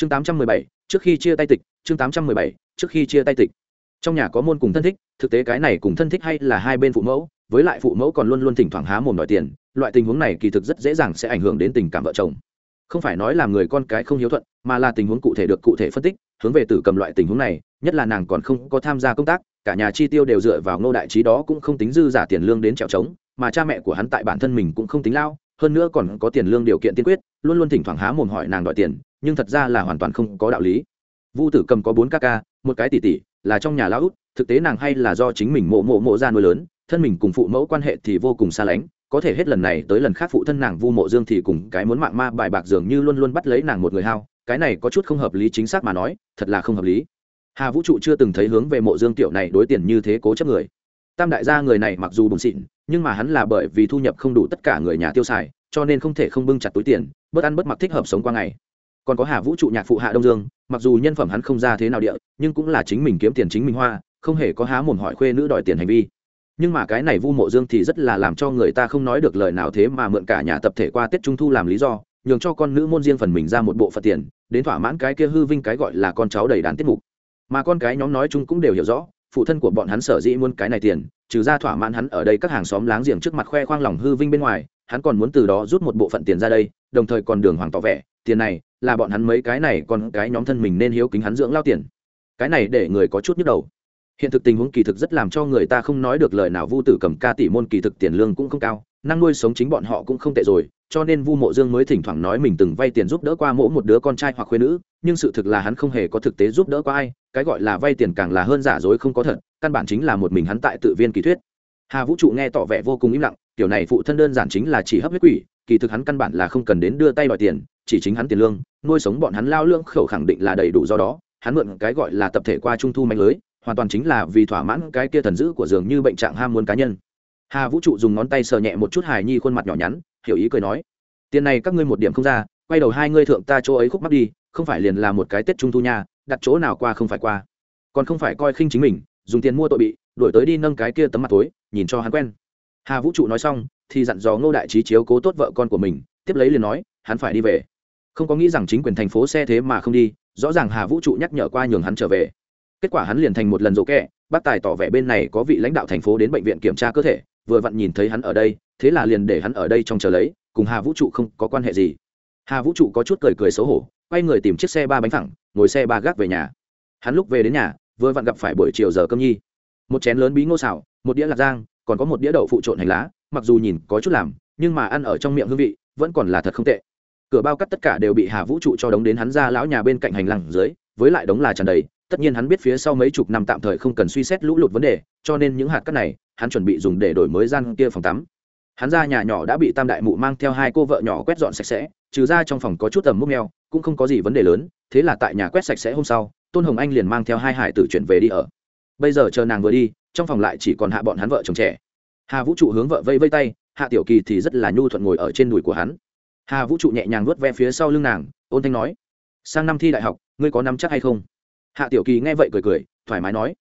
chương tám trăm mười bảy, trước khi chia tay tịch, chương tám trăm mười bảy, trước khi chia tay tịch. Trong nhà có môn cùng thân thích, thực tế cái này cùng thân thích hay là hai bên phụ mẫu, với lại phụ mẫu còn luôn luôn thỉnh thoảng há mồm đòi tiền, loại tình huống này kỳ thực rất dễ dàng sẽ ảnh hưởng đến tình cảm vợ chồng. Không phải nói là người con cái không hiếu thuận, mà là tình huống cụ thể được cụ thể phân tích, hướng về tử cầm loại tình huống này, nhất là nàng còn không có tham gia công tác, cả nhà chi tiêu đều dựa vào ngô đại trí đó cũng không tính dư giả tiền lương đến trèo trống, mà cha mẹ của hắn tại bản thân mình cũng không tính lao, hơn nữa còn có tiền lương điều kiện tiên quyết, luôn luôn thỉnh thoảng há mồm hỏi nàng đòi tiền nhưng thật ra là hoàn toàn không có đạo lý. Vu tử cầm có bốn ca ca, một cái tỷ tỷ, là trong nhà lão út, thực tế nàng hay là do chính mình mộ mộ mộ ra nuôi lớn, thân mình cùng phụ mẫu quan hệ thì vô cùng xa lánh, có thể hết lần này tới lần khác phụ thân nàng vu mộ dương thì cùng cái muốn mạng ma bài bạc dường như luôn luôn bắt lấy nàng một người hao, cái này có chút không hợp lý chính xác mà nói, thật là không hợp lý. Hà vũ trụ chưa từng thấy hướng về mộ dương tiểu này đối tiền như thế cố chấp người. Tam đại gia người này mặc dù bùn xịn, nhưng mà hắn là bởi vì thu nhập không đủ tất cả người nhà tiêu xài, cho nên không thể không bưng chặt túi tiền, bớt ăn bớt mặc thích hợp sống qua ngày còn có hà vũ trụ nhạc phụ hạ đông dương, mặc dù nhân phẩm hắn không ra thế nào địa, nhưng cũng là chính mình kiếm tiền chính mình hoa, không hề có há mồm hỏi khuê nữ đòi tiền hành vi. Nhưng mà cái này vu mộ dương thì rất là làm cho người ta không nói được lời nào thế mà mượn cả nhà tập thể qua tết trung thu làm lý do, nhường cho con nữ môn riêng phần mình ra một bộ phật tiền, đến thỏa mãn cái kia hư vinh cái gọi là con cháu đầy đàn tiết mục. Mà con cái nhóm nói chung cũng đều hiểu rõ, phụ thân của bọn hắn sở dĩ muốn cái này tiền, trừ ra thỏa mãn hắn ở đây các hàng xóm láng giềng trước mặt khoe khoang lòng hư vinh bên ngoài, hắn còn muốn từ đó rút một bộ phận tiền ra đây, đồng thời còn đường hoàng tỏ vẻ tiền này, là bọn hắn mấy cái này còn cái nhóm thân mình nên hiếu kính hắn dưỡng lao tiền. Cái này để người có chút nhức đầu. Hiện thực tình huống kỳ thực rất làm cho người ta không nói được lời nào vu tử cầm ca tỷ môn kỳ thực tiền lương cũng không cao, năng nuôi sống chính bọn họ cũng không tệ rồi, cho nên vu mộ dương mới thỉnh thoảng nói mình từng vay tiền giúp đỡ qua mỗi một đứa con trai hoặc khuyên nữ, nhưng sự thực là hắn không hề có thực tế giúp đỡ qua ai, cái gọi là vay tiền càng là hơn giả dối không có thật, căn bản chính là một mình hắn tại tự viên kỳ thuyết. Hà vũ trụ nghe tỏ vẻ vô cùng im lặng kiểu này phụ thân đơn giản chính là chỉ hấp huyết quỷ, kỳ thực hắn căn bản là không cần đến đưa tay đòi tiền chỉ chính hắn tiền lương, nuôi sống bọn hắn lao lương khẩu khẳng định là đầy đủ do đó. Hắn mượn cái gọi là tập thể qua trung thu mạnh lưới, hoàn toàn chính là vì thỏa mãn cái kia thần dữ của dường như bệnh trạng ham muốn cá nhân. Hà vũ trụ dùng ngón tay sờ nhẹ một chút hài nhi khuôn mặt nhỏ nhắn, hiểu ý cười nói, tiền này các ngươi một điểm không ra, quay đầu hai ngươi thượng ta chỗ ấy khúc mắt đi, không phải liền là một cái tết trung thu nha, đặt chỗ nào qua không phải qua. Còn không phải coi khinh chính mình, dùng tiền mua tội bị đổi tới đi nâng cái kia tấm mặt tối nhìn cho hắn quen. Hà vũ trụ nói xong, thì dặn dò ngô đại trí chiếu cố tốt vợ con của mình, tiếp lấy liền nói, hắn phải đi về không có nghĩ rằng chính quyền thành phố xe thế mà không đi, rõ ràng hà vũ trụ nhắc nhở qua nhường hắn trở về. Kết quả hắn liền thành một lần rộ kẹ, bác tài tỏ vẻ bên này có vị lãnh đạo thành phố đến bệnh viện kiểm tra cơ thể, vừa vặn nhìn thấy hắn ở đây, thế là liền để hắn ở đây trong chờ lấy, cùng hà vũ trụ không có quan hệ gì. Hà vũ trụ có chút cười cười xấu hổ, quay người tìm chiếc xe ba bánh thẳng ngồi xe ba gác về nhà. Hắn lúc về đến nhà, vừa vặn gặp phải buổi chiều giờ cơm nhi. Một chén lớn bí ngô xào, một đĩa lạc giang, còn có một đĩa đậu phụ trộn hành lá, mặc dù nhìn có chút làm, nhưng mà ăn ở trong miệng hương vị vẫn còn là thật không tệ cửa bao cắt tất cả đều bị hà vũ trụ cho đóng đến hắn ra lão nhà bên cạnh hành lang dưới, với lại đống là tràn đầy, tất nhiên hắn biết phía sau mấy chục năm tạm thời không cần suy xét lũ lụt vấn đề, cho nên những hạt cát này, hắn chuẩn bị dùng để đổi mới gian kia phòng tắm. Hắn ra nhà nhỏ đã bị tam đại mụ mang theo hai cô vợ nhỏ quét dọn sạch sẽ, trừ ra trong phòng có chút tầm múc mèo cũng không có gì vấn đề lớn, thế là tại nhà quét sạch sẽ hôm sau, tôn hồng anh liền mang theo hai hải tử chuyển về đi ở. Bây giờ chờ nàng vừa đi, trong phòng lại chỉ còn hạ bọn hắn vợ chồng trẻ. Hà vũ trụ hướng vợ vây vây tay, hạ tiểu kỳ thì rất là nhu thuận ngồi ở trên đùi của hắn hà vũ trụ nhẹ nhàng vuốt ve phía sau lưng nàng ôn thanh nói sang năm thi đại học ngươi có nắm chắc hay không hạ tiểu kỳ nghe vậy cười cười thoải mái nói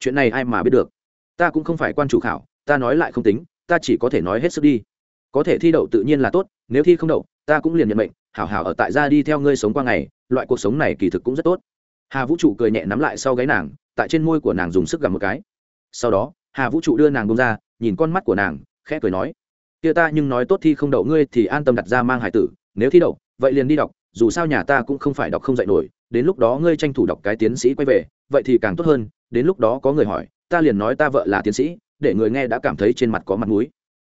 chuyện này ai mà biết được ta cũng không phải quan chủ khảo ta nói lại không tính ta chỉ có thể nói hết sức đi có thể thi đậu tự nhiên là tốt nếu thi không đậu ta cũng liền nhận mệnh hảo hảo ở tại gia đi theo ngươi sống qua ngày loại cuộc sống này kỳ thực cũng rất tốt hà vũ trụ cười nhẹ nắm lại sau gáy nàng tại trên môi của nàng dùng sức gặm một cái sau đó hà vũ trụ đưa nàng bông ra nhìn con mắt của nàng khẽ cười nói kia ta nhưng nói tốt thi không đậu ngươi thì an tâm đặt ra mang hải tử, nếu thi đậu, vậy liền đi đọc, dù sao nhà ta cũng không phải đọc không dạy nổi, đến lúc đó ngươi tranh thủ đọc cái tiến sĩ quay về, vậy thì càng tốt hơn, đến lúc đó có người hỏi, ta liền nói ta vợ là tiến sĩ, để người nghe đã cảm thấy trên mặt có mặt mũi.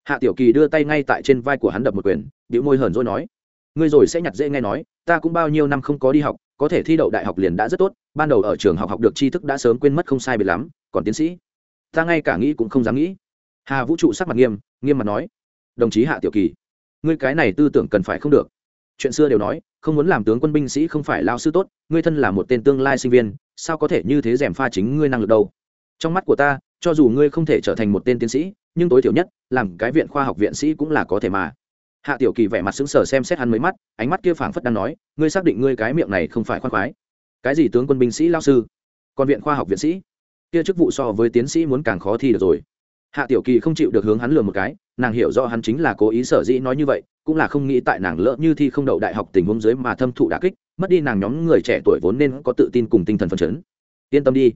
Hạ tiểu kỳ đưa tay ngay tại trên vai của hắn đập một quyền điệu môi hờn rồi nói, ngươi rồi sẽ nhặt dễ nghe nói, ta cũng bao nhiêu năm không có đi học, có thể thi đậu đại học liền đã rất tốt, ban đầu ở trường học học được tri thức đã sớm quên mất không sai biệt lắm, còn tiến sĩ. Ta ngay cả nghĩ cũng không dám nghĩ. Hà vũ trụ sắc mặt nghiêm nghiêm mặt nói đồng chí hạ tiểu kỳ, ngươi cái này tư tưởng cần phải không được. Chuyện xưa đều nói, không muốn làm tướng quân binh sĩ không phải lao sư tốt, ngươi thân là một tên tương lai sinh viên, sao có thể như thế rèm pha chính ngươi năng lực đâu? Trong mắt của ta, cho dù ngươi không thể trở thành một tên tiến sĩ, nhưng tối thiểu nhất, làm cái viện khoa học viện sĩ cũng là có thể mà. Hạ tiểu kỳ vẻ mặt xứng sở xem xét hắn mấy mắt, ánh mắt kia phảng phất đang nói, ngươi xác định ngươi cái miệng này không phải khoan khoái. Cái gì tướng quân binh sĩ lao sư? Còn viện khoa học viện sĩ? Kia chức vụ so với tiến sĩ muốn càng khó thi được rồi hạ tiểu kỳ không chịu được hướng hắn lừa một cái, nàng hiểu rõ hắn chính là cố ý sở dĩ nói như vậy, cũng là không nghĩ tại nàng lỡ như thi không đậu đại học tình huống dưới mà thâm thụ đà kích, mất đi nàng nhóm người trẻ tuổi vốn nên có tự tin cùng tinh thần phấn chấn. Yên tâm đi,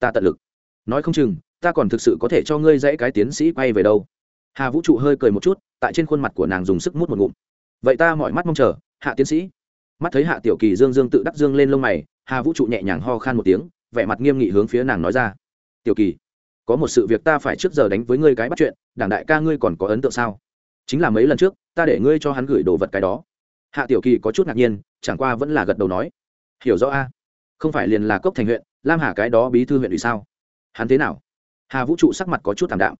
ta tận lực. Nói không chừng, ta còn thực sự có thể cho ngươi dãy cái tiến sĩ quay về đâu. Hà vũ trụ hơi cười một chút, tại trên khuôn mặt của nàng dùng sức mút một ngụm. Vậy ta mọi mắt mong chờ, hạ tiến sĩ. Mắt thấy hạ tiểu kỳ dương dương tự đắc dương lên lông mày, hà vũ trụ nhẹ nhàng ho khan một tiếng, vẻ mặt nghiêm nghị hướng phía nàng nói ra. Tiểu kỳ có một sự việc ta phải trước giờ đánh với ngươi cái bắt chuyện, đảng đại ca ngươi còn có ấn tượng sao? Chính là mấy lần trước, ta để ngươi cho hắn gửi đồ vật cái đó. Hạ tiểu kỳ có chút ngạc nhiên, chẳng qua vẫn là gật đầu nói. Hiểu rõ a. Không phải liền là cốc thành huyện, lam hà cái đó bí thư huyện ủy sao? Hắn thế nào? Hà vũ trụ sắc mặt có chút thảm đạm.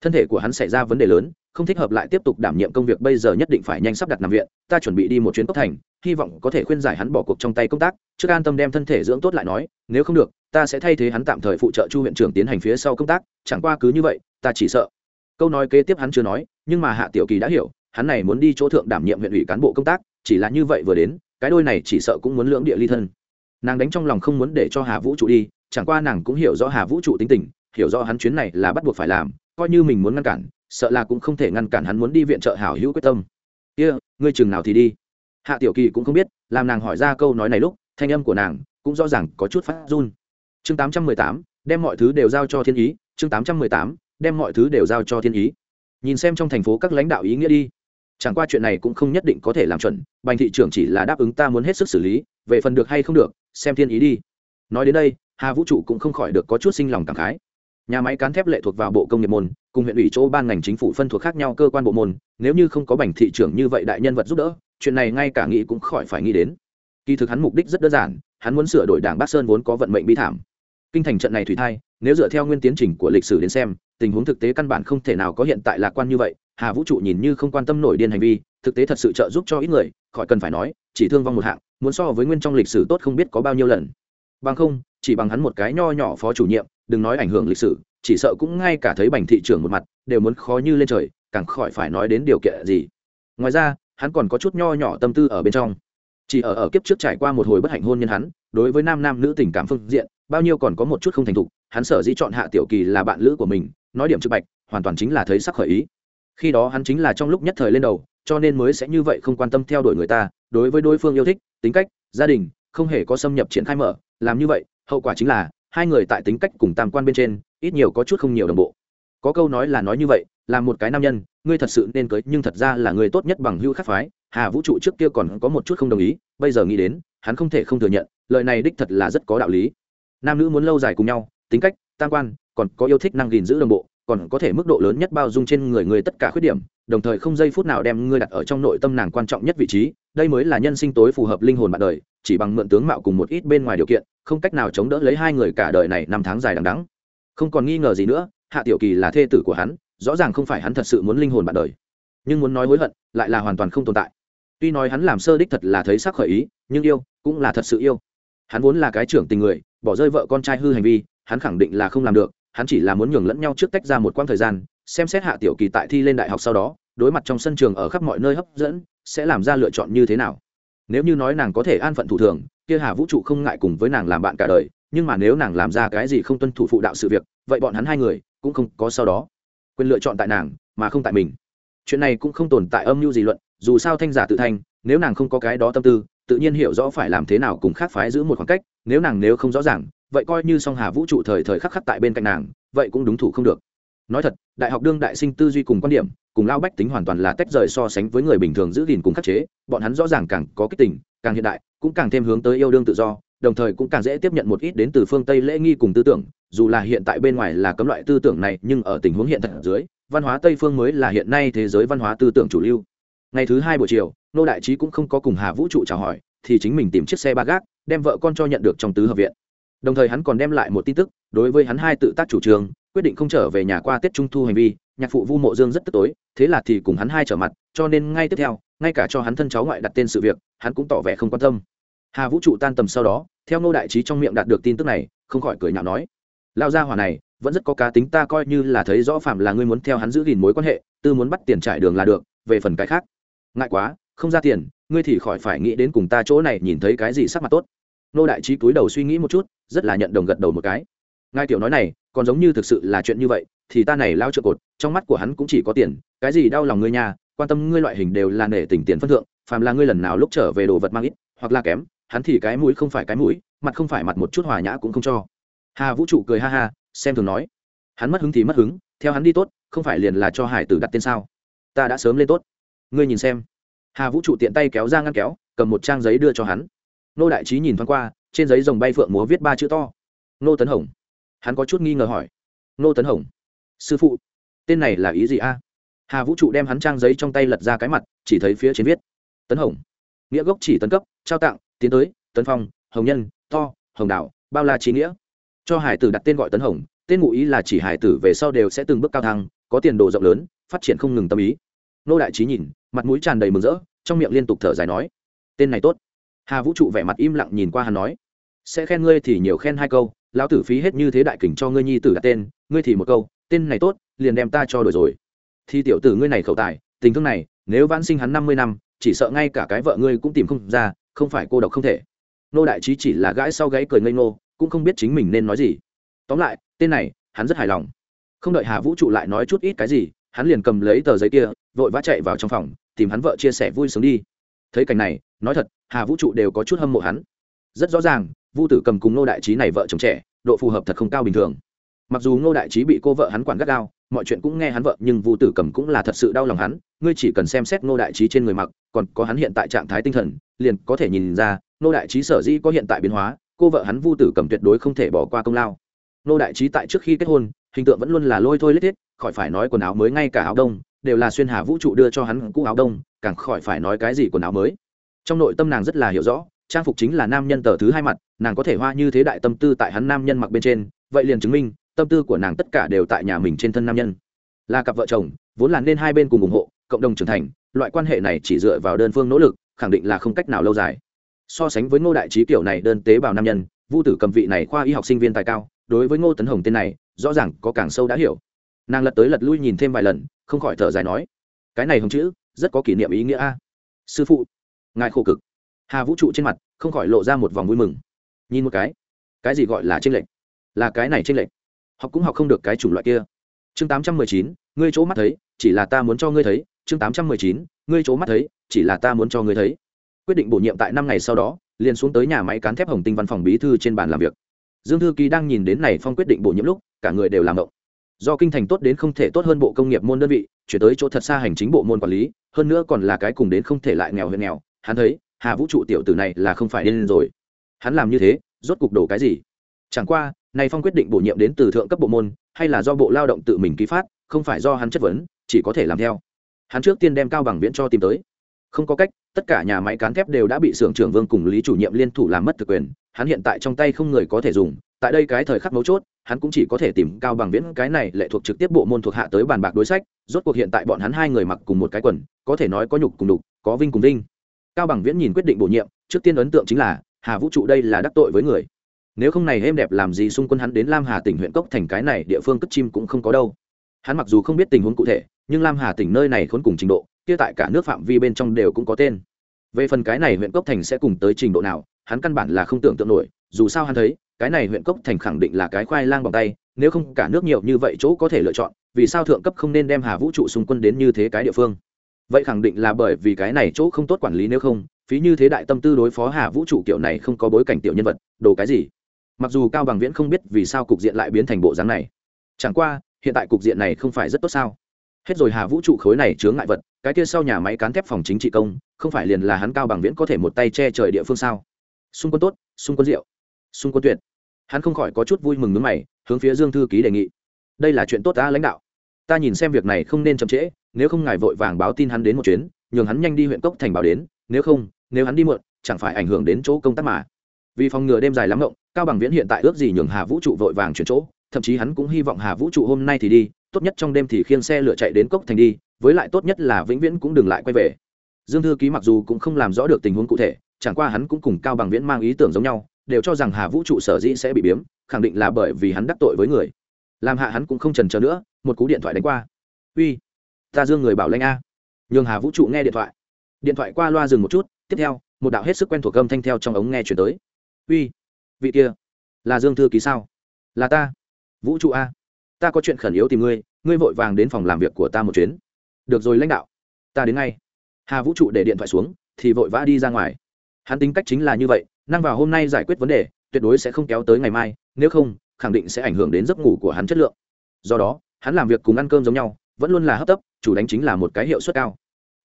Thân thể của hắn xảy ra vấn đề lớn không thích hợp lại tiếp tục đảm nhiệm công việc, bây giờ nhất định phải nhanh sắp đặt nằm viện, ta chuẩn bị đi một chuyến cốc thành, hy vọng có thể khuyên giải hắn bỏ cuộc trong tay công tác. Trước an tâm đem thân thể dưỡng tốt lại nói, nếu không được, ta sẽ thay thế hắn tạm thời phụ trợ chu huyện trưởng tiến hành phía sau công tác, chẳng qua cứ như vậy, ta chỉ sợ. Câu nói kế tiếp hắn chưa nói, nhưng mà hạ tiểu kỳ đã hiểu, hắn này muốn đi chỗ thượng đảm nhiệm huyện ủy cán bộ công tác, chỉ là như vậy vừa đến, cái đôi này chỉ sợ cũng muốn lưỡng địa ly thân. Nàng đánh trong lòng không muốn để cho hà vũ trụ đi, chẳng qua nàng cũng hiểu rõ hà vũ trụ tính tình, hiểu rõ hắn chuyến này là bắt buộc phải làm, coi như mình muốn ngăn cản sợ là cũng không thể ngăn cản hắn muốn đi viện trợ hảo hữu quyết tâm. Kia、yeah, ngươi chừng nào thì đi? Hạ tiểu kỳ cũng không biết làm nàng hỏi ra câu nói này lúc thanh âm của nàng cũng rõ ràng có chút phát run. Chương tám trăm mười tám đem mọi thứ đều giao cho thiên ý. Chương tám trăm mười tám đem mọi thứ đều giao cho thiên ý. Nhìn xem trong thành phố các lãnh đạo ý nghĩa đi. Chẳng qua chuyện này cũng không nhất định có thể làm chuẩn bành thị trưởng chỉ là đáp ứng ta muốn hết sức xử lý về phần được hay không được xem thiên ý đi. Nói đến đây hà vũ trụ cũng không khỏi được có chút sinh lòng cảm khái nhà máy cán thép lệ thuộc vào bộ công nghiệp môn, cùng huyện ủy chỗ ban ngành chính phủ phân thuộc khác nhau cơ quan bộ môn, nếu như không có bành thị trưởng như vậy đại nhân vật giúp đỡ, chuyện này ngay cả nghĩ cũng khỏi phải nghĩ đến. Kỳ thực hắn mục đích rất đơn giản, hắn muốn sửa đổi đảng bắc sơn vốn có vận mệnh bi thảm. Kinh thành trận này thủy thai, nếu dựa theo nguyên tiến trình của lịch sử đến xem, tình huống thực tế căn bản không thể nào có hiện tại lạc quan như vậy, hà vũ trụ nhìn như không quan tâm nổi điên hành vi, thực tế thật sự trợ giúp cho ít người, khỏi cần phải nói, chỉ thương vong một hạng, muốn so với nguyên trong lịch sử tốt không biết có bao nhiêu lần bằng không, chỉ bằng hắn một cái nho nhỏ phó chủ nhiệm, đừng nói ảnh hưởng lịch sử, chỉ sợ cũng ngay cả thấy bành thị trưởng một mặt, đều muốn khó như lên trời, càng khỏi phải nói đến điều kiện gì. Ngoài ra, hắn còn có chút nho nhỏ tâm tư ở bên trong. Chỉ ở ở kiếp trước trải qua một hồi bất hạnh hôn nhân hắn, đối với nam nam nữ tình cảm phương diện, bao nhiêu còn có một chút không thành thục, hắn sở dĩ chọn hạ tiểu kỳ là bạn lữ của mình, nói điểm trực bạch, hoàn toàn chính là thấy sắc khởi ý. Khi đó hắn chính là trong lúc nhất thời lên đầu, cho nên mới sẽ như vậy không quan tâm theo đuổi người ta, đối với đối phương yêu thích, tính cách, gia đình, không hề có xâm nhập triển khai mở làm như vậy, hậu quả chính là, hai người tại tính cách cùng tam quan bên trên, ít nhiều có chút không nhiều đồng bộ. Có câu nói là nói như vậy, là một cái nam nhân, ngươi thật sự nên cưới, nhưng thật ra là người tốt nhất bằng hưu khắc phái. Hà vũ trụ trước kia còn có một chút không đồng ý, bây giờ nghĩ đến, hắn không thể không thừa nhận, lời này đích thật là rất có đạo lý. Nam nữ muốn lâu dài cùng nhau, tính cách, tam quan, còn có yêu thích năng gìn giữ đồng bộ, còn có thể mức độ lớn nhất bao dung trên người người tất cả khuyết điểm đồng thời không giây phút nào đem ngươi đặt ở trong nội tâm nàng quan trọng nhất vị trí, đây mới là nhân sinh tối phù hợp linh hồn bạn đời, chỉ bằng mượn tướng mạo cùng một ít bên ngoài điều kiện, không cách nào chống đỡ lấy hai người cả đời này năm tháng dài đằng đắng không còn nghi ngờ gì nữa, hạ tiểu kỳ là thê tử của hắn, rõ ràng không phải hắn thật sự muốn linh hồn bạn đời. Nhưng muốn nói hối hận, lại là hoàn toàn không tồn tại. Tuy nói hắn làm sơ đích thật là thấy sắc khởi ý, nhưng yêu, cũng là thật sự yêu. Hắn vốn là cái trưởng tình người, bỏ rơi vợ con trai hư hành vi, hắn khẳng định là không làm được, hắn chỉ là muốn nhường lẫn nhau trước tách ra một quãng thời gian, xem xét hạ tiểu kỳ tại thi lên đại học sau đó đối mặt trong sân trường ở khắp mọi nơi hấp dẫn, sẽ làm ra lựa chọn như thế nào? Nếu như nói nàng có thể an phận thủ thường, kia hà vũ trụ không ngại cùng với nàng làm bạn cả đời, nhưng mà nếu nàng làm ra cái gì không tuân thủ phụ đạo sự việc, vậy bọn hắn hai người cũng không có sau đó. Quyền lựa chọn tại nàng, mà không tại mình. Chuyện này cũng không tồn tại âm mưu gì luận, dù sao thanh giả tự thanh nếu nàng không có cái đó tâm tư, tự nhiên hiểu rõ phải làm thế nào cùng khác phái giữ một khoảng cách, nếu nàng nếu không rõ ràng, vậy coi như song hà vũ trụ thời thời khắc khắc tại bên cạnh nàng, vậy cũng đúng thủ không được nói thật, đại học đương đại sinh tư duy cùng quan điểm, cùng lao bách tính hoàn toàn là tách rời so sánh với người bình thường giữ gìn cùng khắc chế, bọn hắn rõ ràng càng có kích tình, càng hiện đại, cũng càng thêm hướng tới yêu đương tự do, đồng thời cũng càng dễ tiếp nhận một ít đến từ phương tây lễ nghi cùng tư tưởng, dù là hiện tại bên ngoài là cấm loại tư tưởng này, nhưng ở tình huống hiện thật dưới, văn hóa tây phương mới là hiện nay thế giới văn hóa tư tưởng chủ lưu. Ngày thứ hai buổi chiều, nô đại trí cũng không có cùng hà vũ trụ chào hỏi, thì chính mình tìm chiếc xe ba gác, đem vợ con cho nhận được trong tứ hợp viện. Đồng thời hắn còn đem lại một tin tức, đối với hắn hai tự tác chủ trương quyết định không trở về nhà qua tết trung thu hành vi, nhạc phụ vu mộ dương rất tức tối, thế là thì cùng hắn hai trở mặt, cho nên ngay tiếp theo, ngay cả cho hắn thân cháu ngoại đặt tên sự việc, hắn cũng tỏ vẻ không quan tâm. Hà vũ trụ tan tầm sau đó, theo ngô đại trí trong miệng đạt được tin tức này, không khỏi cười nhạo nói lao ra hỏa này, vẫn rất có cá tính, ta coi như là thấy rõ phạm là ngươi muốn theo hắn giữ gìn mối quan hệ, tư muốn bắt tiền trải đường là được, về phần cái khác. Ngại quá, không ra tiền, ngươi thì khỏi phải nghĩ đến cùng ta chỗ này, nhìn thấy cái gì sắc mặt tốt. Nô đại trí cúi đầu suy nghĩ một chút, rất là nhận đồng gật đầu một cái. Ngài tiểu nói này còn giống như thực sự là chuyện như vậy, thì ta này lao trợ cột, trong mắt của hắn cũng chỉ có tiền, cái gì đau lòng ngươi nhà quan tâm ngươi loại hình đều là nể tình tiền phân thượng, phàm là ngươi lần nào lúc trở về đồ vật mang ít, hoặc là kém, hắn thì cái mũi không phải cái mũi, mặt không phải mặt một chút hòa nhã cũng không cho. Hà vũ trụ cười ha ha, xem thường nói. Hắn mất hứng thì mất hứng, theo hắn đi tốt, không phải liền là cho hải tử đặt tên sao? Ta đã sớm lên tốt. Ngươi nhìn xem. Hà vũ trụ tiện tay kéo ra ngăn kéo, cầm một trang giấy đưa cho hắn. Nô đại trí nhìn thoáng qua, trên giấy dòng bay phượng múa viết ba chữ to. Nô tấn hồng hắn có chút nghi ngờ hỏi. Nô tấn hồng, sư phụ, tên này là ý gì a? Hà vũ trụ đem hắn trang giấy trong tay lật ra cái mặt, chỉ thấy phía trên viết, tấn hồng, nghĩa gốc chỉ tấn cấp, trao tặng, tiến tới, tấn phong, hồng nhân, to, hồng đảo, bao la trí nghĩa. Cho hải tử đặt tên gọi tấn hồng, tên ngụ ý là chỉ hải tử về sau đều sẽ từng bước cao thăng, có tiền đồ rộng lớn, phát triển không ngừng tâm ý. Nô đại trí nhìn, mặt mũi tràn đầy mừng rỡ, trong miệng liên tục thở dài nói, tên này tốt. Hà vũ trụ vẻ mặt im lặng nhìn qua hắn nói, sẽ khen ngươi thì nhiều khen hai câu lão tử phí hết như thế đại kình cho ngươi nhi tử đặt tên, ngươi thì một câu, tên này tốt, liền đem ta cho đổi rồi. Thì tiểu tử ngươi này khẩu tài, tình thương này, nếu vãn sinh hắn năm mươi năm, chỉ sợ ngay cả cái vợ ngươi cũng tìm không ra, không phải cô độc không thể. Nô đại trí chỉ là gãi sau gáy cười ngây ngô, cũng không biết chính mình nên nói gì. Tóm lại, tên này, hắn rất hài lòng. Không đợi hà vũ trụ lại nói chút ít cái gì, hắn liền cầm lấy tờ giấy kia, vội vã chạy vào trong phòng, tìm hắn vợ chia sẻ vui sướng đi. Thấy cảnh này, nói thật, hà vũ trụ đều có chút hâm mộ hắn. Rất rõ ràng vu tử cầm cùng nô đại trí này vợ chồng trẻ, độ phù hợp thật không cao bình thường. Mặc dù ngô đại trí bị cô vợ hắn quản gắt gao, mọi chuyện cũng nghe hắn vợ, nhưng vu tử cầm cũng là thật sự đau lòng hắn, ngươi chỉ cần xem xét ngô đại trí trên người mặc, còn có hắn hiện tại trạng thái tinh thần, liền có thể nhìn ra, ngô đại trí sở dĩ có hiện tại biến hóa, cô vợ hắn vu tử cầm tuyệt đối không thể bỏ qua công lao. Ngô đại trí tại trước khi kết hôn, hình tượng vẫn luôn là lôi thôi lết hết khỏi phải nói quần áo mới ngay cả áo đông, đều là xuyên hà vũ trụ đưa cho hắn cũ áo đông, càng khỏi phải nói cái gì quần áo mới. Trong nội tâm nàng rất là hiểu rõ trang phục chính là nam nhân tờ thứ hai mặt, nàng có thể hoa như thế đại tâm tư tại hắn nam nhân mặc bên trên, vậy liền chứng minh, tâm tư của nàng tất cả đều tại nhà mình trên thân nam nhân. Là cặp vợ chồng, vốn là nên hai bên cùng ủng hộ, cộng đồng trưởng thành, loại quan hệ này chỉ dựa vào đơn phương nỗ lực, khẳng định là không cách nào lâu dài. So sánh với ngô đại trí kiểu này đơn tế bào nam nhân, vu tử cầm vị này khoa y học sinh viên tài cao, đối với ngô tấn hồng tên này, rõ ràng có càng sâu đã hiểu. Nàng lật tới lật lui nhìn thêm vài lần, không khỏi thở dài nói, cái này hồng chữ, rất có kỷ niệm ý nghĩa a. Sư phụ, ngài khổ cực hà vũ trụ trên mặt, không khỏi lộ ra một vòng vui mừng. Nhìn một cái cái gì gọi là tranh lệch? Là cái này tranh lệch. Học cũng học không được cái chủng loại kia. Chương tám trăm mười chín, ngươi chỗ mắt thấy, chỉ là ta muốn cho ngươi thấy. Chương tám trăm mười chín, ngươi chỗ mắt thấy, chỉ là ta muốn cho ngươi thấy. Quyết định bổ nhiệm tại năm ngày sau đó, liền xuống tới nhà máy cán thép hồng tinh văn phòng bí thư trên bàn làm việc. Dương thư ký đang nhìn đến này phong quyết định bổ nhiệm lúc, cả người đều làm động. Do kinh thành tốt đến không thể tốt hơn bộ công nghiệp môn đơn vị, chuyển tới chỗ thật xa hành chính bộ môn quản lý, hơn nữa còn là cái cùng đến không thể lại nghèo huyện nghèo. Hắn thấy hà vũ trụ tiểu tử này là không phải nên rồi. Hắn làm như thế, rốt cục đổ cái gì? Chẳng qua, này phong quyết định bổ nhiệm đến từ thượng cấp bộ môn, hay là do bộ lao động tự mình ký phát, không phải do hắn chất vấn, chỉ có thể làm theo. Hắn trước tiên đem cao bằng viễn cho tìm tới. Không có cách, tất cả nhà máy cán thép đều đã bị xưởng trưởng vương cùng lý chủ nhiệm liên thủ làm mất thực quyền, hắn hiện tại trong tay không người có thể dùng, tại đây cái thời khắc mấu chốt, hắn cũng chỉ có thể tìm cao bằng viễn, cái này lệ thuộc trực tiếp bộ môn thuộc hạ tới bàn bạc đối sách, rốt cuộc hiện tại bọn hắn hai người mặc cùng một cái quần, có thể nói có nhục cùng đục, có vinh cùng vinh cao bằng viễn nhìn quyết định bổ nhiệm, trước tiên ấn tượng chính là, hà vũ trụ đây là đắc tội với người. Nếu không này êm đẹp làm gì xung quân hắn đến lam hà tỉnh huyện cốc thành cái này địa phương cất chim cũng không có đâu. Hắn mặc dù không biết tình huống cụ thể, nhưng lam hà tỉnh nơi này khốn cùng trình độ, kia tại cả nước phạm vi bên trong đều cũng có tên. Về phần cái này huyện cốc thành sẽ cùng tới trình độ nào, hắn căn bản là không tưởng tượng nổi, dù sao hắn thấy, cái này huyện cốc thành khẳng định là cái khoai lang bằng tay, nếu không cả nước nhiều như vậy chỗ có thể lựa chọn, vì sao thượng cấp không nên đem hà vũ trụ xung quân đến như thế cái địa phương? Vậy khẳng định là bởi vì cái này chỗ không tốt quản lý nếu không, phí như thế đại tâm tư đối phó hà vũ trụ kiểu này không có bối cảnh tiểu nhân vật, đồ cái gì? Mặc dù cao bằng viễn không biết vì sao cục diện lại biến thành bộ dáng này. Chẳng qua, hiện tại cục diện này không phải rất tốt sao? Hết rồi hà vũ trụ khối này chướng ngại vật, cái kia sau nhà máy cán thép phòng chính trị công, không phải liền là hắn cao bằng viễn có thể một tay che trời địa phương sao? Xung quân tốt, xung quân diệu, xung quân tuyệt. Hắn không khỏi có chút vui mừng nước mày, hướng phía dương thư ký đề nghị. Đây là chuyện tốt ta lãnh đạo ta nhìn xem việc này không nên chậm trễ, nếu không ngài vội vàng báo tin hắn đến một chuyến, nhường hắn nhanh đi huyện cốc thành báo đến, nếu không, nếu hắn đi muộn, chẳng phải ảnh hưởng đến chỗ công tác mà. Vì phòng ngừa đêm dài lắm ngộng, cao bằng viễn hiện tại ước gì nhường hà vũ trụ vội vàng chuyển chỗ, thậm chí hắn cũng hy vọng hà vũ trụ hôm nay thì đi, tốt nhất trong đêm thì khiêng xe lửa chạy đến cốc thành đi, với lại tốt nhất là vĩnh viễn cũng đừng lại quay về. Dương thư ký mặc dù cũng không làm rõ được tình huống cụ thể, chẳng qua hắn cũng cùng cao bằng viễn mang ý tưởng giống nhau, đều cho rằng hà vũ trụ sở dĩ sẽ bị biếm, khẳng định là bởi vì hắn đắc tội với người. Làm hạ hắn cũng không trần trờ nữa một cú điện thoại đánh qua. Uy, ta dương người bảo lanh a. Nhường hà vũ trụ nghe điện thoại. Điện thoại qua loa dừng một chút, tiếp theo, một đạo hết sức quen thuộc âm thanh theo trong ống nghe chuyển tới. Uy, vị kia là dương thư ký sao? Là ta. Vũ trụ a, ta có chuyện khẩn yếu tìm ngươi ngươi vội vàng đến phòng làm việc của ta một chuyến. Được rồi lãnh đạo, ta đến ngay. Hà vũ trụ để điện thoại xuống, thì vội vã đi ra ngoài. Hắn tính cách chính là như vậy, năng vào hôm nay giải quyết vấn đề, tuyệt đối sẽ không kéo tới ngày mai, nếu không, khẳng định sẽ ảnh hưởng đến giấc ngủ của hắn chất lượng. Do đó hắn làm việc cùng ăn cơm giống nhau, vẫn luôn là hấp tấp, chủ đánh chính là một cái hiệu suất cao.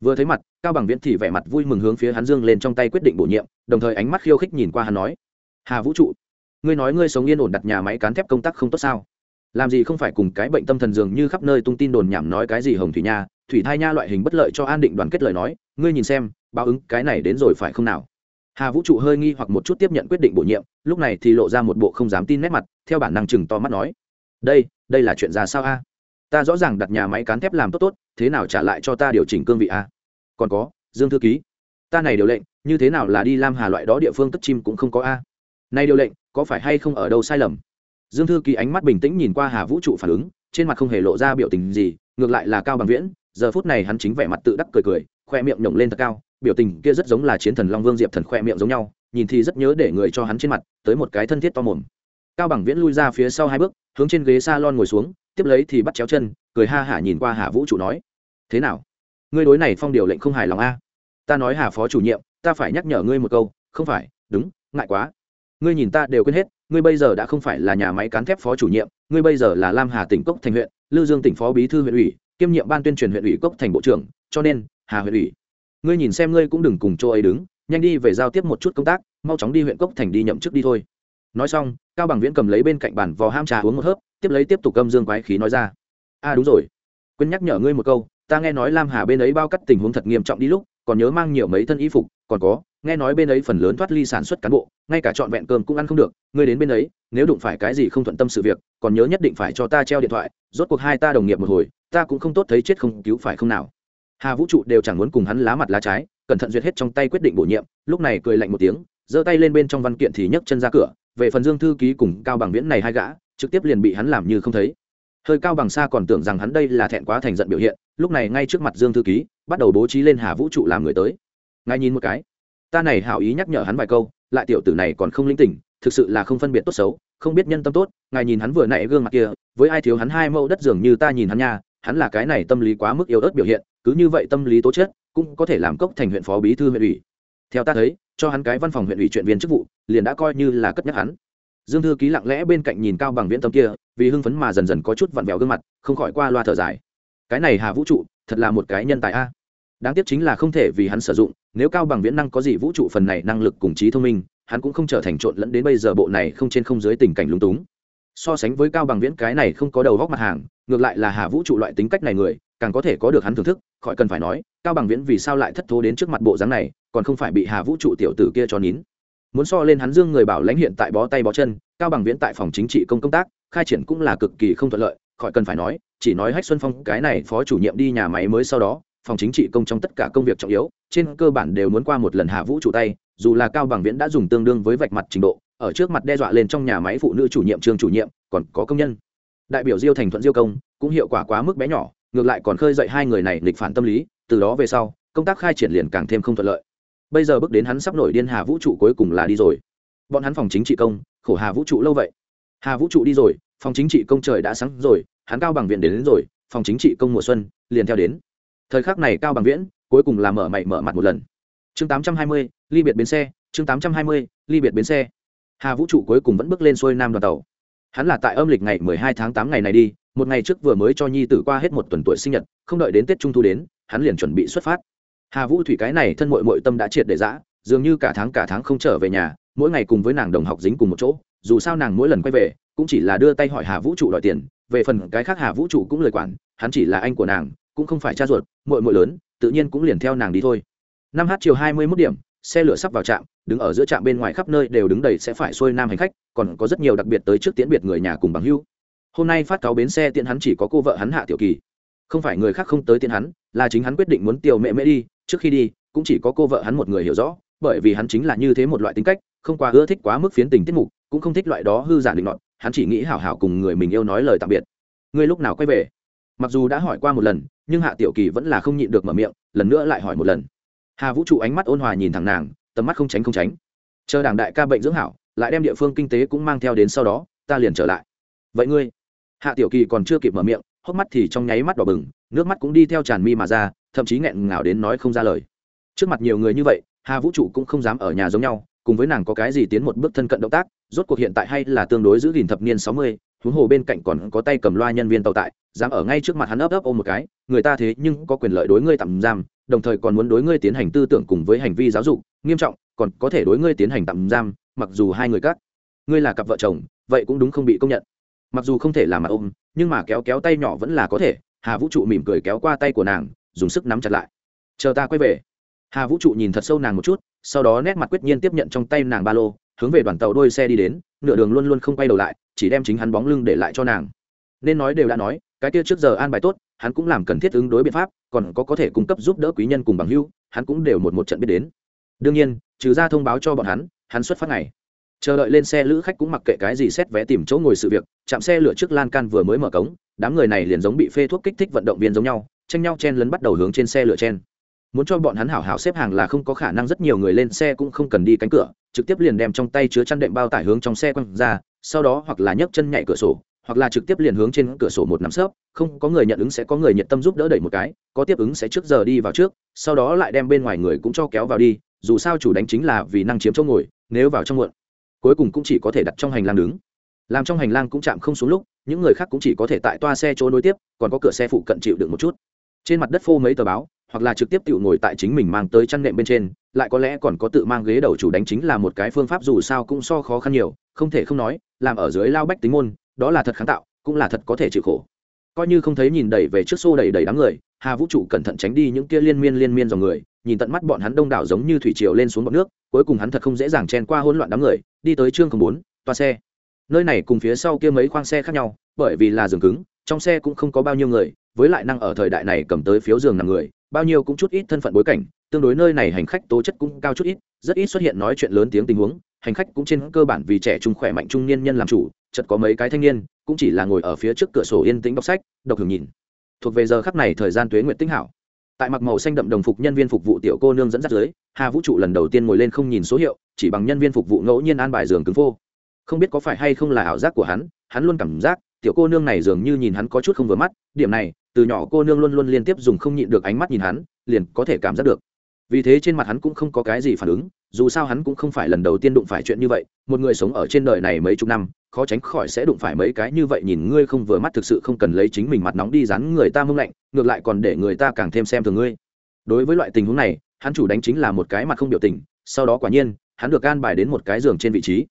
Vừa thấy mặt, cao bằng viễn thì vẻ mặt vui mừng hướng phía hắn dương lên trong tay quyết định bổ nhiệm, đồng thời ánh mắt khiêu khích nhìn qua hắn nói, hà vũ trụ, ngươi nói ngươi sống yên ổn đặt nhà máy cán thép công tác không tốt sao? Làm gì không phải cùng cái bệnh tâm thần dường như khắp nơi tung tin đồn nhảm nói cái gì hồng thủy nha, thủy thai nha loại hình bất lợi cho an định đoàn kết lời nói, ngươi nhìn xem, báo ứng cái này đến rồi phải không nào? Hà vũ trụ hơi nghi hoặc một chút tiếp nhận quyết định bổ nhiệm, lúc này thì lộ ra một bộ không dám tin nét mặt, theo bản năng chừng to mắt nói đây đây là chuyện ra sao a? Ta rõ ràng đặt nhà máy cán thép làm tốt tốt, thế nào trả lại cho ta điều chỉnh cương vị a? Còn có, dương thư ký, ta này điều lệnh, như thế nào là đi lam hà loại đó địa phương cất chim cũng không có a? Nay điều lệnh, có phải hay không ở đâu sai lầm? Dương thư ký ánh mắt bình tĩnh nhìn qua hà vũ trụ phản ứng, trên mặt không hề lộ ra biểu tình gì, ngược lại là cao bằng viễn, giờ phút này hắn chính vẻ mặt tự đắc cười cười, khoe miệng nhổng lên thật cao, biểu tình kia rất giống là chiến thần long vương diệp thần khoe miệng giống nhau, nhìn thì rất nhớ để người cho hắn trên mặt, tới một cái thân thiết to mồm. Cao bằng viễn lui ra phía sau hai bước hướng trên ghế s a lon ngồi xuống, tiếp lấy thì bắt chéo chân, cười ha hả nhìn qua hà vũ trụ nói, thế nào? Ngươi đối này phong điều lệnh không hài lòng a? Ta nói hà phó chủ nhiệm, ta phải nhắc nhở ngươi một câu, không phải, đúng, ngại quá. Ngươi nhìn ta đều quên hết, ngươi bây giờ đã không phải là nhà máy cán thép phó chủ nhiệm, ngươi bây giờ là lam hà tỉnh cốc thành huyện, lư dương tỉnh phó bí thư huyện ủy, kiêm nhiệm ban tuyên truyền huyện ủy cốc thành bộ trưởng, cho nên, hà huyện ủy, ngươi nhìn xem ngươi cũng đừng cùng chỗ ấy đứng, nhanh đi về giao tiếp một chút công tác, mau chóng đi huyện cốc thành đi nhậm chức đi thôi nói xong, cao bằng viễn cầm lấy bên cạnh bàn vò ham trà uống một hớp, tiếp lấy tiếp tục cầm dương quái khí nói ra. A à đúng rồi. Quên nhắc nhở ngươi một câu, ta nghe nói lam hà bên ấy bao cắt tình huống thật nghiêm trọng đi lúc, còn nhớ mang nhiều mấy thân y phục, còn có, nghe nói bên ấy phần lớn thoát ly sản xuất cán bộ, ngay cả trọn vẹn cơm cũng ăn không được, ngươi đến bên ấy, nếu đụng phải cái gì không thuận tâm sự việc, còn nhớ nhất định phải cho ta treo điện thoại, rốt cuộc hai ta đồng nghiệp một hồi, ta cũng không tốt thấy chết không cứu phải không nào. Hà vũ trụ đều chẳng muốn cùng hắn lá mặt lá trái, cẩn thận duyệt hết trong tay quyết định bổ nhiệm, lúc này cười lạnh một tiếng, giơ tay lên bên trong văn kiện thì nhấc chân ra cửa về phần dương thư ký cùng cao bằng viễn này hai gã, trực tiếp liền bị hắn làm như không thấy. Hơi cao bằng xa còn tưởng rằng hắn đây là thẹn quá thành giận biểu hiện, lúc này ngay trước mặt dương thư ký, bắt đầu bố trí lên hà vũ trụ làm người tới. Ngài nhìn một cái. Ta này hảo ý nhắc nhở hắn vài câu, lại tiểu tử này còn không linh tỉnh, thực sự là không phân biệt tốt xấu, không biết nhân tâm tốt, ngài nhìn hắn vừa nãy gương mặt kia, với ai thiếu hắn hai mẫu đất dường như ta nhìn hắn nha, hắn là cái này tâm lý quá mức yếu ớt biểu hiện, cứ như vậy tâm lý tố chất, cũng có thể làm cốc thành huyện phó bí thư huyện ủy theo ta thấy, cho hắn cái văn phòng huyện ủy chuyện viên chức vụ, liền đã coi như là cất nhắc hắn. Dương thư ký lặng lẽ bên cạnh nhìn cao bằng viễn tâm kia, vì hưng phấn mà dần dần có chút vặn vẹo gương mặt, không khỏi qua loa thở dài. Cái này hà vũ trụ, thật là một cái nhân tài a. Đáng tiếc chính là không thể vì hắn sử dụng, nếu cao bằng viễn năng có gì vũ trụ phần này năng lực cùng trí thông minh, hắn cũng không trở thành trộn lẫn đến bây giờ bộ này không trên không dưới tình cảnh lúng túng. So sánh với cao bằng viễn cái này không có đầu góc mặt hàng, ngược lại là hà vũ trụ loại tính cách này người càng có thể có được hắn thưởng thức, khỏi cần phải nói, cao bằng viễn vì sao lại thất thố đến trước mặt bộ dáng này, còn không phải bị hà vũ trụ tiểu tử kia cho nín. Muốn so lên hắn dương người bảo lãnh hiện tại bó tay bó chân, cao bằng viễn tại phòng chính trị công công tác, khai triển cũng là cực kỳ không thuận lợi, khỏi cần phải nói, chỉ nói hách xuân phong, cái này phó chủ nhiệm đi nhà máy mới sau đó, phòng chính trị công trong tất cả công việc trọng yếu, trên cơ bản đều muốn qua một lần hạ vũ trụ tay, dù là cao bằng viễn đã dùng tương đương với vạch mặt trình độ, ở trước mặt đe dọa lên trong nhà máy phụ nữ chủ nhiệm, trường chủ nhiệm, còn có công nhân. Đại biểu diêu thành thuận diêu công, cũng hiệu quả quá mức bé nhỏ ngược lại còn khơi dậy hai người này nghịch phản tâm lý từ đó về sau công tác khai triển liền càng thêm không thuận lợi. Bây giờ bước đến hắn sắp nổi điên hà vũ trụ cuối cùng là đi rồi. Bọn hắn phòng chính trị công khổ hà vũ trụ lâu vậy. Hà vũ trụ đi rồi phòng chính trị công trời đã sáng rồi hắn cao bằng viện đến, đến rồi phòng chính trị công mùa xuân liền theo đến. Thời khắc này cao bằng viễn cuối cùng là mở mày mở mặt một lần. Chương tám trăm hai mươi ly biệt bến xe chương tám trăm hai mươi ly biệt bến xe. Hà vũ trụ cuối cùng vẫn bước lên xuôi nam đoàn tàu. Hắn là tại âm lịch ngày mười hai tháng 8 ngày này đi một ngày trước vừa mới cho nhi tử qua hết một tuần tuổi sinh nhật, không đợi đến tết trung thu đến, hắn liền chuẩn bị xuất phát. Hà vũ thủy cái này thân mội mội tâm đã triệt để giã dường như cả tháng cả tháng không trở về nhà, mỗi ngày cùng với nàng đồng học dính cùng một chỗ, dù sao nàng mỗi lần quay về, cũng chỉ là đưa tay hỏi hà vũ trụ đòi tiền, về phần cái khác hà vũ trụ cũng lời quản, hắn chỉ là anh của nàng, cũng không phải cha ruột mội mội lớn, tự nhiên cũng liền theo nàng đi thôi. Năm h chiều hai mươi mốt điểm, xe lửa sắp vào trạm, đứng ở giữa trạm bên ngoài khắp nơi đều đứng đầy sẽ phải xuôi nam hành khách, còn có rất nhiều đặc biệt tới trước tiễn biệt người nhà cùng bằng hưu hôm nay phát cáo bến xe tiện hắn chỉ có cô vợ hắn hạ tiểu kỳ. Không phải người khác không tới tiện hắn, là chính hắn quyết định muốn tiêu mẹ mẹ đi, trước khi đi, cũng chỉ có cô vợ hắn một người hiểu rõ, bởi vì hắn chính là như thế một loại tính cách, không quá ưa thích quá mức phiến tình tiết mục, cũng không thích loại đó hư giả định luận hắn chỉ nghĩ hảo hảo cùng người mình yêu nói lời tạm biệt. Ngươi lúc nào quay về? Mặc dù đã hỏi qua một lần, nhưng hạ tiểu kỳ vẫn là không nhịn được mở miệng, lần nữa lại hỏi một lần. Hà vũ trụ ánh mắt ôn hòa nhìn thẳng nàng, tầm mắt không tránh không tránh. Chờ đảng đại ca bệnh dưỡng hảo, lại đem địa phương kinh tế cũng mang theo đến sau đó, ta liền trở lại. Vậy ngươi? Hạ tiểu kỳ còn chưa kịp mở miệng, hốc mắt thì trong nháy mắt đỏ bừng, nước mắt cũng đi theo tràn mi mà ra, thậm chí nghẹn ngào đến nói không ra lời. Trước mặt nhiều người như vậy, hà vũ trụ cũng không dám ở nhà giống nhau, cùng với nàng có cái gì tiến một bước thân cận động tác, rốt cuộc hiện tại hay là tương đối giữ gìn thập niên sáu mươi, huống hồ bên cạnh còn có tay cầm loa nhân viên tàu tại, dám ở ngay trước mặt hắn ấp ấp ôm một cái, người ta thế nhưng có quyền lợi đối ngươi tạm giam, đồng thời còn muốn đối ngươi tiến hành tư tưởng cùng với hành vi giáo dục, nghiêm trọng, còn có thể đối ngươi tiến hành tạm giam, mặc dù hai người các, ngươi là cặp vợ chồng, vậy cũng đúng không bị công nhận mặc dù không thể làm mặt ôm, nhưng mà kéo kéo tay nhỏ vẫn là có thể. Hà vũ trụ mỉm cười kéo qua tay của nàng, dùng sức nắm chặt lại. Chờ ta quay về. Hà vũ trụ nhìn thật sâu nàng một chút, sau đó nét mặt quyết nhiên tiếp nhận trong tay nàng ba lô, hướng về đoàn tàu đôi xe đi đến, nửa đường luôn luôn không quay đầu lại, chỉ đem chính hắn bóng lưng để lại cho nàng. Nên nói đều đã nói, cái kia trước giờ an bài tốt, hắn cũng làm cần thiết ứng đối biện pháp, còn có có thể cung cấp giúp đỡ quý nhân cùng bằng hưu hắn cũng đều một một trận biết đến. Đương nhiên, trừ ra thông báo cho bọn hắn hắn xuất phát ngày chờ đợi lên xe lữ khách cũng mặc kệ cái gì xét vé tìm chỗ ngồi sự việc, chạm xe lửa trước lan can vừa mới mở cống, đám người này liền giống bị phê thuốc kích thích vận động viên giống nhau, tranh nhau chen lấn bắt đầu hướng trên xe lửa chen. Muốn cho bọn hắn hảo hảo xếp hàng là không có khả năng, rất nhiều người lên xe cũng không cần đi cánh cửa, trực tiếp liền đem trong tay chứa chăn đệm bao tải hướng trong xe quăng ra, sau đó hoặc là nhấc chân nhảy cửa sổ, hoặc là trực tiếp liền hướng trên cửa sổ một nắm sấp không có người nhận ứng sẽ có người nhiệt tâm giúp đỡ đẩy một cái, có tiếp ứng sẽ trước giờ đi vào trước, sau đó lại đem bên ngoài người cũng cho kéo vào đi, dù sao chủ đánh chính là vì năng chiếm chỗ ngồi, nếu vào trong muộn cuối cùng cũng chỉ có thể đặt trong hành lang đứng. Làm trong hành lang cũng chạm không xuống lúc, những người khác cũng chỉ có thể tại toa xe chỗ nối tiếp, còn có cửa xe phụ cận chịu được một chút. Trên mặt đất phô mấy tờ báo, hoặc là trực tiếp tự ngồi tại chính mình mang tới chăn nệm bên trên, lại có lẽ còn có tự mang ghế đầu chủ đánh chính là một cái phương pháp dù sao cũng so khó khăn nhiều, không thể không nói, làm ở dưới lao bách tính môn, đó là thật kháng tạo, cũng là thật có thể chịu khổ. Coi như không thấy nhìn đẩy về trước xô đẩy đẩy đám người, hà vũ trụ cẩn thận tránh đi những kia liên miên liên miên dòng người nhìn tận mắt bọn hắn đông đảo giống như thủy triều lên xuống bọn nước, cuối cùng hắn thật không dễ dàng chen qua hỗn loạn đám người, đi tới trương không bốn, toa xe. Nơi này cùng phía sau kia mấy khoang xe khác nhau, bởi vì là giường cứng, trong xe cũng không có bao nhiêu người, với lại năng ở thời đại này cầm tới phiếu giường nằm người, bao nhiêu cũng chút ít thân phận bối cảnh, tương đối nơi này hành khách tố chất cũng cao chút ít, rất ít xuất hiện nói chuyện lớn tiếng tình huống, hành khách cũng trên cơ bản vì trẻ trung khỏe mạnh trung niên nhân làm chủ chật có mấy cái thanh niên, cũng chỉ là ngồi ở phía trước cửa sổ yên tĩnh đọc sách, độc hưởng nhìn. Thuộc về giờ khắc này thời gian tuế nguyện tinh hảo tại mặc màu xanh đậm đồng phục nhân viên phục vụ tiểu cô nương dẫn dắt dưới, hà vũ trụ lần đầu tiên ngồi lên không nhìn số hiệu, chỉ bằng nhân viên phục vụ ngẫu nhiên an bài giường cứng phô. Không biết có phải hay không là ảo giác của hắn hắn luôn cảm giác, tiểu cô nương này dường như nhìn hắn có chút không vừa mắt, điểm này, từ nhỏ cô nương luôn luôn liên tiếp dùng không nhịn được ánh mắt nhìn hắn, liền có thể cảm giác được. Vì thế trên mặt hắn cũng không có cái gì phản ứng dù sao hắn cũng không phải lần đầu tiên đụng phải chuyện như vậy, một người sống ở trên đời này mấy chục năm, khó tránh khỏi sẽ đụng phải mấy cái như vậy nhìn ngươi không vừa mắt thực sự không cần lấy chính mình mặt nóng đi rắn người ta mông lạnh, ngược lại còn để người ta càng thêm xem thường ngươi. Đối với loại tình huống này, hắn chủ đánh chính là một cái mặt không biểu tình, sau đó quả nhiên, hắn được gan bài đến một cái giường trên vị trí.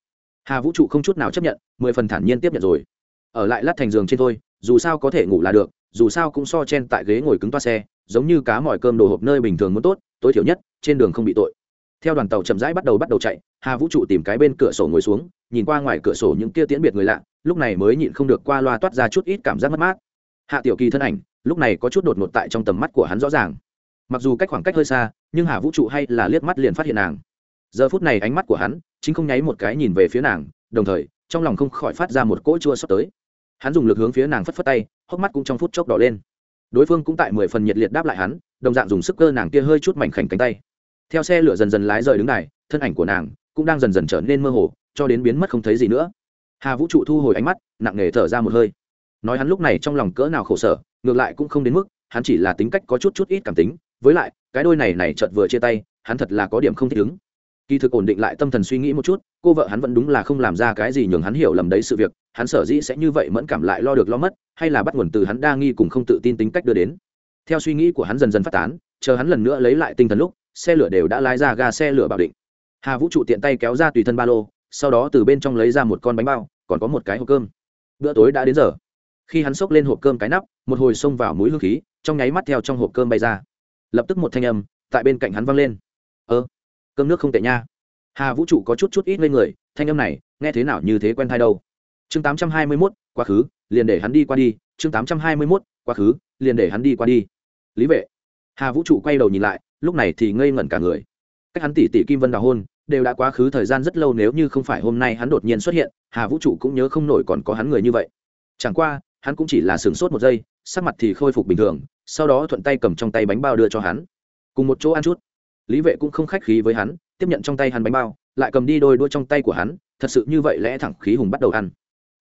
Hà vũ trụ không chút nào chấp nhận, mười phần thản nhiên tiếp nhận rồi. Ở lại lát thành giường trên thôi, dù sao có thể ngủ là được, dù sao cũng so chen tại ghế ngồi cứng toa xe, giống như cá mỏi cơm đồ hộp nơi bình thường muốn tốt, tối thiểu nhất, trên đường không bị tội theo đoàn tàu chậm rãi bắt đầu bắt đầu chạy, hà vũ trụ tìm cái bên cửa sổ ngồi xuống, nhìn qua ngoài cửa sổ những kia tiễn biệt người lạ, lúc này mới nhịn không được qua loa toát ra chút ít cảm giác mất mát. Hạ tiểu kỳ thân ảnh, lúc này có chút đột ngột tại trong tầm mắt của hắn rõ ràng. Mặc dù cách khoảng cách hơi xa, nhưng hà vũ trụ hay là liếc mắt liền phát hiện nàng. Giờ phút này ánh mắt của hắn chính không nháy một cái nhìn về phía nàng, đồng thời, trong lòng không khỏi phát ra một cỗ chua sắp tới. Hắn dùng lực hướng phía nàng phất phất tay, hốc mắt cũng trong phút chốc đỏ lên. Đối phương cũng tại mười phần nhiệt liệt đáp lại hắn, đồng dạng dùng sức cơ nàng kia hơi chút mảnh khảnh cánh tay theo xe lửa dần dần lái rời đứng này thân ảnh của nàng cũng đang dần dần trở nên mơ hồ, cho đến biến mất không thấy gì nữa. Hà vũ trụ thu hồi ánh mắt, nặng nề thở ra một hơi. Nói hắn lúc này trong lòng cỡ nào khổ sở, ngược lại cũng không đến mức, hắn chỉ là tính cách có chút chút ít cảm tính, với lại, cái đôi này này chợt vừa chia tay, hắn thật là có điểm không thích ứng. Kỳ thực ổn định lại tâm thần suy nghĩ một chút, cô vợ hắn vẫn đúng là không làm ra cái gì nhường hắn hiểu lầm đấy sự việc, hắn sở dĩ sẽ như vậy mẫn cảm lại lo được lo mất, hay là bắt nguồn từ hắn đa nghi cùng không tự tin tính cách đưa đến. Theo suy nghĩ của hắn dần dần phát tán, chờ hắn lần nữa lấy lại tinh thần lúc xe lửa đều đã lái ra ga xe lửa bảo định. Hà vũ trụ tiện tay kéo ra tùy thân ba lô, sau đó từ bên trong lấy ra một con bánh bao, còn có một cái hộp cơm. Bữa tối đã đến giờ. Khi hắn xốc lên hộp cơm cái nắp, một hồi xông vào mũi hương khí, trong nháy mắt theo trong hộp cơm bay ra. Lập tức một thanh âm tại bên cạnh hắn văng lên. Ơ, cơm nước không tệ nha. Hà vũ trụ có chút chút ít lên người, thanh âm này, nghe thế nào như thế quen thai đâu. Chương tám trăm hai mươi mốt, quá khứ, liền để hắn đi qua đi. Chương tám trăm hai mươi mốt, quá khứ, liền để hắn đi qua đi. Lý vệ. Hà vũ trụ quay đầu nhìn lại lúc này thì ngây ngẩn cả người. Cách hắn tỷ tỷ kim vân đào hôn đều đã quá khứ thời gian rất lâu nếu như không phải hôm nay hắn đột nhiên xuất hiện, hà vũ trụ cũng nhớ không nổi còn có hắn người như vậy. Chẳng qua, hắn cũng chỉ là sửng sốt một giây, sắc mặt thì khôi phục bình thường, sau đó thuận tay cầm trong tay bánh bao đưa cho hắn. Cùng một chỗ ăn chút. Lý vệ cũng không khách khí với hắn, tiếp nhận trong tay hắn bánh bao, lại cầm đi đôi đuôi trong tay của hắn, thật sự như vậy lẽ thẳng khí hùng bắt đầu ăn.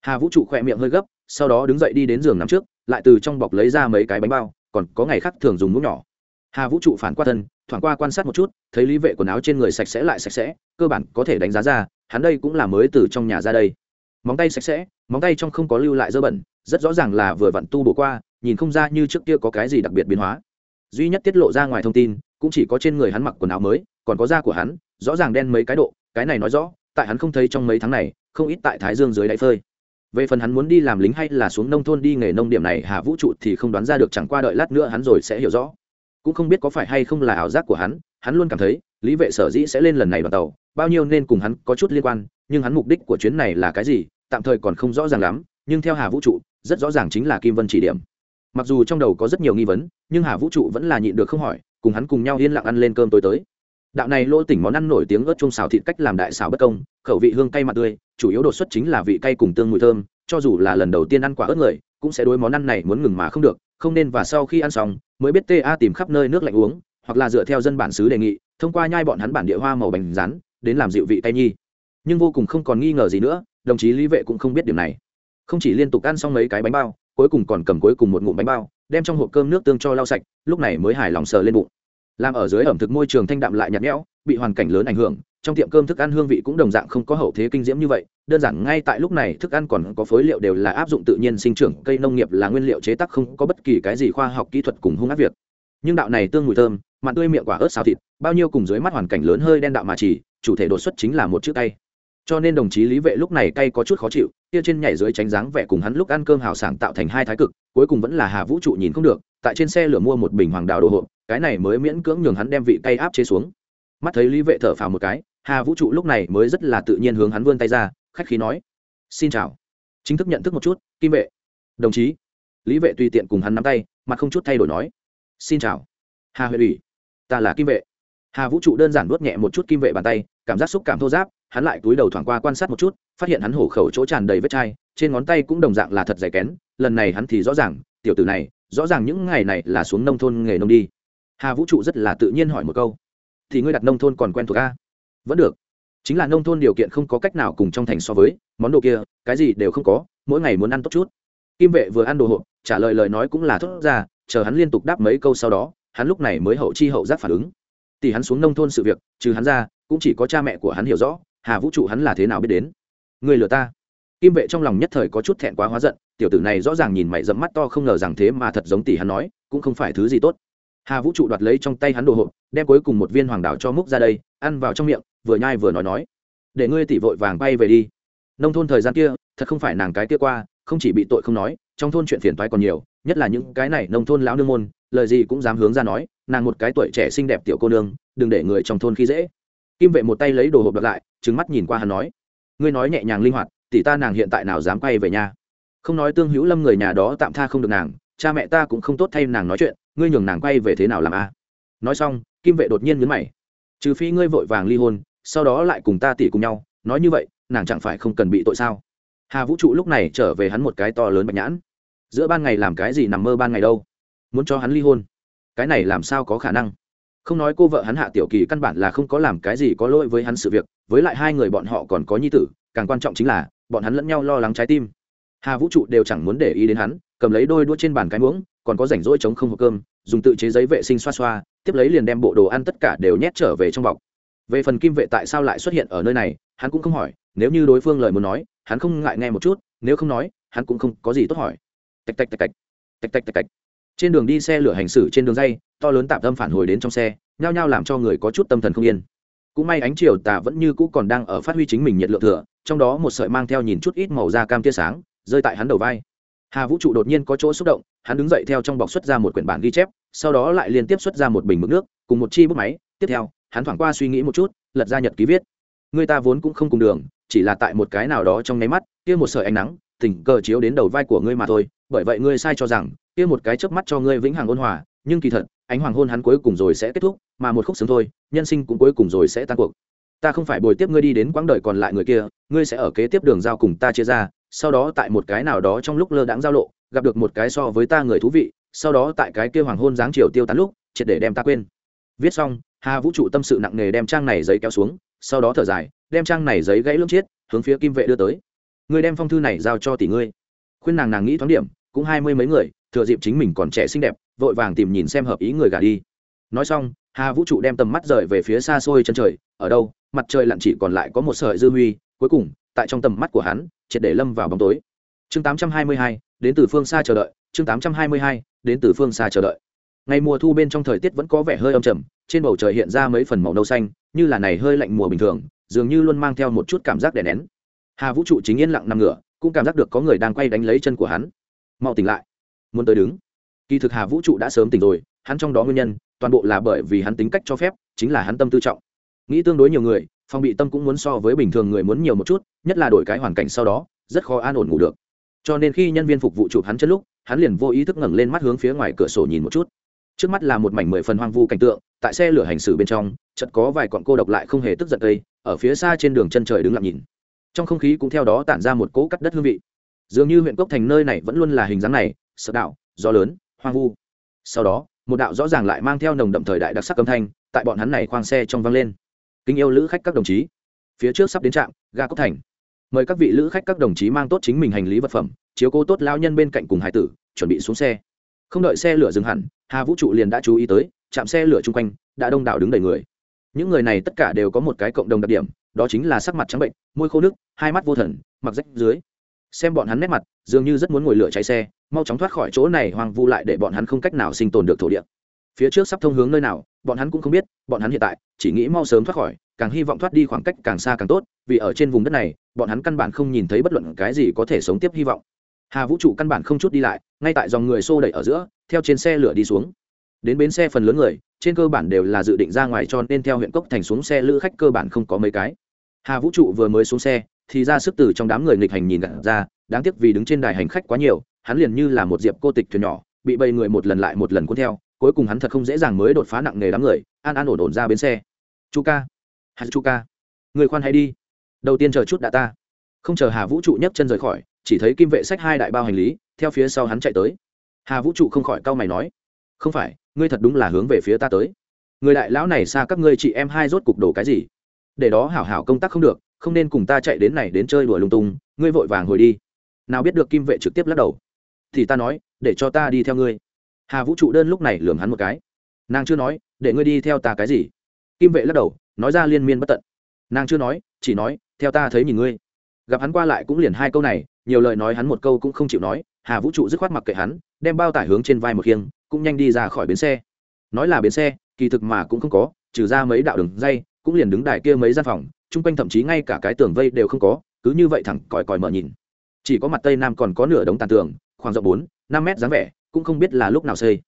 Hà vũ trụ khỏe miệng hơi gấp, sau đó đứng dậy đi đến giường nằm trước, lại từ trong bọc lấy ra mấy cái bánh bao, còn có ngày khác thường dùng mũ nhỏ. Hà vũ trụ phản qua thân thoảng qua quan sát một chút, thấy lý vệ quần áo trên người sạch sẽ lại sạch sẽ, cơ bản có thể đánh giá ra, hắn đây cũng là mới từ trong nhà ra đây. Móng tay sạch sẽ, móng tay trong không có lưu lại dơ bẩn, rất rõ ràng là vừa vặn tu bổ qua, nhìn không ra như trước kia có cái gì đặc biệt biến hóa. Duy nhất tiết lộ ra ngoài thông tin, cũng chỉ có trên người hắn mặc quần áo mới, còn có da của hắn, rõ ràng đen mấy cái độ, cái này nói rõ, tại hắn không thấy trong mấy tháng này, không ít tại thái dương dưới đáy phơi. Về phần hắn muốn đi làm lính hay là xuống nông thôn đi nghề nông điểm này hà vũ trụ thì không đoán ra được, chẳng qua đợi lát nữa hắn rồi sẽ hiểu rõ cũng không biết có phải hay không là ảo giác của hắn hắn luôn cảm thấy, lý vệ sở dĩ sẽ lên lần này đoàn tàu, bao nhiêu nên cùng hắn có chút liên quan, nhưng hắn mục đích của chuyến này là cái gì, tạm thời còn không rõ ràng lắm, nhưng theo hà vũ trụ, rất rõ ràng chính là kim vân chỉ điểm. Mặc dù trong đầu có rất nhiều nghi vấn, nhưng hà vũ trụ vẫn là nhịn được không hỏi, cùng hắn cùng nhau yên lặng ăn lên cơm tối tới. Đạo này lỗ tỉnh món ăn nổi tiếng ớt chung xào thịt cách làm đại xào bất công, khẩu vị hương cay mặt tươi, chủ yếu đột xuất chính là vị cay cùng tương mùi thơm, cho dù là lần đầu tiên ăn quả ớt người, cũng sẽ đối món ăn này muốn ngừng mà không được không nên và sau khi ăn xong, mới biết ta tìm khắp nơi nước lạnh uống, hoặc là dựa theo dân bản xứ đề nghị, thông qua nhai bọn hắn bản địa hoa màu bánh rán, đến làm dịu vị tay nhi. Nhưng vô cùng không còn nghi ngờ gì nữa, đồng chí lý vệ cũng không biết điều này. Không chỉ liên tục ăn xong mấy cái bánh bao, cuối cùng còn cầm cuối cùng một ngụm bánh bao, đem trong hộp cơm nước tương cho lau sạch, lúc này mới hài lòng sờ lên bụng. Làm ở dưới ẩm thực môi trường thanh đạm lại nhạt nhẽo bị hoàn cảnh lớn ảnh hưởng, trong tiệm cơm thức ăn hương vị cũng đồng dạng không có hậu thế kinh diễm như vậy. Đơn giản, ngay tại lúc này, thức ăn còn có phối liệu đều là áp dụng tự nhiên sinh trưởng, cây nông nghiệp là nguyên liệu chế tác không có bất kỳ cái gì khoa học kỹ thuật cùng hung ác việc. Nhưng đạo này tương mùi thơm, mặn tươi miệng quả ớt xào thịt, bao nhiêu cùng dưới mắt hoàn cảnh lớn hơi đen đạo mà chỉ, chủ thể đột xuất chính là một chữ tay cho nên đồng chí lý vệ lúc này cay có chút khó chịu, kia trên nhảy dưới tránh dáng vẻ cùng hắn lúc ăn cơm hào sảng tạo thành hai thái cực, cuối cùng vẫn là hà vũ trụ nhìn không được, tại trên xe lửa mua một bình hoàng đào đồ hộp, cái này mới miễn cưỡng nhường hắn đem vị cay áp chế xuống mắt thấy lý vệ thở phào một cái, hà vũ trụ lúc này mới rất là tự nhiên hướng hắn vươn tay ra, khách khí nói, xin chào. Chính thức nhận thức một chút, kim vệ. Đồng chí. Lý vệ tùy tiện cùng hắn nắm tay, mặt không chút thay đổi nói, xin chào. Hà huệ ủy, ta là kim vệ. Hà vũ trụ đơn giản nuốt nhẹ một chút kim vệ bàn tay, cảm giác xúc cảm thô giáp hắn lại túi đầu thoảng qua quan sát một chút, phát hiện hắn hổ khẩu chỗ tràn đầy vết chai, trên ngón tay cũng đồng dạng là thật dày kén, lần này hắn thì rõ ràng, tiểu tử này, rõ ràng những ngày này là xuống nông thôn nghề nông đi. Hà vũ trụ rất là tự nhiên hỏi một câu thì ngươi đặt nông thôn còn quen thuộc a? Vẫn được. Chính là nông thôn điều kiện không có cách nào cùng trong thành so với, món đồ kia, cái gì đều không có, mỗi ngày muốn ăn tốt chút. Kim vệ vừa ăn đồ hộp, trả lời lời nói cũng là thốt ra, chờ hắn liên tục đáp mấy câu sau đó, hắn lúc này mới hậu chi hậu giác phản ứng. Tỷ hắn xuống nông thôn sự việc, trừ hắn ra, cũng chỉ có cha mẹ của hắn hiểu rõ, hà vũ trụ hắn là thế nào biết đến. Người lừa ta. Kim vệ trong lòng nhất thời có chút thẹn quá hóa giận, tiểu tử này rõ ràng nhìn mày dẫm mắt to không ngờ rằng thế mà thật giống tỷ hắn nói, cũng không phải thứ gì tốt. Hà vũ trụ đoạt lấy trong tay hắn đồ hộp đem cuối cùng một viên hoàng đảo cho múc ra đây, ăn vào trong miệng, vừa nhai vừa nói nói. Để ngươi tỷ vội vàng bay về đi. Nông thôn thời gian kia, thật không phải nàng cái kia qua, không chỉ bị tội không nói, trong thôn chuyện phiền toái còn nhiều, nhất là những cái này nông thôn lão nương môn, lời gì cũng dám hướng ra nói, nàng một cái tuổi trẻ xinh đẹp tiểu cô nương, đừng để người trong thôn khi dễ. Kim vệ một tay lấy đồ hộp đặt lại trứng mắt nhìn qua hắn nói. Ngươi nói nhẹ nhàng linh hoạt, tỷ ta nàng hiện tại nào dám quay về nhà? Không nói tương hữu lâm người nhà đó tạm tha không được nàng, cha mẹ ta cũng không tốt thay nàng nói chuyện, ngươi nhường nàng quay về thế nào làm a? Nói xong kim vệ đột nhiên nhấn mày. Trừ phi ngươi vội vàng ly hôn, sau đó lại cùng ta tỉ cùng nhau, nói như vậy, nàng chẳng phải không cần bị tội sao? Hà vũ trụ lúc này trở về hắn một cái to lớn bạch nhãn. Giữa ban ngày làm cái gì nằm mơ ban ngày đâu? Muốn cho hắn ly hôn. Cái này làm sao có khả năng? Không nói cô vợ hắn hạ tiểu kỳ căn bản là không có làm cái gì có lỗi với hắn sự việc, với lại hai người bọn họ còn có nhi tử, càng quan trọng chính là, bọn hắn lẫn nhau lo lắng trái tim. Hà vũ trụ đều chẳng muốn để ý đến hắn, cầm lấy đôi đũa trên bàn cái muỗng, còn có rảnh rỗi chống không hộp cơm, dùng tự chế giấy vệ sinh xoa xoa tiếp lấy liền đem bộ đồ ăn tất cả đều nhét trở về trong bọc. Về phần kim vệ tại sao lại xuất hiện ở nơi này, hắn cũng không hỏi, nếu như đối phương lời muốn nói, hắn không ngại nghe một chút, nếu không nói, hắn cũng không có gì tốt hỏi. Tạch tạch tạch tạch. Tạch tạch tạch tạch. Trên đường đi xe lửa hành xử trên đường dây, to lớn tạm tâm phản hồi đến trong xe, nhao nhao làm cho người có chút tâm thần không yên. Cũng may ánh chiều tà vẫn như cũ còn đang ở phát huy chính mình nhiệt lượng thừa, trong đó một sợi mang theo nhìn chút ít màu da cam tia sáng, rơi tại hắn đầu vai. Hà vũ trụ đột nhiên có chỗ xúc động, hắn đứng dậy theo trong bọc xuất ra một quyển bản ghi chép sau đó lại liên tiếp xuất ra một bình mực nước, cùng một chi bút máy. Tiếp theo, hắn thoảng qua suy nghĩ một chút, lật ra nhật ký viết. Người ta vốn cũng không cùng đường, chỉ là tại một cái nào đó trong nháy mắt, kia một sợi ánh nắng, tình cờ chiếu đến đầu vai của ngươi mà thôi. Bởi vậy ngươi sai cho rằng, kia một cái chớp mắt cho ngươi vĩnh hằng ôn hòa, nhưng kỳ thật, ánh hoàng hôn hắn cuối cùng rồi sẽ kết thúc, mà một khúc sướng thôi, nhân sinh cũng cuối cùng rồi sẽ tan cuộc. Ta không phải bồi tiếp ngươi đi đến quãng đời còn lại người kia, ngươi sẽ ở kế tiếp đường giao cùng ta chia ra, sau đó tại một cái nào đó trong lúc lơ đãng giao lộ, gặp được một cái so với ta người thú vị sau đó tại cái kia hoàng hôn dáng chiều tiêu tán lúc, triệt để đem ta quên. Viết xong, hà vũ trụ tâm sự nặng nề đem trang này giấy kéo xuống, sau đó thở dài, đem trang này giấy gãy lưỡng chiết, hướng phía kim vệ đưa tới. Ngươi đem phong thư này giao cho tỷ ngươi. Khuyên nàng nàng nghĩ thoáng điểm, cũng hai mươi mấy người, thừa dịp chính mình còn trẻ xinh đẹp, vội vàng tìm nhìn xem hợp ý người gả đi. Nói xong, hà vũ trụ đem tầm mắt rời về phía xa xôi chân trời, ở đâu, mặt trời lặn chỉ còn lại có một sợi dư huy, cuối cùng, tại trong tầm mắt của hắn, triệt để lâm vào bóng tối chương 822, đến từ phương xa chờ đợi chương 822, đến từ phương xa chờ đợi. Ngày mùa thu bên trong thời tiết vẫn có vẻ hơi âm trầm trên bầu trời hiện ra mấy phần màu nâu xanh như là này hơi lạnh mùa bình thường dường như luôn mang theo một chút cảm giác đè nén. Hà vũ trụ chính yên lặng nằm ngửa cũng cảm giác được có người đang quay đánh lấy chân của hắn. Mau tỉnh lại. Muốn tới đứng. Kỳ thực hà vũ trụ đã sớm tỉnh rồi hắn trong đó nguyên nhân toàn bộ là bởi vì hắn tính cách cho phép chính là hắn tâm tư trọng. Nghĩ tương đối nhiều người phòng bị tâm cũng muốn so với bình thường người muốn nhiều một chút nhất là đổi cái hoàn cảnh sau đó rất khó an ổn ngủ được cho nên khi nhân viên phục vụ chụp hắn chân lúc, hắn liền vô ý thức ngẩng lên mắt hướng phía ngoài cửa sổ nhìn một chút. Trước mắt là một mảnh mười phần hoang vu cảnh tượng, tại xe lửa hành xử bên trong, chợt có vài cọn cô độc lại không hề tức giận cây ở phía xa trên đường chân trời đứng lặng nhìn. Trong không khí cũng theo đó tản ra một cỗ cắt đất hương vị. Dường như huyện cốc thành nơi này vẫn luôn là hình dáng này, sợ đạo, gió lớn, hoang vu. Sau đó, một đạo rõ ràng lại mang theo nồng đậm thời đại đặc sắc âm thanh, tại bọn hắn này khoang xe trong vang lên. Kính yêu lữ khách các đồng chí, phía trước sắp đến trạm, ga cốc thành mời các vị lữ khách các đồng chí mang tốt chính mình hành lý vật phẩm, chiếu cố tốt lao nhân bên cạnh cùng hải tử, chuẩn bị xuống xe. Không đợi xe lửa dừng hẳn, hà vũ trụ liền đã chú ý tới, chạm xe lửa chung quanh, đã đông đảo đứng đầy người. Những người này tất cả đều có một cái cộng đồng đặc điểm, đó chính là sắc mặt trắng bệnh, môi khô nước, hai mắt vô thần, mặc rách dưới. Xem bọn hắn nét mặt, dường như rất muốn ngồi lửa cháy xe, mau chóng thoát khỏi chỗ này hoang vu lại để bọn hắn không cách nào sinh tồn được thổ địa. Phía trước sắp thông hướng nơi nào, bọn hắn cũng không biết, bọn hắn hiện tại chỉ nghĩ mau sớm thoát khỏi càng hy vọng thoát đi khoảng cách càng xa càng tốt, vì ở trên vùng đất này, bọn hắn căn bản không nhìn thấy bất luận cái gì có thể sống tiếp hy vọng. Hà vũ trụ căn bản không chút đi lại, ngay tại dòng người xô đẩy ở giữa, theo trên xe lửa đi xuống. Đến bến xe phần lớn người, trên cơ bản đều là dự định ra ngoài cho nên theo huyện cốc thành xuống xe lữ khách cơ bản không có mấy cái. Hà vũ trụ vừa mới xuống xe, thì ra sức từ trong đám người nghịch hành nhìn ra, đáng tiếc vì đứng trên đài hành khách quá nhiều, hắn liền như là một diệp cô tịch thuyền nhỏ, bị bầy người một lần lại một lần cuốn theo, cuối cùng hắn thật không dễ dàng mới đột phá nặng nề đám người, an an ổn ổn ra bến xe. Chu ca hạt chu ca người khoan hay đi. Đầu tiên chờ chút đã ta. Không chờ hà vũ trụ nhấc chân rời khỏi, chỉ thấy kim vệ sách hai đại bao hành lý, theo phía sau hắn chạy tới. Hà vũ trụ không khỏi cau mày nói, không phải, ngươi thật đúng là hướng về phía ta tới. Người đại lão này xa các ngươi chị em hai rốt cục đồ cái gì? Để đó hảo hảo công tác không được, không nên cùng ta chạy đến này đến chơi đùa lung tung, ngươi vội vàng hồi đi. Nào biết được kim vệ trực tiếp lắc đầu. Thì ta nói, để cho ta đi theo ngươi. Hà vũ trụ đơn lúc này lường hắn một cái. Nàng chưa nói, để ngươi đi theo ta cái gì? Kim vệ lắc đầu, nói ra liên miên bất tận. Nàng chưa nói, chỉ nói, theo ta thấy nhìn ngươi. Gặp hắn qua lại cũng liền hai câu này, nhiều lời nói hắn một câu cũng không chịu nói, hà vũ trụ dứt khoát mặc kệ hắn, đem bao tải hướng trên vai một khiêng, cũng nhanh đi ra khỏi bến xe. Nói là bến xe, kỳ thực mà cũng không có, trừ ra mấy đạo đường dây, cũng liền đứng đài kia mấy gian phòng, chung quanh thậm chí ngay cả cái tường vây đều không có, cứ như vậy thẳng còi còi mở nhìn. Chỉ có mặt tây nam còn có nửa đống tàn tường, khoảng rộng bốn, năm mét dáng vẻ, cũng không biết là lúc nào xây.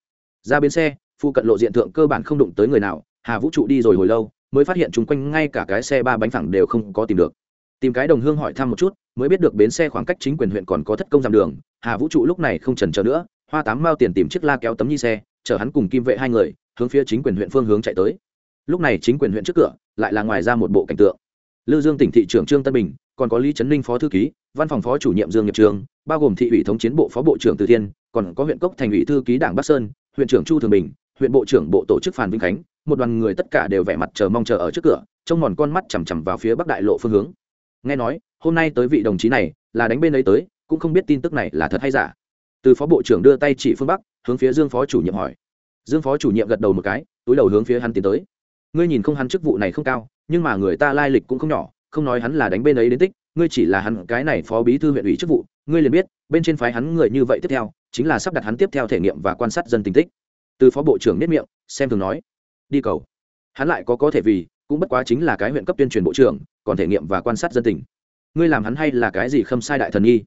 Ra bến xe phụ cận lộ diện thượng cơ bản không đụng tới người nào hà vũ trụ đi rồi hồi lâu, mới phát hiện chung quanh ngay cả cái xe ba bánh phẳng đều không có tìm được. Tìm cái đồng hương hỏi thăm một chút, mới biết được bến xe khoảng cách chính quyền huyện còn có thất công giảm đường, hà vũ trụ lúc này không trần chờ nữa, hoa tám mao tiền tìm chiếc la kéo tấm nhi xe, chở hắn cùng kim vệ hai người, hướng phía chính quyền huyện phương hướng chạy tới. Lúc này chính quyền huyện trước cửa, lại là ngoài ra một bộ cảnh tượng. Lư dương tỉnh thị trưởng trương tân bình, còn có lý trấn ninh phó thư ký, văn phòng phó chủ nhiệm dương nghiệp trường, bao gồm thị ủy thống chiến bộ phó bộ trưởng từ thiên, còn có huyện cốc thành ủy thư ký đảng bắc sơn, huyện trưởng chu thường bình, huyện bộ trưởng bộ tổ chức phan Vinh khánh một đoàn người tất cả đều vẻ mặt chờ mong chờ ở trước cửa, trông mòn con mắt chằm chằm vào phía bắc đại lộ phương hướng. Nghe nói, hôm nay tới vị đồng chí này, là đánh bên ấy tới, cũng không biết tin tức này là thật hay giả. Từ phó bộ trưởng đưa tay chỉ phương bắc, hướng phía dương phó chủ nhiệm hỏi. Dương phó chủ nhiệm gật đầu một cái, túi đầu hướng phía hắn tiến tới. Ngươi nhìn không hắn chức vụ này không cao, nhưng mà người ta lai lịch cũng không nhỏ, không nói hắn là đánh bên ấy đến tích, ngươi chỉ là hắn cái này phó bí thư huyện ủy chức vụ, ngươi liền biết, bên trên phái hắn người như vậy tiếp theo, chính là sắp đặt hắn tiếp theo thể nghiệm và quan sát dân tình tích. Từ phó bộ trưởng biết miệng, xem thường nói đi cầu. Hắn lại có có thể vì, cũng bất quá chính là cái huyện cấp tuyên truyền bộ trưởng, còn thể nghiệm và quan sát dân tình. Ngươi làm hắn hay là cái gì khâm sai đại thần nghi?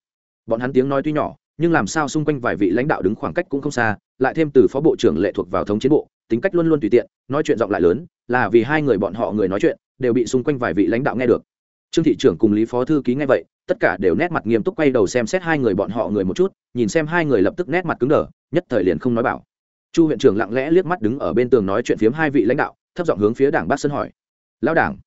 Bọn hắn tiếng nói tuy nhỏ, nhưng làm sao xung quanh vài vị lãnh đạo đứng khoảng cách cũng không xa, lại thêm từ phó bộ trưởng lệ thuộc vào thống chiến bộ, tính cách luôn luôn tùy tiện, nói chuyện giọng lại lớn, là vì hai người bọn họ người nói chuyện, đều bị xung quanh vài vị lãnh đạo nghe được. Trương thị trưởng cùng lý phó thư ký nghe vậy, tất cả đều nét mặt nghiêm túc quay đầu xem xét hai người bọn họ người một chút, nhìn xem hai người lập tức nét mặt cứng đờ, nhất thời liền không nói bảo chu huyện trưởng lặng lẽ liếc mắt đứng ở bên tường nói chuyện phiếm hai vị lãnh đạo, thấp giọng hướng phía đảng bác sơn hỏi. Lão đảng,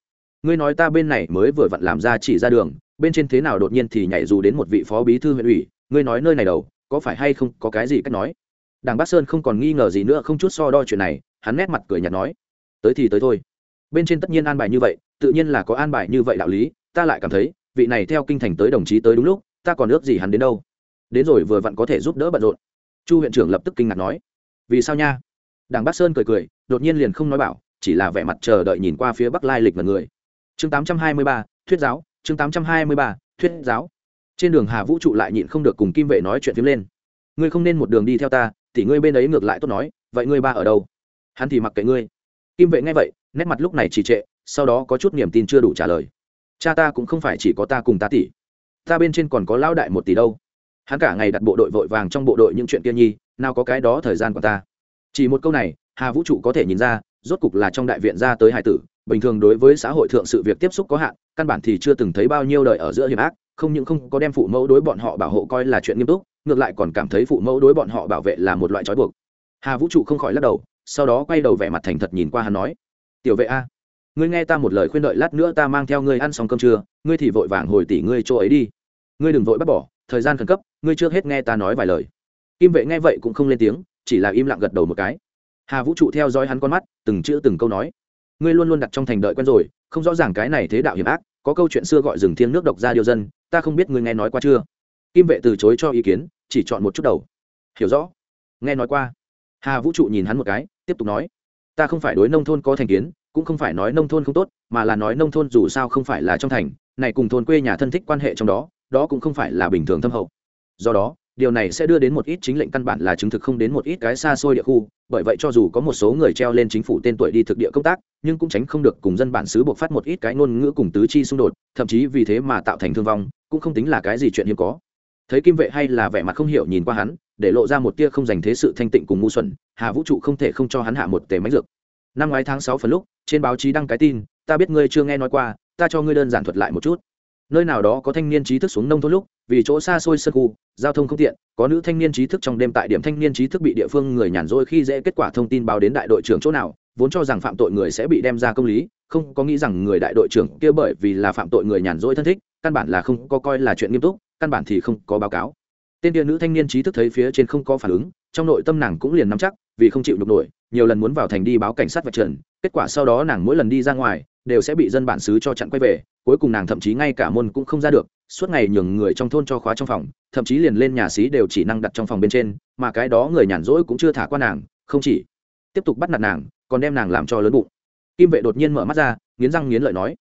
ngươi nói ta bên này mới vừa vặn làm ra chỉ ra đường, bên trên thế nào đột nhiên thì nhảy dù đến một vị phó bí thư huyện ủy, ngươi nói nơi này đầu, có phải hay không có cái gì cách nói? Đảng Bác sơn không còn nghi ngờ gì nữa, không chút so đo chuyện này, hắn nét mặt cười nhạt nói. Tới thì tới thôi. Bên trên tất nhiên an bài như vậy, tự nhiên là có an bài như vậy đạo lý, ta lại cảm thấy, vị này theo kinh thành tới đồng chí tới đúng lúc, ta còn ước gì hắn đến đâu. Đến rồi vừa vặn có thể giúp đỡ bận rộn. Chu huyện trưởng lập tức kinh ngạc nói vì sao nha? Đảng bắc sơn cười cười đột nhiên liền không nói bảo chỉ là vẻ mặt chờ đợi nhìn qua phía bắc lai lịch mật người. Chương 823, thuyết giáo chương 823, thuyết giáo. Trên đường hà vũ trụ lại nhịn không được cùng kim vệ nói chuyện phím lên. Ngươi không nên một đường đi theo ta thì ngươi bên ấy ngược lại tốt nói vậy ngươi ba ở đâu? Hắn thì mặc kệ ngươi. Kim vệ nghe vậy nét mặt lúc này trì trệ sau đó có chút niềm tin chưa đủ trả lời. Cha ta cũng không phải chỉ có ta cùng ta tỷ. Ta bên trên còn có lão đại một tỷ đâu. Hắn cả ngày đặt bộ đội vội vàng trong bộ đội những chuyện kia nhi nào có cái đó thời gian của ta. Chỉ một câu này, hà vũ trụ có thể nhìn ra, rốt cục là trong đại viện ra tới hải tử, bình thường đối với xã hội thượng sự việc tiếp xúc có hạn, căn bản thì chưa từng thấy bao nhiêu đời ở giữa hiểm ác, không những không có đem phụ mẫu đối bọn họ bảo hộ coi là chuyện nghiêm túc, ngược lại còn cảm thấy phụ mẫu đối bọn họ bảo vệ là một loại trói buộc. Hà vũ trụ không khỏi lắc đầu, sau đó quay đầu vẻ mặt thành thật nhìn qua hắn nói, tiểu vệ a, ngươi nghe ta một lời khuyên đợi lát nữa ta mang theo ngươi ăn xong cơm trưa, ngươi thì vội vàng hồi tỷ ngươi chỗ ấy đi. Ngươi đừng vội bắt bỏ, thời gian khẩn cấp, ngươi chưa hết nghe ta nói vài lời kim vệ nghe vậy cũng không lên tiếng, chỉ là im lặng gật đầu một cái. Hà vũ trụ theo dõi hắn con mắt, từng chữ từng câu nói. Ngươi luôn luôn đặt trong thành đợi quen rồi, không rõ ràng cái này thế đạo hiểm ác, có câu chuyện xưa gọi rừng thiên nước độc ra điều dân, ta không biết ngươi nghe nói qua chưa? Kim vệ từ chối cho ý kiến, chỉ chọn một chút đầu. Hiểu rõ. Nghe nói qua. Hà vũ trụ nhìn hắn một cái, tiếp tục nói. Ta không phải đối nông thôn có thành kiến, cũng không phải nói nông thôn không tốt, mà là nói nông thôn dù sao không phải là trong thành, này cùng thôn quê nhà thân thích quan hệ trong đó đó cũng không phải là bình thường thâm hậu. Do đó điều này sẽ đưa đến một ít chính lệnh căn bản là chứng thực không đến một ít cái xa xôi địa khu, bởi vậy cho dù có một số người treo lên chính phủ tên tuổi đi thực địa công tác, nhưng cũng tránh không được cùng dân bản xứ buộc phát một ít cái ngôn ngữ cùng tứ chi xung đột, thậm chí vì thế mà tạo thành thương vong, cũng không tính là cái gì chuyện hiếm có. Thấy kim vệ hay là vẻ mặt không hiểu nhìn qua hắn, để lộ ra một tia không dành thế sự thanh tịnh cùng ngu xuẩn, hà vũ trụ không thể không cho hắn hạ một tề máy dược. Năm ngoái tháng sáu phần lúc, trên báo chí đăng cái tin, ta biết ngươi chưa nghe nói qua, ta cho ngươi đơn giản thuật lại một chút nơi nào đó có thanh niên trí thức xuống nông thôn lúc, vì chỗ xa xôi sân khu, giao thông không tiện, có nữ thanh niên trí thức trong đêm tại điểm thanh niên trí thức bị địa phương người nhàn rỗi khi dễ kết quả thông tin báo đến đại đội trưởng chỗ nào, vốn cho rằng phạm tội người sẽ bị đem ra công lý, không có nghĩ rằng người đại đội trưởng kia bởi vì là phạm tội người nhàn rỗi thân thích, căn bản là không có coi là chuyện nghiêm túc, căn bản thì không có báo cáo. Tên địa nữ thanh niên trí thức thấy phía trên không có phản ứng, trong nội tâm nàng cũng liền nắm chắc, vì không chịu nhục nổi, nhiều lần muốn vào thành đi báo cảnh sát vạch trần, kết quả sau đó nàng mỗi lần đi ra ngoài đều sẽ bị dân bản xứ cho chặn quay về, cuối cùng nàng thậm chí ngay cả môn cũng không ra được, suốt ngày nhường người trong thôn cho khóa trong phòng, thậm chí liền lên nhà xí đều chỉ năng đặt trong phòng bên trên, mà cái đó người nhàn rỗi cũng chưa thả qua nàng, không chỉ tiếp tục bắt nạt nàng, còn đem nàng làm cho lớn bụng. Kim vệ đột nhiên mở mắt ra, nghiến răng nghiến lợi nói,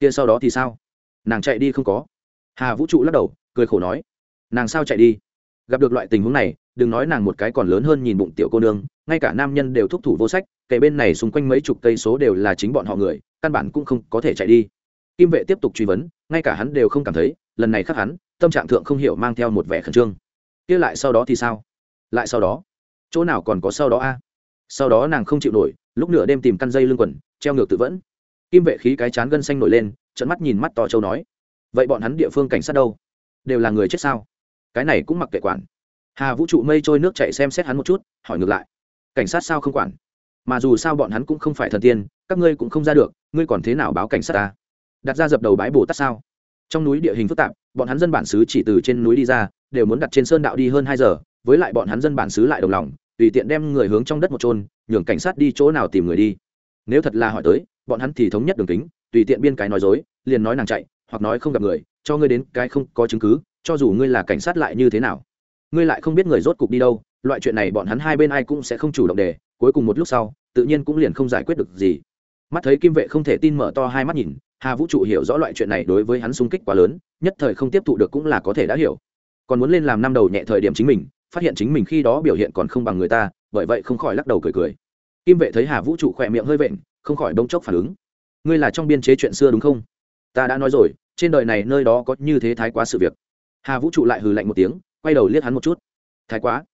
kia sau đó thì sao? Nàng chạy đi không có. Hà vũ trụ lắc đầu, cười khổ nói, nàng sao chạy đi? Gặp được loại tình huống này, đừng nói nàng một cái còn lớn hơn nhìn bụng tiểu cô nương, ngay cả nam nhân đều thúc thủ vô sách kể bên này xung quanh mấy chục cây số đều là chính bọn họ người, căn bản cũng không có thể chạy đi. Kim vệ tiếp tục truy vấn, ngay cả hắn đều không cảm thấy, lần này khác hắn, tâm trạng thượng không hiểu mang theo một vẻ khẩn trương. Kia lại sau đó thì sao? Lại sau đó? Chỗ nào còn có sau đó a? Sau đó nàng không chịu nổi, lúc nửa đêm tìm căn dây lưng quần, treo ngược tự vẫn. Kim vệ khí cái chán gân xanh nổi lên trận mắt nhìn mắt to châu nói, vậy bọn hắn địa phương cảnh sát đâu? Đều là người chết sao? Cái này cũng mặc kệ quản. Hà vũ trụ mây trôi nước chạy xem xét hắn một chút, hỏi ngược lại, cảnh sát sao không quản? Mà dù sao bọn hắn cũng không phải thần tiên các ngươi cũng không ra được ngươi còn thế nào báo cảnh sát ta? Đặt ra dập đầu bãi bồ tát sao? Trong núi địa hình phức tạp bọn hắn dân bản xứ chỉ từ trên núi đi ra đều muốn đặt trên sơn đạo đi hơn hai giờ với lại bọn hắn dân bản xứ lại đồng lòng tùy tiện đem người hướng trong đất một trôn nhường cảnh sát đi chỗ nào tìm người đi. Nếu thật là hỏi tới bọn hắn thì thống nhất đường tính, tùy tiện biên cái nói dối liền nói nàng chạy hoặc nói không gặp người cho ngươi đến cái không có chứng cứ cho dù ngươi là cảnh sát lại như thế nào? Ngươi lại không biết người rốt cục đi đâu loại chuyện này bọn hắn hai bên ai cũng sẽ không chủ động để cuối cùng một lúc sau, tự nhiên cũng liền không giải quyết được gì. Mắt thấy kim vệ không thể tin mở to hai mắt nhìn, hà vũ trụ hiểu rõ loại chuyện này đối với hắn sung kích quá lớn, nhất thời không tiếp thụ được cũng là có thể đã hiểu. Còn muốn lên làm năm đầu nhẹ thời điểm chính mình, phát hiện chính mình khi đó biểu hiện còn không bằng người ta, bởi vậy không khỏi lắc đầu cười cười. Kim vệ thấy hà vũ trụ khỏe miệng hơi vện, không khỏi bông chốc phản ứng. Ngươi là trong biên chế chuyện xưa đúng không? Ta đã nói rồi, trên đời này nơi đó có như thế thái quá sự việc. Hà vũ trụ lại hừ lạnh một tiếng, quay đầu liếc hắn một chút. Thái quá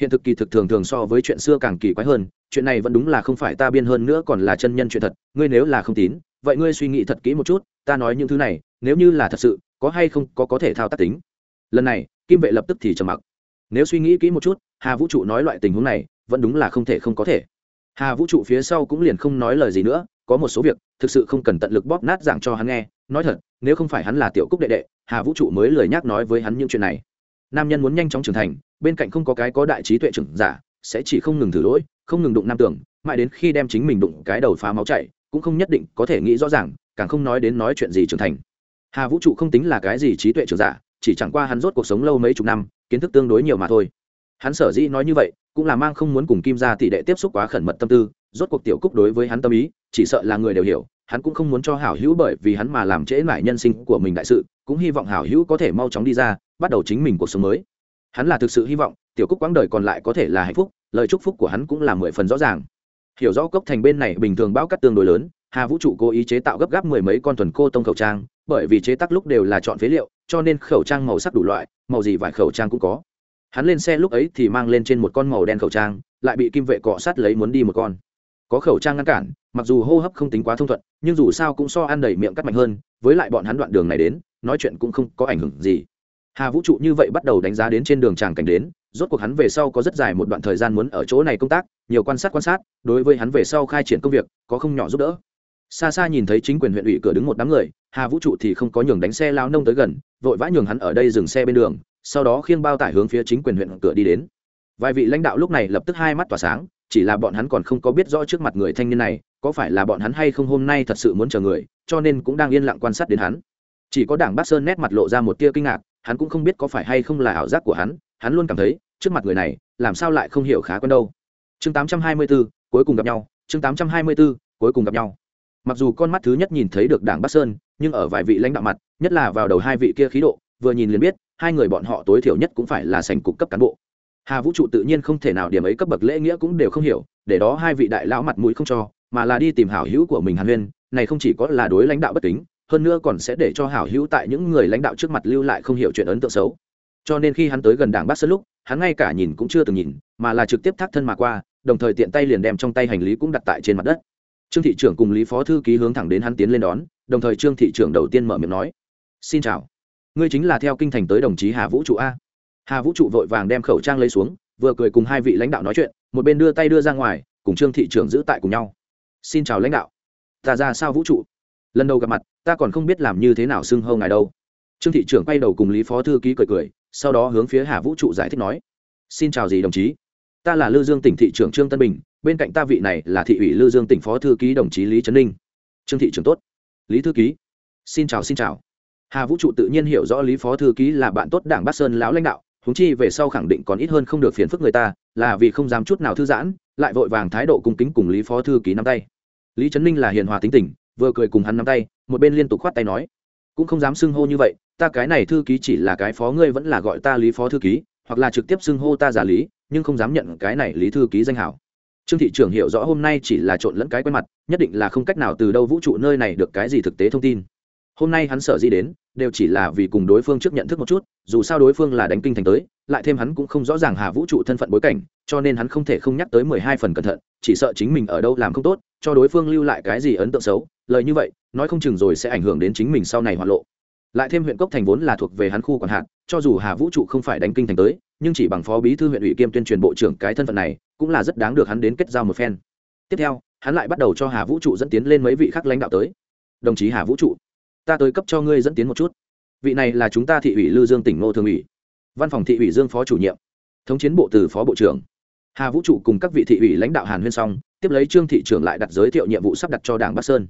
hiện thực kỳ thực thường thường so với chuyện xưa càng kỳ quái hơn, chuyện này vẫn đúng là không phải ta biên hơn nữa còn là chân nhân chuyện thật, ngươi nếu là không tín, vậy ngươi suy nghĩ thật kỹ một chút, ta nói những thứ này, nếu như là thật sự, có hay không có có thể thao tác tính? Lần này, kim vệ lập tức thì trầm mặc. Nếu suy nghĩ kỹ một chút, hà vũ trụ nói loại tình huống này, vẫn đúng là không thể không có thể. Hà vũ trụ phía sau cũng liền không nói lời gì nữa, có một số việc, thực sự không cần tận lực bóp nát dạng cho hắn nghe, nói thật, nếu không phải hắn là tiểu cúc đệ đệ, hà vũ trụ mới lời nhắc nói với hắn những chuyện này nam nhân muốn nhanh chóng trưởng thành, bên cạnh không có cái có đại trí tuệ trưởng giả, sẽ chỉ không ngừng thử lỗi, không ngừng đụng nam tưởng, mãi đến khi đem chính mình đụng cái đầu phá máu chảy, cũng không nhất định có thể nghĩ rõ ràng, càng không nói đến nói chuyện gì trưởng thành. Hà vũ trụ không tính là cái gì trí tuệ trưởng giả, chỉ chẳng qua hắn rốt cuộc sống lâu mấy chục năm, kiến thức tương đối nhiều mà thôi. Hắn sở dĩ nói như vậy, cũng là mang không muốn cùng kim gia tỷ đệ tiếp xúc quá khẩn mật tâm tư, rốt cuộc tiểu cúc đối với hắn tâm ý, chỉ sợ là người đều hiểu hắn cũng không muốn cho hảo hữu bởi vì hắn mà làm trễ mãi nhân sinh của mình đại sự, cũng hy vọng hảo hữu có thể mau chóng đi ra, bắt đầu chính mình cuộc sống mới. Hắn là thực sự hy vọng, tiểu cúc quãng đời còn lại có thể là hạnh phúc, lời chúc phúc của hắn cũng là mười phần rõ ràng. Hiểu rõ cốc thành bên này bình thường bão cắt tương đối lớn, hà vũ trụ cố ý chế tạo gấp gáp mười mấy con thuần cô tông khẩu trang, bởi vì chế tác lúc đều là chọn phế liệu, cho nên khẩu trang màu sắc đủ loại, màu gì vải khẩu trang cũng có. Hắn lên xe lúc ấy thì mang lên trên một con màu đen khẩu trang, lại bị kim vệ cọ sát lấy muốn đi một con có khẩu trang ngăn cản, mặc dù hô hấp không tính quá thông thuận, nhưng dù sao cũng so ăn đầy miệng cắt mạnh hơn, với lại bọn hắn đoạn đường này đến, nói chuyện cũng không có ảnh hưởng gì. Hà vũ trụ như vậy bắt đầu đánh giá đến trên đường tràng cảnh đến, rốt cuộc hắn về sau có rất dài một đoạn thời gian muốn ở chỗ này công tác, nhiều quan sát quan sát, đối với hắn về sau khai triển công việc, có không nhỏ giúp đỡ. Xa xa nhìn thấy chính quyền huyện ủy cửa đứng một đám người, hà vũ trụ thì không có nhường đánh xe lao nông tới gần, vội vã nhường hắn ở đây dừng xe bên đường, sau đó khiêng bao tải hướng phía chính quyền huyện cửa đi đến. Vài vị lãnh đạo lúc này lập tức hai mắt tỏa sáng chỉ là bọn hắn còn không có biết rõ trước mặt người thanh niên này có phải là bọn hắn hay không hôm nay thật sự muốn chờ người cho nên cũng đang yên lặng quan sát đến hắn. Chỉ có đảng bác sơn nét mặt lộ ra một tia kinh ngạc hắn cũng không biết có phải hay không là ảo giác của hắn hắn luôn cảm thấy trước mặt người này làm sao lại không hiểu khá quen đâu. Chương 824, cuối cùng gặp nhau chương 824, cuối cùng gặp nhau. Mặc dù con mắt thứ nhất nhìn thấy được đảng bắc sơn nhưng ở vài vị lãnh đạo mặt nhất là vào đầu hai vị kia khí độ vừa nhìn liền biết hai người bọn họ tối thiểu nhất cũng phải là sành cục cấp cán bộ hà vũ trụ tự nhiên không thể nào điểm ấy cấp bậc lễ nghĩa cũng đều không hiểu, để đó hai vị đại lão mặt mũi không cho, mà là đi tìm hảo hữu của mình hàn huyên, này không chỉ có là đối lãnh đạo bất kính, hơn nữa còn sẽ để cho hảo hữu tại những người lãnh đạo trước mặt lưu lại không hiểu chuyện ấn tượng xấu. Cho nên khi hắn tới gần đảng bát sơn lúc, hắn ngay cả nhìn cũng chưa từng nhìn, mà là trực tiếp thác thân mà qua, đồng thời tiện tay liền đem trong tay hành lý cũng đặt tại trên mặt đất. Trương thị trưởng cùng lý phó thư ký hướng thẳng đến hắn tiến lên đón, đồng thời trương thị trưởng đầu tiên mở miệng nói, xin chào. Ngươi chính là theo kinh thành tới đồng chí hà vũ trụ a hà vũ trụ vội vàng đem khẩu trang lấy xuống, vừa cười cùng hai vị lãnh đạo nói chuyện, một bên đưa tay đưa ra ngoài, cùng trương thị trưởng giữ tại cùng nhau. Xin chào lãnh đạo. Ta ra sao vũ trụ? Lần đầu gặp mặt, ta còn không biết làm như thế nào xưng hâu ngài đâu. Trương thị trưởng quay đầu cùng lý phó thư ký cười cười, sau đó hướng phía hà vũ trụ giải thích nói. Xin chào gì đồng chí? Ta là lư dương tỉnh thị trưởng trương tân bình, bên cạnh ta vị này là thị ủy lư dương tỉnh phó thư ký đồng chí lý trấn ninh. Trương thị trưởng tốt. Lý thư ký. Xin chào xin chào. Hà vũ trụ tự nhiên hiểu rõ lý phó thư ký là bạn tốt đảng bát sơn lão lãnh đạo huống chi về sau khẳng định còn ít hơn không được phiền phức người ta, là vì không dám chút nào thư giãn, lại vội vàng thái độ cung kính cùng lý phó thư ký nắm tay. Lý trấn ninh là hiền hòa tính tình, vừa cười cùng hắn nắm tay, một bên liên tục khoát tay nói, cũng không dám xưng hô như vậy, ta cái này thư ký chỉ là cái phó ngươi vẫn là gọi ta lý phó thư ký, hoặc là trực tiếp xưng hô ta giả lý, nhưng không dám nhận cái này lý thư ký danh hảo. Trương thị trưởng hiểu rõ hôm nay chỉ là trộn lẫn cái quen mặt, nhất định là không cách nào từ đâu vũ trụ nơi này được cái gì thực tế thông tin hôm nay hắn sợ gì đến, đều chỉ là vì cùng đối phương trước nhận thức một chút, dù sao đối phương là đánh kinh thành tới, lại thêm hắn cũng không rõ ràng hà vũ trụ thân phận bối cảnh, cho nên hắn không thể không nhắc tới mười hai phần cẩn thận, chỉ sợ chính mình ở đâu làm không tốt, cho đối phương lưu lại cái gì ấn tượng xấu, lời như vậy, nói không chừng rồi sẽ ảnh hưởng đến chính mình sau này hoạn lộ. Lại thêm huyện cốc thành vốn là thuộc về hắn khu quản hạn cho dù hà vũ trụ không phải đánh kinh thành tới, nhưng chỉ bằng phó bí thư huyện ủy kiêm tuyên truyền bộ trưởng cái thân phận này, cũng là rất đáng được hắn đến kết giao một phen. Tiếp theo, hắn lại bắt đầu cho hà vũ trụ dẫn tiến lên mấy vị khác lãnh đạo tới. Đồng chí hà vũ trụ ta tới cấp cho ngươi dẫn tiến một chút. Vị này là chúng ta thị ủy lư dương tỉnh ngô thường ủy, văn phòng thị ủy dương phó chủ nhiệm, thống chiến bộ từ phó bộ trưởng. Hà vũ trụ cùng các vị thị ủy lãnh đạo hàn huyên xong, tiếp lấy trương thị trưởng lại đặt giới thiệu nhiệm vụ sắp đặt cho đảng bắc sơn.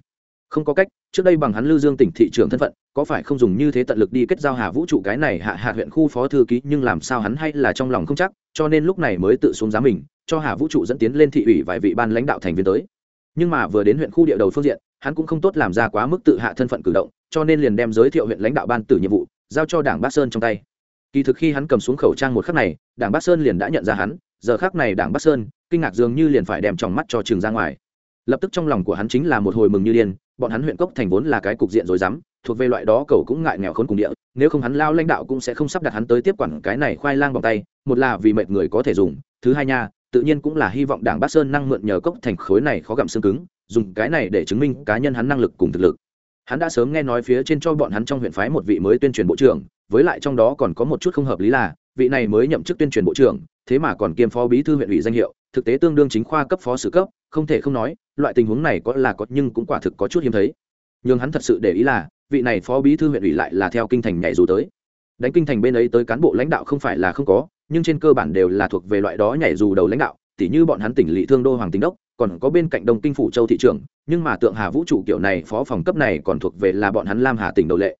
Không có cách, trước đây bằng hắn lư dương tỉnh thị trưởng thân phận, có phải không dùng như thế tận lực đi kết giao hà vũ trụ cái này hạ hạ huyện khu phó thư ký, nhưng làm sao hắn hay là trong lòng không chắc, cho nên lúc này mới tự xuống giá mình, cho hà vũ trụ dẫn tiến lên thị ủy vài vị ban lãnh đạo thành viên tới nhưng mà vừa đến huyện khu địa đầu phương diện, hắn cũng không tốt làm ra quá mức tự hạ thân phận cử động, cho nên liền đem giới thiệu huyện lãnh đạo ban tử nhiệm vụ, giao cho đảng bắc sơn trong tay. Kỳ thực khi hắn cầm xuống khẩu trang một khắc này, đảng bắc sơn liền đã nhận ra hắn, giờ khắc này đảng bắc sơn, kinh ngạc dường như liền phải đem tròng mắt cho trường ra ngoài. Lập tức trong lòng của hắn chính là một hồi mừng như điên, bọn hắn huyện cốc thành vốn là cái cục diện rồi dám thuộc về loại đó cầu cũng ngại nghèo khốn cùng địa, nếu không hắn lao lãnh đạo cũng sẽ không sắp đặt hắn tới tiếp quản cái này khoai lang bằng tay, một là vì mệt người có thể dùng, thứ hai nha tự nhiên cũng là hy vọng đảng bắc sơn năng mượn nhờ cốc thành khối này khó gặm xương cứng, dùng cái này để chứng minh cá nhân hắn năng lực cùng thực lực. Hắn đã sớm nghe nói phía trên cho bọn hắn trong huyện phái một vị mới tuyên truyền bộ trưởng, với lại trong đó còn có một chút không hợp lý là, vị này mới nhậm chức tuyên truyền bộ trưởng, thế mà còn kiêm phó bí thư huyện ủy danh hiệu, thực tế tương đương chính khoa cấp phó sử cấp, không thể không nói, loại tình huống này có là có nhưng cũng quả thực có chút hiếm thấy. Nhưng hắn thật sự để ý là, vị này phó bí thư huyện ủy lại là theo kinh thành nhảy dù tới. Đánh kinh thành bên ấy tới cán bộ lãnh đạo không phải là không có nhưng trên cơ bản đều là thuộc về loại đó nhảy dù đầu lãnh đạo, tỉ như bọn hắn tỉnh lỵ thương đô hoàng tính đốc, còn có bên cạnh đông kinh phủ châu thị trưởng, nhưng mà tượng hà vũ trụ kiểu này phó phòng cấp này còn thuộc về là bọn hắn lam hà tỉnh đầu lệ.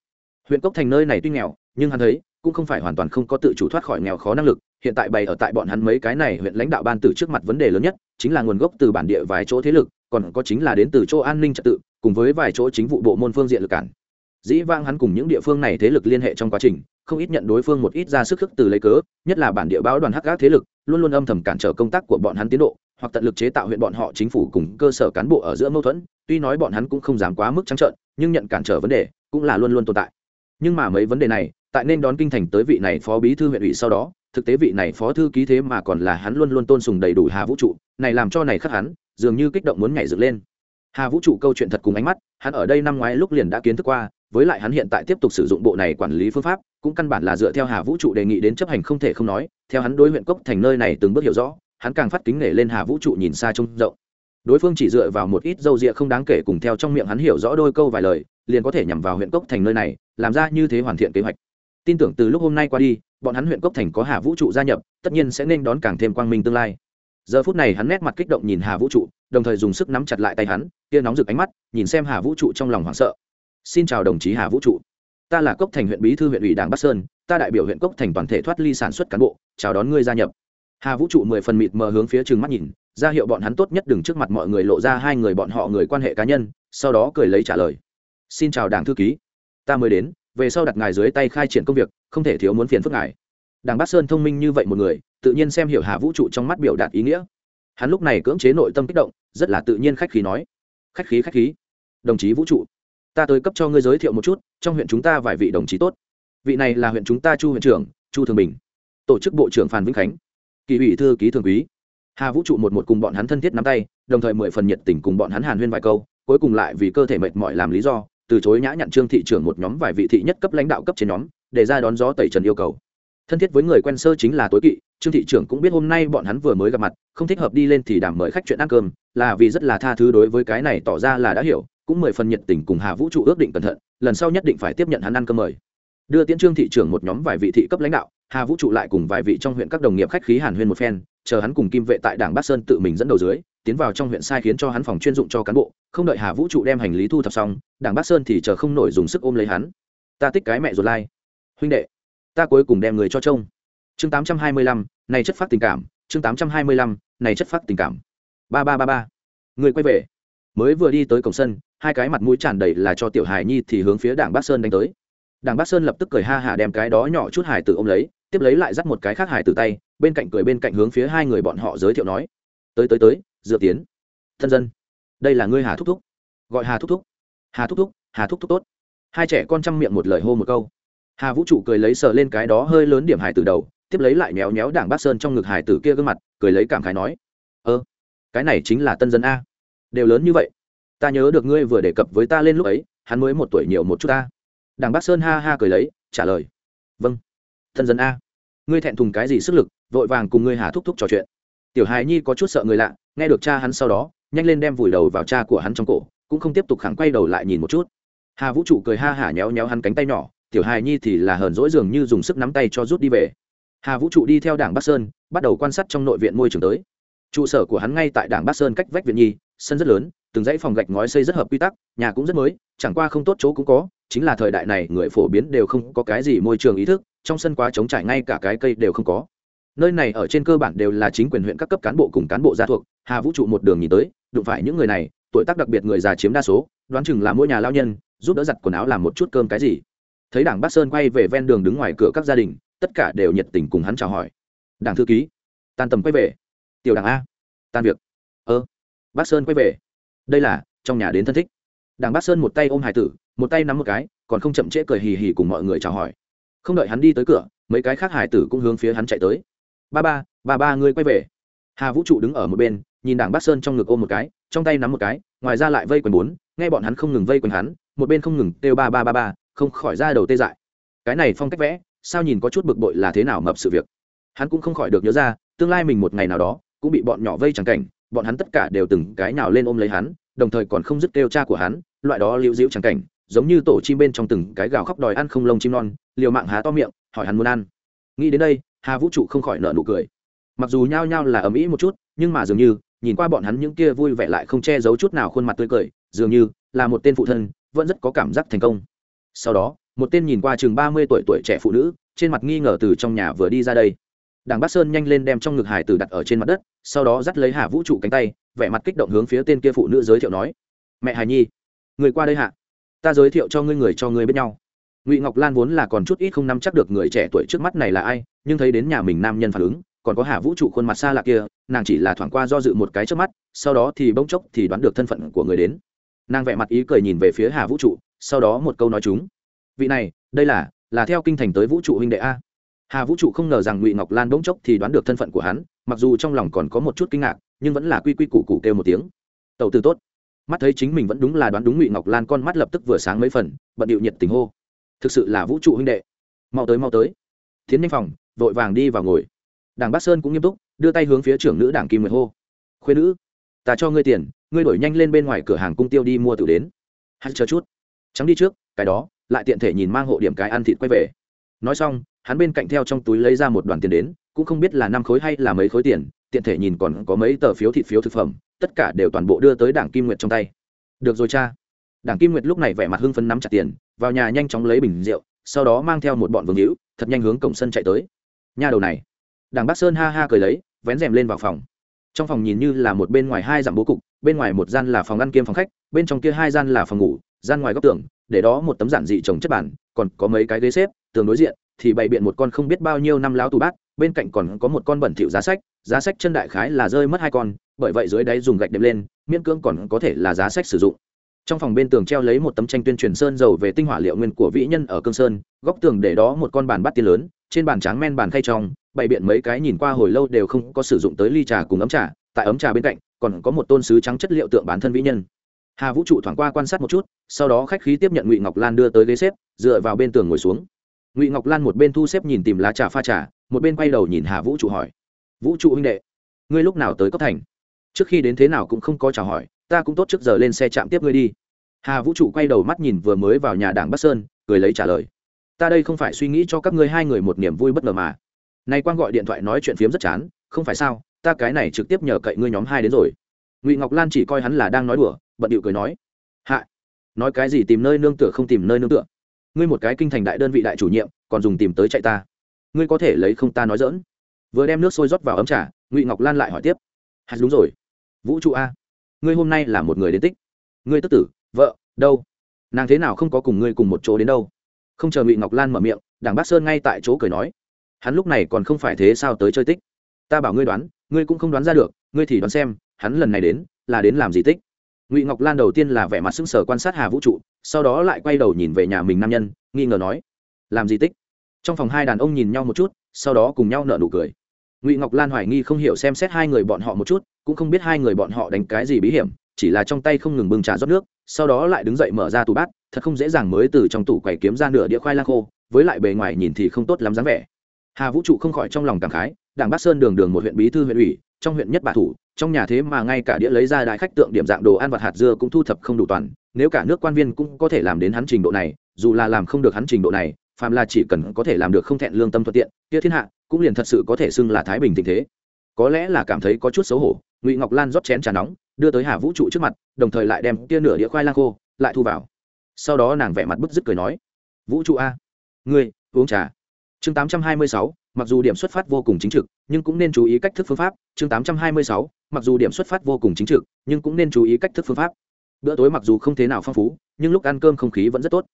Huyện cốc thành nơi này tuy nghèo, nhưng hắn thấy, cũng không phải hoàn toàn không có tự chủ thoát khỏi nghèo khó năng lực, hiện tại bày ở tại bọn hắn mấy cái này huyện lãnh đạo ban từ trước mặt vấn đề lớn nhất, chính là nguồn gốc từ bản địa vài chỗ thế lực, còn có chính là đến từ chỗ an ninh trật tự, cùng với vài chỗ chính vụ bộ môn phương diện lực cản dĩ vang hắn cùng những địa phương này thế lực liên hệ trong quá trình, không ít nhận đối phương một ít ra sức khước từ lấy cớ, nhất là bản địa báo đoàn hắc gác thế lực, luôn luôn âm thầm cản trở công tác của bọn hắn tiến độ, hoặc tận lực chế tạo huyện bọn họ chính phủ cùng cơ sở cán bộ ở giữa mâu thuẫn. Tuy nói bọn hắn cũng không dám quá mức trắng trợn, nhưng nhận cản trở vấn đề cũng là luôn luôn tồn tại. Nhưng mà mấy vấn đề này, tại nên đón kinh thành tới vị này phó bí thư huyện ủy sau đó, thực tế vị này phó thư ký thế mà còn là hắn luôn luôn tôn sùng đầy đủ hà vũ trụ, này làm cho này khắc hắn, dường như kích động muốn nhảy dựng lên. Hà vũ trụ câu chuyện thật cùng ánh mắt, hắn ở đây năm ngoái lúc liền đã kiến thức qua với lại hắn hiện tại tiếp tục sử dụng bộ này quản lý phương pháp, cũng căn bản là dựa theo hà vũ trụ đề nghị đến chấp hành không thể không nói, theo hắn đối huyện cốc thành nơi này từng bước hiểu rõ, hắn càng phát kính nể lên hà vũ trụ nhìn xa trông rộng. Đối phương chỉ dựa vào một ít dâu rịa không đáng kể cùng theo trong miệng hắn hiểu rõ đôi câu vài lời, liền có thể nhằm vào huyện cốc thành nơi này, làm ra như thế hoàn thiện kế hoạch. Tin tưởng từ lúc hôm nay qua đi, bọn hắn huyện cốc thành có hà vũ trụ gia nhập, tất nhiên sẽ nên đón càng thêm quang minh tương lai. Giờ phút này hắn nét mặt kích động nhìn hà vũ trụ, đồng thời dùng sức nắm chặt lại tay hắn, kia nóng rực ánh mắt, nhìn xem hà vũ trụ trong lòng hoảng sợ xin chào đồng chí hà vũ trụ. Ta là cốc thành huyện bí thư huyện ủy đảng bắc sơn, ta đại biểu huyện cốc thành toàn thể thoát ly sản xuất cán bộ, chào đón ngươi gia nhập. Hà vũ trụ mười phần mịt mờ hướng phía trừng mắt nhìn, ra hiệu bọn hắn tốt nhất đừng trước mặt mọi người lộ ra hai người bọn họ người quan hệ cá nhân, sau đó cười lấy trả lời. Xin chào đảng thư ký. Ta mới đến, về sau đặt ngài dưới tay khai triển công việc, không thể thiếu muốn phiền phức ngài. Đảng bắc sơn thông minh như vậy một người, tự nhiên xem hiểu hà vũ trụ trong mắt biểu đạt ý nghĩa. Hắn lúc này cưỡng chế nội tâm kích động, rất là tự nhiên khách khí nói. Khách khí khách khí. Đồng chí vũ trụ ta tới cấp cho ngươi giới thiệu một chút, trong huyện chúng ta vài vị đồng chí tốt. Vị này là huyện chúng ta chu huyện trưởng, chu thường bình. Tổ chức bộ trưởng phan vĩnh khánh. Kỳ ủy thư ký thường quý. Hà vũ trụ một một cùng bọn hắn thân thiết nắm tay, đồng thời mười phần nhiệt tình cùng bọn hắn hàn huyên vài câu, cuối cùng lại vì cơ thể mệt mỏi làm lý do, từ chối nhã nhặn trương thị trưởng một nhóm vài vị thị nhất cấp lãnh đạo cấp trên nhóm, để ra đón gió tẩy trần yêu cầu. Thân thiết với người quen sơ chính là tối kỵ, trương thị trưởng cũng biết hôm nay bọn hắn vừa mới gặp mặt, không thích hợp đi lên thì đảm mời khách chuyện ăn cơm, là vì rất là tha thứ đối với cái này tỏ ra là đã hiểu cũng mười phần nhiệt tình cùng hà vũ trụ ước định cẩn thận, lần sau nhất định phải tiếp nhận hắn ăn cơm mời. Đưa tiễn trương thị trưởng một nhóm vài vị thị cấp lãnh đạo, hà vũ trụ lại cùng vài vị trong huyện các đồng nghiệp khách khí hàn huyên một phen, chờ hắn cùng kim vệ tại đảng bắc sơn tự mình dẫn đầu dưới, tiến vào trong huyện sai khiến cho hắn phòng chuyên dụng cho cán bộ, không đợi hà vũ trụ đem hành lý thu thập xong, đảng bắc sơn thì chờ không nổi dùng sức ôm lấy hắn. Ta thích cái mẹ ruột lai. Huynh đệ, ta cuối cùng đem người cho trông. Chương tám trăm hai mươi lăm, này chất phát tình cảm, chương tám trăm hai mươi lăm, này chất phát tình cảm. Ba ba ba ba. Người quay về. Mới vừa đi tới cổng sân hai cái mặt mũi tràn đầy là cho tiểu hài nhi thì hướng phía đảng bắc sơn đánh tới. Đảng bắc sơn lập tức cười ha hả đem cái đó nhỏ chút hải tử ôm lấy, tiếp lấy lại dắt một cái khác hải tử tay, bên cạnh cười bên cạnh hướng phía hai người bọn họ giới thiệu nói. Tới tới tới, dựa tiến. Thân dân. Đây là ngươi hà thúc thúc. Gọi hà thúc thúc. Hà thúc thúc, hà thúc thúc tốt. Hai trẻ con chăm miệng một lời hô một câu. Hà vũ trụ cười lấy sờ lên cái đó hơi lớn điểm hải tử đầu, tiếp lấy lại méo méo đảng bác sơn trong ngực hải tử kia gương mặt, cười lấy cảm khái nói. Ơ, cái này chính là tân dân a. Đều lớn như vậy ta nhớ được ngươi vừa đề cập với ta lên lúc ấy, hắn mới một tuổi nhiều một chút ta. Đảng bắc sơn ha ha cười lấy, trả lời. Vâng. Thân dân a. Ngươi thẹn thùng cái gì sức lực, vội vàng cùng ngươi hà thúc thúc trò chuyện. Tiểu hài nhi có chút sợ người lạ, nghe được cha hắn sau đó, nhanh lên đem vùi đầu vào cha của hắn trong cổ, cũng không tiếp tục khẳng quay đầu lại nhìn một chút. Hà vũ trụ cười ha hả nhéo nhéo hắn cánh tay nhỏ, tiểu hài nhi thì là hờn dỗi dường như dùng sức nắm tay cho rút đi về. Hà vũ trụ đi theo đảng bắc sơn, bắt đầu quan sát trong nội viện môi trường tới. Trụ sở của hắn ngay tại đảng bắc sơn cách vách viện nhi, sân rất lớn từng dãy phòng gạch ngói xây rất hợp quy tắc, nhà cũng rất mới, chẳng qua không tốt chỗ cũng có, chính là thời đại này người phổ biến đều không có cái gì môi trường ý thức, trong sân quá trống trải ngay cả cái cây đều không có. Nơi này ở trên cơ bản đều là chính quyền huyện các cấp cán bộ cùng cán bộ gia thuộc, hà vũ trụ một đường nhìn tới, đụng phải những người này, tuổi tác đặc biệt người già chiếm đa số, đoán chừng là mỗi nhà lao nhân, giúp đỡ giặt quần áo làm một chút cơm cái gì. Thấy đảng bắc sơn quay về ven đường đứng ngoài cửa các gia đình, tất cả đều nhiệt tình cùng hắn chào hỏi. Đảng thư ký, tan tầm quay về. Tiểu đảng a, tan việc. Ơ. Bắc sơn quay về đây là, trong nhà đến thân thích. Đảng bác sơn một tay ôm hải tử, một tay nắm một cái, còn không chậm trễ cười hì hì cùng mọi người chào hỏi. Không đợi hắn đi tới cửa, mấy cái khác hải tử cũng hướng phía hắn chạy tới. Ba ba ba ba ngươi quay về. Hà vũ trụ đứng ở một bên, nhìn đảng bác sơn trong ngực ôm một cái, trong tay nắm một cái, ngoài ra lại vây quần bốn, nghe bọn hắn không ngừng vây quanh hắn, một bên không ngừng kêu ba ba ba ba, không khỏi ra đầu tê dại. Cái này phong cách vẽ, sao nhìn có chút bực bội là thế nào mập sự việc? Hắn cũng không khỏi được nhớ ra, tương lai mình một ngày nào đó, cũng bị bọn nhỏ vây chẳng cảnh bọn hắn tất cả đều từng cái nào lên ôm lấy hắn, đồng thời còn không dứt kêu cha của hắn, loại đó lưu dĩu chẳng cảnh, giống như tổ chim bên trong từng cái gào khóc đòi ăn không lông chim non, liều mạng há to miệng, hỏi hắn muốn ăn. Nghĩ đến đây, hà vũ trụ không khỏi nợ nụ cười. Mặc dù nhao nhao là ầm ĩ một chút, nhưng mà dường như, nhìn qua bọn hắn những kia vui vẻ lại không che giấu chút nào khuôn mặt tươi cười, dường như là một tên phụ thân, vẫn rất có cảm giác thành công. Sau đó, một tên nhìn qua chừng ba mươi tuổi tuổi trẻ phụ nữ, trên mặt nghi ngờ từ trong nhà vừa đi ra đây đàng bắc sơn nhanh lên đem trong ngực hải tử đặt ở trên mặt đất, sau đó dắt lấy hà vũ trụ cánh tay, vẻ mặt kích động hướng phía tên kia phụ nữ giới thiệu nói, mẹ hài nhi, người qua đây hạ. Ta giới thiệu cho ngươi người cho ngươi biết nhau. Ngụy ngọc lan vốn là còn chút ít không nắm chắc được người trẻ tuổi trước mắt này là ai, nhưng thấy đến nhà mình nam nhân phản ứng, còn có hà vũ trụ khuôn mặt xa lạ kia, nàng chỉ là thoảng qua do dự một cái trước mắt, sau đó thì bỗng chốc thì đoán được thân phận của người đến. Nàng vẽ mặt ý cười nhìn về phía hà vũ trụ, sau đó một câu nói chúng, vị này, đây là là theo kinh thành tới vũ trụ huynh đệ a hà vũ trụ không ngờ rằng ngụy ngọc lan bỗng chốc thì đoán được thân phận của hắn, mặc dù trong lòng còn có một chút kinh ngạc, nhưng vẫn là quy quy củ củ kêu một tiếng. Tàu tư tốt. Mắt thấy chính mình vẫn đúng là đoán đúng ngụy ngọc lan, con mắt lập tức vừa sáng mấy phần, bận điệu nhiệt tình hô. Thực sự là vũ trụ huynh đệ. Mau tới mau tới. Tiến nhanh phòng, vội vàng đi vào ngồi. Đảng bát sơn cũng nghiêm túc, đưa tay hướng phía trưởng nữ đảng kim nguyệt hô. Khuyên nữ, ta cho ngươi tiền, ngươi đổi nhanh lên bên ngoài cửa hàng cung tiêu đi mua tự đến. Hắn chờ chút. Trắng đi trước, cái đó, lại tiện thể nhìn mang hộ điểm cái ăn thịt quay về nói xong, hắn bên cạnh theo trong túi lấy ra một đoàn tiền đến, cũng không biết là năm khối hay là mấy khối tiền, tiện thể nhìn còn có mấy tờ phiếu thịt phiếu thực phẩm, tất cả đều toàn bộ đưa tới đảng kim nguyệt trong tay. Được rồi cha. Đảng kim nguyệt lúc này vẻ mặt hưng phấn nắm chặt tiền, vào nhà nhanh chóng lấy bình rượu, sau đó mang theo một bọn vương hữu, thật nhanh hướng cổng sân chạy tới. Nhà đầu này. Đảng bắc sơn ha ha cười lấy, vén rèm lên vào phòng. Trong phòng nhìn như là một bên ngoài hai dặm bố cục, bên ngoài một gian là phòng ăn kiêm phòng khách, bên trong kia hai gian là phòng ngủ, gian ngoài góc tường, để đó một tấm giản dị trồng chất bản, còn có mấy cái ghế xếp tường đối diện, thì bày biện một con không biết bao nhiêu năm láo tù bát, bên cạnh còn có một con bẩn thịu giá sách giá sách chân đại khái là rơi mất hai con, bởi vậy dưới đáy dùng gạch đệm lên, miễn cưỡng còn có thể là giá sách sử dụng. Trong phòng bên tường treo lấy một tấm tranh tuyên truyền sơn dầu về tinh hỏa liệu nguyên của vĩ nhân ở cương sơn, góc tường để đó một con bàn bát tiên lớn, trên bàn tráng men bàn khay trong, bày biện mấy cái nhìn qua hồi lâu đều không có sử dụng tới ly trà cùng ấm trà, tại ấm trà bên cạnh, còn có một tôn sứ trắng chất liệu tượng bản thân vĩ nhân. Hà vũ trụ thoảng qua quan sát một chút, sau đó khách khí tiếp nhận ngụy ngọc lan đưa tới ghế xếp, dựa vào bên tường ngồi xuống ngụy ngọc lan một bên thu xếp nhìn tìm lá trà pha trà, một bên quay đầu nhìn hà vũ trụ hỏi, vũ trụ huynh đệ, ngươi lúc nào tới cấp thành? Trước khi đến thế nào cũng không có chào hỏi, ta cũng tốt trước giờ lên xe chạm tiếp ngươi đi. Hà vũ trụ quay đầu mắt nhìn vừa mới vào nhà đảng bắc sơn, cười lấy trả lời, ta đây không phải suy nghĩ cho các ngươi hai người một niềm vui bất ngờ mà. Nay quan gọi điện thoại nói chuyện phiếm rất chán, không phải sao, ta cái này trực tiếp nhờ cậy ngươi nhóm hai đến rồi. Ngụy ngọc lan chỉ coi hắn là đang nói đùa, bận điệu cười nói, hạ, nói cái gì tìm nơi nương tựa không tìm nơi nương tựa ngươi một cái kinh thành đại đơn vị đại chủ nhiệm, còn dùng tìm tới chạy ta. Ngươi có thể lấy không ta nói dỡn vừa đem nước sôi rót vào ấm trà, ngụy ngọc lan lại hỏi tiếp. Hạt đúng rồi. Vũ trụ a. Ngươi hôm nay là một người đến tích. Ngươi tức tử, vợ, đâu? Nàng thế nào không có cùng ngươi cùng một chỗ đến đâu? Không chờ ngụy ngọc lan mở miệng, đảng bác sơn ngay tại chỗ cười nói. Hắn lúc này còn không phải thế sao tới chơi tích. Ta bảo ngươi đoán, ngươi cũng không đoán ra được, ngươi thì đoán xem, hắn lần này đến, là đến làm gì tích? Ngụy ngọc lan đầu tiên là vẻ mặt sững sờ quan sát hà vũ trụ sau đó lại quay đầu nhìn về nhà mình nam nhân, nghi ngờ nói, làm gì tích? Trong phòng hai đàn ông nhìn nhau một chút, sau đó cùng nhau nở nụ cười. Ngụy ngọc lan hoài nghi không hiểu xem xét hai người bọn họ một chút, cũng không biết hai người bọn họ đánh cái gì bí hiểm, chỉ là trong tay không ngừng bưng trà rót nước, sau đó lại đứng dậy mở ra tủ bát, thật không dễ dàng mới từ trong tủ quầy kiếm ra nửa đĩa khoai lang khô, với lại bề ngoài nhìn thì không tốt lắm dáng vẻ. Hà vũ trụ không khỏi trong lòng cảm khái, đảng bắc sơn đường đường một huyện bí thư huyện ủy, trong huyện nhất bà thủ trong nhà thế mà ngay cả đĩa lấy ra đại khách tượng điểm dạng đồ ăn vặt hạt dưa cũng thu thập không đủ toàn, nếu cả nước quan viên cũng có thể làm đến hắn trình độ này, dù là làm không được hắn trình độ này, phàm là chỉ cần có thể làm được không thẹn lương tâm thuận tiện, kia thiên hạ cũng liền thật sự có thể xưng là thái bình tình thế. Có lẽ là cảm thấy có chút xấu hổ, ngụy ngọc lan rót chén trà nóng, đưa tới hà vũ trụ trước mặt, đồng thời lại đem kia nửa đĩa khoai lang khô lại thu vào. Sau đó nàng vẻ mặt bức dứt cười nói, vũ trụ a, ngươi, uống trà. Chương tám trăm hai mươi sáu mặc dù điểm xuất phát vô cùng chính trực, nhưng cũng nên chú ý cách thức phương pháp. Chương tám trăm hai mươi sáu, mặc dù điểm xuất phát vô cùng chính trực, nhưng cũng nên chú ý cách thức phương pháp. Bữa tối mặc dù không thế nào phong phú, nhưng lúc ăn cơm không khí vẫn rất tốt.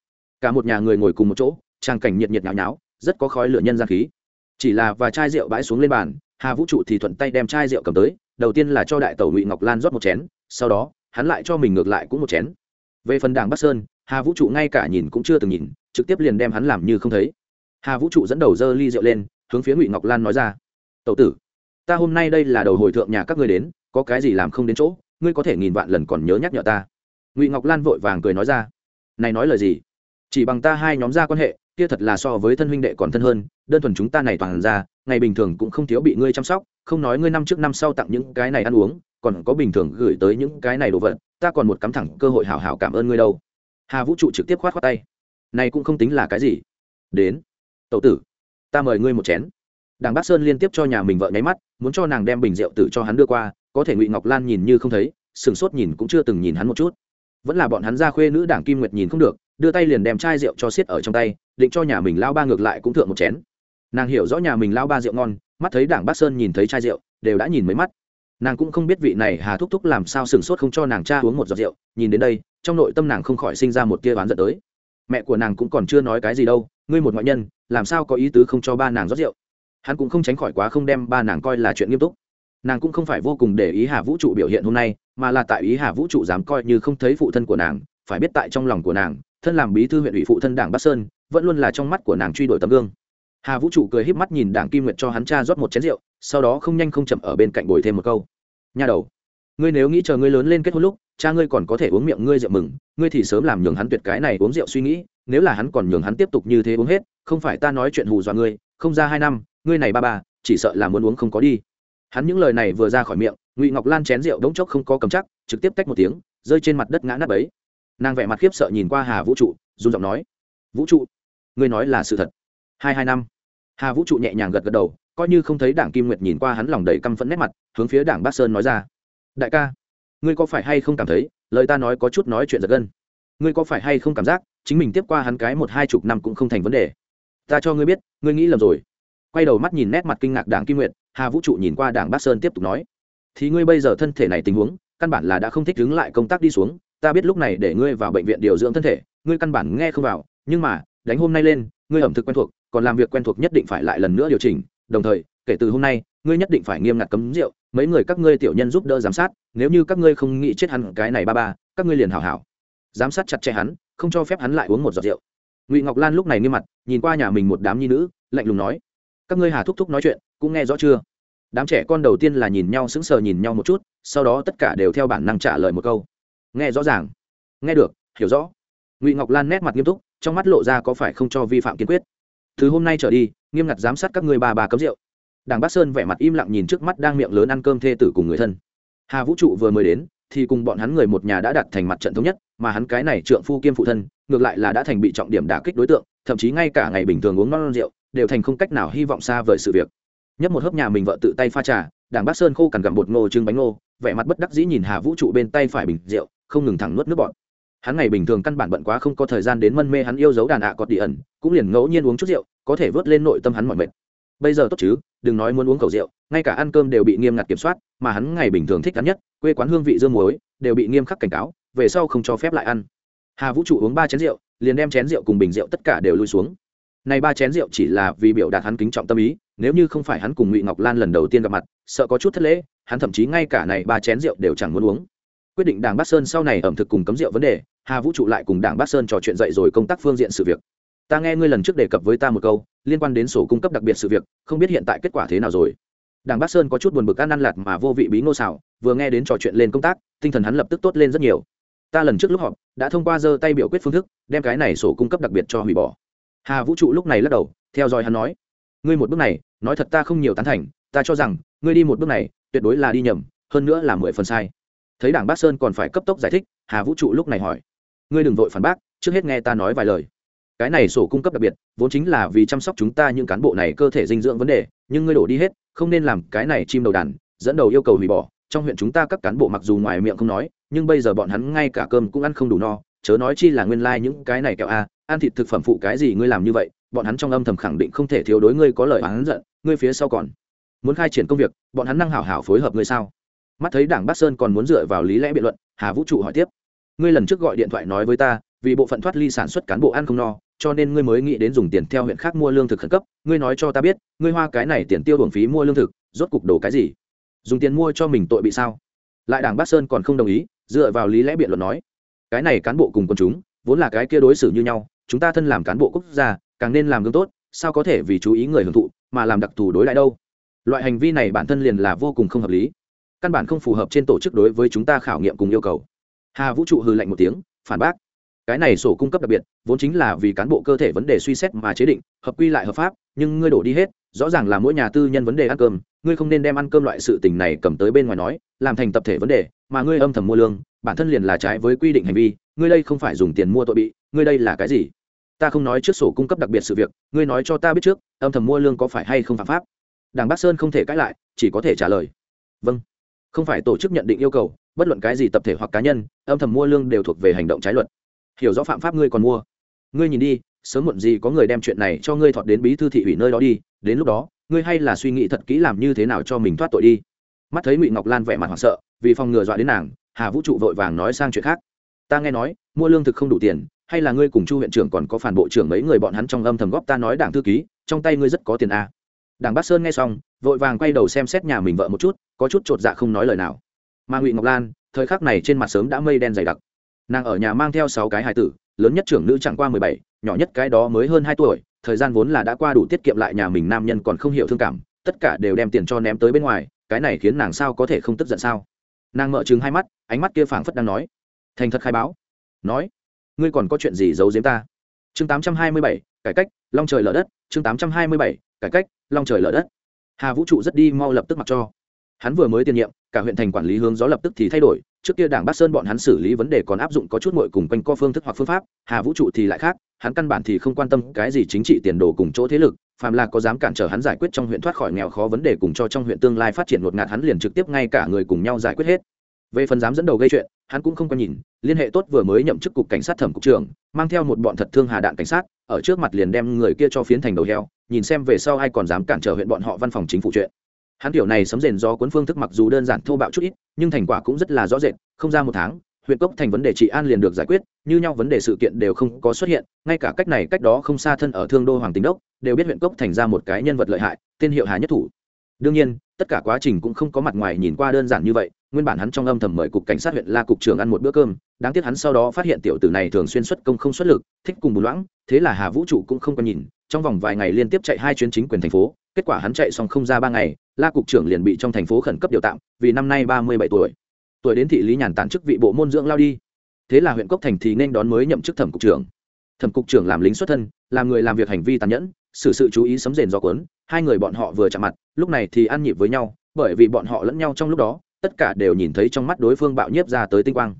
Cả một nhà người ngồi cùng một chỗ trang cảnh nhiệt nhiệt nháo nháo, rất có khói lửa nhân gian khí. Chỉ là và chai rượu bãi xuống lên bàn, hà vũ trụ thì thuận tay đem chai rượu cầm tới, đầu tiên là cho đại tẩu ngụy ngọc lan rót một chén, sau đó, hắn lại cho mình ngược lại cũng một chén. Về phần đảng bắc sơn, hà vũ trụ ngay cả nhìn cũng chưa từng nhìn, trực tiếp liền đem hắn làm như không thấy. Hà vũ trụ dẫn đầu dơ ly rượu lên hướng phía ngụy ngọc lan nói ra tậu tử ta hôm nay đây là đầu hồi thượng nhà các ngươi đến có cái gì làm không đến chỗ ngươi có thể nghìn vạn lần còn nhớ nhắc nhở ta ngụy ngọc lan vội vàng cười nói ra này nói lời gì chỉ bằng ta hai nhóm ra quan hệ kia thật là so với thân huynh đệ còn thân hơn đơn thuần chúng ta này toàn ra ngày bình thường cũng không thiếu bị ngươi chăm sóc không nói ngươi năm trước năm sau tặng những cái này ăn uống còn có bình thường gửi tới những cái này đồ vật ta còn một cắm thẳng cơ hội hảo hảo cảm ơn ngươi đâu hà vũ trụ trực tiếp khoát khoát tay này cũng không tính là cái gì đến tậu tử ta mời ngươi một chén. Đảng Bác sơn liên tiếp cho nhà mình vợ nháy mắt, muốn cho nàng đem bình rượu tử cho hắn đưa qua, có thể ngụy ngọc lan nhìn như không thấy, sừng sốt nhìn cũng chưa từng nhìn hắn một chút. Vẫn là bọn hắn ra khuê nữ đảng kim nguyệt nhìn không được, đưa tay liền đem chai rượu cho xiết ở trong tay, định cho nhà mình lao ba ngược lại cũng thượng một chén. Nàng hiểu rõ nhà mình lao ba rượu ngon, mắt thấy đảng Bác sơn nhìn thấy chai rượu, đều đã nhìn mấy mắt. Nàng cũng không biết vị này hà thúc thúc làm sao sừng sốt không cho nàng cha uống một giọt rượu, nhìn đến đây, trong nội tâm nàng không khỏi sinh ra một tia bán giận tới. Mẹ của nàng cũng còn chưa nói cái gì đâu ngươi một ngoại nhân, làm sao có ý tứ không cho ba nàng rót rượu? Hắn cũng không tránh khỏi quá không đem ba nàng coi là chuyện nghiêm túc. Nàng cũng không phải vô cùng để ý hà vũ trụ biểu hiện hôm nay, mà là tại ý hà vũ trụ dám coi như không thấy phụ thân của nàng, phải biết tại trong lòng của nàng, thân làm bí thư huyện ủy phụ thân đảng bắc sơn, vẫn luôn là trong mắt của nàng truy đuổi tấm gương. Hà vũ trụ cười híp mắt nhìn đảng kim nguyệt cho hắn cha rót một chén rượu, sau đó không nhanh không chậm ở bên cạnh bồi thêm một câu. Nha đầu, ngươi nếu nghĩ chờ ngươi lớn lên kết hôn lúc, cha ngươi còn có thể uống miệng ngươi rượu mừng, ngươi thì sớm làm nhường hắn tuyệt cái này uống rượu suy nghĩ nếu là hắn còn nhường hắn tiếp tục như thế uống hết, không phải ta nói chuyện hù dọa ngươi, không ra hai năm, ngươi này ba ba, chỉ sợ là muốn uống không có đi. Hắn những lời này vừa ra khỏi miệng, ngụy ngọc lan chén rượu đống chốc không có cầm chắc, trực tiếp tách một tiếng, rơi trên mặt đất ngã nắp ấy. Nàng vẻ mặt khiếp sợ nhìn qua hà vũ trụ, run giọng nói, vũ trụ, ngươi nói là sự thật. Hai hai năm. Hà vũ trụ nhẹ nhàng gật gật đầu, coi như không thấy đảng kim nguyệt nhìn qua hắn lòng đầy căm phẫn nét mặt, hướng phía đảng bác sơn nói ra, đại ca, ngươi có phải hay không cảm thấy, lời ta nói có chút nói chuyện giật gân. Ngươi có phải hay không cảm giác chính mình tiếp qua hắn cái một hai chục năm cũng không thành vấn đề. Ta cho ngươi biết, ngươi nghĩ lầm rồi. Quay đầu mắt nhìn nét mặt kinh ngạc đảng kim nguyệt, hà vũ trụ nhìn qua đảng bát sơn tiếp tục nói. Thì ngươi bây giờ thân thể này tình huống, căn bản là đã không thích đứng lại công tác đi xuống. Ta biết lúc này để ngươi vào bệnh viện điều dưỡng thân thể, ngươi căn bản nghe không vào. Nhưng mà, đánh hôm nay lên, ngươi ẩm thực quen thuộc, còn làm việc quen thuộc nhất định phải lại lần nữa điều chỉnh. Đồng thời, kể từ hôm nay, ngươi nhất định phải nghiêm ngặt cấm rượu. Mấy người các ngươi tiểu nhân giúp đỡ giám sát, nếu như các ngươi không nghĩ chết hắn cái này ba ba, các ngươi liền hảo hảo. Giám sát chặt chẽ hắn không cho phép hắn lại uống một giọt rượu. Ngụy ngọc lan lúc này nghiêm mặt, nhìn qua nhà mình một đám nhi nữ, lạnh lùng nói, các ngươi hà thúc thúc nói chuyện, cũng nghe rõ chưa? Đám trẻ con đầu tiên là nhìn nhau sững sờ nhìn nhau một chút, sau đó tất cả đều theo bản năng trả lời một câu. Nghe rõ ràng. Nghe được, hiểu rõ. Ngụy ngọc lan nét mặt nghiêm túc, trong mắt lộ ra có phải không cho vi phạm kiên quyết. Từ hôm nay trở đi, nghiêm ngặt giám sát các người bà bà cấm rượu. Đảng bác sơn vẻ mặt im lặng nhìn trước mắt đang miệng lớn ăn cơm thê tử cùng người thân. Hà vũ trụ vừa mới đến, thì cùng bọn hắn người một nhà đã đặt thành mặt trận thống nhất mà hắn cái này trượng phu kiêm phụ thân, ngược lại là đã thành bị trọng điểm đả kích đối tượng, thậm chí ngay cả ngày bình thường uống non rượu, đều thành không cách nào hy vọng xa vời sự việc. Nhấp một hớp nhà mình vợ tự tay pha trà, đảng bác sơn khô cằn gặm bột ngô trưng bánh ngô, vẻ mặt bất đắc dĩ nhìn hà vũ trụ bên tay phải bình rượu, không ngừng thẳng nuốt nước bọt. Hắn ngày bình thường căn bản bận quá không có thời gian đến mân mê hắn yêu dấu đàn ạ à cọt đi ẩn, cũng liền ngẫu nhiên uống chút rượu, có thể vớt lên nội tâm hắn mọi mệt. Bây giờ tốt chứ, đừng nói muốn uống khẩu rượu, ngay cả ăn cơm đều bị nghiêm ngặt kiểm soát, mà hắn ngày bình thường thích ăn nhất, quê quán hương vị dương muối, đều bị nghiêm khắc cảnh cáo về sau không cho phép lại ăn. Hà vũ trụ uống ba chén rượu, liền đem chén rượu cùng bình rượu tất cả đều lui xuống. Này ba chén rượu chỉ là vì biểu đạt hắn kính trọng tâm ý, nếu như không phải hắn cùng ngụy ngọc lan lần đầu tiên gặp mặt, sợ có chút thất lễ, hắn thậm chí ngay cả này ba chén rượu đều chẳng muốn uống. Quyết định đảng bắc sơn sau này ẩm thực cùng cấm rượu vấn đề, hà vũ trụ lại cùng đảng bắc sơn trò chuyện dậy rồi công tác phương diện sự việc. Ta nghe ngươi lần trước đề cập với ta một câu, liên quan đến sổ cung cấp đặc biệt sự việc, không biết hiện tại kết quả thế nào rồi. Đảng bắc sơn có chút buồn bực ăn ăn lạt mà vô vị bí ngô xảo vừa nghe đến trò chuyện lên công tác, tinh thần hắn lập tức tốt lên rất nhiều ta lần trước lúc họp, đã thông qua giơ tay biểu quyết phương thức, đem cái này sổ cung cấp đặc biệt cho hủy bỏ. Hà vũ trụ lúc này lắc đầu, theo dõi hắn nói, ngươi một bước này, nói thật ta không nhiều tán thành, ta cho rằng, ngươi đi một bước này, tuyệt đối là đi nhầm, hơn nữa là mười phần sai. Thấy đảng bác sơn còn phải cấp tốc giải thích, hà vũ trụ lúc này hỏi, ngươi đừng vội phản bác, trước hết nghe ta nói vài lời. Cái này sổ cung cấp đặc biệt, vốn chính là vì chăm sóc chúng ta những cán bộ này cơ thể dinh dưỡng vấn đề, nhưng ngươi đổ đi hết, không nên làm cái này chim đầu đàn, dẫn đầu yêu cầu hủy bỏ trong huyện chúng ta các cán bộ mặc dù ngoài miệng không nói, nhưng bây giờ bọn hắn ngay cả cơm cũng ăn không đủ no. Chớ nói chi là nguyên lai、like、những cái này kẹo a, ăn thịt thực phẩm phụ cái gì ngươi làm như vậy, bọn hắn trong âm thầm khẳng định không thể thiếu đối ngươi có lời oán giận, ngươi phía sau còn muốn khai triển công việc, bọn hắn năng hảo hảo phối hợp ngươi sao? Mắt thấy đảng bắc sơn còn muốn dựa vào lý lẽ biện luận, hà vũ trụ hỏi tiếp. Ngươi lần trước gọi điện thoại nói với ta, vì bộ phận thoát ly sản xuất cán bộ ăn không no, cho nên ngươi mới nghĩ đến dùng tiền theo huyện khác mua lương thực khẩn cấp. Ngươi nói cho ta biết, ngươi hoa cái này tiền tiêu hưởng phí mua lương thực, rốt cục đồ cái gì? Dùng tiền mua cho mình tội bị sao? Lại đảng bắc sơn còn không đồng ý, dựa vào lý lẽ biện luận nói, cái này cán bộ cùng quân chúng, vốn là cái kia đối xử như nhau, chúng ta thân làm cán bộ quốc gia, càng nên làm gương tốt, sao có thể vì chú ý người hưởng thụ, mà làm đặc thù đối lại đâu? Loại hành vi này bản thân liền là vô cùng không hợp lý. Căn bản không phù hợp trên tổ chức đối với chúng ta khảo nghiệm cùng yêu cầu. Hà vũ trụ hư lạnh một tiếng, phản bác. Cái này sổ cung cấp đặc biệt, vốn chính là vì cán bộ cơ thể vấn đề suy xét mà chế định, hợp quy lại hợp pháp, nhưng ngươi đổ đi hết rõ ràng là mỗi nhà tư nhân vấn đề ăn cơm, ngươi không nên đem ăn cơm loại sự tình này cầm tới bên ngoài nói, làm thành tập thể vấn đề, mà ngươi âm thầm mua lương, bản thân liền là trái với quy định hành vi, ngươi đây không phải dùng tiền mua tội bị, ngươi đây là cái gì? Ta không nói trước sổ cung cấp đặc biệt sự việc, ngươi nói cho ta biết trước, âm thầm mua lương có phải hay không phạm pháp? Đảng bắc sơn không thể cãi lại, chỉ có thể trả lời. Vâng. Không phải tổ chức nhận định yêu cầu, bất luận cái gì tập thể hoặc cá nhân, âm thầm mua lương đều thuộc về hành động trái luật. Hiểu rõ phạm pháp ngươi còn mua. Ngươi nhìn đi, sớm muộn gì có người đem chuyện này cho ngươi thọt đến bí thư thị ủy nơi đó đi đến lúc đó, ngươi hay là suy nghĩ thật kỹ làm như thế nào cho mình thoát tội đi. Mắt thấy ngụy ngọc lan vẻ mặt hoảng sợ, vì phòng ngừa dọa đến nàng, hà vũ trụ vội vàng nói sang chuyện khác. Ta nghe nói, mua lương thực không đủ tiền, hay là ngươi cùng chu huyện trưởng còn có phản bộ trưởng mấy người bọn hắn trong âm thầm góp ta nói đảng thư ký, trong tay ngươi rất có tiền a. À. đảng Bát sơn nghe xong, vội vàng quay đầu xem xét nhà mình vợ một chút, có chút chột dạ không nói lời nào. Mà ngụy ngọc lan, thời khắc này trên mặt sớm đã mây đen dày đặc. Nàng ở nhà mang theo sáu cái hài tử, lớn nhất trưởng nữ chẳng qua mười bảy, nhỏ nhất cái đó mới hơn hai tuổi thời gian vốn là đã qua đủ tiết kiệm lại nhà mình nam nhân còn không hiểu thương cảm, tất cả đều đem tiền cho ném tới bên ngoài, cái này khiến nàng sao có thể không tức giận sao? Nàng mở chừng hai mắt, ánh mắt kia phảng phất đang nói. Thành thật khai báo. Nói, ngươi còn có chuyện gì giấu giếm ta? Chương tám trăm hai mươi bảy, cải cách, long trời lở đất. Chương tám trăm hai mươi bảy, cải cách, long trời lở đất. Hà vũ trụ rất đi mau lập tức mặc cho. Hắn vừa mới tiền nhiệm, cả huyện thành quản lý hướng gió lập tức thì thay đổi trước kia đảng bắc sơn bọn hắn xử lý vấn đề còn áp dụng có chút mội cùng quanh co phương thức hoặc phương pháp, hà vũ trụ thì lại khác, hắn căn bản thì không quan tâm cái gì chính trị tiền đồ cùng chỗ thế lực, phàm là có dám cản trở hắn giải quyết trong huyện thoát khỏi nghèo khó vấn đề cùng cho trong huyện tương lai phát triển ngột ngạt hắn liền trực tiếp ngay cả người cùng nhau giải quyết hết. Về phần dám dẫn đầu gây chuyện, hắn cũng không có nhìn, liên hệ tốt vừa mới nhậm chức cục cảnh sát thẩm cục trưởng, mang theo một bọn thật thương hà đạn cảnh sát, ở trước mặt liền đem người kia cho phiến thành đầu heo, nhìn xem về sau ai còn dám cản trở huyện bọn họ văn phòng chính phủ chuyện hắn tiểu này sấm rền do cuốn phương thức mặc dù đơn giản thô bạo chút ít, nhưng thành quả cũng rất là rõ rệt, không ra một tháng, huyện cốc thành vấn đề trị an liền được giải quyết, như nhau vấn đề sự kiện đều không có xuất hiện, ngay cả cách này cách đó không xa thân ở thương đô hoàng tính đốc, đều biết huyện cốc thành ra một cái nhân vật lợi hại, tên hiệu hà nhất thủ. Đương nhiên, tất cả quá trình cũng không có mặt ngoài nhìn qua đơn giản như vậy, nguyên bản hắn trong âm thầm mời cục cảnh sát huyện la cục trưởng ăn một bữa cơm, đáng tiếc hắn sau đó phát hiện tiểu tử này thường xuyên xuất công không xuất lực, thích cùng bù loãng, thế là hà vũ trụ cũng không có nhìn, trong vòng vài ngày liên tiếp chạy hai chuyến chính quyền thành phố, kết quả hắn chạy xong không ra ba ngày la cục trưởng liền bị trong thành phố khẩn cấp điều tạm, vì năm nay ba mươi bảy tuổi. Tuổi đến thị lý nhàn tản chức vị bộ môn dưỡng lao đi. Thế là huyện cốc thành thì nên đón mới nhậm chức thẩm cục trưởng. Thẩm cục trưởng làm lính xuất thân, làm người làm việc hành vi tàn nhẫn, xử sự chú ý sấm rền do cuốn, hai người bọn họ vừa chạm mặt, lúc này thì ăn nhịp với nhau, bởi vì bọn họ lẫn nhau trong lúc đó, tất cả đều nhìn thấy trong mắt đối phương bạo nhiếp ra tới tinh quang.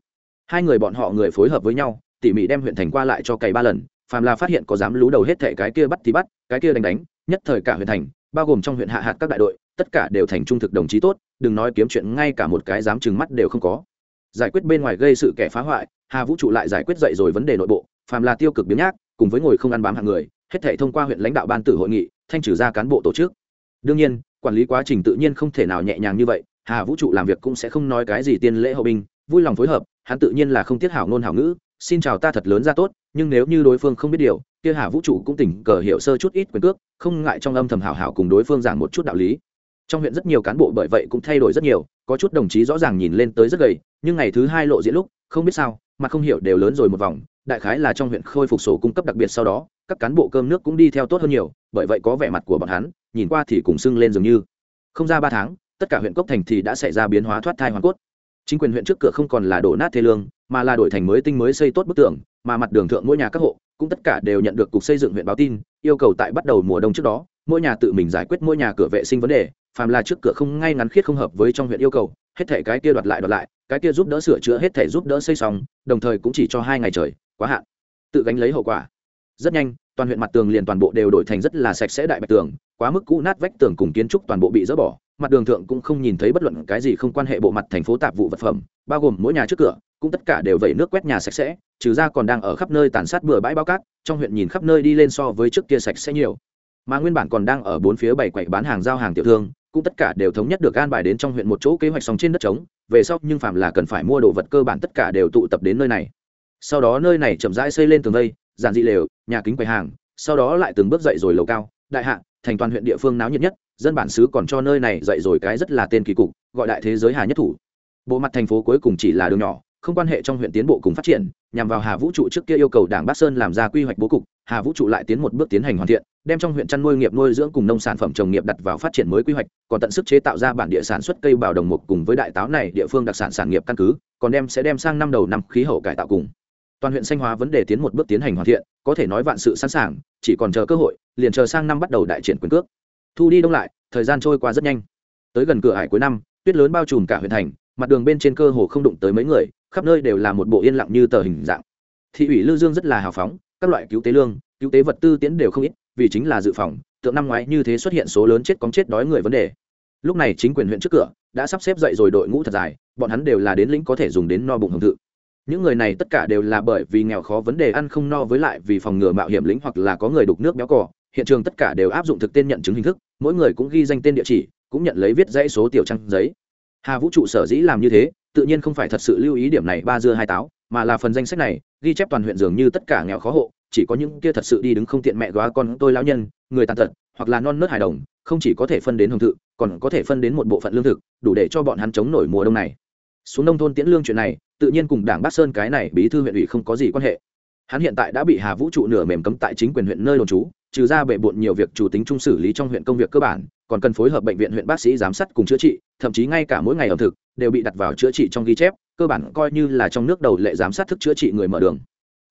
Hai người bọn họ người phối hợp với nhau, tỉ mỉ đem huyện thành qua lại cho cày ba lần, phàm là phát hiện có dám lú đầu hết thệ cái kia bắt thì bắt, cái kia đánh đánh, nhất thời cả huyện thành, bao gồm trong huyện hạ hạt các đại đội tất cả đều thành trung thực đồng chí tốt, đừng nói kiếm chuyện ngay cả một cái dám trừng mắt đều không có. Giải quyết bên ngoài gây sự kẻ phá hoại, hà vũ trụ lại giải quyết dậy rồi vấn đề nội bộ, phàm là tiêu cực biến nhác, cùng với ngồi không ăn bám hạng người, hết thể thông qua huyện lãnh đạo ban tử hội nghị, thanh trừ ra cán bộ tổ chức. Đương nhiên, quản lý quá trình tự nhiên không thể nào nhẹ nhàng như vậy, hà vũ trụ làm việc cũng sẽ không nói cái gì tiên lễ hậu binh, vui lòng phối hợp, hắn tự nhiên là không tiết hảo ngôn hảo ngữ, xin chào ta thật lớn ra tốt, nhưng nếu như đối phương không biết điều, kia hà vũ trụ cũng tỉnh cờ hiểu sơ chút ít quyền cước, không ngại trong âm thầm hảo hảo cùng đối phương giảng một chút đạo lý trong huyện rất nhiều cán bộ bởi vậy cũng thay đổi rất nhiều, có chút đồng chí rõ ràng nhìn lên tới rất gầy, nhưng ngày thứ hai lộ diễn lúc, không biết sao, mà không hiểu đều lớn rồi một vòng, đại khái là trong huyện khôi phục sổ cung cấp đặc biệt sau đó, các cán bộ cơm nước cũng đi theo tốt hơn nhiều, bởi vậy có vẻ mặt của bọn hắn, nhìn qua thì cùng sưng lên dường như. Không ra ba tháng, tất cả huyện cốc thành thì đã xảy ra biến hóa thoát thai hoàn cốt. Chính quyền huyện trước cửa không còn là đổ nát thê lương, mà là đổi thành mới tinh mới xây tốt bức tường, mà mặt đường thượng mỗi nhà các hộ, cũng tất cả đều nhận được cục xây dựng huyện báo tin, yêu cầu tại bắt đầu mùa đông trước đó, mỗi nhà tự mình giải quyết mỗi nhà cửa vệ sinh vấn đề phàm là trước cửa không ngay ngắn khiết không hợp với trong huyện yêu cầu, hết thể cái kia đoạt lại đoạt lại, cái kia giúp đỡ sửa chữa hết thể giúp đỡ xây xong, đồng thời cũng chỉ cho hai ngày trời, quá hạn. Tự gánh lấy hậu quả. Rất nhanh, toàn huyện mặt tường liền toàn bộ đều đổi thành rất là sạch sẽ đại bạch tường, quá mức cũ nát vách tường cùng kiến trúc toàn bộ bị dỡ bỏ. Mặt đường thượng cũng không nhìn thấy bất luận cái gì không quan hệ bộ mặt thành phố tạp vụ vật phẩm, bao gồm mỗi nhà trước cửa, cũng tất cả đều vẩy nước quét nhà sạch sẽ, trừ ra còn đang ở khắp nơi tàn sát bừa bãi bao cát, trong huyện nhìn khắp nơi đi lên so với trước kia sạch sẽ nhiều. Mà nguyên bản còn đang ở bốn phía bảy quậy bán hàng giao hàng tiểu thương cũng tất cả đều thống nhất được an bài đến trong huyện một chỗ kế hoạch xong trên đất trống. Về sau, nhưng phạm là cần phải mua đồ vật cơ bản tất cả đều tụ tập đến nơi này. Sau đó nơi này chậm rãi xây lên tường vây, giản dị lều, nhà kính quầy hàng, sau đó lại từng bước dậy rồi lầu cao, đại hạ, thành toàn huyện địa phương náo nhiệt nhất, dân bản xứ còn cho nơi này dậy rồi cái rất là tên kỳ cục, gọi đại thế giới hà nhất thủ. Bộ mặt thành phố cuối cùng chỉ là đường nhỏ không quan hệ trong huyện tiến bộ cùng phát triển, nhằm vào hà vũ trụ trước kia yêu cầu đảng bắc sơn làm ra quy hoạch bố cục, hà vũ trụ lại tiến một bước tiến hành hoàn thiện, đem trong huyện chăn nuôi nghiệp nuôi dưỡng cùng nông sản phẩm trồng nghiệp đặt vào phát triển mới quy hoạch, còn tận sức chế tạo ra bản địa sản xuất cây bào đồng mục cùng với đại táo này địa phương đặc sản sản nghiệp căn cứ, còn đem sẽ đem sang năm đầu năm khí hậu cải tạo cùng. Toàn huyện xanh hóa vấn đề tiến một bước tiến hành hoàn thiện, có thể nói vạn sự sẵn sàng, chỉ còn chờ cơ hội, liền chờ sang năm bắt đầu đại triển quyền cước. Thu đi đông lại, thời gian trôi qua rất nhanh. Tới gần cửa hải cuối năm, tuyết lớn bao trùm cả huyện thành, mặt đường bên trên cơ hồ không đụng tới mấy người khắp nơi đều là một bộ yên lặng như tờ hình dạng. Thị ủy lư dương rất là hào phóng, các loại cứu tế lương, cứu tế vật tư tiến đều không ít, vì chính là dự phòng, tượng năm ngoái như thế xuất hiện số lớn chết cóng chết đói người vấn đề. Lúc này chính quyền huyện trước cửa đã sắp xếp dậy rồi đội ngũ thật dài, bọn hắn đều là đến lĩnh có thể dùng đến no bụng hồng thự những người này tất cả đều là bởi vì nghèo khó vấn đề ăn không no với lại vì phòng ngừa mạo hiểm lĩnh hoặc là có người đục nước béo cò, hiện trường tất cả đều áp dụng thực tên nhận chứng hình thức, mỗi người cũng ghi danh tên địa chỉ, cũng nhận lấy viết dãy số tiểu trang giấy. Hà vũ trụ sở dĩ làm như thế tự nhiên không phải thật sự lưu ý điểm này ba dưa hai táo, mà là phần danh sách này, ghi chép toàn huyện dường như tất cả nghèo khó hộ, chỉ có những kia thật sự đi đứng không tiện mẹ góa con tôi lão nhân, người tàn tật, hoặc là non nớt hài đồng, không chỉ có thể phân đến hồng thự, còn có thể phân đến một bộ phận lương thực, đủ để cho bọn hắn chống nổi mùa đông này. Xuống nông thôn tiễn lương chuyện này, tự nhiên cùng đảng bắc sơn cái này bí thư huyện ủy không có gì quan hệ hắn hiện tại đã bị hà vũ trụ nửa mềm cấm tại chính quyền huyện nơi đồn trú, trừ ra bệ bộn nhiều việc chủ tính trung xử lý trong huyện công việc cơ bản, còn cần phối hợp bệnh viện huyện bác sĩ giám sát cùng chữa trị, thậm chí ngay cả mỗi ngày ẩm thực đều bị đặt vào chữa trị trong ghi chép, cơ bản coi như là trong nước đầu lệ giám sát thức chữa trị người mở đường.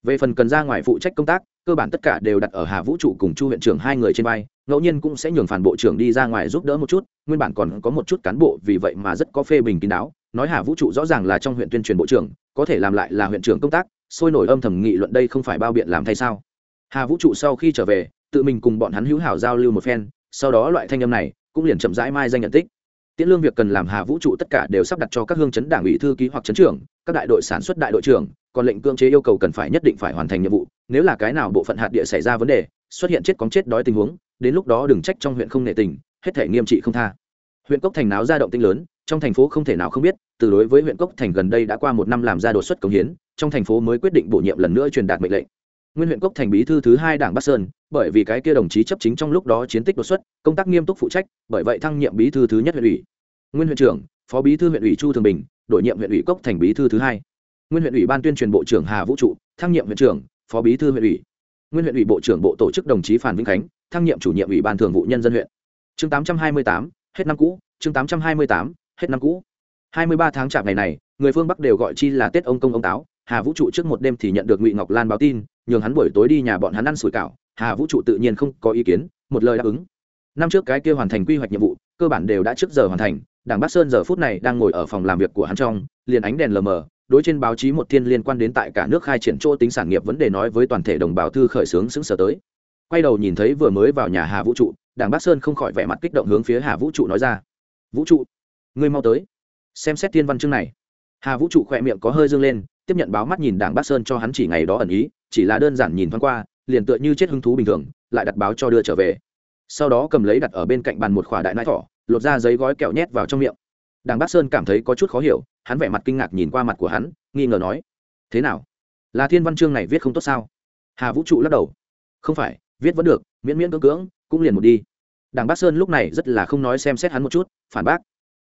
Về phần cần ra ngoài phụ trách công tác, cơ bản tất cả đều đặt ở hà vũ trụ cùng chu huyện trưởng hai người trên vai, ngẫu nhiên cũng sẽ nhường phản bộ trưởng đi ra ngoài giúp đỡ một chút, nguyên bản còn có một chút cán bộ vì vậy mà rất có phê bình kín đáo, nói hà vũ trụ rõ ràng là trong huyện tuyên truyền bộ trưởng, có thể làm lại là huyện trưởng công tác sôi nổi âm thầm nghị luận đây không phải bao biện làm thay sao? Hà vũ trụ sau khi trở về, tự mình cùng bọn hắn hữu hảo giao lưu một phen, sau đó loại thanh âm này cũng liền chậm rãi mai danh nhận tích. Tiễn lương việc cần làm hà vũ trụ tất cả đều sắp đặt cho các hương chấn đảng ủy thư ký hoặc chấn trưởng, các đại đội sản xuất đại đội trưởng, còn lệnh cưỡng chế yêu cầu cần phải nhất định phải hoàn thành nhiệm vụ, nếu là cái nào bộ phận hạt địa xảy ra vấn đề, xuất hiện chết cóng chết đói tình huống, đến lúc đó đừng trách trong huyện không nệ tình, hết thể nghiêm trị không tha. Huyện cốc thành náo ra động tinh lớn, trong thành phố không thể nào không biết, từ đối với huyện cốc thành gần đây đã qua một năm làm ra đột xuất công hiến trong thành phố mới quyết định bổ nhiệm lần nữa truyền đạt mệnh lệnh. Nguyên huyện cốc thành bí thư thứ hai đảng bắc sơn, bởi vì cái kia đồng chí chấp chính trong lúc đó chiến tích đột xuất, công tác nghiêm túc phụ trách, bởi vậy thăng nhiệm bí thư thứ nhất huyện ủy. Nguyên huyện trưởng, phó bí thư huyện ủy chu thường bình, đổi nhiệm huyện ủy cốc thành bí thư thứ hai. Nguyên huyện ủy ban tuyên truyền bộ trưởng hà vũ trụ, thăng nhiệm huyện trưởng, phó bí thư huyện ủy. Nguyên huyện ủy bộ trưởng bộ tổ chức đồng chí phan vĩnh khánh, thăng nhiệm chủ nhiệm ủy ban thường vụ nhân dân huyện. Chương tám trăm hai mươi tám, hết năm cũ, chương tám trăm hai mươi tám, hết năm cũ. Hai mươi ba tháng chạp ngày này, người phương bắc đều gọi chi là tết ông công ông táo hà vũ trụ trước một đêm thì nhận được ngụy ngọc lan báo tin, nhường hắn buổi tối đi nhà bọn hắn ăn sủi cảo. Hà vũ trụ tự nhiên không có ý kiến, một lời đáp ứng. Năm trước cái kia hoàn thành quy hoạch nhiệm vụ, cơ bản đều đã trước giờ hoàn thành. Đảng bắc sơn giờ phút này đang ngồi ở phòng làm việc của hắn trong, liền ánh đèn lờ mờ, đối trên báo chí một thiên liên quan đến tại cả nước khai triển chỗ tính sản nghiệp vấn đề nói với toàn thể đồng bào thư khởi xướng xứng sở tới. Quay đầu nhìn thấy vừa mới vào nhà hà vũ trụ, đảng bắc sơn không khỏi vẻ mặt kích động hướng phía hà vũ trụ nói ra. Vũ trụ, ngươi mau tới, xem xét thiên văn chương này. Hà vũ trụ khỏe miệng có hơi dương lên tiếp nhận báo mắt nhìn đảng bắc sơn cho hắn chỉ ngày đó ẩn ý, chỉ là đơn giản nhìn thoáng qua, liền tựa như chết hứng thú bình thường, lại đặt báo cho đưa trở về. Sau đó cầm lấy đặt ở bên cạnh bàn một khỏa đại nai thỏ, lột ra giấy gói kẹo nhét vào trong miệng. Đảng bắc sơn cảm thấy có chút khó hiểu, hắn vẻ mặt kinh ngạc nhìn qua mặt của hắn, nghi ngờ nói, thế nào? Là thiên văn chương này viết không tốt sao? Hà vũ trụ lắc đầu, không phải, viết vẫn được, miễn miễn cưỡng cưỡng, cũng liền một đi. Đảng bắc sơn lúc này rất là không nói xem xét hắn một chút, phản bác.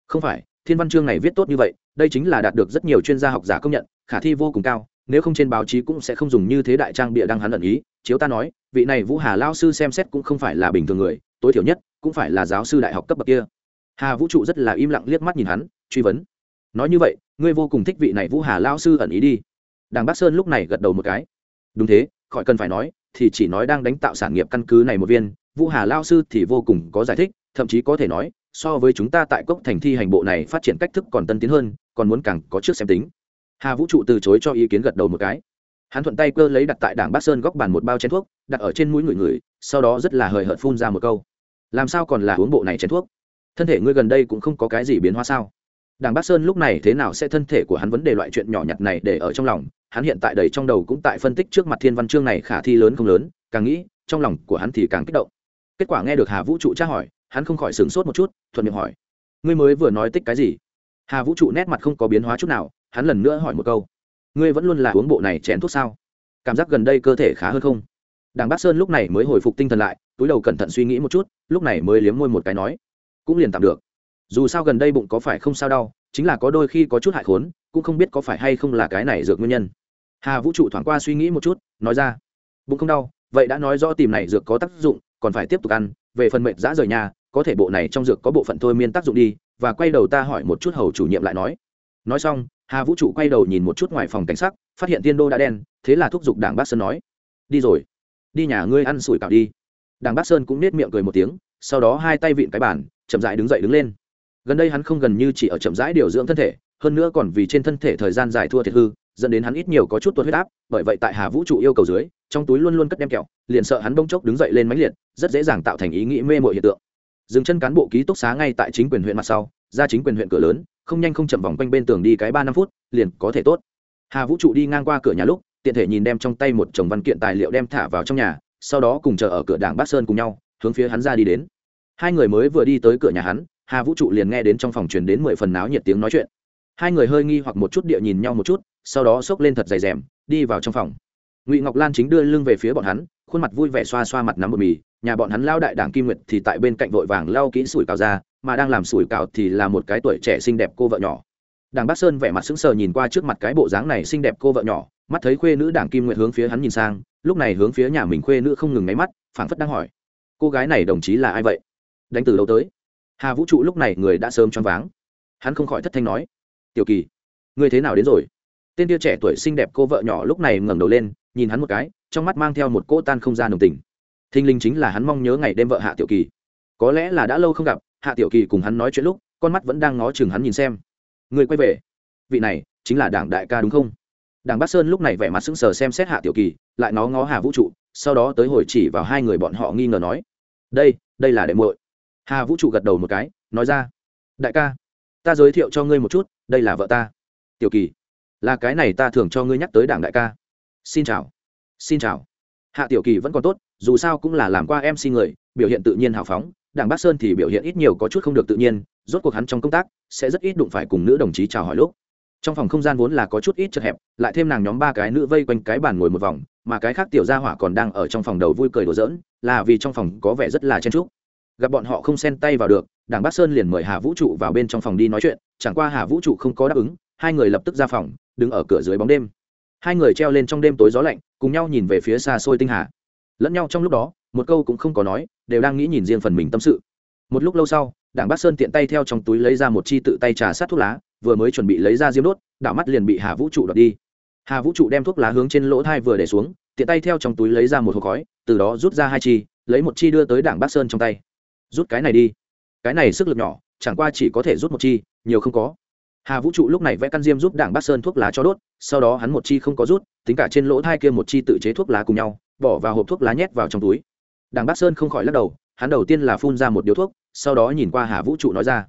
Không phải thiên văn chương này viết tốt như vậy, đây chính là đạt được rất nhiều chuyên gia học giả công nhận, khả thi vô cùng cao, nếu không trên báo chí cũng sẽ không dùng như thế đại trang bịa đăng hắn ẩn ý. Chiếu ta nói, vị này vũ hà lao sư xem xét cũng không phải là bình thường người, tối thiểu nhất, cũng phải là giáo sư đại học cấp bậc kia. Hà vũ trụ rất là im lặng liếc mắt nhìn hắn, truy vấn. Nói như vậy, ngươi vô cùng thích vị này vũ hà lao sư ẩn ý đi. Đàng bắc sơn lúc này gật đầu một cái. Đúng thế, khỏi cần phải nói, thì chỉ nói đang đánh tạo sản nghiệp căn cứ này một viên, vũ hà lao sư thì vô cùng có giải thích, thậm chí có thể nói so với chúng ta tại cốc thành thi hành bộ này phát triển cách thức còn tân tiến hơn, còn muốn càng có trước xem tính. Hà vũ trụ từ chối cho ý kiến gật đầu một cái. Hắn thuận tay cơ lấy đặt tại đảng bát sơn góc bàn một bao chén thuốc, đặt ở trên mũi người người, sau đó rất là hời hợt phun ra một câu. Làm sao còn là uống bộ này chén thuốc? Thân thể ngươi gần đây cũng không có cái gì biến hóa sao? Đảng bát sơn lúc này thế nào sẽ thân thể của hắn vấn đề loại chuyện nhỏ nhặt này để ở trong lòng? Hắn hiện tại đầy trong đầu cũng tại phân tích trước mặt thiên văn chương này khả thi lớn không lớn, càng nghĩ, trong lòng của hắn thì càng kích động. Kết quả nghe được hà vũ trụ tra hỏi hắn không khỏi sửng sốt một chút, thuận miệng hỏi, ngươi mới vừa nói tích cái gì? Hà vũ trụ nét mặt không có biến hóa chút nào, hắn lần nữa hỏi một câu, ngươi vẫn luôn là uống bộ này chén thuốc sao? Cảm giác gần đây cơ thể khá hơn không? Đảng bác sơn lúc này mới hồi phục tinh thần lại, túi đầu cẩn thận suy nghĩ một chút, lúc này mới liếm môi một cái nói, cũng liền tạm được. Dù sao gần đây bụng có phải không sao đau, chính là có đôi khi có chút hại khốn, cũng không biết có phải hay không là cái này dược nguyên nhân. Hà vũ trụ thoảng qua suy nghĩ một chút, nói ra, bụng không đau, vậy đã nói rõ tìm này dược có tác dụng, còn phải tiếp tục ăn, về phần mệnh giã rời nhà có thể bộ này trong dược có bộ phận thôi miên tác dụng đi, và quay đầu ta hỏi một chút hầu chủ nhiệm lại nói. Nói xong, hà vũ trụ quay đầu nhìn một chút ngoài phòng cảnh sát phát hiện tiên đô đã đen, thế là thúc giục đảng bác sơn nói. Đi rồi, đi nhà ngươi ăn sủi cảo đi. Đảng bác sơn cũng nết miệng cười một tiếng, sau đó hai tay vịn cái bàn, chậm rãi đứng dậy đứng lên. Gần đây hắn không gần như chỉ ở chậm rãi điều dưỡng thân thể, hơn nữa còn vì trên thân thể thời gian dài thua thiệt hư, dẫn đến hắn ít nhiều có chút tuột huyết áp, bởi vậy tại hà vũ trụ yêu cầu dưới, trong túi luôn luôn cất đem kẹo, liền sợ hắn bông chốc đứng dậy lên máy liệt, rất dễ dàng tạo thành ý nghĩ mê mội hiện tượng dừng chân cán bộ ký túc xá ngay tại chính quyền huyện mặt sau, ra chính quyền huyện cửa lớn, không nhanh không chậm vòng quanh bên tường đi cái ba năm phút, liền có thể tốt. Hà vũ trụ đi ngang qua cửa nhà lúc, tiện thể nhìn đem trong tay một chồng văn kiện tài liệu đem thả vào trong nhà, sau đó cùng chờ ở cửa đảng bát sơn cùng nhau, hướng phía hắn ra đi đến. Hai người mới vừa đi tới cửa nhà hắn, hà vũ trụ liền nghe đến trong phòng truyền đến mười phần náo nhiệt tiếng nói chuyện. Hai người hơi nghi hoặc một chút địa nhìn nhau một chút, sau đó xốc lên thật dày rèm, đi vào trong phòng. Ngụy ngọc lan chính đưa lưng về phía bọn hắn, khuôn mặt vui vẻ xoa xoa mặt nắm bột mì nhà bọn hắn lao đại đảng kim nguyệt thì tại bên cạnh vội vàng lau kỹ sủi cào ra, mà đang làm sủi cào thì là một cái tuổi trẻ xinh đẹp cô vợ nhỏ. Đảng bắc sơn vẻ mặt sững sờ nhìn qua trước mặt cái bộ dáng này xinh đẹp cô vợ nhỏ, mắt thấy khuê nữ đảng kim nguyệt hướng phía hắn nhìn sang, lúc này hướng phía nhà mình khuê nữ không ngừng nháy mắt, phảng phất đang hỏi, cô gái này đồng chí là ai vậy? Đánh từ đâu tới? Hà vũ trụ lúc này người đã sớm choáng váng. Hắn không khỏi thất thanh nói, tiểu kỳ, ngươi thế nào đến rồi? Tên tia trẻ tuổi xinh đẹp cô vợ nhỏ lúc này ngẩng đầu lên, nhìn hắn một cái, trong mắt mang theo một cỗ tan không gian đồng tình thinh linh chính là hắn mong nhớ ngày đêm vợ hạ tiểu kỳ. Có lẽ là đã lâu không gặp, hạ tiểu kỳ cùng hắn nói chuyện lúc, con mắt vẫn đang ngó chừng hắn nhìn xem. Người quay về. Vị này, chính là đảng đại ca đúng không? Đảng bắc sơn lúc này vẻ mặt sững sờ xem xét hạ tiểu kỳ, lại nó ngó hà vũ trụ, sau đó tới hồi chỉ vào hai người bọn họ nghi ngờ nói. Đây đây là đệ muội. Hà vũ trụ gật đầu một cái, nói ra. Đại ca, ta giới thiệu cho ngươi một chút, đây là vợ ta. Tiểu kỳ, là cái này ta thường cho ngươi nhắc tới đảng đại ca. Xin chào. Xin chào. Hạ tiểu kỳ vẫn còn tốt dù sao cũng là làm qua mc người, biểu hiện tự nhiên hào phóng, đảng bắc sơn thì biểu hiện ít nhiều có chút không được tự nhiên, rốt cuộc hắn trong công tác, sẽ rất ít đụng phải cùng nữ đồng chí chào hỏi lúc. Trong phòng không gian vốn là có chút ít chật hẹp, lại thêm nàng nhóm ba cái nữ vây quanh cái bàn ngồi một vòng, mà cái khác tiểu gia hỏa còn đang ở trong phòng đầu vui cười đùa giỡn, là vì trong phòng có vẻ rất là chen trúc gặp bọn họ không xen tay vào được, đảng bắc sơn liền mời hà vũ trụ vào bên trong phòng đi nói chuyện, chẳng qua hà vũ trụ không có đáp ứng, hai người lập tức ra phòng, đứng ở cửa dưới bóng đêm. Hai người treo lên trong đêm tối gió lạnh, cùng nhau nhìn về phía xa xôi tinh hà lẫn nhau trong lúc đó, một câu cũng không có nói, đều đang nghĩ nhìn riêng phần mình tâm sự. Một lúc lâu sau, đảng bát sơn tiện tay theo trong túi lấy ra một chi tự tay trà sát thuốc lá, vừa mới chuẩn bị lấy ra diêm đốt, đảo mắt liền bị hà vũ trụ đập đi. Hà vũ trụ đem thuốc lá hướng trên lỗ thai vừa để xuống, tiện tay theo trong túi lấy ra một hộp khói, từ đó rút ra hai chi, lấy một chi đưa tới đảng bát sơn trong tay. Rút cái này đi. Cái này sức lực nhỏ, chẳng qua chỉ có thể rút một chi, nhiều không có. Hà vũ trụ lúc này vẽ căn diêm giúp đảng bát sơn thuốc lá cho đốt, sau đó hắn một chi không có rút, tính cả trên lỗ thai kia một chi tự chế thuốc lá cùng nhau bỏ vào hộp thuốc lá nhét vào trong túi. Đảng Bác sơn không khỏi lắc đầu, hắn đầu tiên là phun ra một điếu thuốc, sau đó nhìn qua hà vũ trụ nói ra,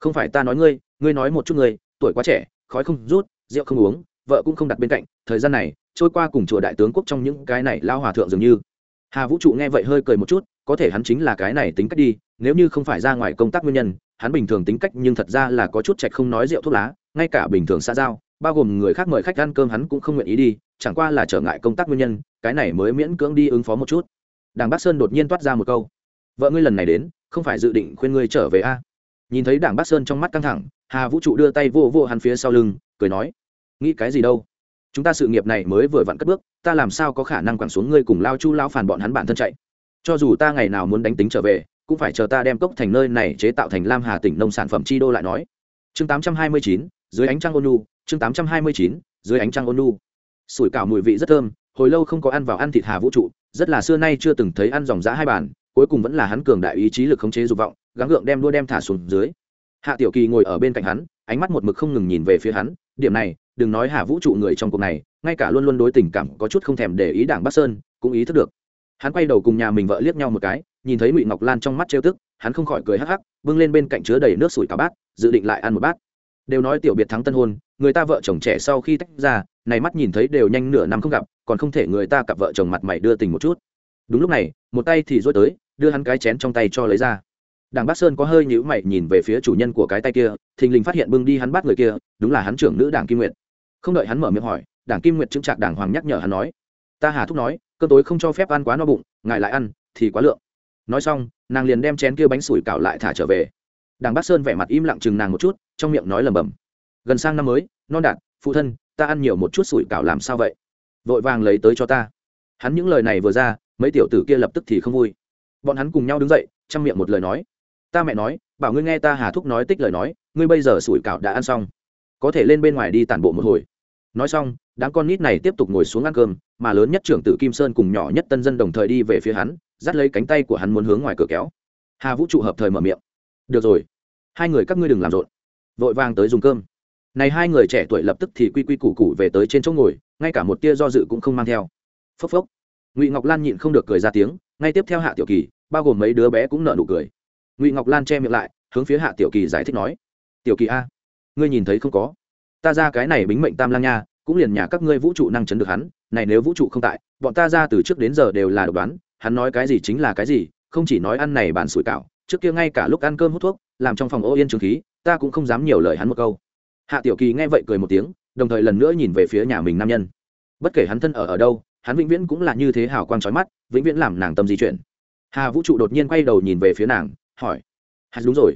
không phải ta nói ngươi ngươi nói một chút ngươi, tuổi quá trẻ, khói không rút, rượu không uống, vợ cũng không đặt bên cạnh, thời gian này, trôi qua cùng chùa đại tướng quốc trong những cái này lao hòa thượng dường như. Hà vũ trụ nghe vậy hơi cười một chút, có thể hắn chính là cái này tính cách đi, nếu như không phải ra ngoài công tác nguyên nhân, hắn bình thường tính cách nhưng thật ra là có chút chạch không nói rượu thuốc lá, ngay cả bình thường xã giao, bao gồm người khác mời khách ăn cơm hắn cũng không nguyện ý đi chẳng qua là trở ngại công tác nguyên nhân, cái này mới miễn cưỡng đi ứng phó một chút. Đảng bắc sơn đột nhiên toát ra một câu, vợ ngươi lần này đến, không phải dự định khuyên ngươi trở về a? À? nhìn thấy đảng bắc sơn trong mắt căng thẳng, hà vũ trụ đưa tay vô vô hắn phía sau lưng, cười nói, nghĩ cái gì đâu? Chúng ta sự nghiệp này mới vừa vặn cất bước, ta làm sao có khả năng quẳng xuống ngươi cùng lao chu lao phản bọn hắn bản thân chạy? Cho dù ta ngày nào muốn đánh tính trở về, cũng phải chờ ta đem cốc thành nơi này chế tạo thành lam hà tỉnh nông sản phẩm chi đô lại nói. Chương tám trăm hai mươi chín, dưới ánh trăng ôn nu chương tám trăm hai mươi chín, dưới ánh trăng ôn nu sủi cảo mùi vị rất thơm, hồi lâu không có ăn vào ăn thịt hà vũ trụ, rất là xưa nay chưa từng thấy ăn dòng giã hai bàn, cuối cùng vẫn là hắn cường đại ý chí lực khống chế dục vọng, gắng gượng đem đua đem thả xuống dưới. Hạ tiểu kỳ ngồi ở bên cạnh hắn, ánh mắt một mực không ngừng nhìn về phía hắn, điểm này, đừng nói hà vũ trụ người trong cuộc này, ngay cả luôn luôn đối tình cảm có chút không thèm để ý đảng bắc sơn, cũng ý thức được. Hắn quay đầu cùng nhà mình vợ liếc nhau một cái, nhìn thấy ngụy ngọc lan trong mắt trêu tức, hắn không khỏi cười hắc hắc, bưng lên bên cạnh chứa đầy nước sủi cả bát, dự định lại ăn một bát. Đều nói tiểu biệt thắng tân hôn người ta vợ chồng trẻ sau khi tách ra, này mắt nhìn thấy đều nhanh nửa năm không gặp, còn không thể người ta cặp vợ chồng mặt mày đưa tình một chút. Đúng lúc này, một tay thì dối tới, đưa hắn cái chén trong tay cho lấy ra. Đảng bác sơn có hơi nhữ mày nhìn về phía chủ nhân của cái tay kia, thình lình phát hiện bưng đi hắn bắt người kia, đúng là hắn trưởng nữ đảng kim nguyệt. Không đợi hắn mở miệng hỏi, đảng kim nguyệt chứng trạc đảng hoàng nhắc nhở hắn nói, ta hà thúc nói cơn tối không cho phép ăn quá no bụng, ngài lại ăn, thì quá lượng. Nói xong, nàng liền đem chén kia bánh sủi cảo lại thả trở về. Đảng bác sơn vẻ mặt im lặng chừng nàng một chút, trong miệng nói lầm bầm gần sang năm mới, non đạt, phụ thân, ta ăn nhiều một chút sủi cảo làm sao vậy? Vội vàng lấy tới cho ta. Hắn những lời này vừa ra, mấy tiểu tử kia lập tức thì không vui. Bọn hắn cùng nhau đứng dậy, chăm miệng một lời nói. Ta mẹ nói, bảo ngươi nghe ta hà thúc nói tích lời nói, ngươi bây giờ sủi cảo đã ăn xong. Có thể lên bên ngoài đi tản bộ một hồi. Nói xong, đám con nít này tiếp tục ngồi xuống ăn cơm, mà lớn nhất trưởng tử kim sơn cùng nhỏ nhất tân dân đồng thời đi về phía hắn, dắt lấy cánh tay của hắn muốn hướng ngoài cửa kéo. Hà vũ trụ hợp thời mở miệng. Được rồi. Hai người các ngươi đừng làm rộn. Vội vàng tới dùng cơm này hai người trẻ tuổi lập tức thì quy quy củ củ về tới trên chỗ ngồi, ngay cả một tia do dự cũng không mang theo. Phốc phốc. Ngụy ngọc lan nhịn không được cười ra tiếng, ngay tiếp theo hạ tiểu kỳ, bao gồm mấy đứa bé cũng nợ nụ cười. Ngụy ngọc lan che miệng lại, hướng phía hạ tiểu kỳ giải thích nói, tiểu kỳ a, ngươi nhìn thấy không có? Ta ra cái này bính mệnh tam lang nha, cũng liền nhà các ngươi vũ trụ năng chấn được hắn, này nếu vũ trụ không tại, bọn ta ra từ trước đến giờ đều là độc đoán, hắn nói cái gì chính là cái gì, không chỉ nói ăn này bàn sủi cảo, trước kia ngay cả lúc ăn cơm hút thuốc, làm trong phòng ô yên trường khí, ta cũng không dám nhiều lời hắn một câu hạ tiểu kỳ nghe vậy cười một tiếng, đồng thời lần nữa nhìn về phía nhà mình nam nhân. Bất kể hắn thân ở ở đâu, hắn vĩnh viễn cũng là như thế hào quang trói mắt, vĩnh viễn làm nàng tâm di chuyển. Hà vũ trụ đột nhiên quay đầu nhìn về phía nàng, hỏi hạt đúng rồi.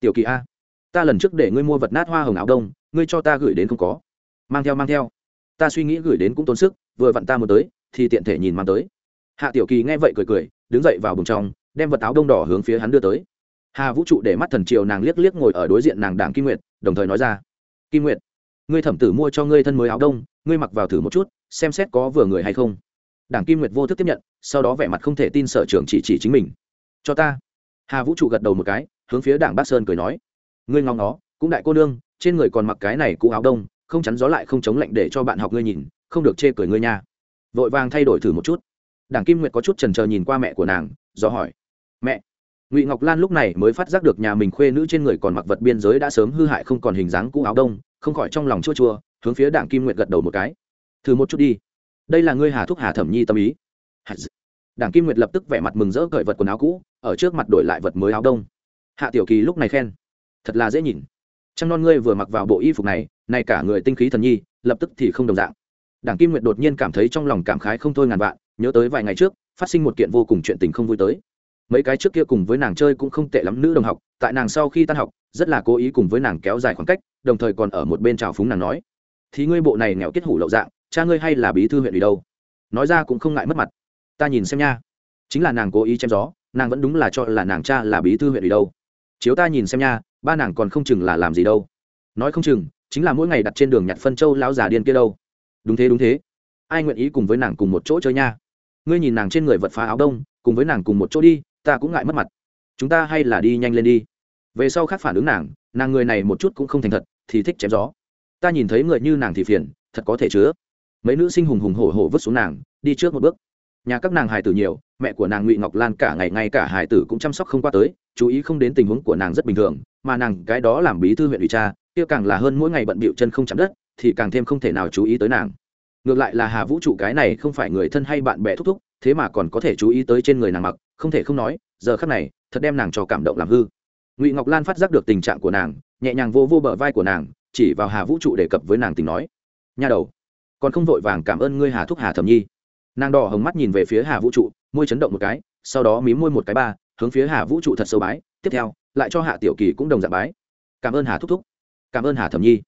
Tiểu kỳ a, ta lần trước để ngươi mua vật nát hoa hồng áo đông, ngươi cho ta gửi đến không có. Mang theo mang theo. Ta suy nghĩ gửi đến cũng tốn sức, vừa vặn ta muốn tới, thì tiện thể nhìn mang tới. Hạ tiểu kỳ nghe vậy cười cười, đứng dậy vào bùng trong, đem vật áo đông đỏ hướng phía hắn đưa tới. Hà vũ trụ để mắt thần triều nàng liếc liếc ngồi ở đối diện nàng đảng kim nguyệt, đồng thời nói ra kim nguyệt. Ngươi thẩm tử mua cho ngươi thân mới áo đông, ngươi mặc vào thử một chút, xem xét có vừa người hay không. Đảng kim nguyệt vô thức tiếp nhận, sau đó vẻ mặt không thể tin sở trưởng chỉ chỉ chính mình. Cho ta. Hà vũ trụ gật đầu một cái, hướng phía đảng bác sơn cười nói. Ngươi ngóng nó cũng đại cô nương, trên người còn mặc cái này cũ áo đông, không chắn gió lại không chống lạnh để cho bạn học ngươi nhìn, không được chê cười ngươi nha. Vội vàng thay đổi thử một chút. Đảng kim nguyệt có chút trần trờ nhìn qua mẹ của nàng, do hỏi. Mẹ. Ngụy ngọc lan lúc này mới phát giác được nhà mình khuê nữ trên người còn mặc vật biên giới đã sớm hư hại không còn hình dáng cũ áo đông không khỏi trong lòng chua chua, hướng phía đảng kim nguyệt gật đầu một cái. Thử một chút đi. Đây là ngươi hà thúc hà thẩm nhi tâm ý. Đảng kim nguyệt lập tức vẻ mặt mừng rỡ cởi vật quần áo cũ, ở trước mặt đổi lại vật mới áo đông. Hạ tiểu kỳ lúc này khen, thật là dễ nhìn. Trăng non ngươi vừa mặc vào bộ y phục này này cả người tinh khí thần nhi, lập tức thì không đồng dạng. Đảng kim nguyệt đột nhiên cảm thấy trong lòng cảm khái không thôi ngàn vạn, nhớ tới vài ngày trước, phát sinh một kiện vô cùng chuyện tình không vui tới. Mấy cái trước kia cùng với nàng chơi cũng không tệ lắm, nữ đồng học, tại nàng sau khi tan học rất là cố ý cùng với nàng kéo dài khoảng cách, đồng thời còn ở một bên trào phúng nàng nói, thì ngươi bộ này nghèo kết hủ lậu dạng, cha ngươi hay là bí thư huyện ủy đâu? Nói ra cũng không ngại mất mặt. Ta nhìn xem nha. Chính là nàng cố ý chém gió, nàng vẫn đúng là cho là nàng cha là bí thư huyện ủy đâu. Chiếu ta nhìn xem nha, ba nàng còn không chừng là làm gì đâu. Nói không chừng, chính là mỗi ngày đặt trên đường nhặt phân châu lão già điên kia đâu. Đúng thế đúng thế. Ai nguyện ý cùng với nàng cùng một chỗ chơi nha? Ngươi nhìn nàng trên người vật phá áo đông, cùng với nàng cùng một chỗ đi, ta cũng ngại mất mặt. Chúng ta hay là đi nhanh lên đi về sau khác phản ứng nàng nàng người này một chút cũng không thành thật, thì thích chém gió. Ta nhìn thấy người như nàng thì phiền, thật có thể chứa. Mấy nữ sinh hùng hùng hổ hổ vứt xuống nàng, đi trước một bước. Nhà các nàng hài tử nhiều, mẹ của nàng ngụy ngọc lan cả ngày ngay cả hài tử cũng chăm sóc không qua tới, chú ý không đến tình huống của nàng rất bình thường, mà nàng cái đó làm bí thư huyện ủy cha, kia càng là hơn mỗi ngày bận bịu chân không chạm đất, thì càng thêm không thể nào chú ý tới nàng. Ngược lại là hà vũ trụ cái này không phải người thân hay bạn bè thúc thúc, thế mà còn có thể chú ý tới trên người nàng mặc, không thể không nói, giờ khắc này, thật đem nàng cho cảm động làm hư ngụy ngọc lan phát giác được tình trạng của nàng nhẹ nhàng vô vô bờ vai của nàng chỉ vào hà vũ trụ đề cập với nàng tình nói nha đầu còn không vội vàng cảm ơn ngươi hà thúc hà thẩm nhi nàng đỏ hồng mắt nhìn về phía hà vũ trụ môi chấn động một cái sau đó mím môi một cái ba hướng phía hà vũ trụ thật sâu bái tiếp theo lại cho hạ tiểu kỳ cũng đồng dạng bái cảm ơn hà thúc thúc cảm ơn hà thẩm nhi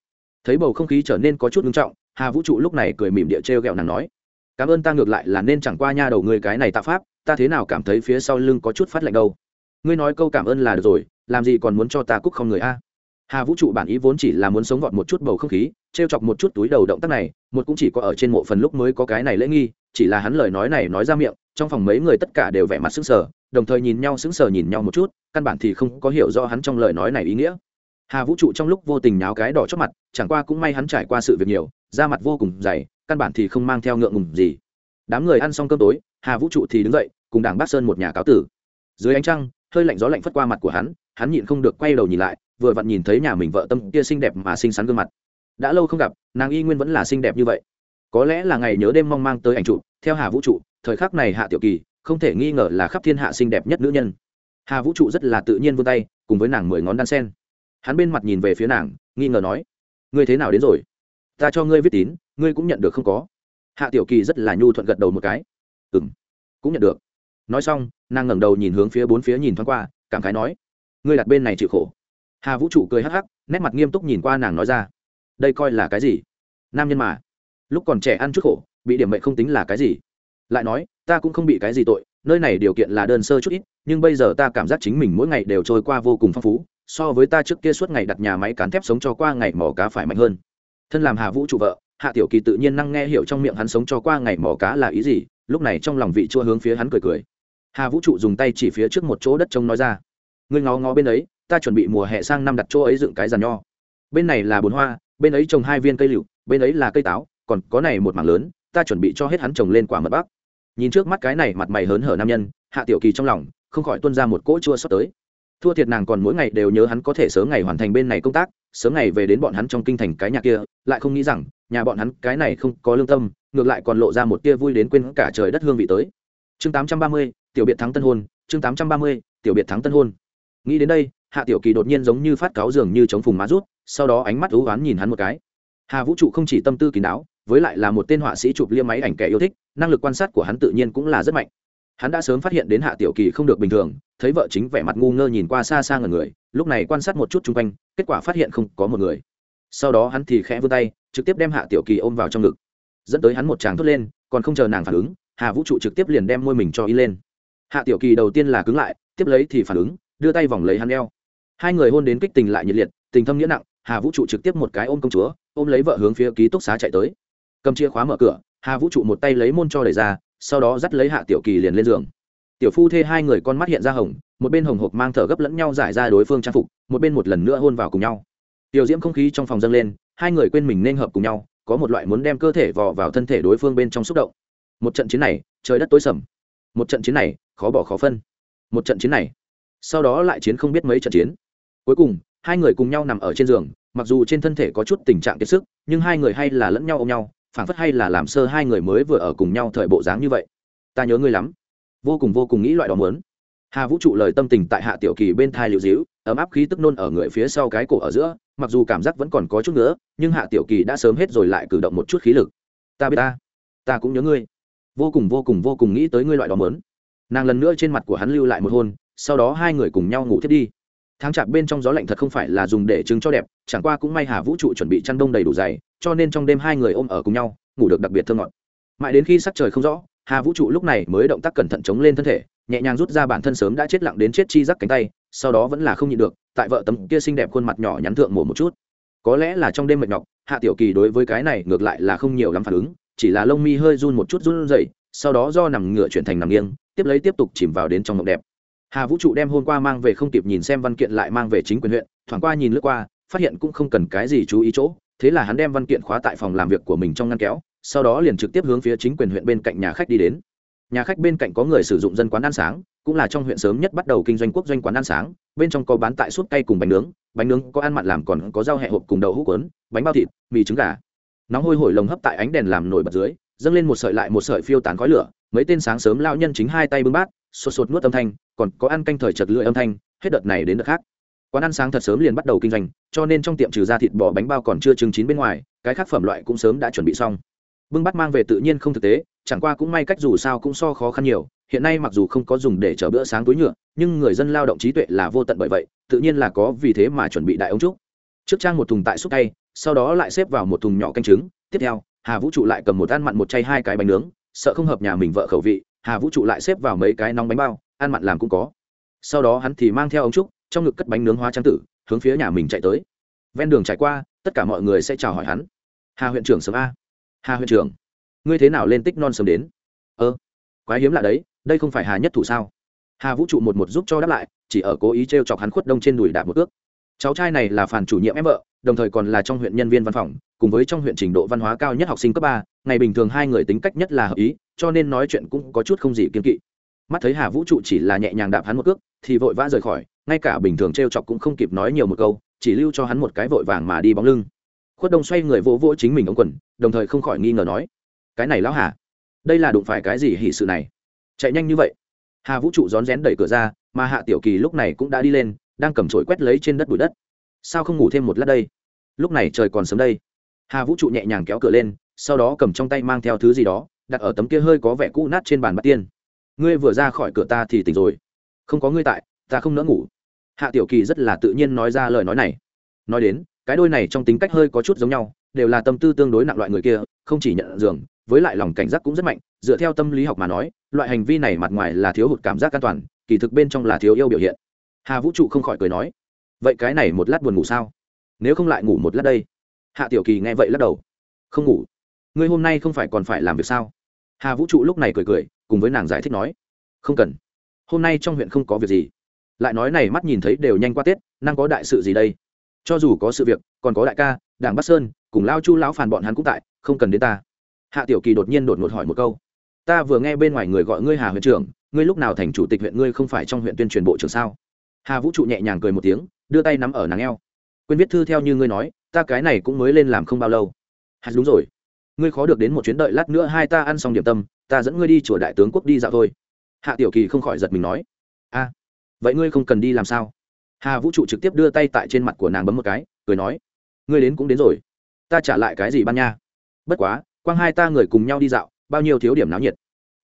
thấy bầu không khí trở nên có chút nghiêm trọng hà vũ trụ lúc này cười mỉm địa trêu r g ẹ o nàng nói cảm ơn ta ngược lại là nên chẳng qua nha đầu ngươi cái này tạ pháp ta thế nào cảm thấy phía sau lưng có chút phát lạnh đâu ngươi nói câu cảm ơn là được rồi làm gì còn muốn cho ta cúc không người a? Hà vũ trụ bản ý vốn chỉ là muốn sống vọt một chút bầu không khí t r e o chọc một chút túi đầu động tác này, một cũng chỉ có ở trên mộ phần lúc mới có cái này lễ nghi, chỉ là hắn lời nói này nói ra miệng, trong phòng mấy người tất cả đều vẻ mặt sững sờ, đồng thời nhìn nhau sững sờ nhìn nhau một chút, căn bản thì không có hiểu rõ hắn trong lời nói này ý nghĩa. Hà vũ trụ trong lúc vô tình nháo cái đỏ chót mặt, chẳng qua cũng may hắn trải qua sự việc nhiều, da mặt vô cùng dày, căn bản thì không mang theo ngượng ngùng gì. Đám người ăn xong cơm tối, hà vũ trụ thì đứng dậy, cùng đảng bác sơn một nhà cáo tử. Dưới ánh trăng, hơi lạnh gió lạnh phất qua mặt của hắn hắn nhịn không được quay đầu nhìn lại, vừa vặn nhìn thấy nhà mình vợ tâm kia xinh đẹp mà xinh xắn gương mặt. Đã lâu không gặp, nàng y nguyên vẫn là xinh đẹp như vậy. Có lẽ là ngày nhớ đêm mong mang tới ảnh trụ, theo hà vũ trụ, thời khắc này hạ tiểu kỳ, không thể nghi ngờ là khắp thiên hạ xinh đẹp nhất nữ nhân. Hà vũ trụ rất là tự nhiên vươn tay, cùng với nàng mười ngón đan sen. Hắn bên mặt nhìn về phía nàng, nghi ngờ nói, ngươi thế nào đến rồi? Ta cho ngươi viết tín, ngươi cũng nhận được không có. Hạ tiểu kỳ rất là nhu thuận gật đầu một cái. Ừ m cũng nhận được. Nói xong, nàng ngẩng đầu nhìn hướng phía bốn phía nhìn thoáng qua, cảm khái nói ngươi đặt bên này chịu khổ. Hà vũ trụ cười hắc hắc, nét mặt nghiêm túc nhìn qua nàng nói ra. Đây coi là cái gì? Nam nhân mà. Lúc còn trẻ ăn chút khổ, bị điểm mệnh không tính là cái gì. Lại nói, ta cũng không bị cái gì tội, nơi này điều kiện là đơn sơ chút ít, nhưng bây giờ ta cảm giác chính mình mỗi ngày đều trôi qua vô cùng phong phú, so với ta trước kia suốt ngày đặt nhà máy cán thép sống cho qua ngày mỏ cá phải mạnh hơn. Thân làm hà vũ trụ vợ, hạ tiểu kỳ tự nhiên năng nghe hiểu trong miệng hắn sống cho qua ngày mỏ cá là ý gì, lúc này trong lòng vị chua hướng phía hắn cười cười. Hà vũ trụ dùng tay chỉ phía trước một chỗ đất trông nói ra ngươi ngó ngó bên ấy, ta chuẩn bị mùa hè sang năm đặt chỗ ấy dựng cái giàn nho. Bên này là bồn hoa, bên ấy trồng hai viên cây lựu bên ấy là cây táo, còn có này một mảng lớn, ta chuẩn bị cho hết hắn trồng lên quả mật bắc. Nhìn trước mắt cái này mặt mày hớn hở nam nhân, hạ tiểu kỳ trong lòng không khỏi tuân ra một cỗ chua sót tới. Thua thiệt nàng còn mỗi ngày đều nhớ hắn có thể sớm ngày hoàn thành bên này công tác, sớm ngày về đến bọn hắn trong kinh thành cái nhà kia, lại không nghĩ rằng, nhà bọn hắn cái này không có lương tâm, ngược lại còn lộ ra một tia vui đến quên cả trời đất hương vị tới. Chương tám trăm ba mươi, tiểu biệt thắng tân hôn, chương tám trăm ba mươi, tiểu biệt thắng tân hôn nghĩ đến đây, hạ tiểu kỳ đột nhiên giống như phát cáo dường như chống phùng má rút, sau đó ánh mắt ú oán nhìn hắn một cái. Hà vũ trụ không chỉ tâm tư kín đáo, với lại là một tên họa sĩ chụp lia máy ảnh kẻ yêu thích, năng lực quan sát của hắn tự nhiên cũng là rất mạnh. Hắn đã sớm phát hiện đến hạ tiểu kỳ không được bình thường, thấy vợ chính vẻ mặt ngu ngơ nhìn qua xa xa ngần người, lúc này quan sát một chút chung quanh, kết quả phát hiện không có một người. Sau đó hắn thì khẽ vươn tay, trực tiếp đem hạ tiểu kỳ ôm vào trong ngực. Dẫn tới hắn một tràng thốt lên, còn không chờ nàng phản ứng, hà vũ trụ trực tiếp liền đem môi mình cho y lên. Hạ tiểu kỳ đầu tiên là cứng lại, tiếp lấy thì phản ứng đưa tay vòng lấy hắn eo. Hai người hôn đến kích tình lại nhiệt liệt, tình thâm nghĩa nặng, hà vũ trụ trực tiếp một cái ôm công chúa, ôm lấy vợ hướng phía ký túc xá chạy tới. Cầm chìa khóa mở cửa, hà vũ trụ một tay lấy môn cho đẩy ra, sau đó dắt lấy hạ tiểu kỳ liền lên giường. Tiểu phu thê hai người con mắt hiện ra hồng, một bên hồng hộc mang thở gấp lẫn nhau giải ra đối phương trang phục, một bên một lần nữa hôn vào cùng nhau. Tiểu diễm không khí trong phòng dâng lên, hai người quên mình nên hợp cùng nhau, có một loại muốn đem cơ thể vò vào thân thể đối phương bên trong xúc động. Một trận chiến này, trời đất tối sầm. Một trận chiến này, khó bỏ khó phân. Một trận chiến này sau đó lại chiến không biết mấy trận chiến. Cuối cùng, hai người cùng nhau nằm ở trên giường, mặc dù trên thân thể có chút tình trạng kiệt sức, nhưng hai người hay là lẫn nhau ôm nhau phản phất hay là làm sơ hai người mới vừa ở cùng nhau thời bộ dáng như vậy. Ta nhớ ngươi lắm. Vô cùng vô cùng nghĩ loại đó muốn. Hà vũ trụ lời tâm tình tại hạ tiểu kỳ bên thai liệu dĩu ấm áp khí tức nôn ở người phía sau cái cổ ở giữa, mặc dù cảm giác vẫn còn có chút nữa nhưng hạ tiểu kỳ đã sớm hết rồi lại cử động một chút khí lực. Ta biết ta. Ta cũng nhớ ngươi. Vô cùng vô cùng vô cùng nghĩ tới ngươi loại đó mớn nàng lần nữa trên mặt của hắn lưu lại một hôn sau đó hai người cùng nhau ngủ thiết đi. Tháng chạp bên trong gió lạnh thật không phải là dùng để chứng cho đẹp, chẳng qua cũng may hà vũ trụ chuẩn bị chăn đông đầy đủ dày, cho nên trong đêm hai người ôm ở cùng nhau, ngủ được đặc biệt thơ ngọt. Mãi đến khi sắc trời không rõ, hà vũ trụ lúc này mới động tác cẩn thận chống lên thân thể, nhẹ nhàng rút ra bản thân sớm đã chết lặng đến chết chi rắc cánh tay, sau đó vẫn là không nhịn được, tại vợ tấm kia xinh đẹp khuôn mặt nhỏ nhắn thượng mổ một chút. Có lẽ là trong đêm mệt nhọc, hạ tiểu kỳ đối với cái này ngược lại là không nhiều lắm phản ứng, chỉ là lông mi hơi run một chút run rẩy, sau đó do nằm ngửa chuyển thành nằm nghiêng, tiếp lấy tiếp tục chìm vào đến trong mộng đẹp hà vũ trụ đem hôm qua mang về không kịp nhìn xem văn kiện lại mang về chính quyền huyện, thoảng qua nhìn lướt qua, phát hiện cũng không cần cái gì chú ý chỗ, thế là hắn đem văn kiện khóa tại phòng làm việc của mình trong ngăn kéo, sau đó liền trực tiếp hướng phía chính quyền huyện bên cạnh nhà khách đi đến. Nhà khách bên cạnh có người sử dụng dân quán ăn sáng, cũng là trong huyện sớm nhất bắt đầu kinh doanh quốc doanh quán ăn sáng, bên trong có bán tại suốt cây cùng bánh nướng bánh nướng có ăn mặn làm còn có rau hẹ hộp cùng đậu hũ cuốn, bánh bao thịt, mì trứng gà. Nóng hôi hổi lồng hấp tại ánh đèn làm nổi bật dưới, dâng lên một sợi lại một sợi phiêu tán khói lửa, mấy tên sáng sớm lao nhân chính hai tay bưng bát sột sột nuốt âm thanh, còn có ăn canh thời chật lưỡi âm thanh, hết đợt này đến đợt khác. Quán ăn sáng thật sớm liền bắt đầu kinh doanh, cho nên trong tiệm trừ ra thịt bò bánh bao còn chưa trứng chín bên ngoài, cái khác phẩm loại cũng sớm đã chuẩn bị xong. Bưng bắt mang về tự nhiên không thực tế, chẳng qua cũng may cách dù sao cũng so khó khăn nhiều, hiện nay mặc dù không có dùng để chở bữa sáng túi nhựa, nhưng người dân lao động trí tuệ là vô tận bởi vậy, tự nhiên là có vì thế mà chuẩn bị đại ống trúc. Trước trang một thùng tại xúc tay, sau đó lại xếp vào một thùng nhỏ canh trứng, tiếp theo, hà vũ trụ lại cầm một ăn mặn một chay hai cái bánh nướng, sợ không hợp nhà mình vợ khẩu vị hà vũ trụ lại xếp vào mấy cái nóng bánh bao, ăn mặn làm cũng có. Sau đó hắn thì mang theo ống trúc, trong ngực cất bánh nướng hóa trang tử, hướng phía nhà mình chạy tới. Ven đường trải qua, tất cả mọi người sẽ chào hỏi hắn. Hà huyện trưởng sớm a. Hà huyện trưởng, ngươi thế nào lên tích non sớm đến? Ơ, quái hiếm lạ đấy, đây không phải hà nhất thủ sao? Hà vũ trụ một một giúp cho đáp lại, chỉ ở cố ý t r e o chọc hắn khuất đông trên đùi đạp một ước. Cháu trai này là phản chủ nhiệm em vợ đồng thời còn là trong huyện nhân viên văn phòng, cùng với trong huyện trình độ văn hóa cao nhất học sinh cấp ba, ngày bình thường hai người tính cách nhất là hợp ý, cho nên nói chuyện cũng có chút không gì kiên kỵ. Mắt thấy hà vũ trụ chỉ là nhẹ nhàng đạp hắn một cước, thì vội vã rời khỏi, ngay cả bình thường t r e o chọc cũng không kịp nói nhiều một câu, chỉ lưu cho hắn một cái vội vàng mà đi bóng lưng. Khuất đông xoay người vỗ vỗ chính mình ống quần, đồng thời không khỏi nghi ngờ nói, cái này lão hà, đây là đụng phải cái gì hỉ sự này? Chạy nhanh như vậy. Hà vũ trụ rón rén đẩy cửa ra, mà hạ tiểu kỳ lúc này cũng đã đi lên, đang cầm trổi quét lấy trên đất bụi đất sao không ngủ thêm một lát đây? Lúc này trời còn sớm đây. Hà vũ trụ nhẹ nhàng kéo cửa lên, sau đó cầm trong tay mang theo thứ gì đó, đặt ở tấm kia hơi có vẻ cũ nát trên bàn bát tiên. Ngươi vừa ra khỏi cửa ta thì tỉnh rồi. Không có ngươi tại, ta không nỡ ngủ. Hạ tiểu kỳ rất là tự nhiên nói ra lời nói này. Nói đến, cái đôi này trong tính cách hơi có chút giống nhau, đều là tâm tư tương đối nặng loại người kia, không chỉ nhận giường, với lại lòng cảnh giác cũng rất mạnh, dựa theo tâm lý học mà nói, loại hành vi này mặt ngoài là thiếu hụt cảm giác an toàn, kỳ thực bên trong là thiếu yêu biểu hiện. Hà vũ trụ không khỏi cười nói vậy cái này một lát buồn ngủ sao? Nếu không lại ngủ một lát đây. Hạ tiểu kỳ nghe vậy lắc đầu. Không ngủ. Ngươi hôm nay không phải còn phải làm việc sao? Hà vũ trụ lúc này cười cười, cùng với nàng giải thích nói. Không cần. Hôm nay trong huyện không có việc gì. Lại nói này mắt nhìn thấy đều nhanh qua tết, năng có đại sự gì đây? Cho dù có sự việc, còn có đại ca, đảng bắc sơn, cùng lao chu lão phàn bọn hắn cũng tại, không cần đến ta. Hạ tiểu kỳ đột nhiên đột ngột hỏi một câu. Ta vừa nghe bên ngoài người gọi ngươi hà huyện trưởng, ngươi lúc nào thành chủ tịch huyện ngươi không phải trong huyện tuyên truyền bộ trưởng sao? Hà vũ trụ nhẹ nhàng cười một tiếng, đưa tay nắm ở nàng eo. Quên viết thư theo như ngươi nói, ta cái này cũng mới lên làm không bao lâu. Hạt đúng rồi. Ngươi khó được đến một chuyến đợi lát nữa hai ta ăn xong điểm tâm, ta dẫn ngươi đi chùa đại tướng quốc đi dạo thôi. Hạ tiểu kỳ không khỏi giật mình nói. A vậy ngươi không cần đi làm sao? Hà vũ trụ trực tiếp đưa tay tại trên mặt của nàng bấm một cái, cười nói. Ngươi đến cũng đến rồi. Ta trả lại cái gì ban nha? Bất quá, quang hai ta người cùng nhau đi dạo, bao nhiêu thiếu điểm náo nhiệt.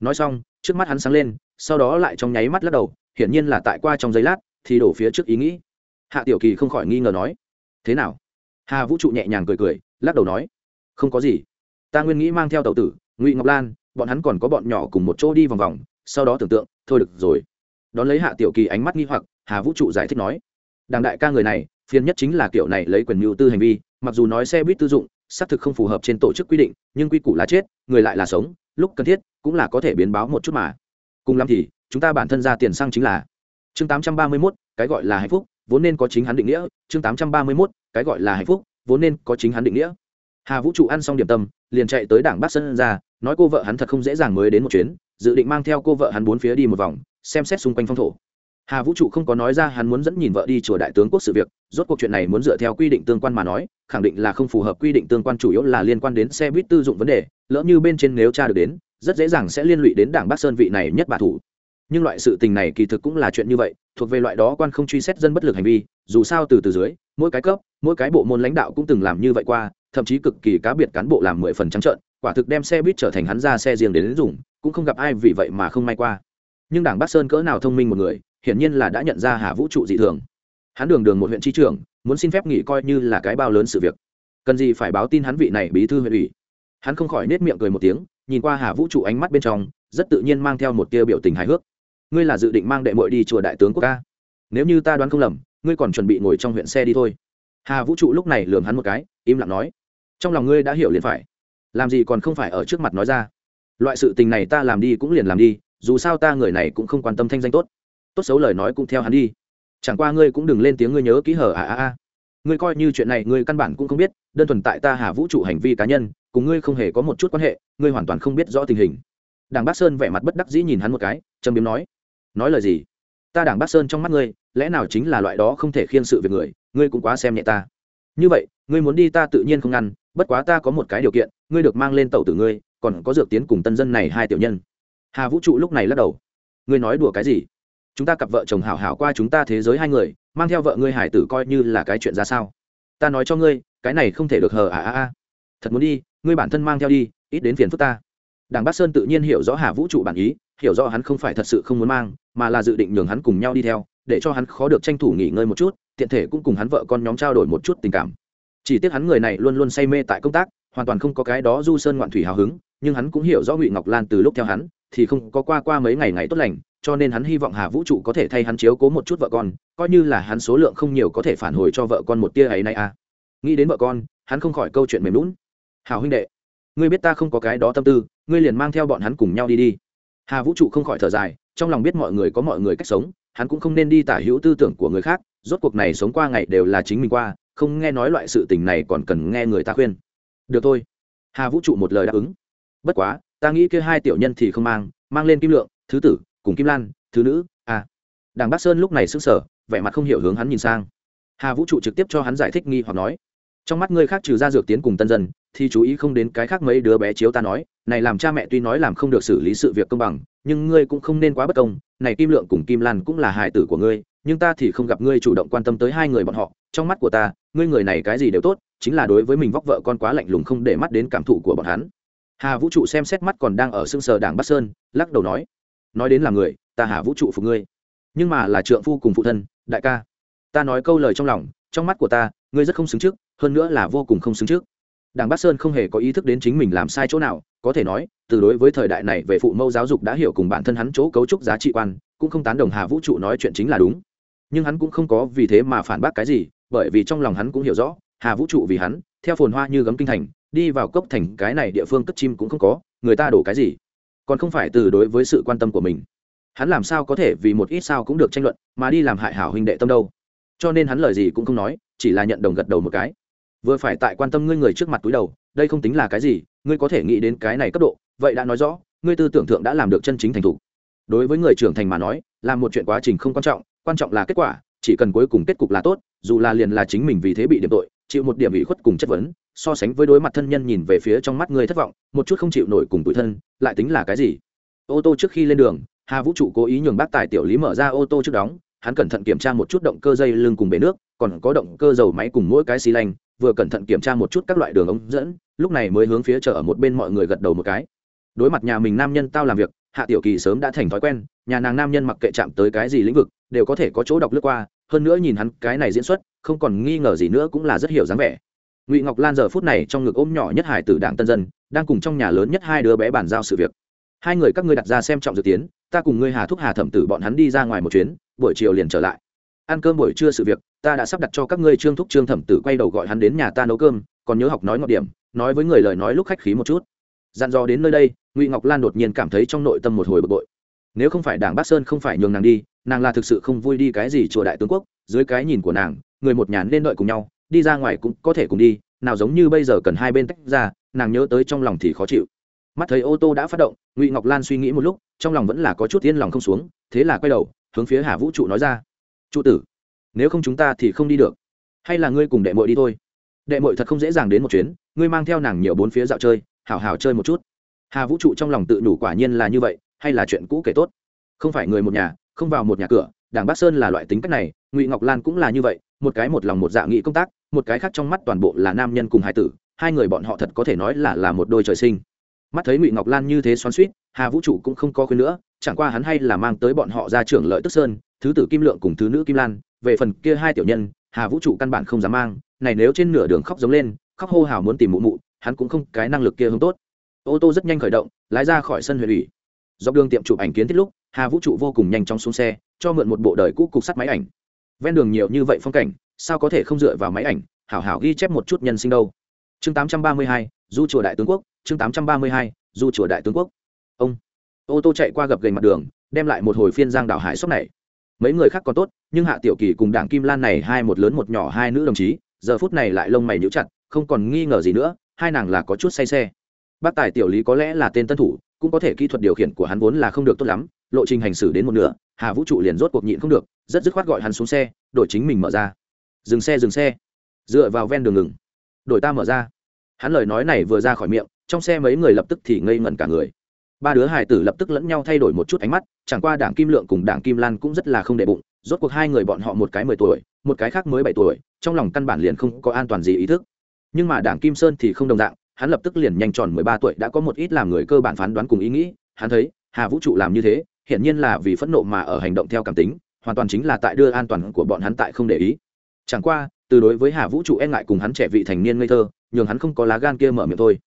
Nói xong, trước mắt hắn sáng lên, sau đó lại trong nháy mắt lắc đầu, hiển nhiên là tại qua trong giây lát thì đổ phía trước ý nghĩ. Hạ tiểu kỳ không khỏi nghi ngờ nói, thế nào? Hà vũ trụ nhẹ nhàng cười cười, lắc đầu nói, không có gì. Ta nguyên nghĩ mang theo tàu tử, ngụy ngọc lan, bọn hắn còn có bọn nhỏ cùng một chỗ đi vòng vòng, sau đó tưởng tượng, thôi được rồi. Đón lấy hạ tiểu kỳ ánh mắt nghi hoặc, hà vũ trụ giải thích nói, đảng đại ca người này, phiền nhất chính là kiểu này lấy quyền mưu tư hành vi, mặc dù nói xe buýt tư dụng, xác thực không phù hợp trên tổ chức quy định, nhưng quy củ là chết, người lại là sống, lúc cần thiết cũng là có thể biến báo một chút mà. Cùng lắm thì, chúng ta bản thân ra tiền xăng chính là chương tám trăm ba mươi 831, cái gọi là hạnh phúc vốn nên có chính hắn định nghĩa. Chương tám trăm ba mươi 831, cái gọi là hạnh phúc vốn nên có chính hắn định nghĩa. Hà vũ trụ ăn xong điểm tâm liền chạy tới đảng Bát sân ra nói cô vợ hắn thật không dễ dàng mới đến một chuyến dự định mang theo cô vợ hắn bốn phía đi một vòng xem xét xung quanh phong thổ. Hà vũ trụ không có nói ra hắn muốn dẫn nhìn vợ đi chùa đại tướng quốc sự việc rốt cuộc chuyện này muốn dựa theo quy định tương quan mà nói khẳng định là không phù hợp quy định tương quan chủ yếu là liên quan đến xe buýt tư dụng vấn đề lỡ như bên trên nếu tra được đến rất dễ dàng sẽ liên lụy đến đảng bắc sơn vị này nhất bà thủ nhưng loại sự tình này kỳ thực cũng là chuyện như vậy, thuộc về loại đó quan không truy xét dân bất lực hành vi, dù sao từ từ dưới, mỗi cái cấp, mỗi cái bộ môn lãnh đạo cũng từng làm như vậy qua, thậm chí cực kỳ cá biệt cán bộ làm mười phần trắng trợn, quả thực đem xe buýt trở thành hắn ra xe riêng đến dùng, cũng không gặp ai vì vậy mà không may qua. Nhưng đảng bắc sơn cỡ nào thông minh một người, hiển nhiên là đã nhận ra hà vũ trụ dị thường. Hắn đường đường một huyện tri trưởng, muốn xin phép nghỉ coi như là cái bao lớn sự việc. Cần gì phải báo tin hắn vị này bí thư huyện ủy. Hắn không khỏi nết miệng cười một tiếng, nhìn qua hà vũ trụ ánh mắt bên trong, rất tự nhiên mang theo một tia biểu tình hài hước ngươi là dự định mang đệ mội đi chùa đại tướng quốc ca. Nếu như ta đoán không lầm, ngươi còn chuẩn bị ngồi trong huyện xe đi thôi. Hà vũ trụ lúc này lường hắn một cái, im lặng nói, trong lòng ngươi đã hiểu liền phải. Làm gì còn không phải ở trước mặt nói ra. Loại sự tình này ta làm đi cũng liền làm đi, dù sao ta người này cũng không quan tâm thanh danh tốt. Tốt xấu lời nói cũng theo hắn đi. Chẳng qua ngươi cũng đừng lên tiếng ngươi nhớ kỹ hở à à à ngươi coi như chuyện này ngươi căn bản cũng không biết, đơn thuần tại ta hà vũ trụ hành vi cá nhân, cùng ngươi không hề có một chút quan hệ, ngươi hoàn toàn không biết rõ tình hình. Đảng bác sơn vẻ mặt bất đắc dĩ nhìn hắn một cái, trầm biếm nói nói lời gì? Ta đảng bắc sơn trong mắt ngươi, lẽ nào chính là loại đó không thể khiên sự việc người, ngươi cũng quá xem nhẹ ta. Như vậy, ngươi muốn đi ta tự nhiên không ngăn, bất quá ta có một cái điều kiện, ngươi được mang lên tàu tử ngươi, còn có dược tiến cùng tân dân này hai tiểu nhân. Hà vũ trụ lúc này lắc đầu. Ngươi nói đùa cái gì? Chúng ta cặp vợ chồng hảo hảo qua chúng ta thế giới hai người, mang theo vợ ngươi hải tử coi như là cái chuyện ra sao? Ta nói cho ngươi, cái này không thể được hờ à à à. Thật muốn đi, ngươi bản thân mang theo đi, ít đến phiền phức ta đảng bắc sơn tự nhiên hiểu rõ hà vũ trụ bản ý, hiểu rõ hắn không phải thật sự không muốn mang, mà là dự định nhường hắn cùng nhau đi theo, để cho hắn khó được tranh thủ nghỉ ngơi một chút, tiện thể cũng cùng hắn vợ con nhóm trao đổi một chút tình cảm. Chỉ tiếc hắn người này luôn luôn say mê tại công tác, hoàn toàn không có cái đó du sơn ngoạn thủy hào hứng, nhưng hắn cũng hiểu rõ ngụy ngọc lan từ lúc theo hắn, thì không có qua qua mấy ngày ngày tốt lành, cho nên hắn hy vọng hà vũ trụ có thể thay hắn chiếu cố một chút vợ con, coi như là hắn số lượng không nhiều có thể phản hồi cho vợ con một tia ấy nay à. Nghĩ đến vợ con, hắn không khỏi câu chuyện mềm lún hào huynh đệ ngươi biết ta không có cái đó tâm tư, ngươi liền mang theo bọn hắn cùng nhau đi đi. Hà vũ trụ không khỏi thở dài, trong lòng biết mọi người có mọi người cách sống, hắn cũng không nên đi tả hữu tư tưởng của người khác, rốt cuộc này sống qua ngày đều là chính mình qua, không nghe nói loại sự tình này còn cần nghe người ta khuyên. Được thôi. Hà vũ trụ một lời đáp ứng. Bất quá, ta nghĩ kia hai tiểu nhân thì không mang mang lên kim lượng, thứ tử, cùng kim lan, thứ nữ à. Đảng bắc sơn lúc này sững sờ, vẻ mặt không hiểu hướng hắn nhìn sang. Hà vũ trụ trực tiếp cho hắn giải thích nghi hoặc nói trong mắt ngươi khác trừ ra dược tiến cùng tân dân, thì chú ý không đến cái khác mấy đứa bé chiếu ta nói, này làm cha mẹ tuy nói làm không được xử lý sự việc công bằng, nhưng ngươi cũng không nên quá bất công, này kim lượng cùng kim lan cũng là hài tử của ngươi, nhưng ta thì không gặp ngươi chủ động quan tâm tới hai người bọn họ, trong mắt của ta, ngươi người này cái gì đều tốt, chính là đối với mình vóc vợ con quá lạnh lùng không để mắt đến cảm thụ của bọn hắn. Hà vũ trụ xem xét mắt còn đang ở sưng sờ đảng bắc sơn, lắc đầu nói nói đến là người, ta hà vũ trụ phục ngươi, nhưng mà là trượng phu cùng phụ thân, đại ca. Ta nói câu lời trong lòng, trong mắt của ta ngươi rất không xứng trước, hơn nữa là vô cùng không xứng trước. Đảng bắc sơn không hề có ý thức đến chính mình làm sai chỗ nào, có thể nói, từ đối với thời đại này về phụ mẫu giáo dục đã hiểu cùng bản thân hắn chỗ cấu trúc giá trị quan, cũng không tán đồng hà vũ trụ nói chuyện chính là đúng. Nhưng hắn cũng không có vì thế mà phản bác cái gì, bởi vì trong lòng hắn cũng hiểu rõ, hà vũ trụ vì hắn, theo phồn hoa như gấm kinh thành, đi vào cốc thành cái này địa phương cất chim cũng không có, người ta đổ cái gì? Còn không phải từ đối với sự quan tâm của mình. Hắn làm sao có thể vì một ít sao cũng được tranh luận, mà đi làm hại hảo huynh đệ tâm đâu? Cho nên hắn lời gì cũng không nói chỉ là nhận đồng gật đầu một cái. Vừa phải tại quan tâm ngươi người trước mặt túi đầu, đây không tính là cái gì, ngươi có thể nghĩ đến cái này cấp độ, vậy đã nói rõ, ngươi tư tưởng thượng đã làm được chân chính thành thục. Đối với người trưởng thành mà nói, làm một chuyện quá trình không quan trọng quan trọng là kết quả, chỉ cần cuối cùng kết cục là tốt, dù là liền là chính mình vì thế bị điểm tội, chịu một điểm ủy khuất cùng chất vấn, so sánh với đối mặt thân nhân nhìn về phía trong mắt người thất vọng, một chút không chịu nổi cùng tủi thân, lại tính là cái gì? Ô tô trước khi lên đường, hà vũ trụ cố ý nhường bác tài tiểu lý mở ra ô tô trước đóng hắn cẩn thận kiểm tra một chút động cơ dây lưng cùng bể nước, còn có động cơ dầu máy cùng mỗi cái xi lanh, vừa cẩn thận kiểm tra một chút các loại đường ống dẫn, lúc này mới hướng phía chợ ở một bên mọi người gật đầu một cái. Đối mặt nhà mình nam nhân tao làm việc, hạ tiểu kỳ sớm đã thành thói quen, nhà nàng nam nhân mặc kệ chạm tới cái gì lĩnh vực, đều có thể có chỗ đọc lướt qua, hơn nữa nhìn hắn cái này diễn xuất, không còn nghi ngờ gì nữa cũng là rất hiểu dáng vẻ. Ngụy ngọc lan giờ phút này trong ngực ôm nhỏ nhất hải tử đảng tân dân, đang cùng trong nhà lớn nhất hai đứa bé bàn giao sự việc. Hai người các ngươi đặt ra xem trọng dự tiến ta cùng ngươi hà thúc hà thẩm tử bọn hắn đi ra ngoài một chuyến buổi chiều liền trở lại. Ăn cơm buổi trưa sự việc, ta đã sắp đặt cho các ngươi trương thúc trương thẩm tử quay đầu gọi hắn đến nhà ta nấu cơm, còn nhớ học nói ngọt điểm, nói với người lời nói lúc khách khí một chút. Dặn dò đến nơi đây, ngụy ngọc lan đột nhiên cảm thấy trong nội tâm một hồi bực bội. Nếu không phải đảng bắc sơn không phải nhường nàng đi, nàng là thực sự không vui đi cái gì chùa đại tướng quốc, dưới cái nhìn của nàng, người một nhà nên đợi cùng nhau, đi ra ngoài cũng có thể cùng đi, nào giống như bây giờ cần hai bên tách ra, nàng nhớ tới trong lòng thì khó chịu. Mắt thấy ô tô đã phát động, ngụy ngọc lan suy nghĩ một lúc, trong lòng vẫn là có chút yên lòng không xuống, thế là quay đầu hướng phía hà vũ trụ nói ra. Trụ tử, nếu không chúng ta thì không đi được. Hay là ngươi cùng đệ mội đi thôi. Đệ mội thật không dễ dàng đến một chuyến, ngươi mang theo nàng nhiều bốn phía dạo chơi, hảo hảo chơi một chút. Hà vũ trụ trong lòng tự đủ quả nhiên là như vậy, hay là chuyện cũ kể tốt. Không phải người một nhà, không vào một nhà cửa, đảng bắc sơn là loại tính cách này, ngụy ngọc lan cũng là như vậy, một cái một lòng một dạ nghị công tác, một cái khác trong mắt toàn bộ là nam nhân cùng hai tử, hai người bọn họ thật có thể nói là là một đôi trời sinh mắt thấy ngụy ngọc lan như thế xoắn suýt hà vũ trụ cũng không có khuyên nữa chẳng qua hắn hay là mang tới bọn họ ra trưởng lợi tức sơn thứ tử kim lượng cùng thứ nữ kim lan. Về phần kia hai tiểu nhân hà vũ trụ căn bản không dám mang. Này nếu trên nửa đường khóc giống lên khóc hô hào muốn tìm mụ mụ hắn cũng không cái năng lực kia hướng tốt. Ô tô rất nhanh khởi động lái ra khỏi sân huyện ủy. Dọc đường tiệm chụp ảnh kiến thiết lúc hà vũ trụ vô cùng nhanh chóng xuống xe cho mượn một bộ đời cũ cục sắt máy ảnh. Ven đường nhiều như vậy phong cảnh sao có thể không dựa vào máy ảnh hảo hảo ghi chép một chút nhân sinh đâu. Chương 832, du chùa đại tướng quốc chương 832, du chùa đại tướng quốc. Ông ô tô chạy qua gập gành mặt đường đem lại một hồi phiên giang đảo hải sốc này. Mấy người khác còn tốt nhưng hạ tiểu kỳ cùng đảng kim lan này hai một lớn một nhỏ hai nữ đồng chí giờ phút này lại lông mày nhíu chặt không còn nghi ngờ gì nữa hai nàng là có chút say xe. Bác tài tiểu lý có lẽ là tên tân thủ cũng có thể kỹ thuật điều khiển của hắn vốn là không được tốt lắm lộ trình hành xử đến một nửa hà vũ trụ liền rốt cuộc nhịn không được rất dứt khoát gọi hắn xuống xe đổi chính mình mở ra. Dừng xe dừng xe. Dựa vào ven đường ngừng. Đổi ta mở ra. Hắn lời nói này vừa ra khỏi miệng trong xe mấy người lập tức thì ngây ngẩn cả người. Ba đứa hài tử lập tức lẫn nhau thay đổi một chút ánh mắt, chẳng qua đảng kim lượng cùng đảng kim lan cũng rất là không đệ bụng, rốt cuộc hai người bọn họ một cái mười tuổi, một cái khác mới bảy tuổi, trong lòng căn bản liền không có an toàn gì ý thức. Nhưng mà đảng kim sơn thì không đồng dạng, hắn lập tức liền nhanh tròn mười ba tuổi, đã có một ít làm người cơ bản phán đoán cùng ý nghĩ, hắn thấy, hà vũ trụ làm như thế, hiển nhiên là vì phẫn nộ mà ở hành động theo cảm tính, hoàn toàn chính là tại đưa an toàn của bọn hắn tại không để ý. Chẳng qua, từ đối với hà vũ trụ e ngại cùng hắn trẻ vị thành niên ngây thơ, nhường hắn không có lá gan kia mở miệng thôi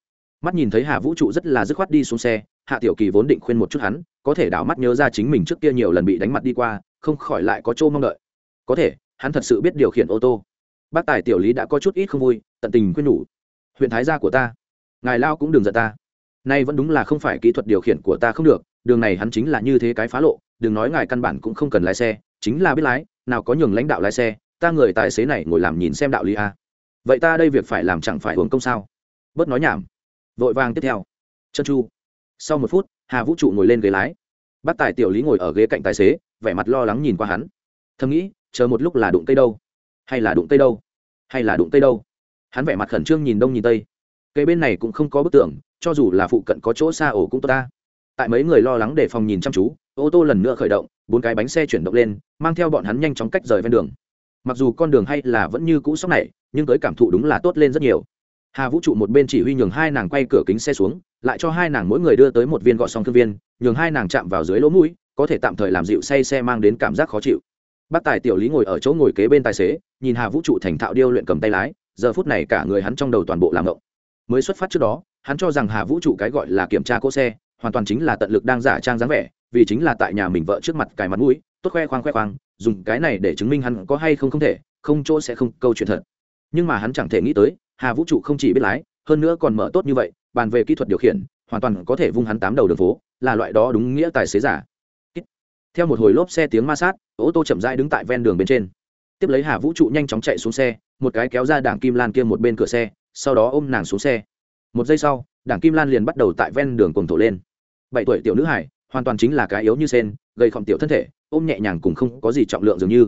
mắt nhìn thấy hà vũ trụ rất là dứt khoát đi xuống xe, hạ tiểu kỳ vốn định khuyên một chút hắn, có thể đảo mắt nhớ ra chính mình trước kia nhiều lần bị đánh mặt đi qua, không khỏi lại có chỗ mong đợi. Có thể, hắn thật sự biết điều khiển ô tô. Bác tài tiểu lý đã có chút ít không vui, tận tình khuyên nhủ. Huyện thái gia của ta, ngài lao cũng đừng giận ta. Nay vẫn đúng là không phải kỹ thuật điều khiển của ta không được, đường này hắn chính là như thế cái phá lộ, đừng nói ngài căn bản cũng không cần lái xe, chính là biết lái, nào có nhường lãnh đạo lái xe, ta người tài xế này ngồi làm nhìn xem đạo lý a. Vậy ta đây việc phải làm chẳng phải hưởng công sao? Bớt nói nhảm vội vàng tiếp theo. Chân chu. Sau một phút, hà vũ trụ ngồi lên ghế lái. Bác tài tiểu lý ngồi ở ghế cạnh tài xế, vẻ mặt lo lắng nhìn qua hắn. Thầm nghĩ, chờ một lúc là đụng cây đâu? Hay là đụng cây đâu? Hay là đụng cây đâu? Hắn vẻ mặt khẩn trương nhìn đông nhìn tây. Cây bên này cũng không có bức tượng, cho dù là phụ cận có chỗ xa ổ cũng tốt ta. Tại mấy người lo lắng để phòng nhìn chăm chú, ô tô lần nữa khởi động, bốn cái bánh xe chuyển động lên, mang theo bọn hắn nhanh chóng cách rời ven đường. Mặc dù con đường hay là vẫn như cũ sóc này, nhưng tới cảm thụ đúng là tốt lên rất nhiều hà vũ trụ một bên chỉ huy nhường hai nàng quay cửa kính xe xuống, lại cho hai nàng mỗi người đưa tới một viên gọi song thương viên, nhường hai nàng chạm vào dưới lỗ mũi, có thể tạm thời làm dịu say xe mang đến cảm giác khó chịu. Bác tài tiểu lý ngồi ở chỗ ngồi kế bên tài xế, nhìn hà vũ trụ thành thạo điêu luyện cầm tay lái, giờ phút này cả người hắn trong đầu toàn bộ làm ngộng. Mới xuất phát trước đó, hắn cho rằng hà vũ trụ cái gọi là kiểm tra cỗ xe, hoàn toàn chính là tận lực đang giả trang dáng vẻ, vì chính là tại nhà mình vợ trước mặt cài mặt mũi, tốt khoe khoang khoe khoang, dùng cái này để chứng minh hắn có hay không không thể, không chỗ sẽ không câu chuyện thật. Nhưng mà hắn chẳng thể nghĩ tới hà vũ trụ không chỉ biết lái, hơn nữa còn mở tốt như vậy, bàn về kỹ thuật điều khiển, hoàn toàn có thể vung hắn tám đầu đường phố, là loại đó đúng nghĩa tài xế giả. Theo một hồi lốp xe tiếng ma sát, ô tô chậm rãi đứng tại ven đường bên trên. Tiếp lấy hà vũ trụ nhanh chóng chạy xuống xe, một cái kéo ra đảng kim lan kia một bên cửa xe, sau đó ôm nàng xuống xe. Một giây sau, đảng kim lan liền bắt đầu tại ven đường cùng thổ lên. Bảy tuổi tiểu nữ hải, hoàn toàn chính là cái yếu như sen gây khom tiểu thân thể, ôm nhẹ nhàng cùng không có gì trọng lượng dường như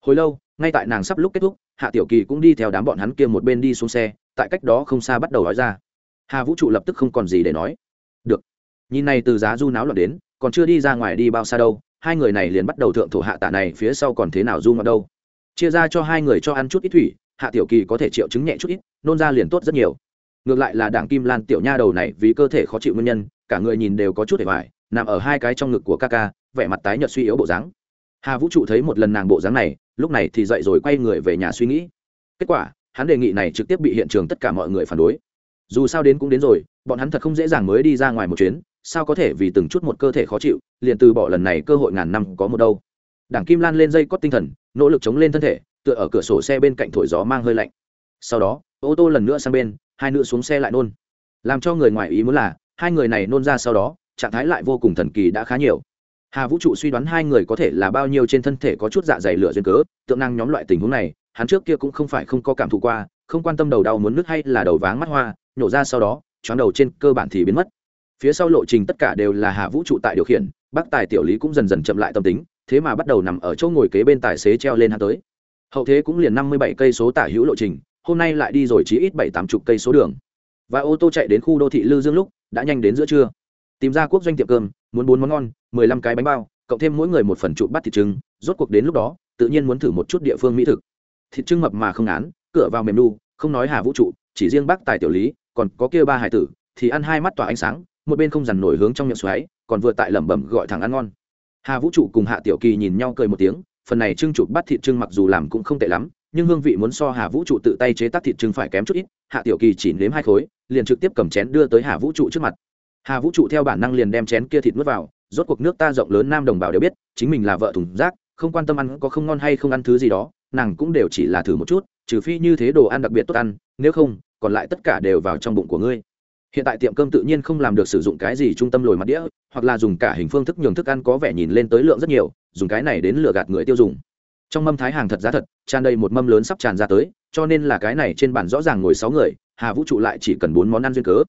hồi lâu, ngay tại nàng sắp lúc kết thúc, hạ tiểu kỳ cũng đi theo đám bọn hắn kia một bên đi xuống xe, tại cách đó không xa bắt đầu nói ra. Hà vũ trụ lập tức không còn gì để nói. Được. Nhìn này từ giá du náo loạn đến, còn chưa đi ra ngoài đi bao xa đâu, hai người này liền bắt đầu thượng thổ hạ tạ này phía sau còn thế nào du ngoạn đâu. Chia ra cho hai người cho ăn chút ít thủy, hạ tiểu kỳ có thể triệu chứng nhẹ chút ít, nôn ra liền tốt rất nhiều. Ngược lại là đảng kim lan tiểu nha đầu này vì cơ thể khó chịu nguyên nhân, cả người nhìn đều có chút để vải nằm ở hai cái trong ngực của ca ca, vẻ mặt tái nhợt suy yếu bộ dáng. Hà vũ trụ thấy một lần nàng bộ dáng này lúc này thì dậy rồi quay người về nhà suy nghĩ. Kết quả, hắn đề nghị này trực tiếp bị hiện trường tất cả mọi người phản đối. Dù sao đến cũng đến rồi, bọn hắn thật không dễ dàng mới đi ra ngoài một chuyến, sao có thể vì từng chút một cơ thể khó chịu, liền từ bỏ lần này cơ hội ngàn năm có một đâu. Đảng kim lan lên dây cót tinh thần, nỗ lực chống lên thân thể, tựa ở cửa sổ xe bên cạnh thổi gió mang hơi lạnh. Sau đó, ô tô lần nữa sang bên, hai nữ xuống xe lại nôn. Làm cho người ngoài ý muốn là, hai người này nôn ra sau đó, trạng thái lại vô cùng thần kỳ đã khá nhiều hà vũ trụ suy đoán hai người có thể là bao nhiêu trên thân thể có chút dạ dày lửa duyên cớ, tượng năng nhóm loại tình huống này, hắn trước kia cũng không phải không có cảm thụ qua, không quan tâm đầu đau muốn nước hay là đầu váng mắt hoa, nhổ ra sau đó, choáng đầu trên cơ bản thì biến mất. Phía sau lộ trình tất cả đều là hà vũ trụ tại điều khiển, bác tài tiểu lý cũng dần dần chậm lại tâm tính, thế mà bắt đầu nằm ở chỗ ngồi kế bên tài xế treo lên hắn tới. Hậu thế cũng liền năm mươi bảy cây số tả hữu lộ trình, hôm nay lại đi rồi chỉ ít bảy tám chục cây số đường. Và ô tô chạy đến khu đô thị lư dương lúc, đã nhanh đến giữa trưa tìm ra quốc doanh tiệm cơm, muốn bốn món ngon, mười lăm cái bánh bao, cộng thêm mỗi người một phần trụ bắt thịt trứng, rốt cuộc đến lúc đó, tự nhiên muốn thử một chút địa phương mỹ thực. Thịt trưng mập mà không án cửa vào mềm nu, không nói hà vũ trụ, chỉ riêng bác tài tiểu lý, còn có kia ba hải tử, thì ăn hai mắt tỏa ánh sáng, một bên không dằn nổi hướng trong miệng xoáy, còn vừa tại lẩm bẩm gọi thằng ăn ngon. Hà vũ trụ cùng hạ tiểu kỳ nhìn nhau cười một tiếng, phần này trưng chụp bắt thịt trưng mặc dù làm cũng không tệ lắm, nhưng hương vị muốn so hà vũ trụ tự tay chế tác thịt trưng phải kém chút ít. Hạ tiểu kỳ chỉ nếm hai khối, liền trực tiếp cầm chén đưa tới hà vũ trụ trước mặt hà vũ trụ theo bản năng liền đem chén kia thịt nuốt vào, rốt cuộc nước ta rộng lớn nam đồng bào đều biết, chính mình là vợ thùng rác, không quan tâm ăn có không ngon hay không ăn thứ gì đó, nàng cũng đều chỉ là thử một chút, trừ phi như thế đồ ăn đặc biệt tốt ăn, nếu không, còn lại tất cả đều vào trong bụng của ngươi. Hiện tại tiệm cơm tự nhiên không làm được sử dụng cái gì trung tâm lồi mặt đĩa, hoặc là dùng cả hình phương thức nhường thức ăn có vẻ nhìn lên tới lượng rất nhiều, dùng cái này đến lừa gạt người tiêu dùng. Trong mâm thái hàng thật giá thật, tràn đầy một mâm lớn sắp tràn ra tới, cho nên là cái này trên bàn rõ ràng ngồi sáu người, hà vũ trụ lại chỉ cần bốn món ăn duyên cớ.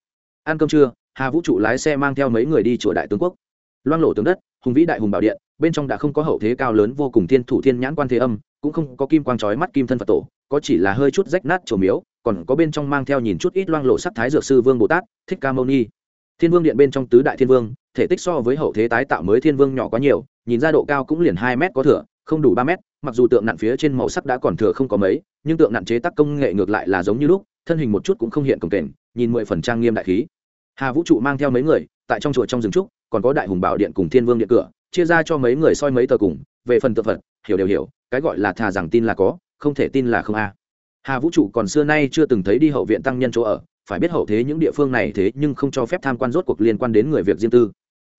Ăn cơm trưa hà vũ trụ lái xe mang theo mấy người đi chùa đại tướng quốc. Loang lộ tướng đất, hùng vĩ đại hùng bảo điện, bên trong đã không có hậu thế cao lớn, vô cùng thiên thủ thiên nhãn quan thế âm, cũng không có kim quang trói mắt kim thân phật tổ, có chỉ là hơi chút rách nát trổ miếu, còn có bên trong mang theo nhìn chút ít loang lộ sắc thái dược sư vương bồ tát, thích ca mâu ni. Thiên vương điện bên trong tứ đại thiên vương, thể tích so với hậu thế tái tạo mới thiên vương nhỏ quá nhiều, nhìn ra độ cao cũng liền hai mét có thừa, không đủ ba mét, mặc dù tượng nặn phía trên màu sắc đã còn thừa không có mấy, nhưng tượng nặn chế tác công nghệ ngược lại là giống như lúc, thân hình một chút cũng không hiện cồng kềnh, nhìn mười phần trang nghiêm đại khí hà vũ trụ mang theo mấy người, tại trong chùa trong rừng trúc, còn có đại hùng bảo điện cùng thiên vương điện cửa, chia ra cho mấy người soi mấy tờ cùng, về phần tự phật, hiểu đều hiểu, cái gọi là thà rằng tin là có, không thể tin là không a. Hà vũ trụ còn xưa nay chưa từng thấy đi hậu viện tăng nhân chỗ ở, phải biết hậu thế những địa phương này thế nhưng không cho phép tham quan rốt cuộc liên quan đến người việc riêng tư.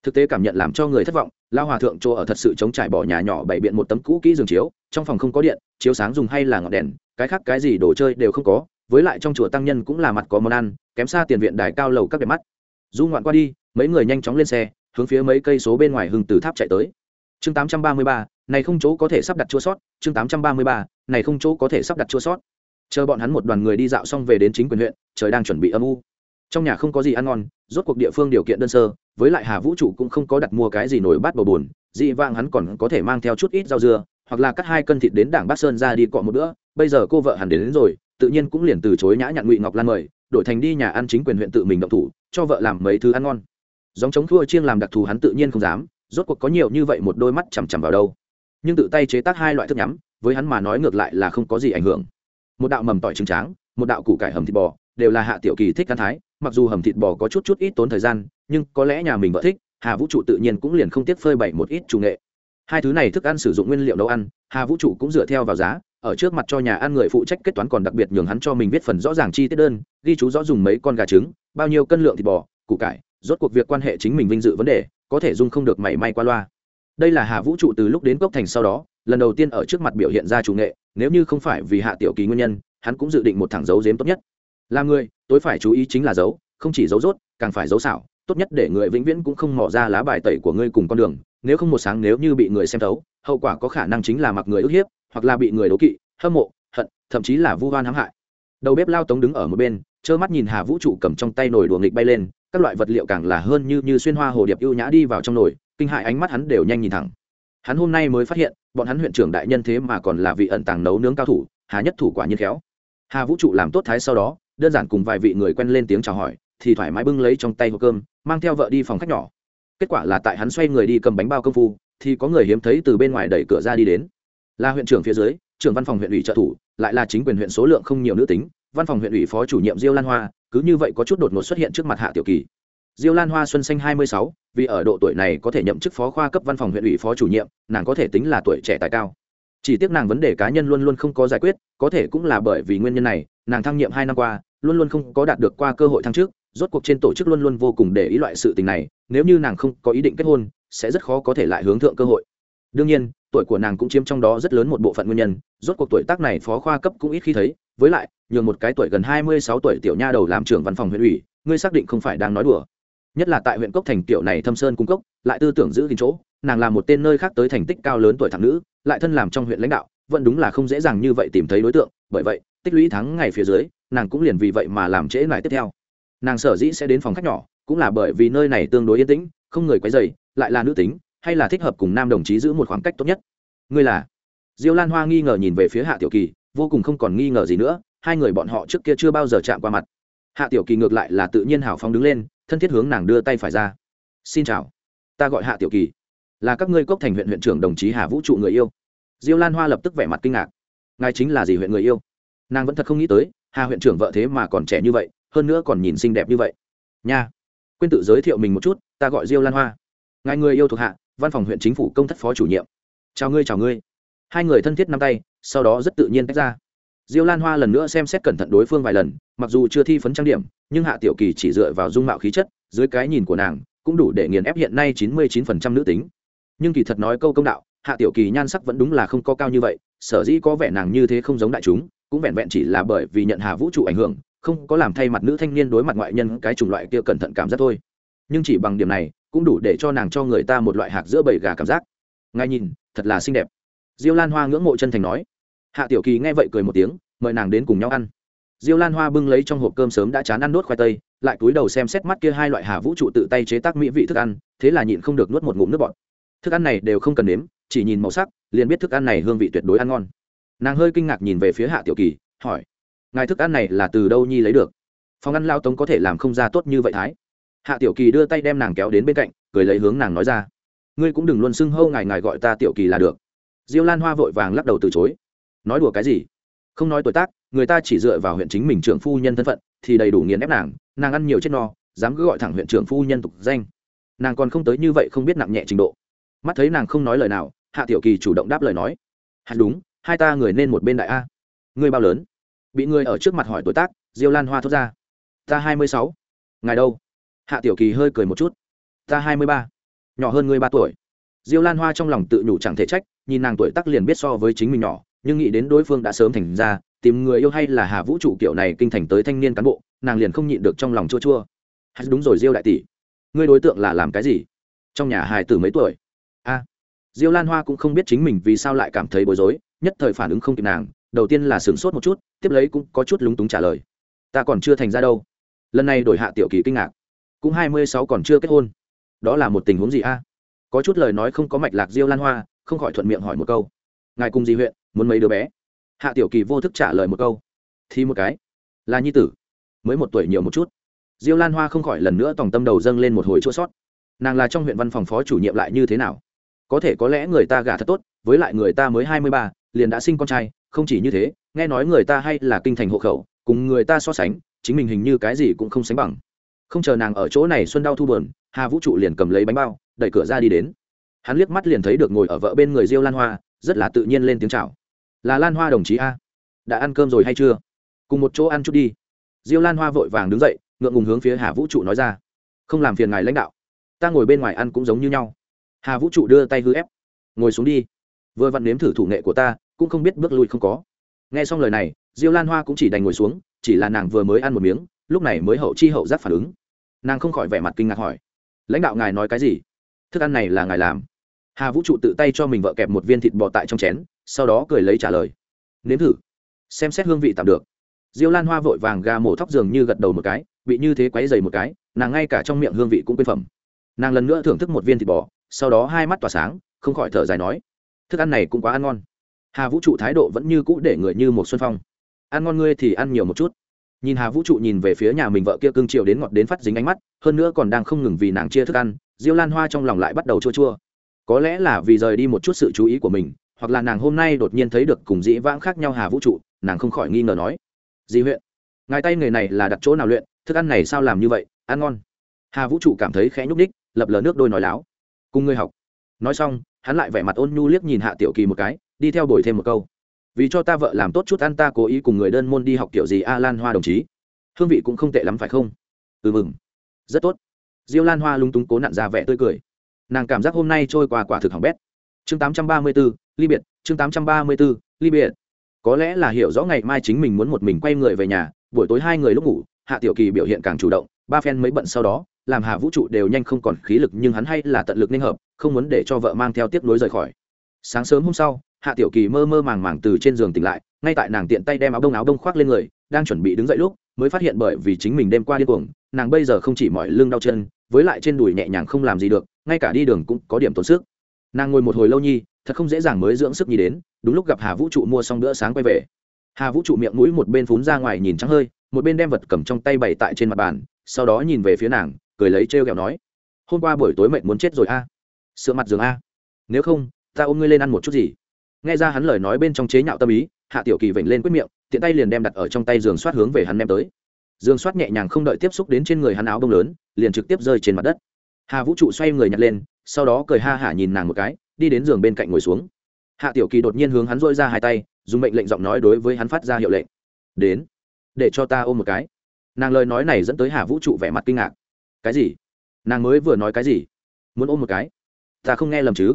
Thực tế cảm nhận làm cho người thất vọng lao hòa thượng chỗ ở thật sự chống trải bỏ nhà nhỏ bày biện một tấm cũ kỹ giường chiếu, trong phòng không có điện, chiếu sáng dùng hay là ngọn đèn, cái khác cái gì đồ chơi đều không có với lại trong chùa tăng nhân cũng là mặt có món ăn kém xa tiền viện đài cao lầu các đẹp mắt. Du ngoạn qua đi mấy người nhanh chóng lên xe hướng phía mấy cây số bên ngoài hưng từ tháp chạy tới. Chương 833, này không chỗ có thể sắp đặt chua sót. Chương 833, này không chỗ có thể sắp đặt chua sót. Chờ bọn hắn một đoàn người đi dạo xong về đến chính quyền huyện trời đang chuẩn bị âm u. Trong nhà không có gì ăn ngon rốt cuộc địa phương điều kiện đơn sơ với lại hà vũ trụ cũng không có đặt mua cái gì nổi bát bầu bùn dị vang hắn còn có thể mang theo chút ít rau dưa hoặc là cắt hai cân thịt đến đảng bát sơn ra đi cọ một bữa. Bây giờ cô vợ hẳn đến, đến rồi tự nhiên cũng liền từ chối nhã nhặn ngụy ngọc lan mời, đổi thành đi nhà ăn chính quyền huyện tự mình động thủ, cho vợ làm mấy thứ ăn ngon. Giống chống thua chiêng làm đặc thù hắn tự nhiên không dám, rốt cuộc có nhiều như vậy một đôi mắt chằm chằm vào đâu. Nhưng tự tay chế tác hai loại thức nhắm, với hắn mà nói ngược lại là không có gì ảnh hưởng. Một đạo mầm tỏi trứng tráng, một đạo củ cải hầm thịt bò, đều là hạ tiểu kỳ thích ăn thái, mặc dù hầm thịt bò có chút chút ít tốn thời gian, nhưng có lẽ nhà mình vợ thích, hà vũ trụ tự nhiên cũng liền không tiếc phơi bày một ít chủ nghệ. Hai thứ này thức ăn sử dụng nguyên liệu nấu ăn, hà vũ trụ cũng dựa theo vào giá ở trước mặt cho nhà ăn người phụ trách kết toán còn đặc biệt nhường hắn cho mình viết phần rõ ràng chi tiết đơn, ghi chú rõ dùng mấy con gà trứng, bao nhiêu cân lượng thịt bò, củ cải, rốt cuộc việc quan hệ chính mình vinh dự vấn đề, có thể dung không được mảy may qua loa. Đây là hà vũ trụ từ lúc đến cốc thành sau đó, lần đầu tiên ở trước mặt biểu hiện ra chủ nghệ, nếu như không phải vì hạ tiểu kỳ nguyên nhân, hắn cũng dự định một thằng dấu dếm tốt nhất. Là người, tối phải chú ý chính là dấu không chỉ dấu rốt, càng phải dấu xảo, tốt nhất để người vĩnh viễn cũng không mò ra lá bài tẩy của ngươi cùng con đường, nếu không một sáng nếu như bị người xem thấu, hậu quả có khả năng chính là mặc người ức hiếp hoặc là bị người đố kỵ, hâm mộ, hận, thậm chí là vu hoan hãm hại. Đầu bếp lao tống đứng ở một bên, trơ mắt nhìn hà vũ trụ cầm trong tay nồi đùa nghịch bay lên, các loại vật liệu càng là hơn như như xuyên hoa hồ điệp ưu nhã đi vào trong nồi, kinh hại ánh mắt hắn đều nhanh nhìn thẳng. Hắn hôm nay mới phát hiện, bọn hắn huyện trưởng đại nhân thế mà còn là vị ẩn tàng nấu nướng cao thủ, hà nhất thủ quả nhiên khéo. Hà vũ trụ làm tốt thái sau đó, đơn giản cùng vài vị người quen lên tiếng chào hỏi, thì thoải mái bưng lấy trong tay hộp cơm, mang theo vợ đi phòng khách nhỏ. Kết quả là tại hắn xoay người đi cầm bánh bao công phu, thì có người hiếm thấy từ bên ngoài đẩy cửa ra đi đến là huyện trưởng phía dưới, trưởng văn phòng huyện ủy trợ thủ, lại là chính quyền huyện số lượng không nhiều nữ tính, văn phòng huyện ủy phó chủ nhiệm diêu lan hoa, cứ như vậy có chút đột ngột xuất hiện trước mặt hạ tiểu kỳ. Diêu lan hoa xuân xanh hai mươi sáu, vì ở độ tuổi này có thể nhậm chức phó khoa cấp văn phòng huyện ủy phó chủ nhiệm, nàng có thể tính là tuổi trẻ tài cao. Chỉ tiếc nàng vấn đề cá nhân luôn luôn không có giải quyết, có thể cũng là bởi vì nguyên nhân này, nàng thăng nhiệm hai năm qua, luôn luôn không có đạt được qua cơ hội thăng chức, rốt cuộc trên tổ chức luôn luôn vô cùng để ý loại sự tình này, nếu như nàng không có ý định kết hôn, sẽ rất khó có thể lại hướng thượng cơ hội. Đương nhiên tuổi của nàng cũng chiếm trong đó rất lớn một bộ phận nguyên nhân, rốt cuộc tuổi tác này phó khoa cấp cũng ít khi thấy, với lại, nhường một cái tuổi gần hai mươi sáu tuổi tiểu nha đầu làm trưởng văn phòng huyện ủy, ngươi xác định không phải đang nói đùa. Nhất là tại huyện cốc thành tiểu này thâm sơn cung cốc, lại tư tưởng giữ gìn chỗ, nàng là một tên nơi khác tới thành tích cao lớn tuổi thẳng nữ, lại thân làm trong huyện lãnh đạo, vẫn đúng là không dễ dàng như vậy tìm thấy đối tượng, bởi vậy, tích lũy thắng ngày phía dưới, nàng cũng liền vì vậy mà làm trễ lại tiếp theo. Nàng sở dĩ sẽ đến phòng khách nhỏ, cũng là bởi vì nơi này tương đối yên tĩnh, không người quấy dày lại là nữ tính hay là thích hợp cùng nam đồng chí giữ một khoảng cách tốt nhất? Ngươi là? Diêu lan hoa nghi ngờ nhìn về phía hạ tiểu kỳ, vô cùng không còn nghi ngờ gì nữa, hai người bọn họ trước kia chưa bao giờ chạm qua mặt. Hạ tiểu kỳ ngược lại là tự nhiên hào phóng đứng lên, thân thiết hướng nàng đưa tay phải ra. Xin chào, ta gọi hạ tiểu kỳ, là các ngươi cốc thành huyện huyện trưởng đồng chí hà vũ trụ người yêu. Diêu lan hoa lập tức vẻ mặt kinh ngạc. Ngài chính là gì huyện người yêu? Nàng vẫn thật không nghĩ tới, hà huyện trưởng vợ thế mà còn trẻ như vậy, hơn nữa còn nhìn xinh đẹp như vậy. Nha, quên tự giới thiệu mình một chút, ta gọi diêu lan hoa. Ngài người yêu thuộc hạ văn phòng huyện chính phủ công thất phó chủ nhiệm. Chào ngươi chào ngươi. Hai người thân thiết năm tay, sau đó rất tự nhiên tách ra. Diêu lan hoa lần nữa xem xét cẩn thận đối phương vài lần, mặc dù chưa thi phấn trang điểm, nhưng hạ tiểu kỳ chỉ dựa vào dung mạo khí chất, dưới cái nhìn của nàng, cũng đủ để nghiền ép hiện nay chín mươi chín phần trăm nữ tính. Nhưng kỳ thật nói câu công đạo, hạ tiểu kỳ nhan sắc vẫn đúng là không có cao như vậy, sở dĩ có vẻ nàng như thế không giống đại chúng, cũng vẹn vẹn chỉ là bởi vì nhận hà vũ trụ ảnh hưởng, không có làm thay mặt nữ thanh niên đối mặt ngoại nhân cái chủng loại kia cẩn thận cảm giác thôi. Nhưng chỉ bằng điểm này cũng đủ để cho nàng cho người ta một loại hạt giữa bầy gà cảm giác. Ngay nhìn, thật là xinh đẹp. Diêu lan hoa ngưỡng mộ chân thành nói. Hạ tiểu kỳ nghe vậy cười một tiếng, mời nàng đến cùng nhau ăn. Diêu lan hoa bưng lấy trong hộp cơm sớm đã chán ăn đốt khoai tây, lại cúi đầu xem xét mắt kia hai loại hà vũ trụ tự tay chế tác mỹ vị thức ăn, thế là nhịn không được nuốt một ngụm nước bọt. Thức ăn này đều không cần nếm, chỉ nhìn màu sắc, liền biết thức ăn này hương vị tuyệt đối ăn ngon. Nàng hơi kinh ngạc nhìn về phía hạ tiểu kỳ, hỏi, ngài thức ăn này là từ đâu nhi lấy được? Phòng ăn lao tống có thể làm không ra tốt như vậy thái hạ tiểu kỳ đưa tay đem nàng kéo đến bên cạnh, cười lấy hướng nàng nói ra. Ngươi cũng đừng luôn xưng hâu ngài ngài gọi ta tiểu kỳ là được. Diêu lan hoa vội vàng lắc đầu từ chối. Nói đùa cái gì? Không nói tuổi tác, người ta chỉ dựa vào huyện chính mình trưởng phu nhân thân phận, thì đầy đủ nghiền ép nàng nàng ăn nhiều chết no, dám cứ gọi thẳng huyện trưởng phu nhân tục danh. Nàng còn không tới như vậy không biết nặng nhẹ trình độ. Mắt thấy nàng không nói lời nào, hạ tiểu kỳ chủ động đáp lời nói. Hạt đúng, hai ta người nên một bên đại a. Ngươi bao lớn? Bị người ở trước mặt hỏi tuổi tác, diêu lan hoa thốt ra. Ta hai mươi sáu. Ngài đâu? Hạ tiểu kỳ hơi cười một chút. Ta hai mươi ba, nhỏ hơn ngươi ba tuổi. Diêu lan hoa trong lòng tự nhủ chẳng thể trách, nhìn nàng tuổi tắc liền biết so với chính mình nhỏ, nhưng nghĩ đến đối phương đã sớm thành ra, tìm người yêu hay là hà vũ trụ kiểu này kinh thành tới thanh niên cán bộ, nàng liền không nhịn được trong lòng chua chua. Hay đúng rồi diêu đại tỷ, ngươi đối tượng là làm cái gì? Trong nhà hài tử mấy tuổi? A. Diêu lan hoa cũng không biết chính mình vì sao lại cảm thấy bối rối, nhất thời phản ứng không kịp nàng, đầu tiên là sửng sốt một chút, tiếp lấy cũng có chút lúng túng trả lời. Ta còn chưa thành ra đâu. Lần này đổi hạ tiểu kỳ kinh ngạc cũng hai mươi sáu còn chưa kết hôn. Đó là một tình huống gì a? Có chút lời nói không có mạch lạc diêu lan hoa, không khỏi thuận miệng hỏi một câu. Ngài cùng gì huyện, muốn mấy đứa bé? Hạ tiểu kỳ vô thức trả lời một câu. Thì một cái. Là nhi tử. Mới một tuổi nhiều một chút. Diêu lan hoa không khỏi lần nữa tòng tâm đầu dâng lên một hồi chua sót. Nàng là trong huyện văn phòng phó chủ nhiệm lại như thế nào? Có thể có lẽ người ta gả thật tốt, với lại người ta mới hai mươi ba, liền đã sinh con trai, không chỉ như thế, nghe nói người ta hay là kinh thành hộ khẩu, cùng người ta so sánh, chính mình hình như cái gì cũng không sánh bằng không chờ nàng ở chỗ này xuân đau thu bờn hà vũ trụ liền cầm lấy bánh bao, đẩy cửa ra đi đến. Hắn liếc mắt liền thấy được ngồi ở vợ bên người diêu lan hoa, rất là tự nhiên lên tiếng chào. Là lan hoa đồng chí a, đã ăn cơm rồi hay chưa? Cùng một chỗ ăn chút đi. Diêu lan hoa vội vàng đứng dậy, ngượng ngùng hướng phía hà vũ trụ nói ra. Không làm phiền ngài lãnh đạo, ta ngồi bên ngoài ăn cũng giống như nhau. Hà vũ trụ đưa tay hư ép. Ngồi xuống đi, vừa vặn nếm thử thủ nghệ của ta, cũng không biết bước lui không có. Nghe xong lời này, diêu lan hoa cũng chỉ đành ngồi xuống, chỉ là nàng vừa mới ăn một miếng lúc này mới hậu chi hậu giác phản ứng. Nàng không khỏi vẻ mặt kinh ngạc hỏi, lãnh đạo ngài nói cái gì? Thức ăn này là ngài làm? Hà vũ trụ tự tay cho mình vợ kẹp một viên thịt bò tại trong chén, sau đó cười lấy trả lời, nếm thử, xem xét hương vị tạm được. Diêu lan hoa vội vàng gà mổ thóc dường như gật đầu một cái, bị như thế quáy dày một cái, nàng ngay cả trong miệng hương vị cũng quên phẩm. Nàng lần nữa thưởng thức một viên thịt bò, sau đó hai mắt tỏa sáng, không khỏi thở dài nói, thức ăn này cũng quá ăn ngon. Hà vũ trụ thái độ vẫn như cũ để người như một xuân phong. Ăn ngon ngươi thì ăn nhiều một chút nhìn hà vũ trụ nhìn về phía nhà mình vợ kia cưng chiều đến ngọt đến phát dính ánh mắt, hơn nữa còn đang không ngừng vì nàng chia thức ăn, diêu lan hoa trong lòng lại bắt đầu chua chua. Có lẽ là vì rời đi một chút sự chú ý của mình, hoặc là nàng hôm nay đột nhiên thấy được cùng dĩ vãng khác nhau hà vũ trụ, nàng không khỏi nghi ngờ nói di huyện, ngài tay nghề này là đặt chỗ nào luyện, thức ăn này sao làm như vậy, ăn ngon? Hà vũ trụ cảm thấy khẽ nhúc ních lập lờ nước đôi nói láo, cùng ngươi học. Nói xong, hắn lại vẻ mặt ôn nhu liếc nhìn hạ tiểu kỳ một cái, đi theo đổi thêm một câu vì cho ta vợ làm tốt chút ăn ta cố ý cùng người đơn môn đi học kiểu gì a lan hoa đồng chí. Hương vị cũng không tệ lắm phải không? Ừ mừng. Rất tốt. Diêu lan hoa lung túng cố nặn ra vẻ tươi cười. Nàng cảm giác hôm nay trôi qua quả thực hỏng bét. Chương tám trăm ba mươi 834, ly biệt. Chương tám trăm ba mươi 834, ly biệt. Có lẽ là hiểu rõ ngày mai chính mình muốn một mình quay người về nhà buổi tối hai người lúc ngủ hạ tiểu kỳ biểu hiện càng chủ động ba phen mấy bận sau đó làm hạ vũ trụ đều nhanh không còn khí lực nhưng hắn hay là tận lực ninh hợp không muốn để cho vợ mang theo tiếp nối rời khỏi. Sáng sớm hôm sau hạ tiểu kỳ mơ mơ màng màng từ trên giường tỉnh lại, ngay tại nàng tiện tay đem áo đông áo đông khoác lên người, đang chuẩn bị đứng dậy lúc, mới phát hiện bởi vì chính mình đêm qua điên cuồng, nàng bây giờ không chỉ mỏi lưng đau chân, với lại trên đùi nhẹ nhàng không làm gì được, ngay cả đi đường cũng có điểm tốn sức. Nàng ngồi một hồi lâu nhi, thật không dễ dàng mới dưỡng sức nhi đến, đúng lúc gặp hà vũ trụ mua xong bữa sáng quay về. Hà vũ trụ miệng mũi một bên phún ra ngoài nhìn trắng hơi, một bên đem vật cầm trong tay bày tại trên mặt bàn, sau đó nhìn về phía nàng, cười lấy trêu ghẹo nói, hôm qua buổi tối mệt muốn chết rồi a. À? sửa mặt giường a. Nếu không, ta ôm ngươi lên ăn một chút gì? Nghe ra hắn lời nói bên trong chế nhạo tâm ý, hạ tiểu kỳ vểnh lên quyết miệng, tiện tay liền đem đặt ở trong tay giường soát hướng về hắn đem tới. Giường soát nhẹ nhàng không đợi tiếp xúc đến trên người hắn áo bông lớn, liền trực tiếp rơi trên mặt đất. Hà vũ trụ xoay người nhặt lên, sau đó cười ha hả nhìn nàng một cái, đi đến giường bên cạnh ngồi xuống. Hạ tiểu kỳ đột nhiên hướng hắn dội ra hai tay, dùng mệnh lệnh giọng nói đối với hắn phát ra hiệu lệnh. Đến, để cho ta ôm một cái. Nàng lời nói này dẫn tới hà vũ trụ vẻ mặt kinh ngạc. Cái gì? Nàng mới vừa nói cái gì? Muốn ôm một cái? Ta không nghe lầm chứ?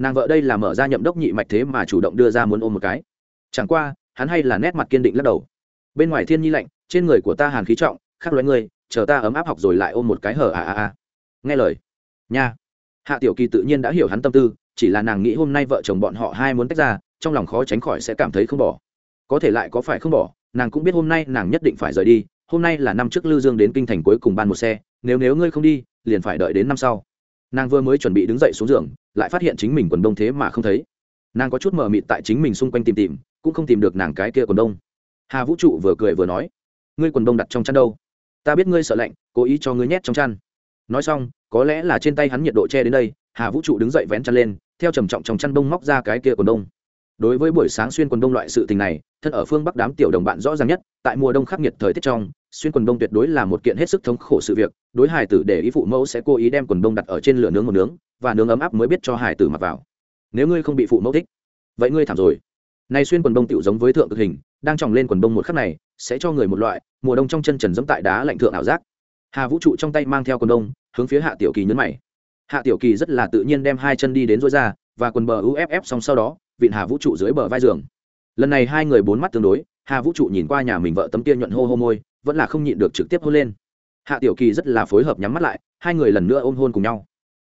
Nàng vợ đây là mở ra nhậm đốc nhị mạch thế mà chủ động đưa ra muốn ôm một cái. Chẳng qua, hắn hay là nét mặt kiên định lắc đầu. Bên ngoài thiên nhi lạnh, trên người của ta hàn khí trọng khác loại ngươi, chờ ta ấm áp học rồi lại ôm một cái hở à à à nghe lời. Nha. Hạ tiểu kỳ tự nhiên đã hiểu hắn tâm tư, chỉ là nàng nghĩ hôm nay vợ chồng bọn họ hai muốn tách ra, trong lòng khó tránh khỏi sẽ cảm thấy không bỏ. Có thể lại có phải không bỏ, nàng cũng biết hôm nay nàng nhất định phải rời đi, hôm nay là năm trước lưu dương đến kinh thành cuối cùng ban một xe, nếu nếu ngươi không đi, liền phải đợi đến năm sau. Nàng vừa mới chuẩn bị đứng dậy xuống giường lại phát hiện chính mình quần đông thế mà không thấy. Nàng có chút mờ mịt tại chính mình xung quanh tìm tìm, cũng không tìm được nàng cái kia quần đông. Hà vũ trụ vừa cười vừa nói, ngươi quần đông đặt trong chăn đâu? Ta biết ngươi sợ lạnh, cố ý cho ngươi nhét trong chăn. Nói xong, có lẽ là trên tay hắn nhiệt độ che đến đây, hà vũ trụ đứng dậy vén chăn lên, theo trầm trọng trong chăn đông móc ra cái kia quần đông đối với buổi sáng xuyên quần đông loại sự tình này, thân ở phương bắc đám tiểu đồng bạn rõ ràng nhất, tại mùa đông khắc nghiệt thời tiết trong, xuyên quần đông tuyệt đối là một kiện hết sức thống khổ sự việc, đối hải tử để ý phụ mẫu sẽ cố ý đem quần đông đặt ở trên lửa nướng một nướng, và nướng ấm áp mới biết cho hải tử mặc vào. Nếu ngươi không bị phụ mẫu thích, vậy ngươi thảm rồi. Nay xuyên quần đông tiểu giống với thượng cực hình, đang tròng lên quần đông một khắc này, sẽ cho người một loại, mùa đông trong chân trần giống tại đá lạnh thượng ảo giác. Hà vũ trụ trong tay mang theo quần đông, hướng phía hạ tiểu kỳ nhấn mày. Hạ tiểu kỳ rất là tự nhiên đem hai chân đi đến rối ra, và quần bờ uff xong sau đó vịn hà vũ trụ dưới bờ vai giường. Lần này hai người bốn mắt tương đối, hà vũ trụ nhìn qua nhà mình vợ tấm kia nhuận hô hô môi, vẫn là không nhịn được trực tiếp hôn lên. Hạ tiểu kỳ rất là phối hợp nhắm mắt lại, hai người lần nữa ôm hôn cùng nhau.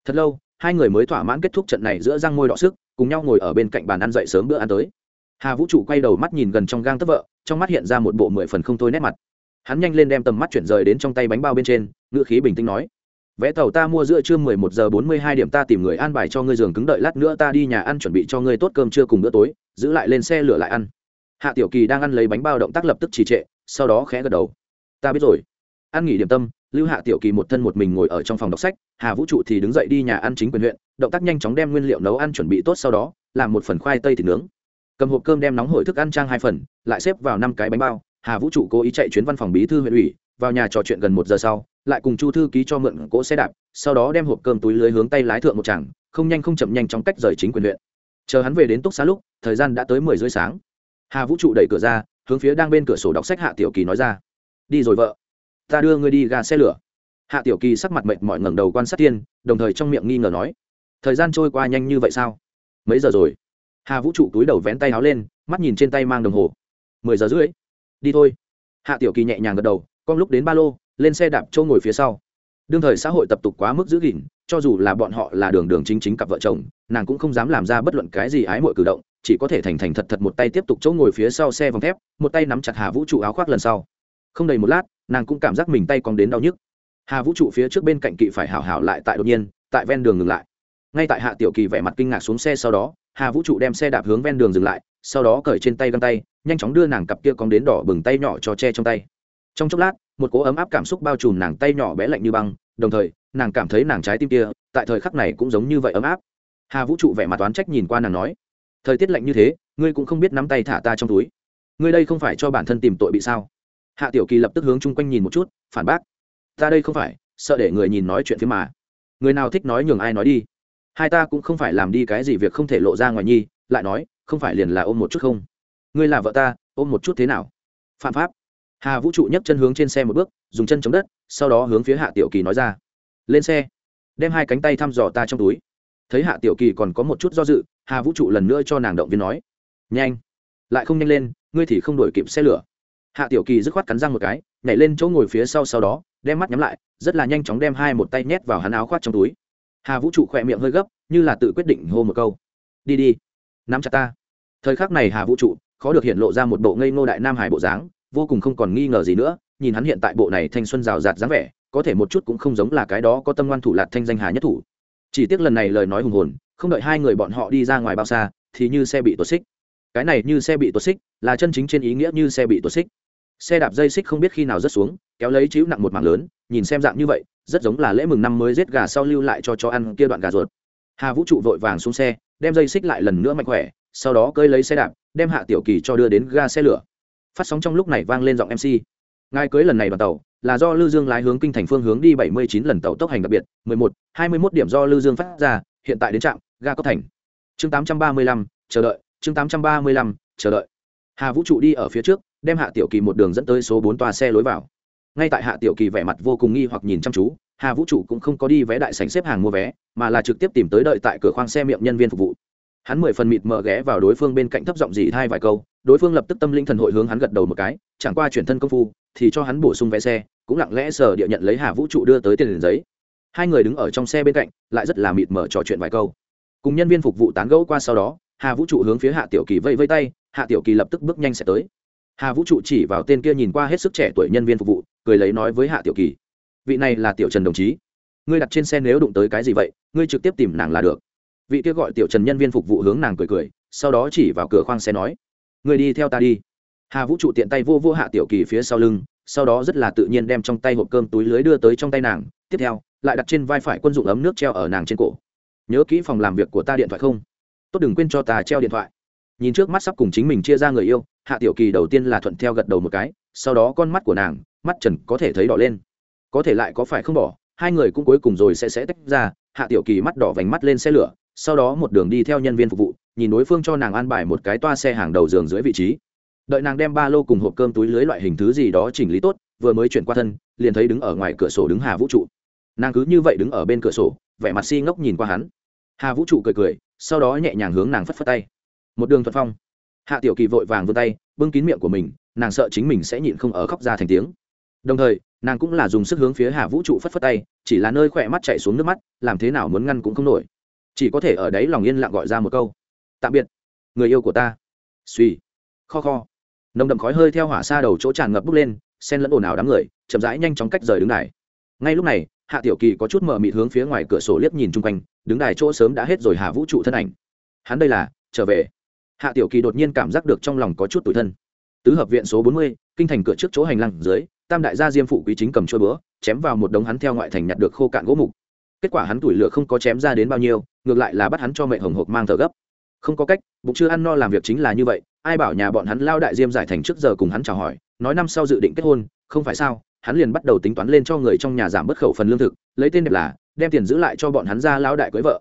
Thật lâu, hai người mới thỏa mãn kết thúc trận này giữa răng môi đọ sức, cùng nhau ngồi ở bên cạnh bàn ăn dậy sớm bữa ăn tới. Hà vũ trụ quay đầu mắt nhìn gần trong gang tấp vợ, trong mắt hiện ra một bộ mười phần không thôi nét mặt. Hắn nhanh lên đem tầm mắt chuyển rời đến trong tay bánh bao bên trên ngựa khí bình tĩnh nói vé tàu ta mua giữa trưa mười một giờ bốn mươi hai điểm, ta tìm người an bài cho ngươi giường cứng đợi lát nữa, ta đi nhà ăn chuẩn bị cho ngươi tốt cơm trưa cùng bữa tối, giữ lại lên xe lửa lại ăn. Hạ tiểu kỳ đang ăn lấy bánh bao động tác lập tức trì trệ, sau đó khẽ gật đầu. Ta biết rồi. Ăn nghỉ điểm tâm, lưu hạ tiểu kỳ một thân một mình ngồi ở trong phòng đọc sách, hà vũ trụ thì đứng dậy đi nhà ăn chính quyền huyện, động tác nhanh chóng đem nguyên liệu nấu ăn chuẩn bị tốt sau đó, làm một phần khoai tây thịt nướng. Cầm hộp cơm đem nóng hổi thức ăn trang hai phần, lại xếp vào năm cái bánh bao. Hà vũ trụ cố ý chạy chuyến văn phòng bí thư huyện ủy, vào nhà trò chuyện gần một giờ sau lại cùng chu thư ký cho mượn cỗ xe đạp, sau đó đem hộp cơm túi lưới hướng tay lái thượng một chàng không nhanh không chậm nhanh trong cách rời chính quyền huyện. Chờ hắn về đến túc xá lúc, thời gian đã tới mười rưỡi sáng. Hà vũ trụ đẩy cửa ra, hướng phía đang bên cửa sổ đọc sách hạ tiểu kỳ nói ra. Đi rồi vợ, ta đưa ngươi đi ga xe lửa. Hạ tiểu kỳ sắc mặt mệt mỏi ngẩng đầu quan sát tiên đồng thời trong miệng nghi ngờ nói, thời gian trôi qua nhanh như vậy sao? Mấy giờ rồi? Hà vũ trụ túi đầu vén tay áo lên, mắt nhìn trên tay mang đồng hồ. Mười giờ rưỡi. Đi thôi. Hạ tiểu kỳ nhẹ nhàng gật đầu, con lúc đến ba lô lên xe đạp châu ngồi phía sau. Đương thời xã hội tập tục quá mức giữ gìn, cho dù là bọn họ là đường đường chính chính cặp vợ chồng, nàng cũng không dám làm ra bất luận cái gì ái mội cử động, chỉ có thể thành thành thật thật một tay tiếp tục chỗ ngồi phía sau xe vòng thép, một tay nắm chặt hà vũ trụ áo khoác lần sau. Không đầy một lát, nàng cũng cảm giác mình tay còn đến đau nhức. Hà vũ trụ phía trước bên cạnh kỵ phải hảo hảo lại tại đột nhiên, tại ven đường ngừng lại. Ngay tại hạ tiểu kỳ vẻ mặt kinh ngạc xuống xe sau đó, hà vũ trụ đem xe đạp hướng ven đường dừng lại, sau đó cởi trên tay găng tay, nhanh chóng đưa nàng cặp kia còn đến đỏ bừng tay nhỏ cho che trong tay. Trong chốc lát một cỗ ấm áp cảm xúc bao trùm nàng tay nhỏ bé lạnh như băng, đồng thời, nàng cảm thấy nàng trái tim kia, tại thời khắc này cũng giống như vậy ấm áp. Hà vũ trụ vẻ mặt toán trách nhìn qua nàng nói, thời tiết lạnh như thế, ngươi cũng không biết nắm tay thả ta trong túi. Ngươi đây không phải cho bản thân tìm tội bị sao? Hạ tiểu kỳ lập tức hướng chung quanh nhìn một chút, phản bác, ta đây không phải, sợ để người nhìn nói chuyện phía mà. Người nào thích nói nhường ai nói đi. Hai ta cũng không phải làm đi cái gì việc không thể lộ ra ngoài nhi, lại nói, không phải liền là ôm một chút không? Ngươi là vợ ta, ôm một chút thế nào? Phạm pháp hà vũ trụ nhấc chân hướng trên xe một bước, dùng chân chống đất, sau đó hướng phía hạ tiểu kỳ nói ra. Lên xe. Đem hai cánh tay thăm dò ta trong túi. Thấy hạ tiểu kỳ còn có một chút do dự, hà vũ trụ lần nữa cho nàng động viên nói. Nhanh. Lại không nhanh lên, ngươi thì không đổi kịp xe lửa. Hạ tiểu kỳ dứt khoát cắn răng một cái, nhảy lên chỗ ngồi phía sau sau đó, đem mắt nhắm lại, rất là nhanh chóng đem hai một tay nhét vào hắn áo khoác trong túi. Hà vũ trụ khỏe miệng hơi gấp, như là tự quyết định hô một câu. Đi đi. Nắm chặt ta. Thời khắc này hà vũ trụ, khó được hiện lộ ra một bộ ngây ngô đại nam hải bộ dáng vô cùng không còn nghi ngờ gì nữa, nhìn hắn hiện tại bộ này thanh xuân rào rạt dáng vẻ, có thể một chút cũng không giống là cái đó có tâm ngoan thủ lạt thanh danh hà nhất thủ. Chỉ tiếc lần này lời nói hùng hồn, không đợi hai người bọn họ đi ra ngoài bao xa, thì như xe bị tuột xích. Cái này như xe bị tuột xích, là chân chính trên ý nghĩa như xe bị tuột xích. Xe đạp dây xích không biết khi nào rớt xuống, kéo lấy chữ nặng một mảng lớn, nhìn xem dạng như vậy, rất giống là lễ mừng năm mới giết gà sau lưu lại cho chó ăn kia đoạn gà ruột. Hà vũ trụ vội vàng xuống xe, đem dây xích lại lần nữa mạnh khỏe, sau đó cơi lấy xe đạp, đem hạ tiểu kỳ cho đưa đến ga xe lửa phát sóng trong lúc này vang lên giọng mc ngài cưới lần này đoàn tàu là do lư dương lái hướng kinh thành phương hướng đi 79 lần tàu tốc hành đặc biệt 11, 21 điểm do lư dương phát ra hiện tại đến trạm ga Cốc thành. Chương 835, chờ đợi chương 835, chờ đợi. Hà vũ trụ đi ở phía trước đem hạ tiểu kỳ một đường dẫn tới số bốn toa xe lối vào. Ngay tại hạ tiểu kỳ vẻ mặt vô cùng nghi hoặc nhìn chăm chú hà vũ trụ cũng không có đi vé đại sảnh xếp hàng mua vé mà là trực tiếp tìm tới đợi tại cửa khoang xe miệng nhân viên phục vụ hắn mười phần mịt mờ ghé vào đối phương bên cạnh thấp giọng dì thai vài câu, đối phương lập tức tâm linh thần hội hướng hắn gật đầu một cái, chẳng qua chuyển thân công phu, thì cho hắn bổ sung vé xe, cũng lặng lẽ sờ địa nhận lấy hà vũ trụ đưa tới tiền liền giấy. Hai người đứng ở trong xe bên cạnh, lại rất là mịt mờ trò chuyện vài câu. Cùng nhân viên phục vụ tán gẫu qua sau đó, hà vũ trụ hướng phía hạ tiểu kỳ vây vây tay, hạ tiểu kỳ lập tức bước nhanh sẽ tới. Hà vũ trụ chỉ vào tên kia nhìn qua hết sức trẻ tuổi nhân viên phục vụ, cười lấy nói với hạ tiểu kỳ, vị này là tiểu trần đồng chí. Ngươi đặt trên xe nếu đụng tới cái gì vậy, ngươi trực tiếp tìm nàng là được vị kia gọi tiểu trần nhân viên phục vụ hướng nàng cười cười, sau đó chỉ vào cửa khoang xe nói, người đi theo ta đi. Hà vũ trụ tiện tay vô vô hạ tiểu kỳ phía sau lưng, sau đó rất là tự nhiên đem trong tay hộp cơm túi lưới đưa tới trong tay nàng, tiếp theo, lại đặt trên vai phải quân dụng ấm nước treo ở nàng trên cổ. Nhớ kỹ phòng làm việc của ta điện thoại không? Tốt, đừng quên cho ta treo điện thoại. Nhìn trước mắt sắp cùng chính mình chia ra người yêu, hạ tiểu kỳ đầu tiên là thuận theo gật đầu một cái, sau đó con mắt của nàng, mắt trần có thể thấy đỏ lên. Có thể lại có phải không bỏ, hai người cũng cuối cùng rồi sẽ sẽ tách ra, hạ tiểu kỳ mắt đỏ vành mắt lên xe lửa sau đó một đường đi theo nhân viên phục vụ, nhìn đối phương cho nàng an bài một cái toa xe hàng đầu giường dưới vị trí. Đợi nàng đem ba lô cùng hộp cơm túi lưới loại hình thứ gì đó chỉnh lý tốt, vừa mới chuyển qua thân, liền thấy đứng ở ngoài cửa sổ đứng hà vũ trụ. Nàng cứ như vậy đứng ở bên cửa sổ, vẻ mặt si ngốc nhìn qua hắn. Hà vũ trụ cười cười, sau đó nhẹ nhàng hướng nàng phất phất tay. Một đường thuận phong. Hạ tiểu kỳ vội vàng vươn tay, bưng kín miệng của mình, nàng sợ chính mình sẽ nhịn không ở khóc ra thành tiếng. Đồng thời, nàng cũng là dùng sức hướng phía hà vũ trụ phất phất tay, chỉ là nơi khỏe mắt chạy xuống nước mắt, làm thế nào muốn ngăn cũng không nổi chỉ có thể ở đấy lòng yên lặng gọi ra một câu. Tạm biệt, người yêu của ta. Suy kho kho. Nồng đậm khói hơi theo hỏa xa đầu chỗ tràn ngập bốc lên sen lẫn ồn ào đám người, chậm rãi nhanh chóng cách rời đứng đài. Ngay lúc này, hạ tiểu kỳ có chút mờ mịt hướng phía ngoài cửa sổ liếc nhìn chung quanh, đứng đài chỗ sớm đã hết rồi hà vũ trụ thân ảnh. Hắn đây là, trở về. Hạ tiểu kỳ đột nhiên cảm giác được trong lòng có chút tủi thân. Tứ hợp viện số bốn mươi, kinh thành cửa trước chỗ hành lang dưới, tam đại gia diêm phụ quý chính cầm trôi búa chém vào một đống hắn theo ngoại thành nhặt được khô cạn gỗ mục kết quả hắn tuổi lửa không có chém ra đến bao nhiêu, ngược lại là bắt hắn cho mẹ hồng hộc mang thở gấp. Không có cách, bụng chưa ăn no làm việc chính là như vậy, ai bảo nhà bọn hắn lao đại diêm giải thành trước giờ cùng hắn chào hỏi, nói năm sau dự định kết hôn, không phải sao, hắn liền bắt đầu tính toán lên cho người trong nhà giảm bất khẩu phần lương thực, lấy tên đẹp là, đem tiền giữ lại cho bọn hắn ra lao đại cưới vợ.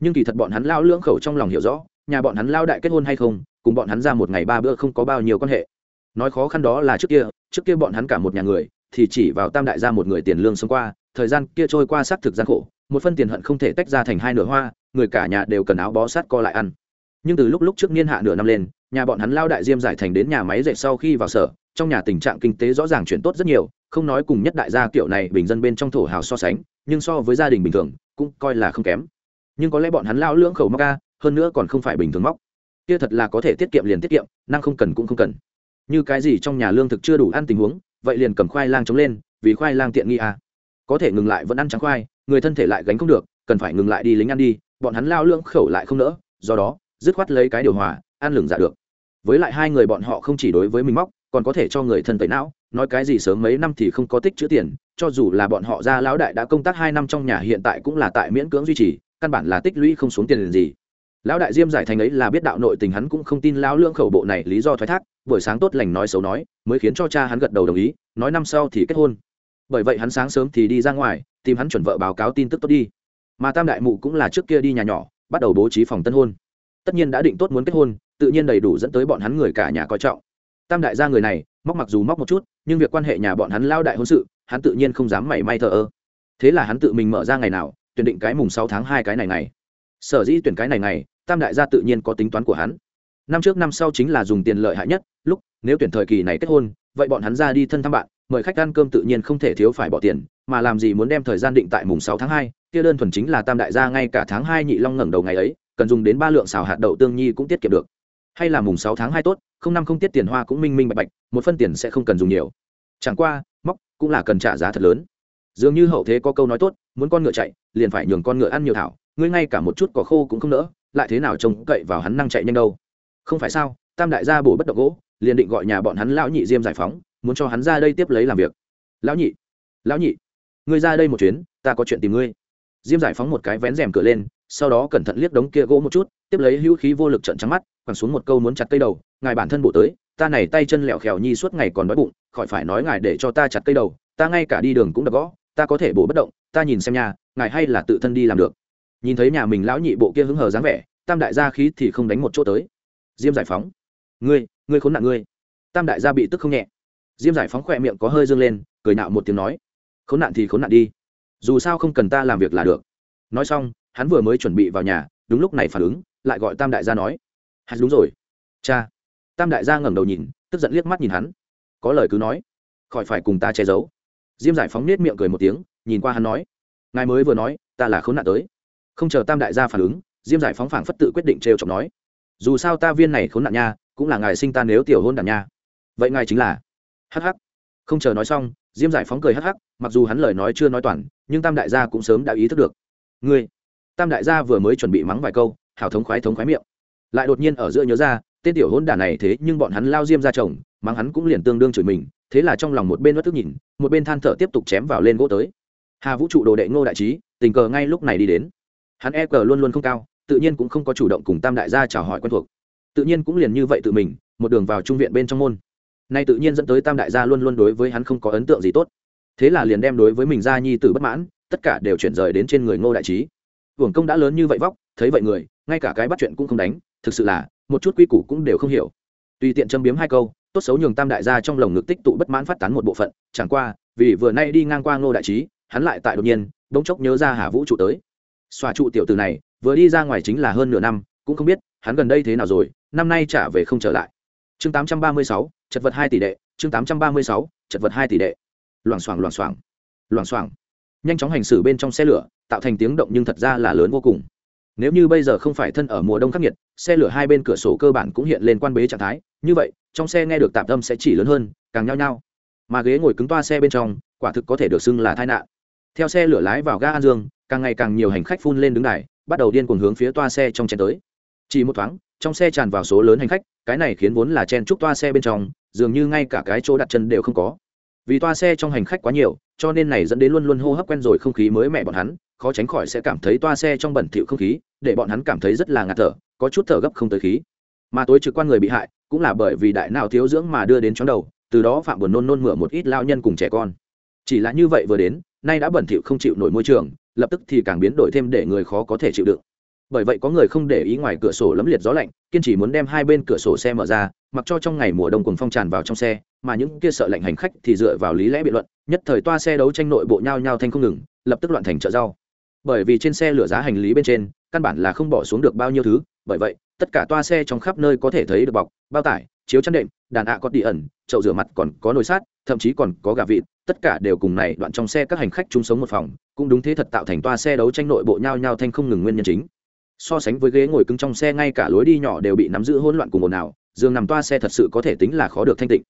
Nhưng kỳ thật bọn hắn lao lưỡng khẩu trong lòng hiểu rõ, nhà bọn hắn lao đại kết hôn hay không, cùng bọn hắn ra một ngày ba bữa không có bao nhiêu quan hệ. Nói khó khăn đó là trước kia trước kia bọn hắn cả một nhà người, thì chỉ vào tam đại gia một người tiền lương sống qua thời gian kia trôi qua xác thực gian khổ, một phân tiền hận không thể tách ra thành hai nửa hoa, người cả nhà đều cần áo bó sát co lại ăn. Nhưng từ lúc lúc trước niên hạ nửa năm lên, nhà bọn hắn lao đại diêm giải thành đến nhà máy dệt sau khi vào sở, trong nhà tình trạng kinh tế rõ ràng chuyển tốt rất nhiều, không nói cùng nhất đại gia kiểu này bình dân bên trong thổ hào so sánh, nhưng so với gia đình bình thường, cũng coi là không kém. Nhưng có lẽ bọn hắn lao lưỡng khẩu móc ca hơn nữa còn không phải bình thường móc. Kia thật là có thể tiết kiệm liền tiết kiệm, năng không cần cũng không cần. Như cái gì trong nhà lương thực chưa đủ ăn tình huống, vậy liền cầm khoai lang chống lên, vì khoai lang tiện nghi à có thể ngừng lại vẫn ăn trắng khoai, người thân thể lại gánh không được, cần phải ngừng lại đi lính ăn đi, bọn hắn lao lưỡng khẩu lại không nỡ, do đó, dứt khoát lấy cái điều hòa, ăn lửng dạ được. Với lại hai người bọn họ không chỉ đối với mình móc, còn có thể cho người thân tẩy não, nói cái gì sớm mấy năm thì không có tích chữ tiền, cho dù là bọn họ ra lão đại đã công tác hai năm trong nhà hiện tại cũng là tại miễn cưỡng duy trì, căn bản là tích lũy không xuống tiền liền gì. Lão đại diêm giải thành ấy là biết đạo nội tình hắn cũng không tin lão lương khẩu bộ này lý do thoái thác, buổi sáng tốt lành nói xấu nói, mới khiến cho cha hắn gật đầu đồng ý, nói năm sau thì kết hôn bởi vậy hắn sáng sớm thì đi ra ngoài, tìm hắn chuẩn vợ báo cáo tin tức tốt đi. Mà tam đại mụ cũng là trước kia đi nhà nhỏ, bắt đầu bố trí phòng tân hôn. Tất nhiên đã định tốt muốn kết hôn, tự nhiên đầy đủ dẫn tới bọn hắn người cả nhà coi trọng. Tam đại gia người này, móc mặc dù móc một chút, nhưng việc quan hệ nhà bọn hắn lao đại hôn sự, hắn tự nhiên không dám mảy may thờ ơ. Thế là hắn tự mình mở ra ngày nào, tuyển định cái mùng sáu tháng hai cái này này sở dĩ tuyển cái này này tam đại gia tự nhiên có tính toán của hắn. Năm trước năm sau chính là dùng tiền lợi hại nhất, lúc, nếu tuyển thời kỳ này kết hôn, vậy bọn hắn ra đi thân thăm bạn mời khách ăn cơm tự nhiên không thể thiếu phải bỏ tiền, mà làm gì muốn đem thời gian định tại mùng sáu tháng hai, kia đơn thuần chính là tam đại gia ngay cả tháng hai nhị long ngẩng đầu ngày ấy, cần dùng đến ba lượng xào hạt đậu tương nhi cũng tiết kiệm được. Hay là mùng sáu tháng hai tốt, không năm không tiết tiền hoa cũng minh minh bạch bạch, một phân tiền sẽ không cần dùng nhiều. Chẳng qua, móc cũng là cần trả giá thật lớn. Dường như hậu thế có câu nói tốt, muốn con ngựa chạy, liền phải nhường con ngựa ăn nhiều thảo, ngươi ngay cả một chút cỏ khô cũng không nỡ, lại thế nào trông cậy vào hắn năng chạy nhanh đâu. Không phải sao, tam đại gia bổ bất động gỗ, liền định gọi nhà bọn hắn lão nhị diêm giải phóng muốn cho hắn ra đây tiếp lấy làm việc. Lão nhị lão nhị, ngươi ra đây một chuyến, ta có chuyện tìm ngươi. Diêm giải phóng một cái vén rèm cửa lên, sau đó cẩn thận liếc đống kia gỗ một chút, tiếp lấy hữu khí vô lực trận trắng mắt, quẳng xuống một câu muốn chặt cây đầu, ngài bản thân bộ tới, ta này tay chân lẹo khèo nhi suốt ngày còn đói bụng, khỏi phải nói ngài để cho ta chặt cây đầu, ta ngay cả đi đường cũng đập gõ, ta có thể bổ bất động, ta nhìn xem nhà, ngài hay là tự thân đi làm được. Nhìn thấy nhà mình lão nhị bộ kia hứng hờ dáng vẻ, tam đại gia khí thì không đánh một chỗ tới. Diêm giải phóng, ngươi ngươi khốn nạn ngươi. Tam đại gia bị tức không nhẹ diêm giải phóng khỏe miệng có hơi dương lên, cười nạo một tiếng nói, khốn nạn thì khốn nạn đi. Dù sao không cần ta làm việc là được. Nói xong, hắn vừa mới chuẩn bị vào nhà, đúng lúc này phản ứng, lại gọi tam đại gia nói hắn đúng rồi. Cha. Tam đại gia ngẩng đầu nhìn, tức giận liếc mắt nhìn hắn. Có lời cứ nói, khỏi phải cùng ta che giấu. Diêm giải phóng nết miệng cười một tiếng, nhìn qua hắn nói, ngài mới vừa nói, ta là khốn nạn tới. Không chờ tam đại gia phản ứng, diêm giải phóng phảng phất tự quyết định trêu chọc nói, dù sao ta viên này khốn nạn nha, cũng là ngài sinh ta nếu tiểu hôn đàn nha. Vậy ngài chính là hh không chờ nói xong, diêm giải phóng cười hh mặc dù hắn lời nói chưa nói toàn, nhưng tam đại gia cũng sớm đã ý thức được. Ngươi, tam đại gia vừa mới chuẩn bị mắng vài câu hào thống khoái thống khoái miệng. Lại đột nhiên ở giữa nhớ ra, tên tiểu hôn đản này thế nhưng bọn hắn lao diêm ra chồng, mắng hắn cũng liền tương đương chửi mình, thế là trong lòng một bên bất thức nhìn, một bên than thở tiếp tục chém vào lên gỗ tới. Hà vũ trụ đồ đệ ngô đại trí, tình cờ ngay lúc này đi đến. Hắn e cờ luôn luôn không cao, tự nhiên cũng không có chủ động cùng tam đại gia chào hỏi quen thuộc. Tự nhiên cũng liền như vậy tự mình, một đường vào trung viện bên trong môn nay tự nhiên dẫn tới tam đại gia luôn luôn đối với hắn không có ấn tượng gì tốt. Thế là liền đem đối với mình gia nhi tử bất mãn tất cả đều chuyển rời đến trên người ngô đại trí. Hưởng công đã lớn như vậy vóc thấy vậy người ngay cả cái bắt chuyện cũng không đánh thực sự là một chút quy củ cũng đều không hiểu. Tùy tiện châm biếm hai câu tốt xấu nhường tam đại gia trong lồng ngực tích tụ bất mãn phát tán một bộ phận chẳng qua vì vừa nay đi ngang qua ngô đại trí hắn lại tại đột nhiên bỗng chốc nhớ ra hà vũ trụ tới. Xòa trụ tiểu từ này vừa đi ra ngoài chính là hơn nửa năm cũng không biết hắn gần đây thế nào rồi năm nay trả về không trở lại. Chương 836, chật vật hai tỷ đệ, chương tám trăm ba mươi sáu, chật vật hai tỷ đệ. Loảng xoảng loảng xoảng loảng xoảng. Nhanh chóng hành xử bên trong xe lửa, tạo thành tiếng động nhưng thật ra là lớn vô cùng. Nếu như bây giờ không phải thân ở mùa đông khắc nghiệt, xe lửa hai bên cửa sổ cơ bản cũng hiện lên quan bế trạng thái. Như vậy, trong xe nghe được tạm tâm sẽ chỉ lớn hơn, càng nhao nhao. Mà ghế ngồi cứng toa xe bên trong, quả thực có thể được xưng là tai nạn. Theo xe lửa lái vào ga an dương, càng ngày càng nhiều hành khách phun lên đứng đài, bắt đầu điên cuồng hướng phía toa xe trong chen tới. Chỉ một thoáng, trong xe tràn vào số lớn hành khách, cái này khiến vốn là chen chúc toa xe bên trong dường như ngay cả cái chỗ đặt chân đều không có. Vì toa xe trong hành khách quá nhiều, cho nên này dẫn đến luôn luôn hô hấp quen rồi không khí mới mẹ bọn hắn, khó tránh khỏi sẽ cảm thấy toa xe trong bẩn thỉu không khí, để bọn hắn cảm thấy rất là ngạt thở, có chút thở gấp không tới khí. Mà tối trực quan người bị hại, cũng là bởi vì đại nào thiếu dưỡng mà đưa đến chóng đầu, từ đó phạm buồn nôn nôn mửa một ít lao nhân cùng trẻ con. Chỉ là như vậy vừa đến, nay đã bẩn thỉu không chịu nổi môi trường, lập tức thì càng biến đổi thêm để người khó có thể chịu đựng bởi vậy có người không để ý ngoài cửa sổ lấm liệt gió lạnh, kiên trì muốn đem hai bên cửa sổ xe mở ra, mặc cho trong ngày mùa đông cùng phong tràn vào trong xe, mà những kia sợ lạnh hành khách thì dựa vào lý lẽ biện luận, nhất thời toa xe đấu tranh nội bộ nhau nhau thanh không ngừng, lập tức loạn thành chợ rau. Bởi vì trên xe lửa giá hành lý bên trên, căn bản là không bỏ xuống được bao nhiêu thứ, bởi vậy, tất cả toa xe trong khắp nơi có thể thấy được bọc, bao tải, chiếu chăn đệm, đàn ạ có đi ẩn, chậu rửa mặt còn có nồi sát, thậm chí còn có gà vịt, tất cả đều cùng này đoạn trong xe các hành khách chung sống một phòng, cũng đúng thế thật tạo thành toa xe đấu tranh nội bộ nhau nhau thanh không ngừng nguyên nhân chính so sánh với ghế ngồi cứng trong xe, ngay cả lối đi nhỏ đều bị nắm giữ hỗn loạn cùng ồn ào, giường nằm toa xe thật sự có thể tính là khó được thanh tịnh.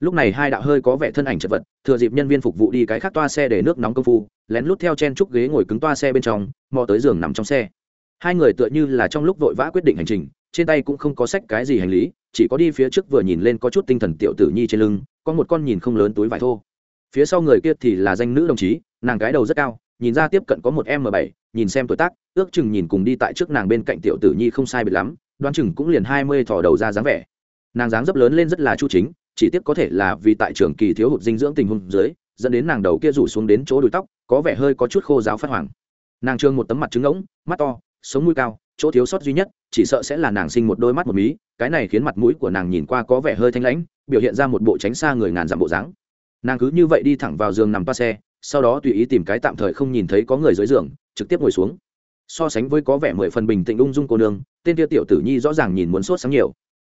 Lúc này hai đạo hơi có vẻ thân ảnh chật vật, thừa dịp nhân viên phục vụ đi cái khác toa xe để nước nóng công phu, lén lút theo chen trúc ghế ngồi cứng toa xe bên trong, mò tới giường nằm trong xe. Hai người tựa như là trong lúc vội vã quyết định hành trình, trên tay cũng không có sách cái gì hành lý, chỉ có đi phía trước vừa nhìn lên có chút tinh thần tiểu tử nhi trên lưng, có một con nhìn không lớn túi vải thô. Phía sau người kia thì là danh nữ đồng chí, nàng cái đầu rất cao, nhìn ra tiếp cận có một m bảy, nhìn xem tuổi tác ước chừng nhìn cùng đi tại trước nàng bên cạnh tiểu tử nhi không sai biệt lắm, đoán chừng cũng liền hai mươi thò đầu ra dáng vẻ. Nàng dáng dấp lớn lên rất là chu chính, chỉ tiếc có thể là vì tại trường kỳ thiếu hụt dinh dưỡng tình huống dưới, dẫn đến nàng đầu kia rủ xuống đến chỗ đuôi tóc, có vẻ hơi có chút khô giáo phát hoàng nàng trương một tấm mặt trứng ngỗng, mắt to, sống mũi cao, chỗ thiếu sót duy nhất, chỉ sợ sẽ là nàng sinh một đôi mắt một mí, cái này khiến mặt mũi của nàng nhìn qua có vẻ hơi thanh lãnh, biểu hiện ra một bộ tránh xa người ngàn dặm bộ dáng. Nàng cứ như vậy đi thẳng vào giường nằm toa xe, sau đó tùy ý tìm cái tạm thời không nhìn thấy có người dưới giường, trực tiếp ngồi xuống so sánh với có vẻ mười phần bình tĩnh ung dung cô nương tên kia tiểu tử nhi rõ ràng nhìn muốn sốt sáng nhiều.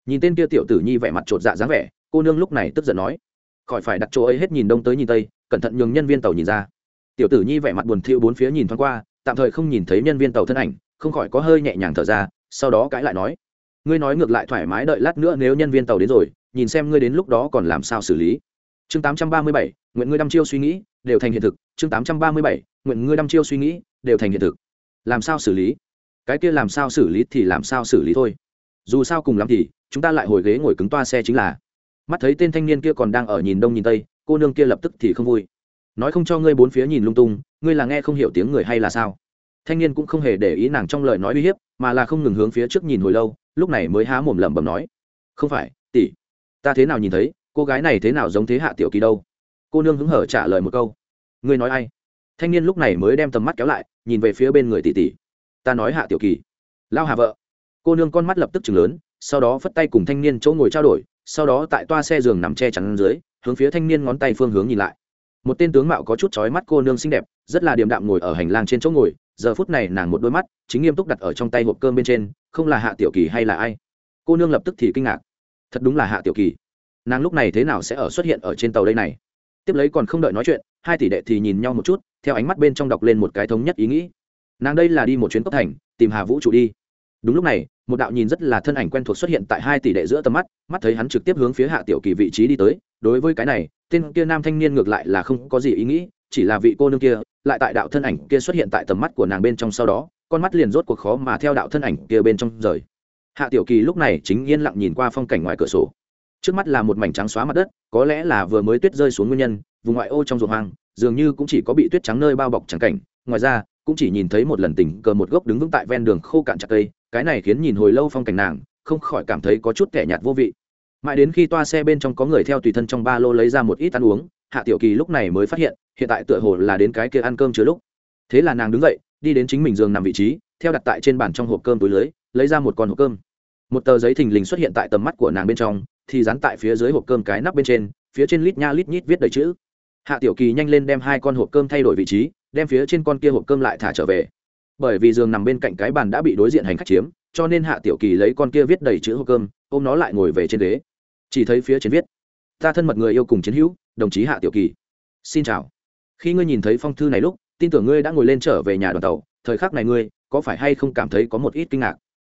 Nhìn tên kia tiểu tử nhi vẻ mặt chột dạ dáng vẻ cô nương lúc này tức giận nói khỏi phải đặt chỗ ấy hết nhìn đông tới nhìn tây cẩn thận nhường nhân viên tàu nhìn ra. Tiểu tử nhi vẻ mặt buồn thiu bốn phía nhìn thoáng qua tạm thời không nhìn thấy nhân viên tàu thân ảnh không khỏi có hơi nhẹ nhàng thở ra sau đó cãi lại nói ngươi nói ngược lại thoải mái đợi lát nữa nếu nhân viên tàu đến rồi nhìn xem ngươi đến lúc đó còn làm sao xử lý. Chương 837, nguyện ngươi đăm chiêu suy nghĩ đều thành hiện thực. Chương 837, nguyện ngươi đăm chiêu suy nghĩ đều thành hiện thực làm sao xử lý? Cái kia làm sao xử lý thì làm sao xử lý thôi. Dù sao cùng lắm thì, chúng ta lại hồi ghế ngồi cứng toa xe chính là. Mắt thấy tên thanh niên kia còn đang ở nhìn đông nhìn tây, cô nương kia lập tức thì không vui. Nói không cho ngươi bốn phía nhìn lung tung, ngươi là nghe không hiểu tiếng người hay là sao? Thanh niên cũng không hề để ý nàng trong lời nói uy hiếp, mà là không ngừng hướng phía trước nhìn hồi lâu, lúc này mới há mồm lẩm bẩm nói. Không phải, tỷ, ta thế nào nhìn thấy, cô gái này thế nào giống thế hạ tiểu kỳ đâu? Cô nương hứng hở trả lời một câu. Ngươi nói ai? Thanh niên lúc này mới đem tầm mắt kéo lại, nhìn về phía bên người tỷ tỷ. Ta nói hạ tiểu kỳ. Lao hà vợ. Cô nương con mắt lập tức chừng lớn, sau đó phất tay cùng thanh niên chỗ ngồi trao đổi, sau đó tại toa xe giường nằm che chắn dưới, hướng phía thanh niên ngón tay phương hướng nhìn lại. Một tên tướng mạo có chút chói mắt cô nương xinh đẹp, rất là điềm đạm ngồi ở hành lang trên chỗ ngồi, giờ phút này nàng một đôi mắt chính nghiêm túc đặt ở trong tay hộp cơm bên trên, không là hạ tiểu kỳ hay là ai? Cô nương lập tức thì kinh ngạc. Thật đúng là hạ tiểu kỳ. Nàng lúc này thế nào sẽ ở xuất hiện ở trên tàu đây này? Tiếp lấy còn không đợi nói chuyện, hai tỷ đệ thì nhìn nhau một chút, theo ánh mắt bên trong đọc lên một cái thống nhất ý nghĩ. Nàng đây là đi một chuyến cốc thành, tìm hà vũ trụ đi. Đúng lúc này, một đạo nhìn rất là thân ảnh quen thuộc xuất hiện tại hai tỷ đệ giữa tầm mắt mắt thấy hắn trực tiếp hướng phía hạ tiểu kỳ vị trí đi tới. Đối với cái này, tên kia nam thanh niên ngược lại là không có gì ý nghĩ, chỉ là vị cô nương kia, lại tại đạo thân ảnh kia xuất hiện tại tầm mắt của nàng bên trong sau đó, con mắt liền rốt cuộc khó mà theo đạo thân ảnh kia bên trong rời. Hạ tiểu kỳ lúc này chính yên lặng nhìn qua phong cảnh ngoài cửa sổ trước mắt là một mảnh trắng xóa mặt đất, có lẽ là vừa mới tuyết rơi xuống nguyên nhân, vùng ngoại ô trong ruộng hoang, dường như cũng chỉ có bị tuyết trắng nơi bao bọc trắng cảnh. Ngoài ra, cũng chỉ nhìn thấy một lần tình cờ một gốc đứng vững tại ven đường khô cạn chặt cây, cái này khiến nhìn hồi lâu phong cảnh nàng, không khỏi cảm thấy có chút kẻ nhạt vô vị. Mãi đến khi toa xe bên trong có người theo tùy thân trong ba lô lấy ra một ít ăn uống, hạ tiểu kỳ lúc này mới phát hiện hiện tại tựa hồ là đến cái kia ăn cơm chứa lúc. Thế là nàng đứng dậy, đi đến chính mình giường nằm vị trí, theo đặt tại trên bàn trong hộp cơm túi lưới, lấy ra một con hộp cơm. Một tờ giấy thình lình xuất hiện tại tầm mắt của nàng bên trong thì dán tại phía dưới hộp cơm cái nắp bên trên, phía trên lít nha lít nhít viết đầy chữ. Hạ tiểu kỳ nhanh lên đem hai con hộp cơm thay đổi vị trí, đem phía trên con kia hộp cơm lại thả trở về. Bởi vì giường nằm bên cạnh cái bàn đã bị đối diện hành khách chiếm, cho nên hạ tiểu kỳ lấy con kia viết đầy chữ hộp cơm, ôm nó lại ngồi về trên ghế. Chỉ thấy phía trên viết, ta thân mật người yêu cùng chiến hữu, đồng chí hạ tiểu kỳ. Xin chào. Khi ngươi nhìn thấy phong thư này lúc, tin tưởng ngươi đã ngồi lên trở về nhà đoàn tàu, thời khắc này ngươi có phải hay không cảm thấy có một ít kinh ngạc?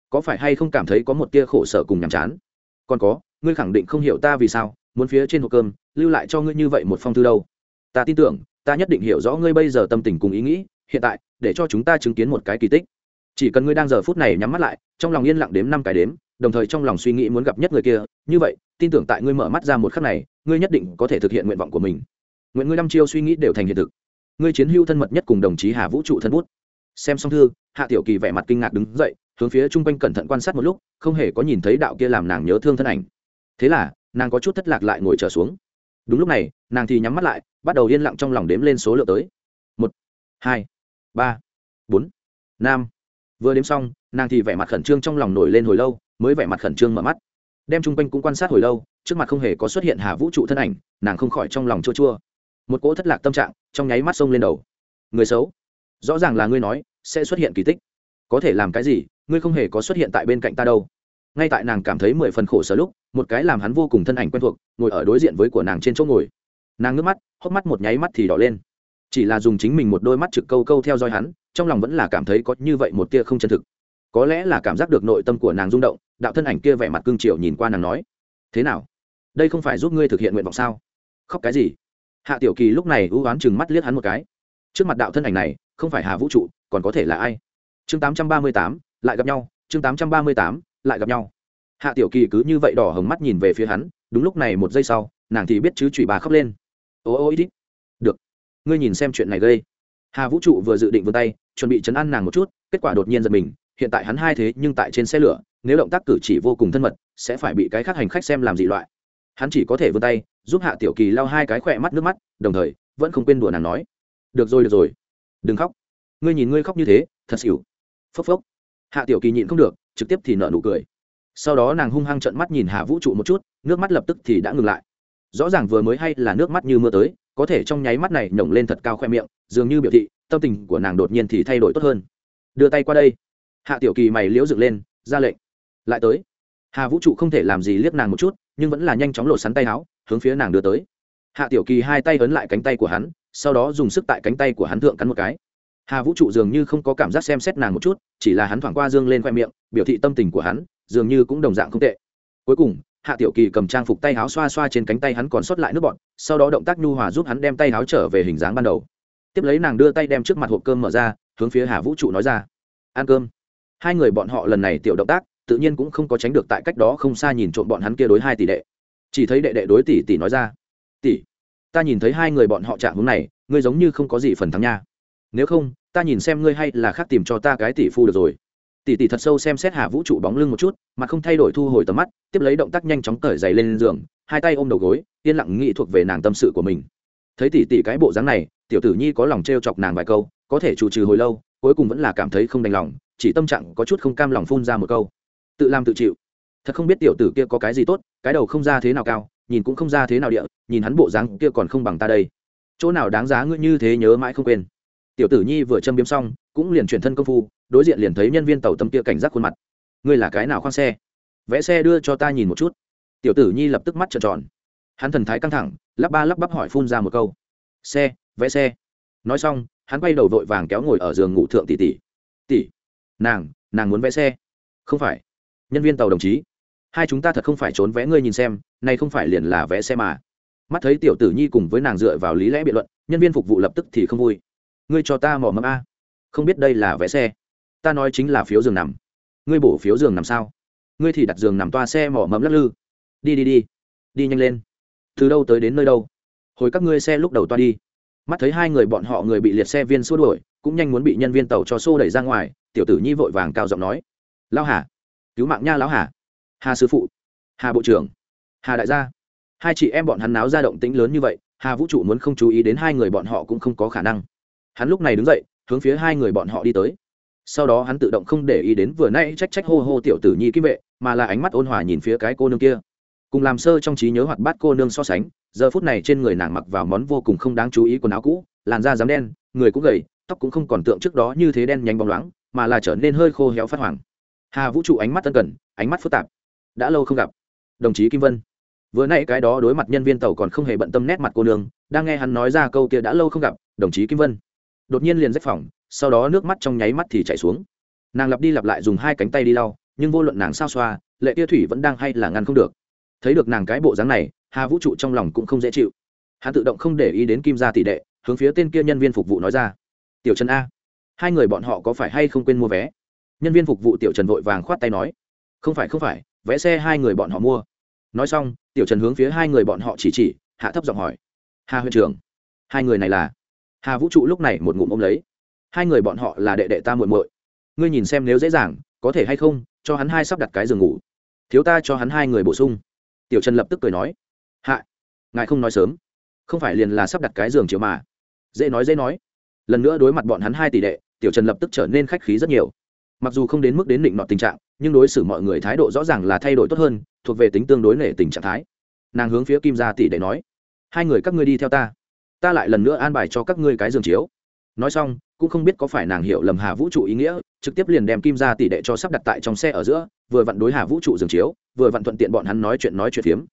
Có phải hay không cảm thấy có một tia khổ sở cùng nhàm chán? Còn có ngươi khẳng định không hiểu ta vì sao muốn phía trên hộp cơm, lưu lại cho ngươi như vậy một phong thư đâu. Ta tin tưởng, ta nhất định hiểu rõ ngươi bây giờ tâm tình cùng ý nghĩ, hiện tại, để cho chúng ta chứng kiến một cái kỳ tích. Chỉ cần ngươi đang giờ phút này nhắm mắt lại, trong lòng yên lặng đếm năm cái đếm, đồng thời trong lòng suy nghĩ muốn gặp nhất người kia, như vậy, tin tưởng tại ngươi mở mắt ra một khắc này, ngươi nhất định có thể thực hiện nguyện vọng của mình. Nguyện ngươi năm chiêu suy nghĩ đều thành hiện thực. Ngươi chiến hữu thân mật nhất cùng đồng chí hà vũ trụ thân bút. Xem xong thư, hạ tiểu kỳ vẻ mặt kinh ngạc đứng dậy, hướng phía chung quanh cẩn thận quan sát một lúc, không hề có nhìn thấy đạo kia làm nàng nhớ thương thân ảnh thế là, nàng có chút thất lạc lại ngồi trở xuống. Đúng lúc này, nàng thì nhắm mắt lại, bắt đầu yên lặng trong lòng đếm lên số lượng tới. Một, hai, ba, bốn, năm. Vừa đếm xong, nàng thì vẻ mặt khẩn trương trong lòng nổi lên hồi lâu, mới vẻ mặt khẩn trương mở mắt. Đem chung quanh cũng quan sát hồi lâu, trước mặt không hề có xuất hiện hà vũ trụ thân ảnh, nàng không khỏi trong lòng chua chua. Một cỗ thất lạc tâm trạng trong nháy mắt sông lên đầu. Người xấu. Rõ ràng là ngươi nói, sẽ xuất hiện kỳ tích. Có thể làm cái gì, ngươi không hề có xuất hiện tại bên cạnh ta đâu ngay tại nàng cảm thấy mười phần khổ sở lúc, một cái làm hắn vô cùng thân ảnh quen thuộc, ngồi ở đối diện với của nàng trên chỗ ngồi. Nàng ngước mắt, hốc mắt một nháy mắt thì đỏ lên. Chỉ là dùng chính mình một đôi mắt trực câu câu theo dõi hắn, trong lòng vẫn là cảm thấy có như vậy một tia không chân thực. Có lẽ là cảm giác được nội tâm của nàng rung động, đạo thân ảnh kia vẻ mặt cương triều nhìn qua nàng nói, thế nào? Đây không phải giúp ngươi thực hiện nguyện vọng sao? Khóc cái gì? Hạ tiểu kỳ lúc này ưu oán chừng mắt liếc hắn một cái. Trước mặt đạo thân ảnh này, không phải hà vũ trụ, còn có thể là ai? Chương tám trăm ba mươi tám, lại gặp nhau, chương tám trăm ba mươi tám lại gặp nhau. Hạ tiểu kỳ cứ như vậy đỏ hồng mắt nhìn về phía hắn, đúng lúc này một giây sau, nàng thì biết chứ chùy bà khóc lên. Ô ô ít được. Ngươi nhìn xem chuyện này gây. Hà vũ trụ vừa dự định vươn tay, chuẩn bị chấn an nàng một chút, kết quả đột nhiên giật mình, hiện tại hắn hai thế nhưng tại trên xe lửa, nếu động tác cử chỉ vô cùng thân mật, sẽ phải bị cái khác hành khách xem làm dị loại. Hắn chỉ có thể vươn tay, giúp hạ tiểu kỳ lau hai cái khỏe mắt nước mắt, đồng thời, vẫn không quên đùa nàng nói. Được rồi được rồi. Đừng khóc. Ngươi nhìn ngươi khóc như thế, thật xỉu. Phốc phốc. Hạ tiểu kỳ nhịn không được trực tiếp thì nợ nụ cười. Sau đó nàng hung hăng trận mắt nhìn hạ vũ trụ một chút, nước mắt lập tức thì đã ngừng lại. Rõ ràng vừa mới hay là nước mắt như mưa tới, có thể trong nháy mắt này nhổng lên thật cao khoe miệng, dường như biểu thị, tâm tình của nàng đột nhiên thì thay đổi tốt hơn. Đưa tay qua đây. Hạ tiểu kỳ mày liễu dựng lên, ra lệnh. Lại tới. Hà vũ trụ không thể làm gì liếc nàng một chút, nhưng vẫn là nhanh chóng lột sắn tay áo, hướng phía nàng đưa tới. Hạ tiểu kỳ hai tay ấn lại cánh tay của hắn, sau đó dùng sức tại cánh tay của hắn thượng cắn một cái hà vũ trụ dường như không có cảm giác xem xét nàng một chút, chỉ là hắn thoảng qua dương lên khoe miệng, biểu thị tâm tình của hắn, dường như cũng đồng dạng không tệ. Cuối cùng, hạ tiểu kỳ cầm trang phục tay áo xoa xoa trên cánh tay hắn còn sót lại nước bọn sau đó động tác nhu hòa giúp hắn đem tay áo trở về hình dáng ban đầu. Tiếp lấy nàng đưa tay đem trước mặt hộp cơm mở ra, hướng phía hà vũ trụ nói ra, ăn cơm. Hai người bọn họ lần này tiểu động tác, tự nhiên cũng không có tránh được tại cách đó không xa nhìn trộm bọn hắn kia đối hai tỷ đệ. Chỉ thấy đệ đệ đối tỷ tỷ nói ra, tỷ, ta nhìn thấy hai người bọn họ chạm hướng này, ngươi giống như không có gì phần thắng nha nếu không, ta nhìn xem ngươi hay là khác tìm cho ta cái tỷ phu được rồi. Tỷ tỷ thật sâu xem xét hà vũ trụ bóng lưng một chút, mà không thay đổi thu hồi tầm mắt, tiếp lấy động tác nhanh chóng cởi giày lên giường, hai tay ôm đầu gối, yên lặng nghĩ thuộc về nàng tâm sự của mình. Thấy tỷ tỷ cái bộ dáng này, tiểu tử nhi có lòng t chọc nàng vài câu, có thể chủ trừ hồi lâu, cuối cùng vẫn là cảm thấy không đành lòng, chỉ tâm trạng có chút không cam lòng phun ra một câu. Tự làm tự chịu. Thật không biết tiểu tử kia có cái gì tốt, cái đầu không ra thế nào cao, nhìn cũng không ra thế nào địa, nhìn hắn bộ dáng kia còn không bằng ta đây. Chỗ nào đáng giá ngươi như thế nhớ mãi không quên tiểu tử nhi vừa châm biếm xong, cũng liền chuyển thân công phu, đối diện liền thấy nhân viên tàu tâm kia cảnh giác khuôn mặt. Ngươi là cái nào khoang xe? Vẽ xe đưa cho ta nhìn một chút. Tiểu tử nhi lập tức mắt trợn tròn. Hắn thần thái căng thẳng, lắp ba lắp bắp hỏi phun ra một câu. Xe, vẽ xe. Nói xong, hắn quay đầu vội vàng kéo ngồi ở giường ngủ thượng tỷ tỷ. Tỷ, nàng nàng muốn vẽ xe. Không phải. Nhân viên tàu đồng chí. Hai chúng ta thật không phải trốn vẽ ngươi nhìn xem này không phải liền là vẽ xe mà. Mắt thấy tiểu tử nhi cùng với nàng dựa vào lý lẽ biện luận, nhân viên phục vụ lập tức thì không vui ngươi cho ta mỏ mẫm a. Không biết đây là vé xe. Ta nói chính là phiếu giường nằm. Ngươi bổ phiếu giường nằm sao? Ngươi thì đặt giường nằm toa xe mỏ mẫm lắc lư. Đi đi đi. Đi nhanh lên. Từ đâu tới đến nơi đâu? Hồi các ngươi xe lúc đầu toa đi. Mắt thấy hai người bọn họ người bị liệt xe viên xua đuổi, cũng nhanh muốn bị nhân viên tàu cho xô đẩy ra ngoài, tiểu tử nhi vội vàng cao giọng nói. Lao hà. Cứu mạng nha lão hà. Hà sư phụ. Hà bộ trưởng. Hà đại gia. Hai chị em bọn hắn náo ra động tĩnh lớn như vậy, hà vũ trụ muốn không chú ý đến hai người bọn họ cũng không có khả năng hắn lúc này đứng dậy, hướng phía hai người bọn họ đi tới. Sau đó hắn tự động không để ý đến vừa nay trách trách hô hô tiểu tử nhi kim vệ, mà là ánh mắt ôn hòa nhìn phía cái cô nương kia. Cùng làm sơ trong trí nhớ hoạt bát cô nương so sánh, giờ phút này trên người nàng mặc vào món vô cùng không đáng chú ý quần áo cũ, làn da dám đen, người cũng gầy, tóc cũng không còn tượng trước đó như thế đen nhanh bóng loáng, mà là trở nên hơi khô héo phát hoàng hà vũ trụ ánh mắt tân cần, ánh mắt phức tạp. Đã lâu không gặp. Đồng chí kim vân. Vừa nay cái đó đối mặt nhân viên tàu còn không hề bận tâm nét mặt cô nương, đang nghe hắn nói ra câu kia đã lâu không gặp, đồng chí kim vân đột nhiên liền rách phòng, sau đó nước mắt trong nháy mắt thì chảy xuống. Nàng lặp đi lặp lại dùng hai cánh tay đi lau, nhưng vô luận nàng sao xoa, lệ tia thủy vẫn đang hay là ngăn không được. Thấy được nàng cái bộ dáng này, hà vũ trụ trong lòng cũng không dễ chịu. Hắn tự động không để ý đến kim gia tỷ đệ, hướng phía tên kia nhân viên phục vụ nói ra. Tiểu trần a, hai người bọn họ có phải hay không quên mua vé? Nhân viên phục vụ tiểu trần vội vàng khoát tay nói. Không phải không phải, vé xe hai người bọn họ mua. Nói xong, tiểu trần hướng phía hai người bọn họ chỉ chỉ, hạ thấp giọng hỏi. Hà huyện trưởng, hai người này là? Hà vũ trụ lúc này một ngụm ôm lấy. Hai người bọn họ là đệ đệ ta muội muội. Ngươi nhìn xem nếu dễ dàng, có thể hay không, cho hắn hai sắp đặt cái giường ngủ. Thiếu ta cho hắn hai người bổ sung. Tiểu trần lập tức cười nói. Hạ, ngài không nói sớm. Không phải liền là sắp đặt cái giường chiều mà. Dễ nói dễ nói. Lần nữa đối mặt bọn hắn hai tỷ đệ, tiểu trần lập tức trở nên khách khí rất nhiều. Mặc dù không đến mức đến định nọ tình trạng, nhưng đối xử mọi người thái độ rõ ràng là thay đổi tốt hơn, thuộc về tính tương đối nể tình trạng thái. Nàng hướng phía kim gia tỷ đệ nói. Hai người các ngươi đi theo ta ta lại lần nữa an bài cho các ngươi cái giường chiếu. Nói xong, cũng không biết có phải nàng hiểu lầm hà vũ trụ ý nghĩa, trực tiếp liền đem kim gia tỷ đệ cho sắp đặt tại trong xe ở giữa, vừa vặn đối hà vũ trụ giường chiếu, vừa vặn thuận tiện bọn hắn nói chuyện nói chuyện phiếm.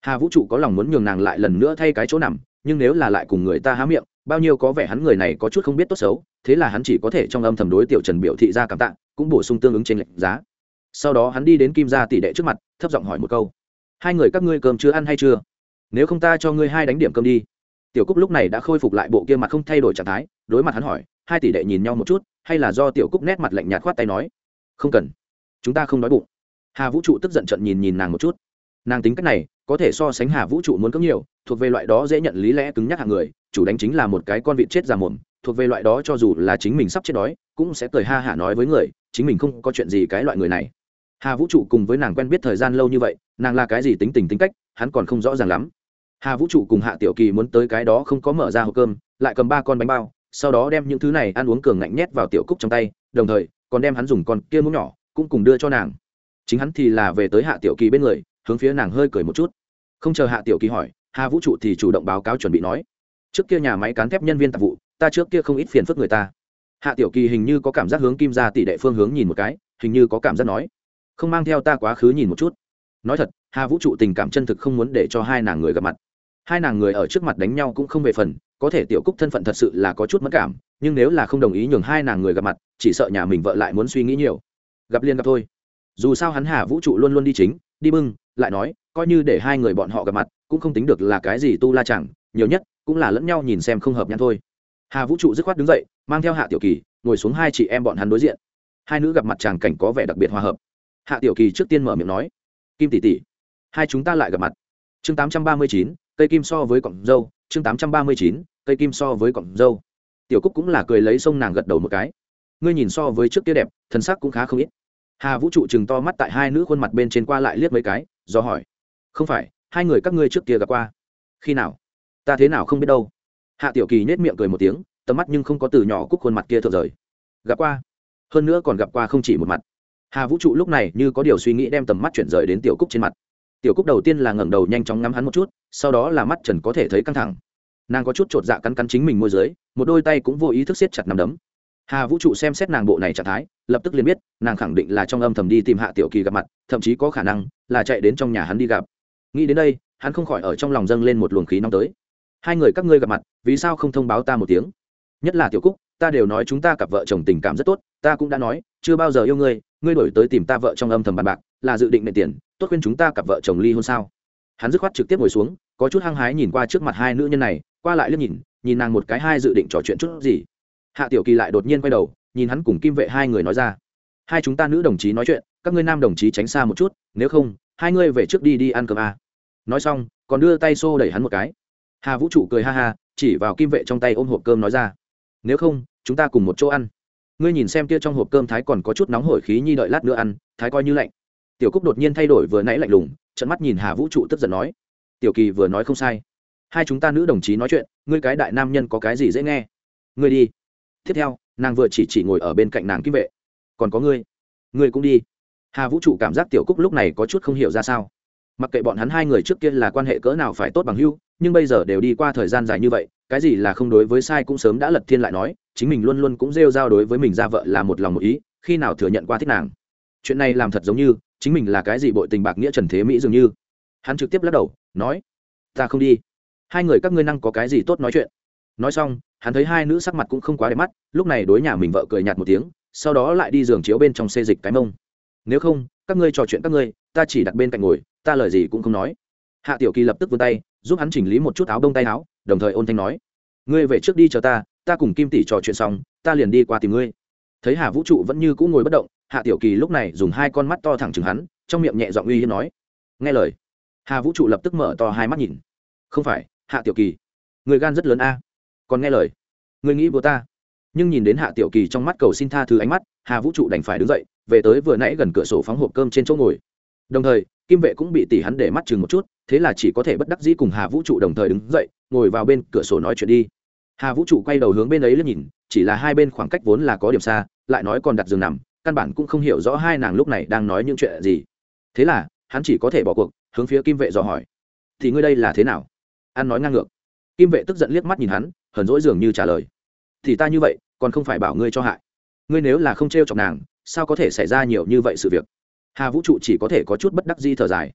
Hà vũ trụ có lòng muốn nhường nàng lại lần nữa thay cái chỗ nằm, nhưng nếu là lại cùng người ta há miệng, bao nhiêu có vẻ hắn người này có chút không biết tốt xấu, thế là hắn chỉ có thể trong âm thầm đối tiểu trần biểu thị ra cảm tạ, cũng bổ sung tương ứng trên lệnh giá. Sau đó hắn đi đến kim gia tỷ đệ trước mặt, thấp giọng hỏi một câu. Hai người các ngươi cơm chưa ăn hay chưa? Nếu không ta cho ngươi hai đánh điểm cơm đi tiểu cúc lúc này đã khôi phục lại bộ kia mặt không thay đổi trạng thái, đối mặt hắn hỏi, hai tỷ đệ nhìn nhau một chút, hay là do tiểu cúc nét mặt lạnh nhạt khoát tay nói, không cần, chúng ta không đói bụng. Hà vũ trụ tức giận trận nhìn nhìn nàng một chút. Nàng tính cách này, có thể so sánh hà vũ trụ muốn cứng nhiều, thuộc về loại đó dễ nhận lý lẽ cứng nhắc hạng người, chủ đánh chính là một cái con vịt chết già mồm, thuộc về loại đó cho dù là chính mình sắp chết đói, cũng sẽ cười ha hả nói với người, chính mình không có chuyện gì cái loại người này. Hà vũ trụ cùng với nàng quen biết thời gian lâu như vậy, nàng là cái gì tính tình tính cách, hắn còn không rõ ràng lắm hà vũ trụ cùng hạ tiểu kỳ muốn tới cái đó không có mở ra hộp cơm, lại cầm ba con bánh bao, sau đó đem những thứ này ăn uống cường ngạnh nhét vào tiểu cúc trong tay, đồng thời, còn đem hắn dùng con kia muỗng nhỏ cũng cùng đưa cho nàng. Chính hắn thì là về tới hạ tiểu kỳ bên người, hướng phía nàng hơi cười một chút. Không chờ hạ tiểu kỳ hỏi, hà vũ trụ thì chủ động báo cáo chuẩn bị nói, trước kia nhà máy cán thép nhân viên tạp vụ, ta trước kia không ít phiền phức người ta. Hạ tiểu kỳ hình như có cảm giác hướng kim ra tỷ đệ phương hướng nhìn một cái, hình như có cảm giác nói, không mang theo ta quá khứ nhìn một chút. Nói thật, hà vũ trụ tình cảm chân thực không muốn để cho hai nàng người gặp mặt hai nàng người ở trước mặt đánh nhau cũng không về phần, có thể tiểu cúc thân phận thật sự là có chút mất cảm, nhưng nếu là không đồng ý nhường hai nàng người gặp mặt, chỉ sợ nhà mình vợ lại muốn suy nghĩ nhiều. Gặp liên gặp thôi. Dù sao hắn hà vũ trụ luôn luôn đi chính, đi bưng, lại nói, coi như để hai người bọn họ gặp mặt, cũng không tính được là cái gì tu la chẳng, nhiều nhất cũng là lẫn nhau nhìn xem không hợp nhãn thôi. Hà vũ trụ dứt khoát đứng dậy, mang theo hạ tiểu kỳ, ngồi xuống hai chị em bọn hắn đối diện. Hai nữ gặp mặt chàng cảnh có vẻ đặc biệt hòa hợp. Hạ tiểu kỳ trước tiên mở miệng nói, kim tỷ tỷ, hai chúng ta lại gặp mặt. Chương tám trăm ba mươi chín cây kim so với cọng dâu, chương tám trăm ba mươi chín, cây kim so với cọng dâu. Tiểu cúc cũng là cười lấy sông nàng gật đầu một cái. Ngươi nhìn so với trước kia đẹp, thân sắc cũng khá không ít. Hà vũ trụ chừng to mắt tại hai nữ khuôn mặt bên trên qua lại liếc mấy cái, do hỏi. Không phải, hai người các ngươi trước kia gặp qua. Khi nào? Ta thế nào không biết đâu. Hạ tiểu kỳ nhét miệng cười một tiếng, tầm mắt nhưng không có từ nhỏ cúc khuôn mặt kia thượng rời. Gặp qua. Hơn nữa còn gặp qua không chỉ một mặt. Hà vũ trụ lúc này như có điều suy nghĩ đem tầm mắt chuyển rời đến tiểu cúc trên mặt tiểu cúc đầu tiên là ngẩng đầu nhanh chóng ngắm hắn một chút, sau đó là mắt trần có thể thấy căng thẳng. Nàng có chút chột dạ cắn cắn chính mình môi dưới, một đôi tay cũng vô ý thức siết chặt nằm đấm. Hà vũ trụ xem xét nàng bộ này trạng thái, lập tức liền biết, nàng khẳng định là trong âm thầm đi tìm hạ tiểu kỳ gặp mặt, thậm chí có khả năng là chạy đến trong nhà hắn đi gặp. Nghĩ đến đây, hắn không khỏi ở trong lòng dâng lên một luồng khí nóng tới. Hai người các ngươi gặp mặt, vì sao không thông báo ta một tiếng? Nhất là tiểu cúc, ta đều nói chúng ta cặp vợ chồng tình cảm rất tốt, ta cũng đã nói, chưa bao giờ yêu ngươi ngươi đổi tới tìm ta vợ trong âm thầm bàn bạc, là dự định nệ tiền tốt khuyên chúng ta cặp vợ chồng ly hôn sao? Hắn dứt khoát trực tiếp ngồi xuống, có chút hăng hái nhìn qua trước mặt hai nữ nhân này, qua lại liếc nhìn nhìn nàng một cái hai dự định trò chuyện chút gì. Hạ tiểu kỳ lại đột nhiên quay đầu, nhìn hắn cùng kim vệ hai người nói ra. Hai chúng ta nữ đồng chí nói chuyện, các ngươi nam đồng chí tránh xa một chút, nếu không, hai ngươi về trước đi đi ăn cơm à. nói xong, còn đưa tay xô đẩy hắn một cái. Hà vũ trụ cười ha ha, chỉ vào kim vệ trong tay ôm hộp cơm nói ra. Nếu không, chúng ta cùng một chỗ ăn. Ngươi nhìn xem kia trong hộp cơm thái còn có chút nóng hổi khí nhi đợi lát nữa ăn, thái coi như lạnh tiểu cúc đột nhiên thay đổi vừa nãy lạnh lùng trận mắt nhìn hà vũ trụ tức giận nói, tiểu kỳ vừa nói không sai. Hai chúng ta nữ đồng chí nói chuyện, ngươi cái đại nam nhân có cái gì dễ nghe? Ngươi đi. Tiếp theo, nàng vừa chỉ chỉ ngồi ở bên cạnh nàng kim vệ. Còn có ngươi ngươi cũng đi. Hà vũ trụ cảm giác tiểu cúc lúc này có chút không hiểu ra sao. Mặc kệ bọn hắn hai người trước kia là quan hệ cỡ nào phải tốt bằng hưu nhưng bây giờ đều đi qua thời gian dài như vậy, cái gì là không đối với sai cũng sớm đã lật thiên lại nói, chính mình luôn luôn cũng rêu r a o đối với mình ra vợ là một lòng một ý, khi nào thừa nhận qua thích nàng. Chuyện này làm thật giống như chính mình là cái gì bội tình bạc nghĩa trần thế mỹ dường như. Hắn trực tiếp lắc đầu, nói, ta không đi. Hai người các ngươi năng có cái gì tốt nói chuyện? Nói xong, hắn thấy hai nữ sắc mặt cũng không quá đẹp mắt, lúc này đối nhà mình vợ cười nhạt một tiếng, sau đó lại đi giường chiếu bên trong xê dịch cái mông. Nếu không, các ngươi trò chuyện các ngươi, ta chỉ đặt bên cạnh ngồi, ta lời gì cũng không nói. Hạ tiểu kỳ lập tức vươn tay, giúp hắn chỉnh lý một chút áo đông tay áo, đồng thời ôn thanh nói, ngươi về trước đi chờ ta ta cùng kim tỷ trò chuyện xong, ta liền đi qua tìm ngươi. Thấy hà vũ trụ vẫn như cũ ngồi bất động hạ tiểu kỳ lúc này dùng hai con mắt to thẳng chừng hắn, trong miệng nhẹ giọng uy hiếp nói. Nghe lời, hà vũ trụ lập tức mở to hai mắt nhìn. Không phải, hạ tiểu kỳ, người gan rất lớn a. Còn nghe lời, người nghĩ bố ta. Nhưng nhìn đến hạ tiểu kỳ trong mắt cầu xin tha thứ ánh mắt, hà vũ trụ đành phải đứng dậy, về tới vừa nãy gần cửa sổ phóng hộp cơm trên chỗ ngồi. Đồng thời, kim vệ cũng bị tỷ hắn để mắt chừng một chút, thế là chỉ có thể bất đắc dĩ cùng hà vũ trụ đồng thời đứng dậy, ngồi vào bên cửa sổ nói chuyện đi. Hà vũ trụ quay đầu hướng bên ấy lên nhìn, chỉ là hai bên khoảng cách vốn là có điểm xa, lại nói còn đặt giường nằm căn bản cũng không hiểu rõ hai nàng lúc này đang nói những chuyện gì. Thế là, hắn chỉ có thể bỏ cuộc, hướng phía kim vệ dò hỏi. Thì ngươi đây là thế nào? Ăn nói ngang ngược. Kim vệ tức giận liếc mắt nhìn hắn, hờn dỗi dường như trả lời. Thì ta như vậy, còn không phải bảo ngươi cho hại. Ngươi nếu là không t r e o chọc nàng, sao có thể xảy ra nhiều như vậy sự việc? Hà vũ trụ chỉ có thể có chút bất đắc di thở dài.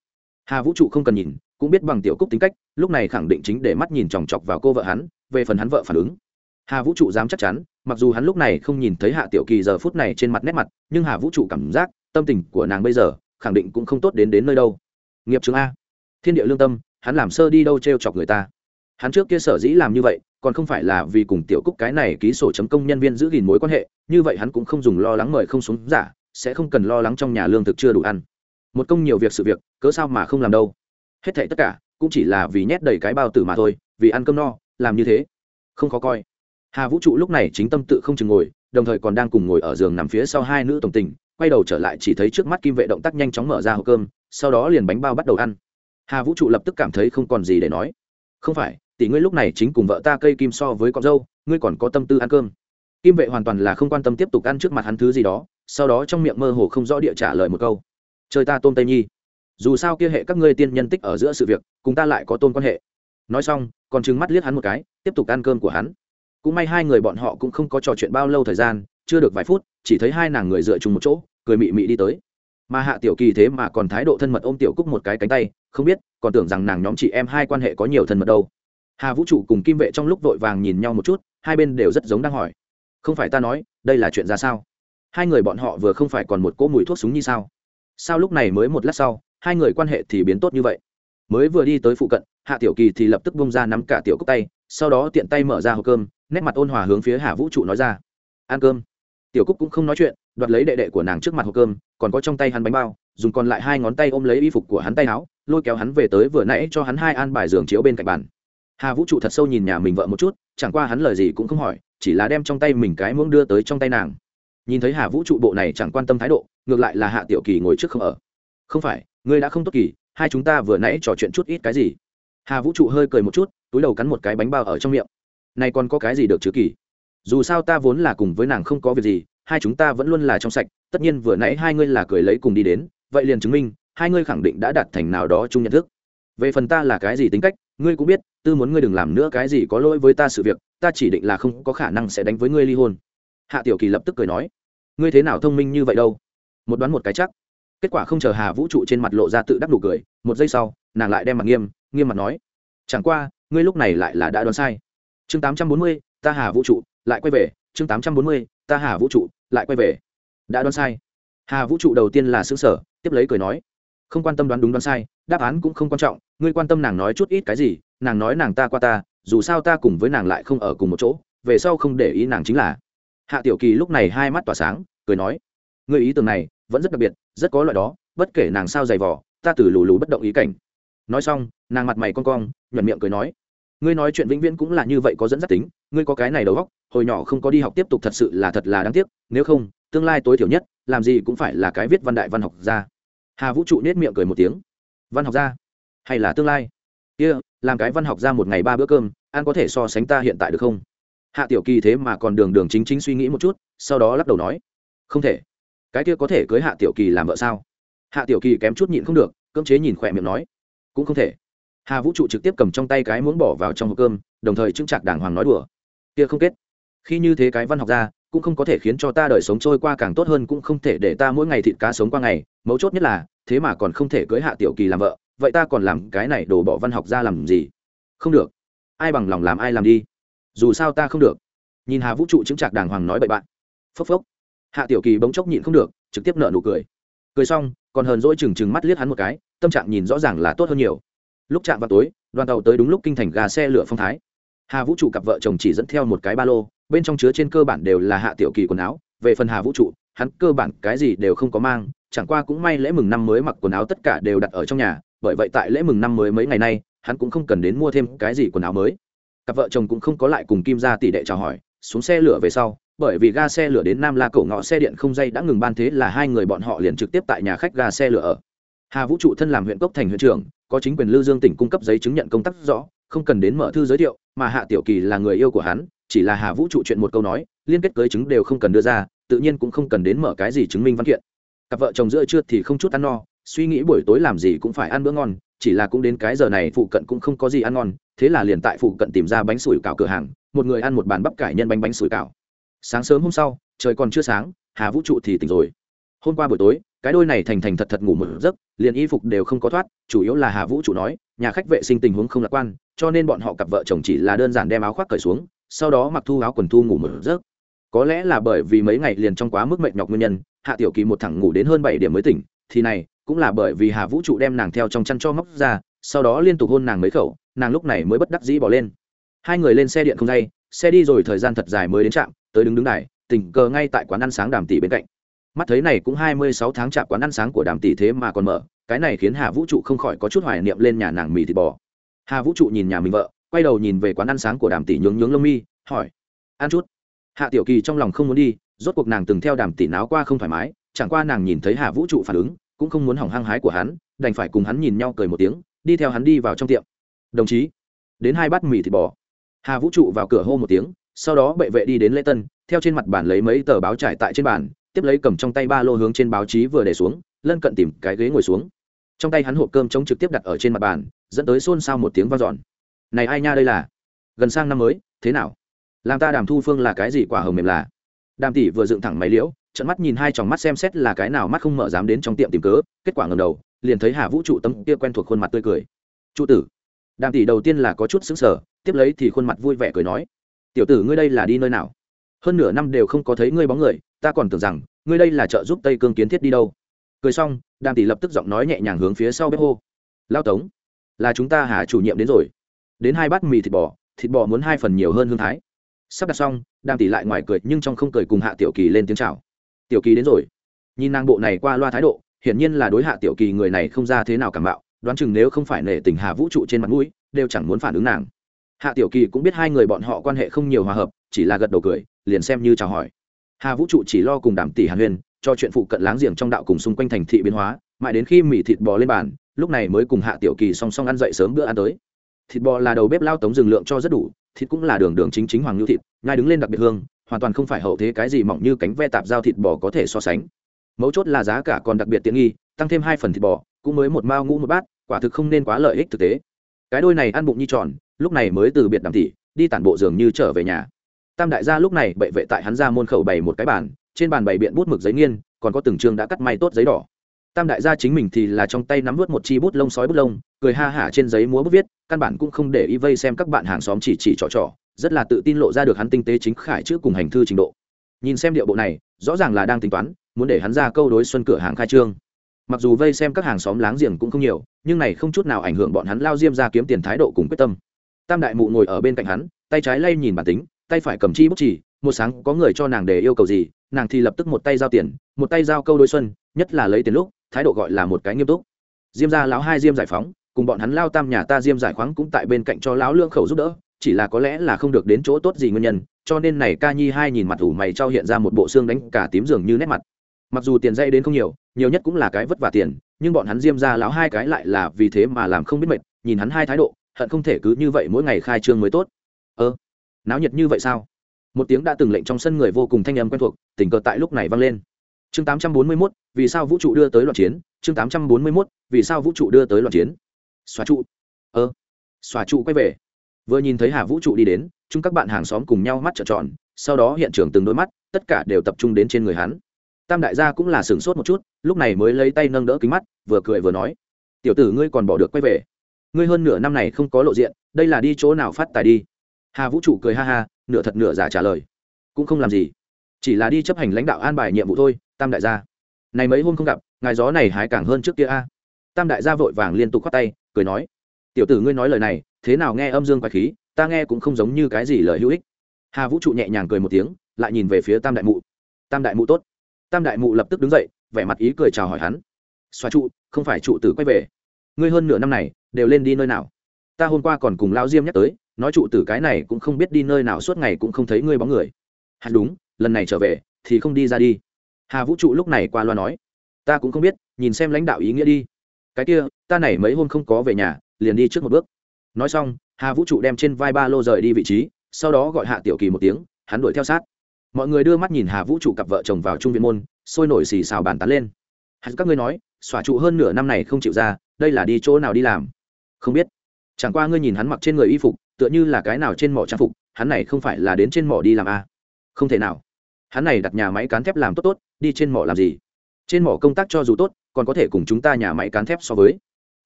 Hà vũ trụ không cần nhìn, cũng biết bằng tiểu cúc tính cách, lúc này khẳng định chính để mắt nhìn chòng chọc vào cô vợ hắn, về phần hắn vợ phản ứng hà vũ trụ dám chắc chắn, mặc dù hắn lúc này không nhìn thấy hạ tiểu kỳ giờ phút này trên mặt nét mặt, nhưng hà vũ trụ cảm giác, tâm tình của nàng bây giờ, khẳng định cũng không tốt đến đến nơi đâu. Nghiệp chứng a. Thiên địa lương tâm, hắn làm sơ đi đâu t r e o chọc người ta. Hắn trước kia sở dĩ làm như vậy, còn không phải là vì cùng tiểu cúc cái này ký sổ chấm công nhân viên giữ gìn mối quan hệ, như vậy hắn cũng không dùng lo lắng mời không xuống giả, sẽ không cần lo lắng trong nhà lương thực chưa đủ ăn. Một công nhiều việc sự việc, cớ sao mà không làm đâu. Hết thảy tất cả, cũng chỉ là vì nhét đầy cái bao tử mà thôi, vì ăn cơm no, làm như thế, không khó coi hà vũ trụ lúc này chính tâm tự không chừng ngồi, đồng thời còn đang cùng ngồi ở giường nằm phía sau hai nữ tổng tình, quay đầu trở lại chỉ thấy trước mắt kim vệ động tác nhanh chóng mở ra hộp cơm, sau đó liền bánh bao bắt đầu ăn. Hà vũ trụ lập tức cảm thấy không còn gì để nói. Không phải, tỷ ngươi lúc này chính cùng vợ ta cây kim so với con dâu, ngươi còn có tâm tư ăn cơm. Kim vệ hoàn toàn là không quan tâm tiếp tục ăn trước mặt hắn thứ gì đó, sau đó trong miệng mơ hồ không rõ địa trả lời một câu. Chơi ta tôm tây nhi. Dù sao kia hệ các ngươi tiên nhân tích ở giữa sự việc, cùng ta lại có tôn quan hệ. Nói xong, còn trừng mắt liếc hắn một cái, tiếp tục ăn cơm của hắn cũng may hai người bọn họ cũng không có trò chuyện bao lâu thời gian, chưa được vài phút, chỉ thấy hai nàng người dựa chung một chỗ, cười mị mị đi tới. Mà hạ tiểu kỳ thế mà còn thái độ thân mật ôm tiểu cúc một cái cánh tay, không biết, còn tưởng rằng nàng nhóm chị em hai quan hệ có nhiều thân mật đâu. Hà vũ trụ cùng kim vệ trong lúc vội vàng nhìn nhau một chút, hai bên đều rất giống đang hỏi. Không phải ta nói, đây là chuyện ra sao? Hai người bọn họ vừa không phải còn một cỗ mùi thuốc súng như sao? Sao lúc này mới một lát sau, hai người quan hệ thì biến tốt như vậy? Mới vừa đi tới phụ cận, hạ tiểu kỳ thì lập tức bông ra nắm cả tiểu cúc tay, sau đó tiện tay mở ra hộp cơm nét mặt ôn hòa hướng phía hà vũ trụ nói ra. Ăn cơm. Tiểu cúc cũng không nói chuyện, đoạt lấy đệ đệ của nàng trước mặt hộp cơm, còn có trong tay hắn bánh bao, dùng còn lại hai ngón tay ôm lấy y phục của hắn tay áo, lôi kéo hắn về tới vừa nãy cho hắn hai an bài giường chiếu bên cạnh bàn. Hà vũ trụ thật sâu nhìn nhà mình vợ một chút, chẳng qua hắn lời gì cũng không hỏi, chỉ là đem trong tay mình cái muỗng đưa tới trong tay nàng. Nhìn thấy hà vũ trụ bộ này chẳng quan tâm thái độ, ngược lại là hạ tiểu kỳ ngồi trước không ở. Không phải, ngươi đã không tốt kỳ, hai chúng ta vừa nãy trò chuyện chút ít cái gì? Hà vũ trụ hơi cười một chút, túi đầu cắn một cái bánh bao ở trong miệng nay còn có cái gì được chứ kỳ? Dù sao ta vốn là cùng với nàng không có việc gì, hai chúng ta vẫn luôn là trong sạch, tất nhiên vừa nãy hai ngươi là cười lấy cùng đi đến, vậy liền chứng minh, hai ngươi khẳng định đã đạt thành nào đó chung nhận thức. Về phần ta là cái gì tính cách, ngươi cũng biết, tư muốn ngươi đừng làm nữa cái gì có lỗi với ta sự việc, ta chỉ định là không có khả năng sẽ đánh với ngươi ly hôn. Hạ tiểu kỳ lập tức cười nói. Ngươi thế nào thông minh như vậy đâu? Một đoán một cái chắc. Kết quả không chờ hà vũ trụ trên mặt lộ ra tự đắc đủ cười, một giây sau, nàng lại đem mặt nghiêm nghiêm mặt nói. Chẳng qua, ngươi lúc này lại là đã đoán sai chương tám trăm bốn mươi, ta hà vũ trụ, lại quay về, chương tám trăm bốn mươi, ta hà vũ trụ, lại quay về. Đã đoán sai. Hà vũ trụ đầu tiên là xứng sở, tiếp lấy cười nói. Không quan tâm đoán đúng đoán sai, đáp án cũng không quan trọng, ngươi quan tâm nàng nói chút ít cái gì, nàng nói nàng ta qua ta, dù sao ta cùng với nàng lại không ở cùng một chỗ, về sau không để ý nàng chính là. Hạ tiểu kỳ lúc này hai mắt tỏa sáng, cười nói. Ngươi ý tưởng này vẫn rất đặc biệt, rất có loại đó, bất kể nàng sao dày vỏ ta từ lù lù bất động ý cảnh. Nói xong, nàng mặt mày con cong, nhuận miệng cười nói ngươi nói chuyện vĩnh viễn cũng là như vậy có dẫn dắt tính ngươi có cái này đầu góc hồi nhỏ không có đi học tiếp tục thật sự là thật là đáng tiếc nếu không tương lai tối thiểu nhất làm gì cũng phải là cái viết văn đại văn học ra hà vũ trụ nết miệng cười một tiếng. Văn học gia? Hay là tương lai? Kia、yeah, làm cái văn học gia một ngày ba bữa cơm ăn có thể so sánh ta hiện tại được không? Hạ tiểu kỳ thế mà còn đường đường chính chính suy nghĩ một chút sau đó lắc đầu nói không thể. Cái kia có thể cưới hạ tiểu kỳ làm vợ sao? Hạ tiểu kỳ kém chút nhịn không được cưỡng chế nhìn khỏe miệng nói cũng không thể hà vũ trụ trực tiếp cầm trong tay cái muốn bỏ vào trong hộp cơm, đồng thời chứng chặt đàng hoàng nói đùa. Kia không kết. Khi như thế cái văn học gia cũng không có thể khiến cho ta đời sống trôi qua càng tốt hơn, cũng không thể để ta mỗi ngày thịt cá sống qua ngày. Mấu chốt nhất là, thế mà còn không thể cưới hạ tiểu kỳ làm vợ, vậy ta còn làm cái này đổ bỏ văn học ra làm gì? Không được. Ai bằng lòng làm ai làm đi. Dù sao ta không được. Nhìn hà vũ trụ chứng chặt đàng hoàng nói bậy bạn. Phốc phốc. Hạ tiểu kỳ bỗng chốc nhịn không được, trực tiếp nợ nụ cười. Cười xong, còn hờn dỗi chừng chừng mắt liếc hắn một cái, tâm trạng nhìn rõ ràng là tốt hơn nhiều lúc chạm vào tối, đoàn tàu tới đúng lúc kinh thành gà xe lửa phong thái. Hà vũ trụ cặp vợ chồng chỉ dẫn theo một cái ba lô, bên trong chứa trên cơ bản đều là hạ tiểu kỳ quần áo. Về phần hà vũ trụ, hắn cơ bản cái gì đều không có mang, chẳng qua cũng may lễ mừng năm mới mặc quần áo tất cả đều đặt ở trong nhà, bởi vậy tại lễ mừng năm mới mấy ngày nay, hắn cũng không cần đến mua thêm cái gì quần áo mới. Cặp vợ chồng cũng không có lại cùng kim ra tỷ đệ chào hỏi, xuống xe lửa về sau, bởi vì ga xe lửa đến nam la cổ ngõ xe điện không dây đã ngừng ban thế là hai người bọn họ liền trực tiếp tại nhà khách ga xe lửa ở. Hà vũ trụ thân làm huyện cốc thành huyện trưởng có chính quyền lưu dương tỉnh cung cấp giấy chứng nhận công tác rõ, không cần đến mở thư giới thiệu, mà hạ tiểu kỳ là người yêu của hắn, chỉ là hà vũ trụ chuyện một câu nói, liên kết cưới chứng đều không cần đưa ra, tự nhiên cũng không cần đến mở cái gì chứng minh văn kiện. Cặp vợ chồng giữa trưa thì không chút ăn no, suy nghĩ buổi tối làm gì cũng phải ăn bữa ngon, chỉ là cũng đến cái giờ này phụ cận cũng không có gì ăn ngon, thế là liền tại phụ cận tìm ra bánh sủi cảo cửa hàng, một người ăn một bàn bắp cải nhân bánh bánh sủi cảo. Sáng sớm hôm sau, trời còn chưa sáng, hà vũ trụ thì tỉnh rồi. Hôm qua buổi tối cái đôi này thành thành thật thật ngủ một giấc, liền y phục đều không có thoát, chủ yếu là hà vũ trụ nói, nhà khách vệ sinh tình huống không lạc quan, cho nên bọn họ cặp vợ chồng chỉ là đơn giản đem áo khoác cởi xuống, sau đó mặc thu áo quần thu ngủ một giấc. Có lẽ là bởi vì mấy ngày liền trong quá mức mệt nhọc nguyên nhân, hạ tiểu kỳ một thẳng ngủ đến hơn bảy điểm mới tỉnh, thì này, cũng là bởi vì hà vũ trụ đem nàng theo trong chăn cho móc ra, sau đó liên tục hôn nàng mấy khẩu, nàng lúc này mới bất đắc dĩ bỏ lên. Hai người lên xe điện không dây xe đi rồi thời gian thật dài mới đến trạm, tới đứng đứng đài, tình cờ ngay tại quán ăn sáng đàm tỷ bên cạnh mắt thấy này cũng hai mươi sáu tháng chạm quán ăn sáng của đàm tỷ thế mà còn mở, cái này khiến hà vũ trụ không khỏi có chút hoài niệm lên nhà nàng mì thịt bò. Hà vũ trụ nhìn nhà mình vợ, quay đầu nhìn về quán ăn sáng của đàm tỷ nhướng nhướng lông mi, hỏi, ăn chút. Hạ tiểu kỳ trong lòng không muốn đi, rốt cuộc nàng từng theo đàm tỷ náo qua không thoải mái, chẳng qua nàng nhìn thấy hà vũ trụ phản ứng, cũng không muốn hỏng hăng hái của hắn, đành phải cùng hắn nhìn nhau cười một tiếng, đi theo hắn đi vào trong tiệm. Đồng chí, đến hai bát mì thịt bò. Hà vũ trụ vào cửa hô một tiếng, sau đó bệ vệ đi đến lễ tân, theo trên mặt bàn lấy mấy tờ báo trải tại trên bàn tiếp lấy cầm trong tay ba lô hướng trên báo chí vừa để xuống, lân cận tìm cái ghế ngồi xuống. Trong tay hắn hộp cơm chống trực tiếp đặt ở trên mặt bàn, dẫn tới xôn xao một tiếng vang dọn. Này ai nha đây là? Gần sang năm mới, thế nào? Làm ta đàm thu phương là cái gì quả hồng mềm là? Đàm tỷ vừa dựng thẳng máy liễu trận mắt nhìn hai tròng mắt xem xét là cái nào mắt không mở dám đến trong tiệm tìm cớ, kết quả ngầm đầu, liền thấy hà vũ trụ tâm kia quen thuộc khuôn mặt tươi cười. Trụ tử. Đàm tỷ đầu tiên là có chút xứng sở tiếp lấy thì khuôn mặt vui vẻ cười nói, tiểu tử ngươi đây là đi nơi nào? Hơn nửa năm đều không có thấy ngươi bóng người, ta còn tưởng rằng, ngươi đây là trợ giúp tây cương kiến thiết đi đâu. Cười xong, đàm tỷ lập tức giọng nói nhẹ nhàng hướng phía sau bếp hô. Lao tống, là chúng ta hà chủ nhiệm đến rồi. Đến hai bát mì thịt bò thịt bò muốn hai phần nhiều hơn hương thái. Sắp đặt xong, đàm tỷ lại ngoài cười, nhưng trong không cười cùng hạ tiểu kỳ lên tiếng chào. Tiểu kỳ đến rồi. Nhìn nàng bộ này qua loa thái độ, hiển nhiên là đối hạ tiểu kỳ người này không ra thế nào cảm bạo, đoán chừng nếu không phải nể tình hà vũ trụ trên mặt mũi, đều chẳng muốn phản ứng nàng. Hạ tiểu kỳ cũng biết hai người bọn họ quan hệ không nhiều hòa hợp, chỉ là gật đầu cười liền xem như chào hỏi. Hà vũ trụ chỉ lo cùng đàm tỷ hàn huyền cho chuyện phụ cận láng giềng trong đạo cùng xung quanh thành thị biến hóa mãi đến khi mì thịt bò lên bàn lúc này mới cùng hạ tiểu kỳ song song ăn dậy sớm bữa ăn tới. Thịt bò là đầu bếp lao tống rừng lượng cho rất đủ thịt cũng là đường đường chính chính hoàng nhu thịt ngay đứng lên đặc biệt hương hoàn toàn không phải hậu thế cái gì mỏng như cánh ve tạp giao thịt bò có thể so sánh. Mấu chốt là giá cả còn đặc biệt tiện nghi tăng thêm hai phần thịt bò cũng mới một mao ngũ một bát quả thực không nên quá lợi ích thực tế. Cái đôi này ăn bụng như tròn lúc này mới từ biệt đàm tỷ, đi tản bộ dường như trở về nhà tam đại gia lúc này bệ vệ tại hắn ra môn khẩu bày một cái bàn, trên bàn bày biện bút mực giấy nghiên, còn có từng chương đã cắt may tốt giấy đỏ. Tam đại gia chính mình thì là trong tay nắm vớt một chi bút lông sói bút lông, cười ha hả trên giấy múa bút viết, căn bản cũng không để Y vây xem các bạn hàng xóm chỉ chỉ trò trò, rất là tự tin lộ ra được hắn tinh tế chính khải trước cùng hành thư trình độ. Nhìn xem điệu bộ này, rõ ràng là đang tính toán, muốn để hắn ra câu đối xuân cửa hàng khai trương. Mặc dù vây xem các hàng xóm láng giềng cũng không nhiều, nhưng này không chút nào ảnh hưởng bọn hắn lao diêm ra kiếm tiền thái độ cùng quyết tâm. Tam đại mụ ngồi ở bên cạnh hắn, tay trái lay nhìn bản tính tay phải cầm chi bút chỉ, một sáng có người cho nàng để yêu cầu gì, nàng thì lập tức một tay giao tiền, một tay giao câu đối xuân, nhất là lấy tiền lúc, thái độ gọi là một cái nghiêm túc. Diêm gia lão hai diêm giải phóng, cùng bọn hắn lao tam nhà ta diêm giải khoáng cũng tại bên cạnh cho lão lương khẩu giúp đỡ, chỉ là có lẽ là không được đến chỗ tốt gì nguyên nhân, cho nên này ca nhi hai nhìn mặt ủ mày trao hiện ra một bộ xương đánh cả tím dường như nét mặt. Mặc dù tiền dây đến không nhiều nhiều nhất cũng là cái vất vả tiền, nhưng bọn hắn diêm ra lão hai cái lại là vì thế mà làm không biết mệt, nhìn hắn hai thái độ, hận không thể cứ như vậy mỗi ngày khai trương mới tốt. Ơ náo nhiệt như vậy sao? Một tiếng đã từng lệnh trong sân người vô cùng thanh âm quen thuộc tình cờ tại lúc này vang lên. Chương 841, vì sao vũ trụ đưa tới loạn chiến? Chương 841, vì sao vũ trụ đưa tới loạn chiến? Xóa trụ. Ơ. Xóa trụ quay về. Vừa nhìn thấy hà vũ trụ đi đến chúng các bạn hàng xóm cùng nhau mắt trợn tròn sau đó hiện trường từng đôi mắt tất cả đều tập trung đến trên người hắn. Tam đại gia cũng là sửng sốt một chút lúc này mới lấy tay nâng đỡ kính mắt vừa cười vừa nói tiểu tử ngươi còn bỏ được quay về. Ngươi hơn nửa năm này không có lộ diện đây là đi chỗ nào phát tài đi? Hà vũ trụ cười ha ha, nửa thật nửa giả trả lời. Cũng không làm gì. Chỉ là đi chấp hành lãnh đạo an bài nhiệm vụ thôi, tam đại gia. Này mấy hôm không gặp, ngài gió này hái càng hơn trước kia a. Tam đại gia vội vàng liên tục khoát tay, cười nói. Tiểu tử ngươi nói lời này, thế nào nghe âm dương quái khí, ta nghe cũng không giống như cái gì lời hữu ích. Hà vũ trụ nhẹ nhàng cười một tiếng, lại nhìn về phía tam đại mụ. Tam đại mụ tốt. Tam đại mụ lập tức đứng dậy, vẻ mặt ý cười chào hỏi hắn. Xoa trụ, không phải trụ tử quay về. Ngươi hơn nửa năm này, đều lên đi nơi nào? Ta hôm qua còn cùng lao diêm nhắc tới nói trụ tử cái này cũng không biết đi nơi nào suốt ngày cũng không thấy ngươi bóng người. Hẳn đúng, lần này trở về thì không đi ra đi. Hà vũ trụ lúc này qua loa nói, ta cũng không biết, nhìn xem lãnh đạo ý nghĩa đi. Cái kia, ta này mấy hôm không có về nhà, liền đi trước một bước. Nói xong, hà vũ trụ đem trên vai ba lô rời đi vị trí, sau đó gọi hạ tiểu kỳ một tiếng, hắn đuổi theo sát. Mọi người đưa mắt nhìn hà vũ trụ cặp vợ chồng vào trung viện môn, sôi nổi xì xào bàn tán lên. Hắn các ngươi nói, xòa trụ hơn nửa năm này không chịu ra, đây là đi chỗ nào đi làm? Không biết. Chẳng qua ngươi nhìn hắn mặc trên người y phục tựa như là cái nào trên mỏ trang phục, hắn này không phải là đến trên mỏ đi làm a à? không thể nào. Hắn này đặt nhà máy cán thép làm tốt tốt, đi trên mỏ làm gì? Trên mỏ công tác cho dù tốt, còn có thể cùng chúng ta nhà máy cán thép so với.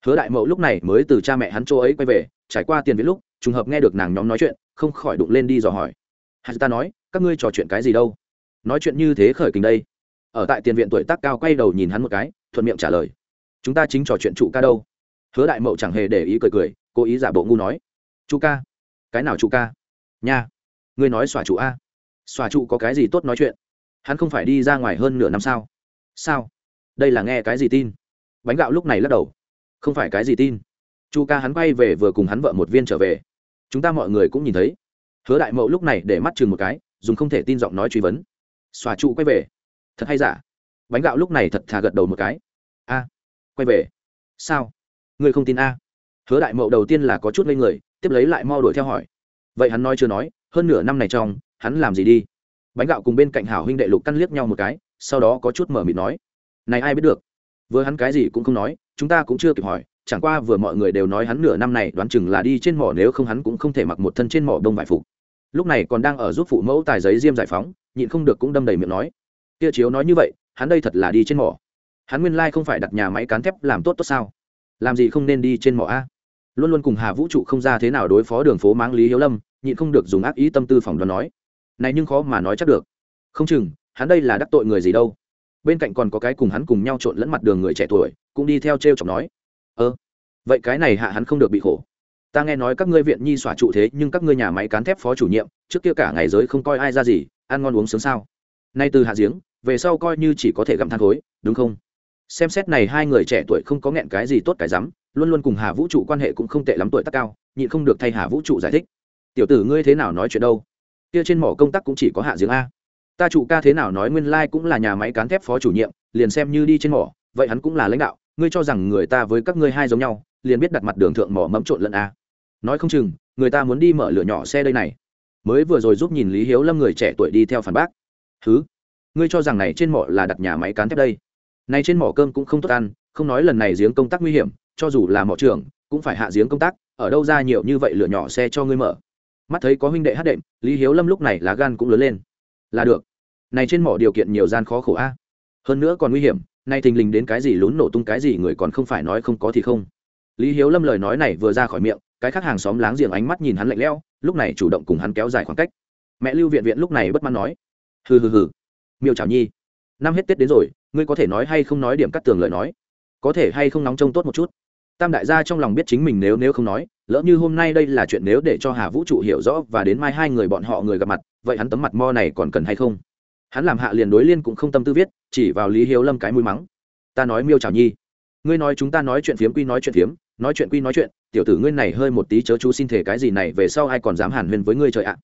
Hứa đại mậu lúc này mới từ cha mẹ hắn chỗ ấy quay về, trải qua tiền viết lúc, trùng hợp nghe được nàng nhóm nói chuyện, không khỏi đụng lên đi dò hỏi. Hắn ta nói, các ngươi trò chuyện cái gì đâu? Nói chuyện như thế khởi kình đây. Ở tại tiền viện tuổi tác cao quay đầu nhìn hắn một cái, thuận miệng trả lời. Chúng ta chính trò chuyện trụ ca đâu. Hứa đại mậu chẳng hề để ý cười cười, cố ý giả bộ ngu nói chu ca. Cái nào chu ca? Nha. Ngươi nói xòa trụ a. Xòa trụ có cái gì tốt nói chuyện? Hắn không phải đi ra ngoài hơn nửa năm sao? Sao? Đây là nghe cái gì tin? Bánh gạo lúc này lắc đầu. Không phải cái gì tin. Chu ca hắn quay về vừa cùng hắn vợ một viên trở về. Chúng ta mọi người cũng nhìn thấy. Hứa đại mậu lúc này để mắt chừng một cái, dùng không thể tin giọng nói truy vấn. Xòa trụ quay về. Thật hay giả? Bánh gạo lúc này thật thà gật đầu một cái. A. Quay về. Sao? Ngươi không tin a. Hứa đại mậu đầu tiên là có chút ngây người tiếp lấy lại mo đuổi theo hỏi. Vậy hắn nói chưa nói, hơn nửa năm này trong, hắn làm gì đi? Bánh gạo cùng bên cạnh hảo huynh đệ lục căn liếc nhau một cái, sau đó có chút mở mịt nói. Này ai biết được? Vừa hắn cái gì cũng không nói, chúng ta cũng chưa kịp hỏi, chẳng qua vừa mọi người đều nói hắn nửa năm này đoán chừng là đi trên mỏ nếu không hắn cũng không thể mặc một thân trên mỏ đông vải phục. Lúc này còn đang ở giúp phụ mẫu tài giấy diêm giải phóng, nhịn không được cũng đâm đầy miệng nói. Kia chiếu nói như vậy, hắn đây thật là đi trên mỏ. Hắn nguyên lai không phải đặt nhà máy cán thép làm tốt tốt sao? Làm gì không nên đi trên mỏ a? Luôn luôn cùng hà vũ trụ không ra thế nào đối phó đường phố máng lý hiếu lâm, nhịn không được dùng ác ý tâm tư phỏng đoán nói. Này nhưng khó mà nói chắc được. Không chừng, hắn đây là đắc tội người gì đâu. Bên cạnh còn có cái cùng hắn cùng nhau trộn lẫn mặt đường người trẻ tuổi, cũng đi theo t r e o chọc nói. Ơ, vậy cái này hạ hắn không được bị khổ. Ta nghe nói các ngươi viện nhi xỏa trụ thế, nhưng các ngươi nhà máy cán thép phó chủ nhiệm, trước kia cả ngày giới không coi ai ra gì, ăn ngon uống sướng sao? Nay từ hạ giếng, về sau coi như chỉ có thể gặm than khối đúng không? Xem xét này hai người trẻ tuổi không có nghẹn cái gì tốt cái rắm luôn luôn cùng hà vũ trụ quan hệ cũng không tệ lắm tuổi tác cao, nhịn không được thay hà vũ trụ giải thích. Tiểu tử ngươi thế nào nói chuyện đâu? Kia trên mỏ công tác cũng chỉ có hạ giếng a. Ta trụ ca thế nào nói nguyên lai cũng là nhà máy cán thép phó chủ nhiệm, liền xem như đi trên mỏ, vậy hắn cũng là lãnh đạo, ngươi cho rằng người ta với các ngươi hai giống nhau, liền biết đặt mặt đường thượng mỏ mẫm trộn lẫn a. Nói không chừng, người ta muốn đi mở lửa nhỏ xe đây này. Mới vừa rồi giúp nhìn lý hiếu lâm người trẻ tuổi đi theo phản bác. Thứ ngươi cho rằng này trên mỏ là đặt nhà máy cán thép đây? Này trên mỏ cơm cũng không tốt ăn, không nói lần này giếng công tác nguy hiểm cho dù là mỏ trưởng cũng phải hạ giếng công tác, ở đâu ra nhiều như vậy lửa nhỏ xe cho ngươi mở. Mắt thấy có huynh đệ hát đệm, lý hiếu lâm lúc này lá gan cũng lớn lên. Là được. Này trên mỏ điều kiện nhiều gian khó khổ a. Hơn nữa còn nguy hiểm, nay thình lình đến cái gì lún nổ tung cái gì người còn không phải nói không có thì không. Lý hiếu lâm lời nói này vừa ra khỏi miệng, cái khác hàng xóm láng giềng ánh mắt nhìn hắn lạnh lẽo, lúc này chủ động cùng hắn kéo dài khoảng cách. Mẹ lưu viện viện lúc này bất mãn nói, hừ hừ hừ, miêu chào nhi, năm hết tết đến rồi, ngươi có thể nói hay không nói điểm cắt tường lời nói? Có thể hay không nóng trông tốt một chút? Tam đại gia trong lòng biết chính mình nếu nếu không nói, lỡ như hôm nay đây là chuyện nếu để cho hà vũ trụ hiểu rõ và đến mai hai người bọn họ người gặp mặt, vậy hắn tấm mặt mo này còn cần hay không? Hắn làm hạ liền đối liên cũng không tâm tư viết, chỉ vào lý hiếu lâm cái mũi mắng. Ta nói miêu chào nhi. Ngươi nói chúng ta nói chuyện phiếm quy nói chuyện phiếm, nói chuyện quy nói chuyện, tiểu tử ngươi này hơi một tí chớ chú xin thể cái gì này, về sau ai còn dám hàn huyên với ngươi trời ạ?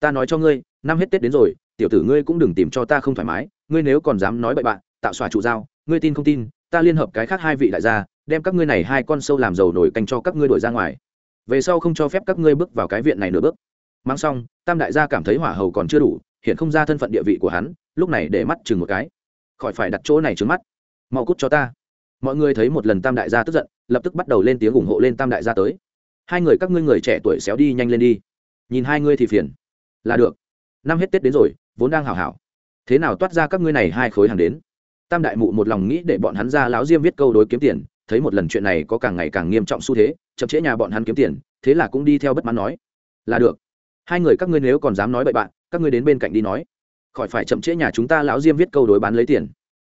Ta nói cho ngươi, năm hết tết đến rồi, tiểu tử ngươi cũng đừng tìm cho ta không thoải mái, ngươi nếu còn dám nói bậy bạn tạo xòa trụ dao ngươi tin không tin, ta liên hợp cái khác hai vị đại gia đem các ngươi này hai con sâu làm dầu nổi canh cho các ngươi đổi ra ngoài. Về sau không cho phép các ngươi bước vào cái viện này nửa bước. Mang xong, tam đại gia cảm thấy hỏa hầu còn chưa đủ, hiện không ra thân phận địa vị của hắn, lúc này để mắt chừng một cái. Khỏi phải đặt chỗ này trước mắt. Mau cút cho ta. Mọi người thấy một lần tam đại gia tức giận, lập tức bắt đầu lên tiếng ủng hộ lên tam đại gia tới. Hai người các ngươi người trẻ tuổi xéo đi nhanh lên đi. Nhìn hai ngươi thì phiền. Là được. Năm hết tết đến rồi, vốn đang hảo hảo. Thế nào toát ra các ngươi này hai khối hàng đến? Tam đại mụ một lòng nghĩ để bọn hắn ra lão diêm viết câu đối kiếm tiền thấy một lần chuyện này có càng ngày càng nghiêm trọng xu thế, chậm trễ nhà bọn hắn kiếm tiền, thế là cũng đi theo bất mãn nói, là được. Hai người các ngươi nếu còn dám nói bậy bạn, các ngươi đến bên cạnh đi nói. Khỏi phải chậm trễ nhà chúng ta lão diêm viết câu đối bán lấy tiền.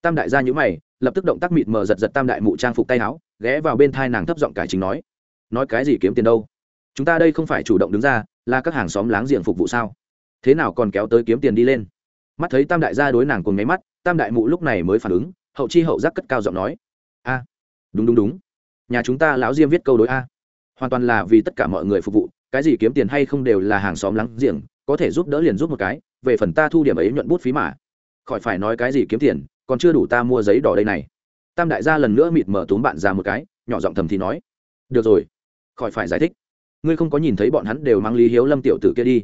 Tam đại gia nhữ mày, lập tức động tác mịt mờ giật giật tam đại mụ trang phục tay áo, ghé vào bên thai nàng thấp giọng cải chính nói nói cái gì kiếm tiền đâu? Chúng ta đây không phải chủ động đứng ra, là các hàng xóm láng giềng phục vụ sao? Thế nào còn kéo tới kiếm tiền đi lên? Mắt thấy tam đại gia đối nàng cùng nháy mắt, tam đại mụ lúc này mới phản ứng, hậu chi hậu giác cất cao giọng nói đúng đúng đúng. Nhà chúng ta lão diêm viết câu đối a. Hoàn toàn là vì tất cả mọi người phục vụ, cái gì kiếm tiền hay không đều là hàng xóm láng giềng, có thể giúp đỡ liền giúp một cái, về phần ta thu điểm ấy nhuận bút phí mà. Khỏi phải nói cái gì kiếm tiền, còn chưa đủ ta mua giấy đỏ đây này. Tam đại gia lần nữa mịt mở túm bạn ra một cái, nhỏ giọng thầm thì nói. Được rồi. Khỏi phải giải thích. Ngươi không có nhìn thấy bọn hắn đều mang lý hiếu lâm tiểu tử kia đi.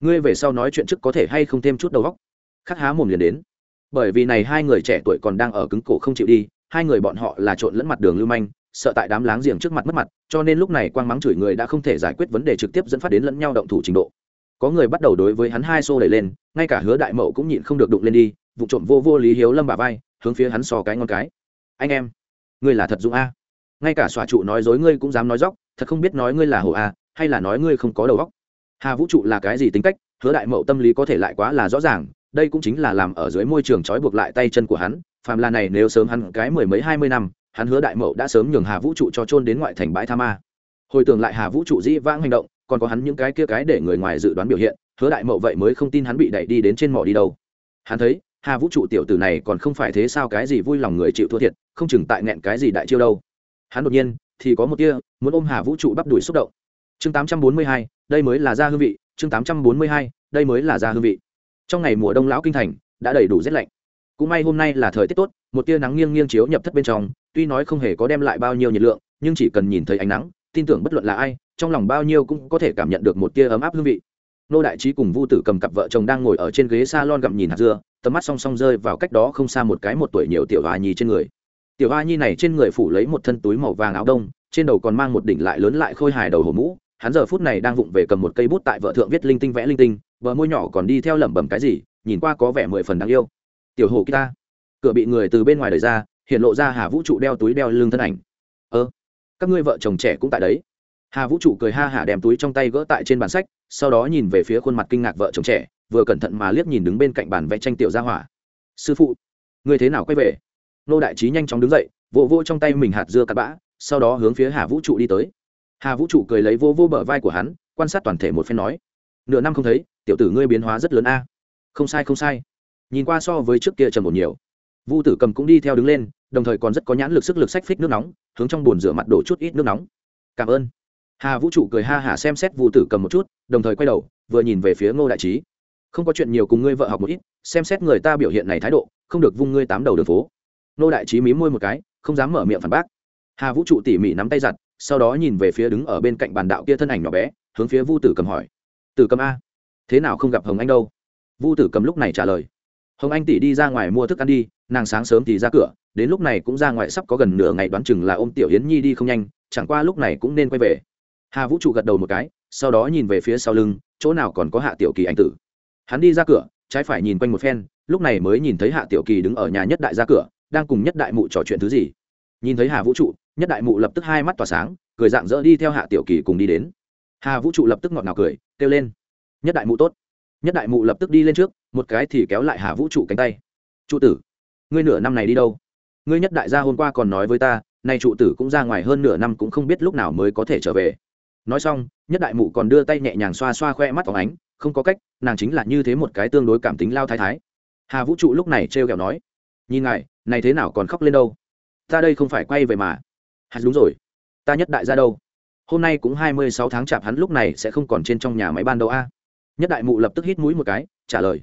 Ngươi về sau nói chuyện trước có thể hay không thêm chút đầu óc. Khắc há mồm liền đến. Bởi vì này hai người trẻ tuổi còn đang ở cứng cổ không chịu đi hai người bọn họ là trộn lẫn mặt đường lưu manh, sợ tại đám láng giềng trước mặt mất mặt, cho nên lúc này quang mắng chửi người đã không thể giải quyết vấn đề trực tiếp dẫn phát đến lẫn nhau động thủ trình độ. Có người bắt đầu đối với hắn hai xô đẩy lên, ngay cả hứa đại mậu cũng nhịn không được đụng lên đi, vụ trộm vô vô lý hiếu lâm bà vai, hướng phía hắn so cái ngon cái. Anh em, ngươi là thật dũng a. Ngay cả xòa trụ nói dối ngươi cũng dám nói dóc, thật không biết nói ngươi là hồ a, hay là nói ngươi không có đầu óc. Hà vũ trụ là cái gì tính cách, hứa đại mậu tâm lý có thể lại quá là rõ ràng đây cũng chính là làm ở dưới môi trường trói buộc lại tay chân của hắn, phàm là này nếu sớm hắn cái mười mấy hai mươi năm, hắn hứa đại mậu đã sớm nhường hà vũ trụ cho trôn đến ngoại thành bãi tha ma. Hồi tưởng lại hà vũ trụ dĩ vãng hành động, còn có hắn những cái kia cái để người ngoài dự đoán biểu hiện, hứa đại mậu vậy mới không tin hắn bị đẩy đi đến trên mỏ đi đâu. Hắn thấy, hà vũ trụ tiểu tử này còn không phải thế sao cái gì vui lòng người chịu thua thiệt, không chừng tại nghẹn cái gì đại chiêu đâu. Hắn đột nhiên, thì có một kia muốn ôm hà vũ trụ bắp đuổi xúc động. Chương tám trăm bốn mươi hai, đây mới là gia hương vị, chương tám trăm bốn mươi hai, đây mới là gia hương vị trong ngày mùa đông lão kinh thành, đã đầy đủ rét lạnh. Cũng may hôm nay là thời tiết tốt, một tia nắng nghiêng nghiêng chiếu nhập thất bên trong, tuy nói không hề có đem lại bao nhiêu nhiệt lượng, nhưng chỉ cần nhìn thấy ánh nắng, tin tưởng bất luận là ai, trong lòng bao nhiêu cũng có thể cảm nhận được một tia ấm áp hương vị. Nô đại trí cùng vu tử cầm cặp vợ chồng đang ngồi ở trên ghế s a lon gặm nhìn hạt dưa, tầm mắt song song rơi vào cách đó không xa một cái một tuổi nhiều tiểu hoa nhi trên người. Tiểu hoa nhi này trên người phủ lấy một thân túi màu vàng áo đông, trên đầu còn mang một đỉnh lại lớn lại khôi hài đầu hổ mũ, hắn giờ phút này đang vụng về cầm một cây bút tại vợ thượng viết linh tinh vẽ linh tinh bờ môi nhỏ còn đi theo lẩm bẩm cái gì nhìn qua có vẻ mười phần đáng yêu. Tiểu hồ kia, cửa bị người từ bên ngoài đẩy ra hiện lộ ra hà vũ trụ đeo túi đeo lưng thân ảnh. Ơ các ngươi vợ chồng trẻ cũng tại đấy. Hà vũ trụ cười ha hả đem túi trong tay gỡ tại trên bàn sách sau đó nhìn về phía khuôn mặt kinh ngạc vợ chồng trẻ vừa cẩn thận mà liếc nhìn đứng bên cạnh bàn vẽ tranh tiểu gia hỏa. Sư phụ người thế nào quay về? Nô đại trí nhanh chóng đứng dậy vỗ vỗ trong tay mình hạt dưa cắt bã sau đó hướng phía hà vũ trụ đi tới. Hà vũ trụ cười lấy vô vô bờ vai của hắn quan sát toàn thể một phen nói. Nửa năm không thấy tiểu tử ngươi biến hóa rất lớn a. Không sai không sai. Nhìn qua so với trước kia trầm một nhiều. Vu tử cầm cũng đi theo đứng lên, đồng thời còn rất có nhãn lực sức lực sách phích nước nóng, hướng trong bồn rửa mặt đổ chút ít nước nóng. Cảm ơn. Hà vũ trụ cười ha hả xem xét vu tử cầm một chút, đồng thời quay đầu, vừa nhìn về phía ngô đại trí. Không có chuyện nhiều cùng ngươi vợ học một ít, xem xét người ta biểu hiện này thái độ, không được vung ngươi tám đầu đường phố. Ngô đại trí mí môi một cái, không dám mở miệng phản bác. Hà vũ trụ tỉ mỉ nắm tay giặt, sau đó nhìn về phía đứng ở bên cạnh bàn đạo kia thân ảnh nhỏ bé, hướng phía vu tử cầm hỏi. Tử cầm a thế nào không gặp hồng anh đâu? Vu tử cầm lúc này trả lời. Hồng anh tỷ đi ra ngoài mua thức ăn đi, nàng sáng sớm thì ra cửa, đến lúc này cũng ra ngoài sắp có gần nửa ngày đoán chừng là ôm tiểu yến nhi đi không nhanh, chẳng qua lúc này cũng nên quay về. Hà vũ trụ gật đầu một cái, sau đó nhìn về phía sau lưng, chỗ nào còn có hạ tiểu kỳ anh tử. Hắn đi ra cửa, trái phải nhìn quanh một phen, lúc này mới nhìn thấy hạ tiểu kỳ đứng ở nhà nhất đại ra cửa, đang cùng nhất đại mụ trò chuyện thứ gì. Nhìn thấy hà vũ trụ, nhất đại mụ lập tức hai mắt tỏa sáng, cười dạng dỡ đi theo hạ tiểu kỳ cùng đi đến. Hà vũ trụ lập tức ngọt ngào cười, kêu lên nhất đại mụ tốt. Nhất đại mụ lập tức đi lên trước, một cái thì kéo lại hà vũ trụ cánh tay. Trụ tử, ngươi nửa năm này đi đâu? Ngươi nhất đại gia hôm qua còn nói với ta, nay trụ tử cũng ra ngoài hơn nửa năm cũng không biết lúc nào mới có thể trở về. Nói xong, nhất đại mụ còn đưa tay nhẹ nhàng xoa xoa khoe mắt phóng ánh, không có cách, nàng chính là như thế một cái tương đối cảm tính lao thái thái. Hà vũ trụ lúc này trêu kẹo nói, nhìn ngài, này thế nào còn khóc lên đâu? Ta đây không phải quay về mà. Hạt đúng rồi. Ta nhất đại gia đâu? Hôm nay cũng hai mươi sáu tháng chạp hắn lúc này sẽ không còn trên trong nhà máy ban đâu a nhất đại mụ lập tức hít mũi một cái, trả lời,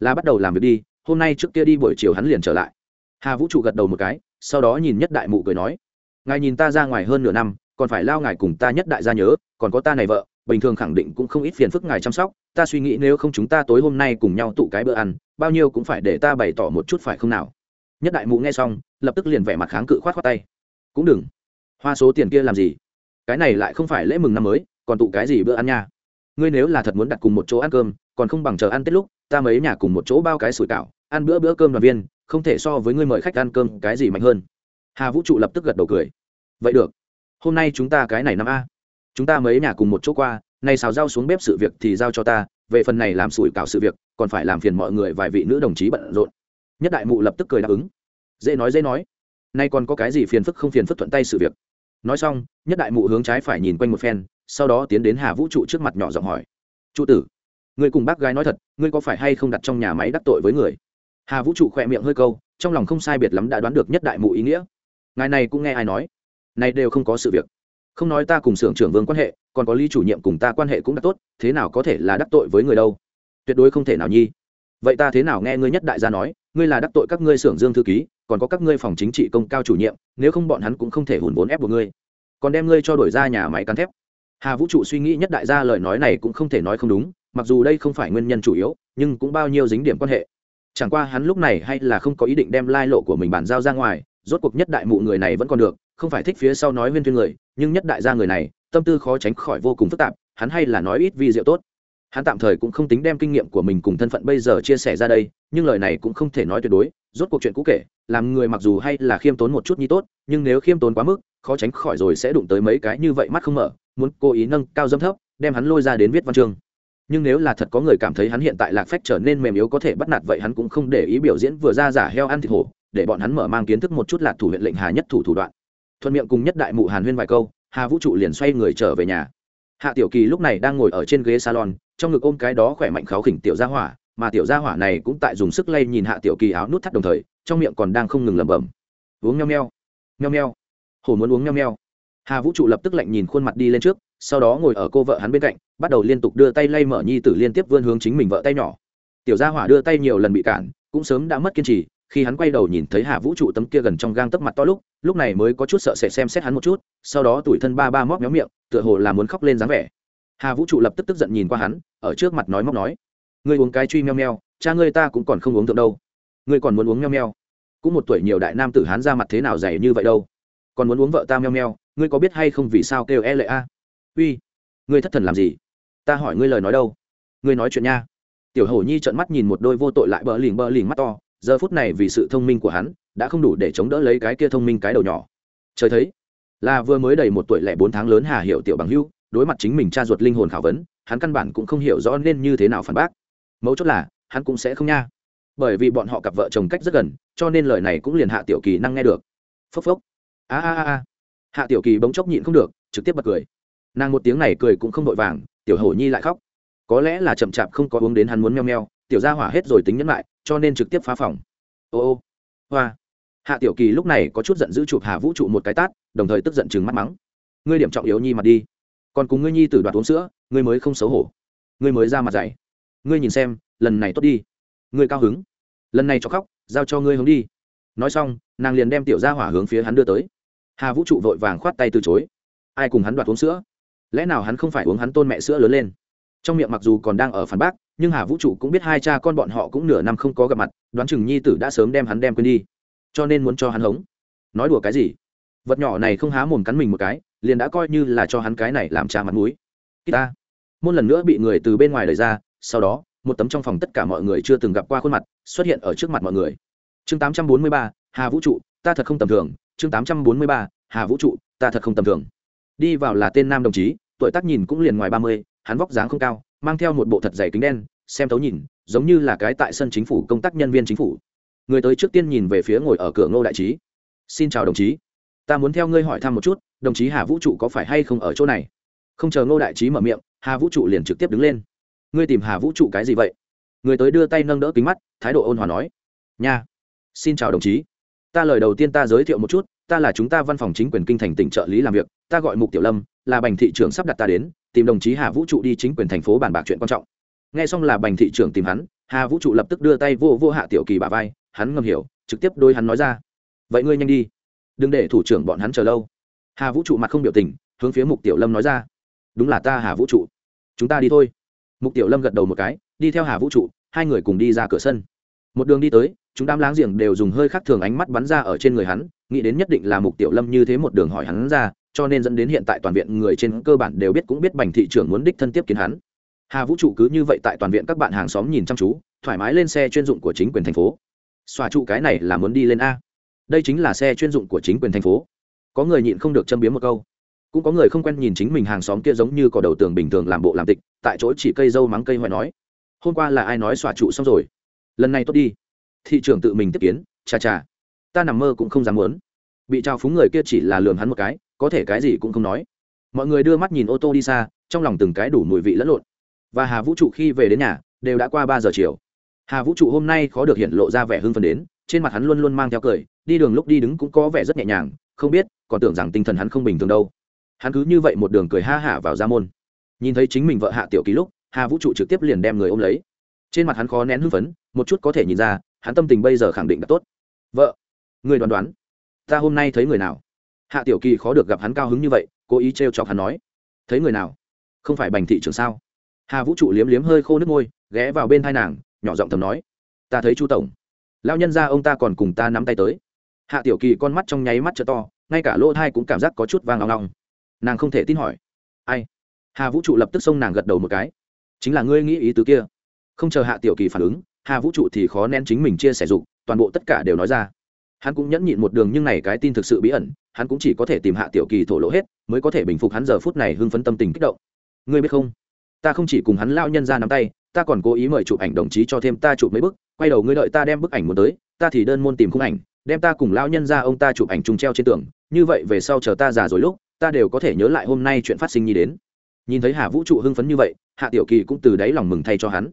là bắt đầu làm việc đi, hôm nay trước kia đi buổi chiều hắn liền trở lại. Hà vũ trụ gật đầu một cái, sau đó nhìn nhất đại mụ cười nói, ngài nhìn ta ra ngoài hơn nửa năm, còn phải lao ngài cùng ta nhất đại gia nhớ, còn có ta này vợ, bình thường khẳng định cũng không ít phiền phức ngài chăm sóc, ta suy nghĩ nếu không chúng ta tối hôm nay cùng nhau tụ cái bữa ăn, bao nhiêu cũng phải để ta bày tỏ một chút phải không nào? Nhất đại mụ nghe xong, lập tức liền vẻ mặt kháng cự khoát khoát tay, cũng đừng. Hoa số tiền kia làm gì? Cái này lại không phải lễ mừng năm mới, còn tụ cái gì bữa ăn nha? Ngươi nếu là thật muốn đặt cùng một chỗ ăn cơm, còn không bằng chờ ăn tết lúc, ta mấy nhà cùng một chỗ bao cái sủi cảo, ăn bữa bữa cơm đoàn viên, không thể so với ngươi mời khách ăn cơm cái gì mạnh hơn. Hà vũ trụ lập tức gật đầu cười. Vậy được. Hôm nay chúng ta cái này năm a. Chúng ta mấy nhà cùng một chỗ qua, nay xào rau xuống bếp sự việc thì giao cho ta, về phần này làm sủi cảo sự việc, còn phải làm phiền mọi người vài vị nữ đồng chí bận rộn. Nhất đại mụ lập tức cười đáp ứng. Dễ nói dễ nói. Nay còn có cái gì phiền phức không phiền phức thuận tay sự việc? Nói xong, nhất đại mụ hướng trái phải nhìn quanh một phen sau đó tiến đến hà vũ trụ trước mặt nhỏ giọng hỏi trụ tử người cùng bác gái nói thật, ngươi có phải hay không đặt trong nhà máy đắc tội với người? Hà vũ trụ khỏe miệng hơi câu, trong lòng không sai biệt lắm đã đoán được nhất đại mụ ý nghĩa. Ngài này cũng nghe ai nói? Này đều không có sự việc. Không nói ta cùng xưởng trưởng vương quan hệ, còn có lý chủ nhiệm cùng ta quan hệ cũng đã tốt, thế nào có thể là đắc tội với người đâu? Tuyệt đối không thể nào nhi. Vậy ta thế nào nghe ngươi nhất đại gia nói, ngươi là đắc tội các ngươi xưởng dương thư ký, còn có các ngươi phòng chính trị công cao chủ nhiệm, nếu không bọn hắn cũng không thể hùn vốn ép của ngươi. Còn đem ngươi cho đổi ra nhà máy cắn thép hà vũ trụ suy nghĩ nhất đại gia lời nói này cũng không thể nói không đúng, mặc dù đây không phải nguyên nhân chủ yếu, nhưng cũng bao nhiêu dính điểm quan hệ. Chẳng qua hắn lúc này hay là không có ý định đem lai lộ của mình bàn giao ra ngoài, rốt cuộc nhất đại mụ người này vẫn còn được, không phải thích phía sau nói nguyên thuyên người, nhưng nhất đại gia người này, tâm tư khó tránh khỏi vô cùng phức tạp, hắn hay là nói ít vi diệu tốt hắn tạm thời cũng không tính đem kinh nghiệm của mình cùng thân phận bây giờ chia sẻ ra đây, nhưng lời này cũng không thể nói tuyệt đối, rốt cuộc chuyện cũ kể, làm người mặc dù hay là khiêm tốn một chút như tốt, nhưng nếu khiêm tốn quá mức, khó tránh khỏi rồi sẽ đụng tới mấy cái như vậy mắt không mở, muốn cố ý nâng cao dâm thấp, đem hắn lôi ra đến viết văn chương. Nhưng nếu là thật có người cảm thấy hắn hiện tại lạc phách trở nên mềm yếu có thể bắt nạt vậy hắn cũng không để ý biểu diễn vừa ra giả heo ăn thịt hổ, để bọn hắn mở mang kiến thức một chút lạc thủ huyện lệnh hà nhất thủ thủ đoạn. Thuận miệng cùng nhất đại mụ hàn huyên vài câu, hà vũ trụ liền xoay người trở về nhà. Hạ tiểu kỳ lúc này đang ngồi ở trên ghế salon trong ngực ôm cái đó khỏe mạnh kháo khỉnh tiểu gia hỏa, mà tiểu gia hỏa này cũng tại dùng sức lay nhìn hạ tiểu kỳ áo nút thắt đồng thời, trong miệng còn đang không ngừng lẩm bẩm. Uống nheo nheo nheo nheo hồ muốn uống nheo nheo hà vũ trụ lập tức lạnh nhìn khuôn mặt đi lên trước, sau đó ngồi ở cô vợ hắn bên cạnh, bắt đầu liên tục đưa tay lay mở nhi tử liên tiếp vươn hướng chính mình vợ tay nhỏ. Tiểu gia hỏa đưa tay nhiều lần bị cản, cũng sớm đã mất kiên trì, khi hắn quay đầu nhìn thấy hà vũ trụ tấm kia gần trong gang tấp mặt to lúc lúc này mới có chút sợ sẽ xem xét hắn một chút, sau đó tủi thân ba ba móc méo miệng, tựa hồ là muốn khóc lên dáng vẻ hà vũ trụ lập tức tức giận nhìn qua hắn ở trước mặt nói móc nói ngươi uống cái truy meo meo cha ngươi ta cũng còn không uống được đâu ngươi còn muốn uống meo meo cũng một tuổi nhiều đại nam tử hán ra mặt thế nào dày như vậy đâu còn muốn uống vợ ta meo meo ngươi có biết hay không vì sao kêu e lệ a uy ngươi thất thần làm gì ta hỏi ngươi lời nói đâu ngươi nói chuyện nha tiểu hổ nhi trợn mắt nhìn một đôi vô tội lại bờ lỉnh bờ lỉnh mắt to giờ phút này vì sự thông minh của hắn đã không đủ để chống đỡ lấy cái kia thông minh cái đầu nhỏ trời thấy là vừa mới đầy một tuổi lẻ bốn tháng lớn hà hiệu tiểu bằng hưu đối mặt chính mình cha ruột linh hồn khảo vấn, hắn căn bản cũng không hiểu rõ nên như thế nào phản bác. Mấu chốt là, hắn cũng sẽ không nha. Bởi vì bọn họ cặp vợ chồng cách rất gần, cho nên lời này cũng liền hạ tiểu kỳ năng nghe được. Phốc phốc. A a a hạ tiểu kỳ bỗng chốc nhịn không được, trực tiếp bật cười. Nàng một tiếng này cười cũng không vội vàng, tiểu hổ nhi lại khóc. Có lẽ là chậm chạp không có uống đến hắn muốn meo meo, tiểu ra hỏa hết rồi tính nhẫn lại, cho nên trực tiếp phá phòng. Ô ô. Hoa. Hạ tiểu kỳ lúc này có chút giận giữ chụp hà vũ trụ một cái tát, đồng thời tức giận chừng mắt mắng. Ngươi điểm trọng yếu nhi mặt đi còn cùng ngươi nhi tử đoạt uống sữa, ngươi mới không xấu hổ. Ngươi mới ra mặt dạy. Ngươi nhìn xem, lần này tốt đi. Ngươi cao hứng. Lần này cho khóc, giao cho ngươi hướng đi. Nói xong, nàng liền đem tiểu ra hỏa hướng phía hắn đưa tới. Hà vũ trụ vội vàng khoát tay từ chối. Ai cùng hắn đoạt uống sữa? Lẽ nào hắn không phải uống hắn tôn mẹ sữa lớn lên? Trong miệng mặc dù còn đang ở phản bác, nhưng hà vũ trụ cũng biết hai cha con bọn họ cũng nửa năm không có gặp mặt, đoán chừng nhi tử đã sớm đem hắn đem quên đi. Cho nên muốn cho hắn hống. Nói đùa cái gì? Vật nhỏ này không há mồm cắn mình một cái liền đã coi như là cho hắn cái này làm cha mặt mũi. Kita môn lần nữa bị người từ bên ngoài đẩy ra sau đó một tấm trong phòng tất cả mọi người chưa từng gặp qua khuôn mặt xuất hiện ở trước mặt mọi người. Chương 843, hà vũ trụ ta thật không tầm thường. Chương 843, hà vũ trụ ta thật không tầm thường. Đi vào là tên nam đồng chí tuổi tác nhìn cũng liền ngoài ba mươi hắn vóc dáng không cao mang theo một bộ thật dày kính đen xem tấu nhìn giống như là cái tại sân chính phủ công tác nhân viên chính phủ. Người tới trước tiên nhìn về phía ngồi ở cửa ngô đại trí. Xin chào đồng chí ta muốn theo ngươi hỏi thăm một chút, đồng chí hà vũ trụ có phải hay không ở chỗ này? Không chờ ngô đại trí mở miệng, hà vũ trụ liền trực tiếp đứng lên. Ngươi tìm hà vũ trụ cái gì vậy? Người tới đưa tay nâng đỡ kính mắt, thái độ ôn hòa nói. Nha. Xin chào đồng chí. Ta lời đầu tiên ta giới thiệu một chút, ta là chúng ta văn phòng chính quyền kinh thành tỉnh trợ lý làm việc, ta gọi mục tiểu lâm, là bành thị trưởng sắp đặt ta đến, tìm đồng chí hà vũ trụ đi chính quyền thành phố bàn bạc chuyện quan trọng. Nghe xong là bành thị trưởng tìm hắn, hà vũ trụ lập tức đưa tay vô vô hạ tiểu kỳ bà vai, hắn ngầm hiểu, trực tiếp đôi hắn nói ra. Vậy ngươi nhanh đi đừng để thủ trưởng bọn hắn chờ lâu. Hà vũ trụ mặt không biểu tình, hướng phía mục tiểu lâm nói ra. Đúng là ta hà vũ trụ. Chúng ta đi thôi. Mục tiểu lâm gật đầu một cái, đi theo hà vũ trụ, hai người cùng đi ra cửa sân. Một đường đi tới, chúng đám láng giềng đều dùng hơi khác thường ánh mắt bắn ra ở trên người hắn, nghĩ đến nhất định là mục tiểu lâm như thế một đường hỏi hắn ra, cho nên dẫn đến hiện tại toàn viện người trên cơ bản đều biết cũng biết bành thị trưởng muốn đích thân tiếp kiến hắn. Hà vũ trụ cứ như vậy tại toàn viện các bạn hàng xóm nhìn chăm chú, thoải mái lên xe chuyên dụng của chính quyền thành phố. Xòa trụ cái này là muốn đi lên a đây chính là xe chuyên dụng của chính quyền thành phố. Có người nhịn không được châm biếm một câu. Cũng có người không quen nhìn chính mình hàng xóm kia giống như cỏ đầu tường bình thường làm bộ làm tịch, tại chỗ chỉ cây dâu mắng cây hoài nói. Hôm qua là ai nói xòa trụ xong rồi? Lần này tốt đi. Thị trường tự mình tiếp kiến, chà chà. Ta nằm mơ cũng không dám muốn. Bị trao phúng người kia chỉ là lường hắn một cái, có thể cái gì cũng không nói. Mọi người đưa mắt nhìn ô tô đi xa, trong lòng từng cái đủ mùi vị lẫn lộn. Và hà vũ trụ khi về đến nhà, đều đã qua ba giờ chiều. Hà vũ trụ hôm nay khó được hiện lộ ra vẻ hưng phần đến trên mặt hắn luôn luôn mang theo cười, đi đường lúc đi đứng cũng có vẻ rất nhẹ nhàng, không biết, còn tưởng rằng tinh thần hắn không bình thường đâu. Hắn cứ như vậy một đường cười ha hả vào ra môn. Nhìn thấy chính mình vợ hạ tiểu ký lúc, hà vũ trụ trực tiếp liền đem người ôm lấy. Trên mặt hắn khó nén hưng phấn, một chút có thể nhìn ra, hắn tâm tình bây giờ khẳng định đã tốt. Vợ, người đoán đoán, ta hôm nay thấy người nào? Hạ tiểu kỳ khó được gặp hắn cao hứng như vậy, cố ý t r e o chọc hắn nói. Thấy người nào? Không phải bành thị trường sao? Hà vũ trụ liếm liếm hơi khô nước môi, ghé vào bên thai nàng, nhỏ giọng thầm nói. Ta thấy chu tổng lao nhân ra ông ta còn cùng ta nắm tay tới. Hạ tiểu kỳ con mắt trong nháy mắt t to, ngay cả lỗ thai cũng cảm giác có chút vang long long nàng không thể tin hỏi. Ai? Hà vũ trụ lập tức xông nàng gật đầu một cái. Chính là ngươi nghĩ ý tứ kia. Không chờ hạ tiểu kỳ phản ứng, hà vũ trụ thì khó nén chính mình chia sẻ dục, toàn bộ tất cả đều nói ra. Hắn cũng nhẫn nhịn một đường nhưng này cái tin thực sự bí ẩn, hắn cũng chỉ có thể tìm hạ tiểu kỳ thổ lộ hết, mới có thể bình phục hắn giờ phút này hưng phấn tâm tình kích động. Ngươi biết không? Ta không chỉ cùng hắn lao nhân ra nắm tay, ta còn cố ý mời chụp ảnh đồng chí cho thêm ta chụp mấy bức quay đầu ngươi đợi ta đem bức ảnh muốn tới, ta thì đơn môn tìm khung ảnh, đem ta cùng lao nhân ra ông ta chụp ảnh chung treo trên tường, như vậy về sau chờ ta già rồi lúc, ta đều có thể nhớ lại hôm nay chuyện phát sinh như đến. Nhìn thấy hà vũ trụ hưng phấn như vậy, hạ tiểu kỳ cũng từ đáy lòng mừng thay cho hắn.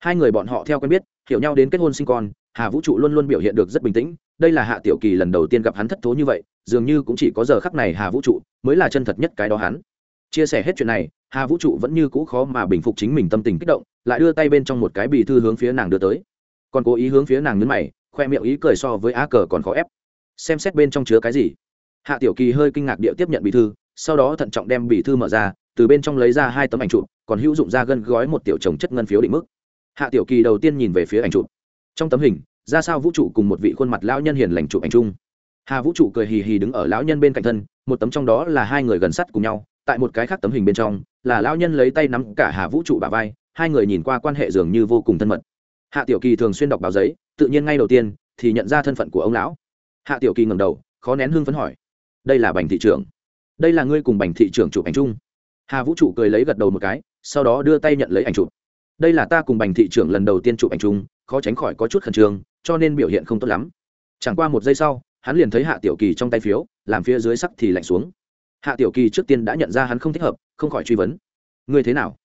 Hai người bọn họ theo quen biết, hiểu nhau đến kết hôn sinh con, hà vũ trụ luôn luôn biểu hiện được rất bình tĩnh, đây là hạ tiểu kỳ lần đầu tiên gặp hắn thất thố như vậy, dường như cũng chỉ có giờ khắc này hà vũ trụ mới là chân thật nhất cái đó hắn. Chia sẻ hết chuyện này, hà vũ trụ vẫn như cũ khó mà bình phục chính mình tâm tình kích động, lại đưa tay bên trong một cái bì thư hướng phía nàng đưa tới còn cố ý hướng phía nàng nhấn mày, khoe miệng ý cười so với á cờ còn khó ép. Xem xét bên trong chứa cái gì. Hạ tiểu kỳ hơi kinh ngạc địa tiếp nhận bì thư, sau đó thận trọng đem bì thư mở ra, từ bên trong lấy ra hai tấm ảnh chụp, còn hữu dụng ra gân gói một tiểu chồng chất ngân phiếu định mức. Hạ tiểu kỳ đầu tiên nhìn về phía ảnh chụp. Trong tấm hình, ra sao vũ trụ cùng một vị khuôn mặt lão nhân hiền lành chụp ảnh chung. Hà vũ trụ cười hì hì đứng ở lão nhân bên cạnh thân, một tấm trong đó là hai người gần sắt cùng nhau, tại một cái khác tấm hình bên trong, là lão nhân lấy tay nắm cả hà vũ trụ bà vai, hai người nhìn qua quan hệ dường như vô cùng thân mật hạ tiểu kỳ thường xuyên đọc báo giấy, tự nhiên ngay đầu tiên thì nhận ra thân phận của ông lão. Hạ tiểu kỳ ngầm đầu, khó nén hương phấn hỏi, đây là bành thị trưởng. Đây là ngươi cùng bành thị trưởng chụp ảnh chung. Hà vũ trụ cười lấy gật đầu một cái, sau đó đưa tay nhận lấy ảnh chụp. Đây là ta cùng bành thị trưởng lần đầu tiên chụp ảnh chung, khó tránh khỏi có chút khẩn trương, cho nên biểu hiện không tốt lắm. Chẳng qua một giây sau, hắn liền thấy hạ tiểu kỳ trong tay phiếu, làm phía dưới sắc thì lạnh xuống. Hạ tiểu kỳ trước tiên đã nhận ra hắn không thích hợp, không khỏi truy vấn, ngươi thế nào?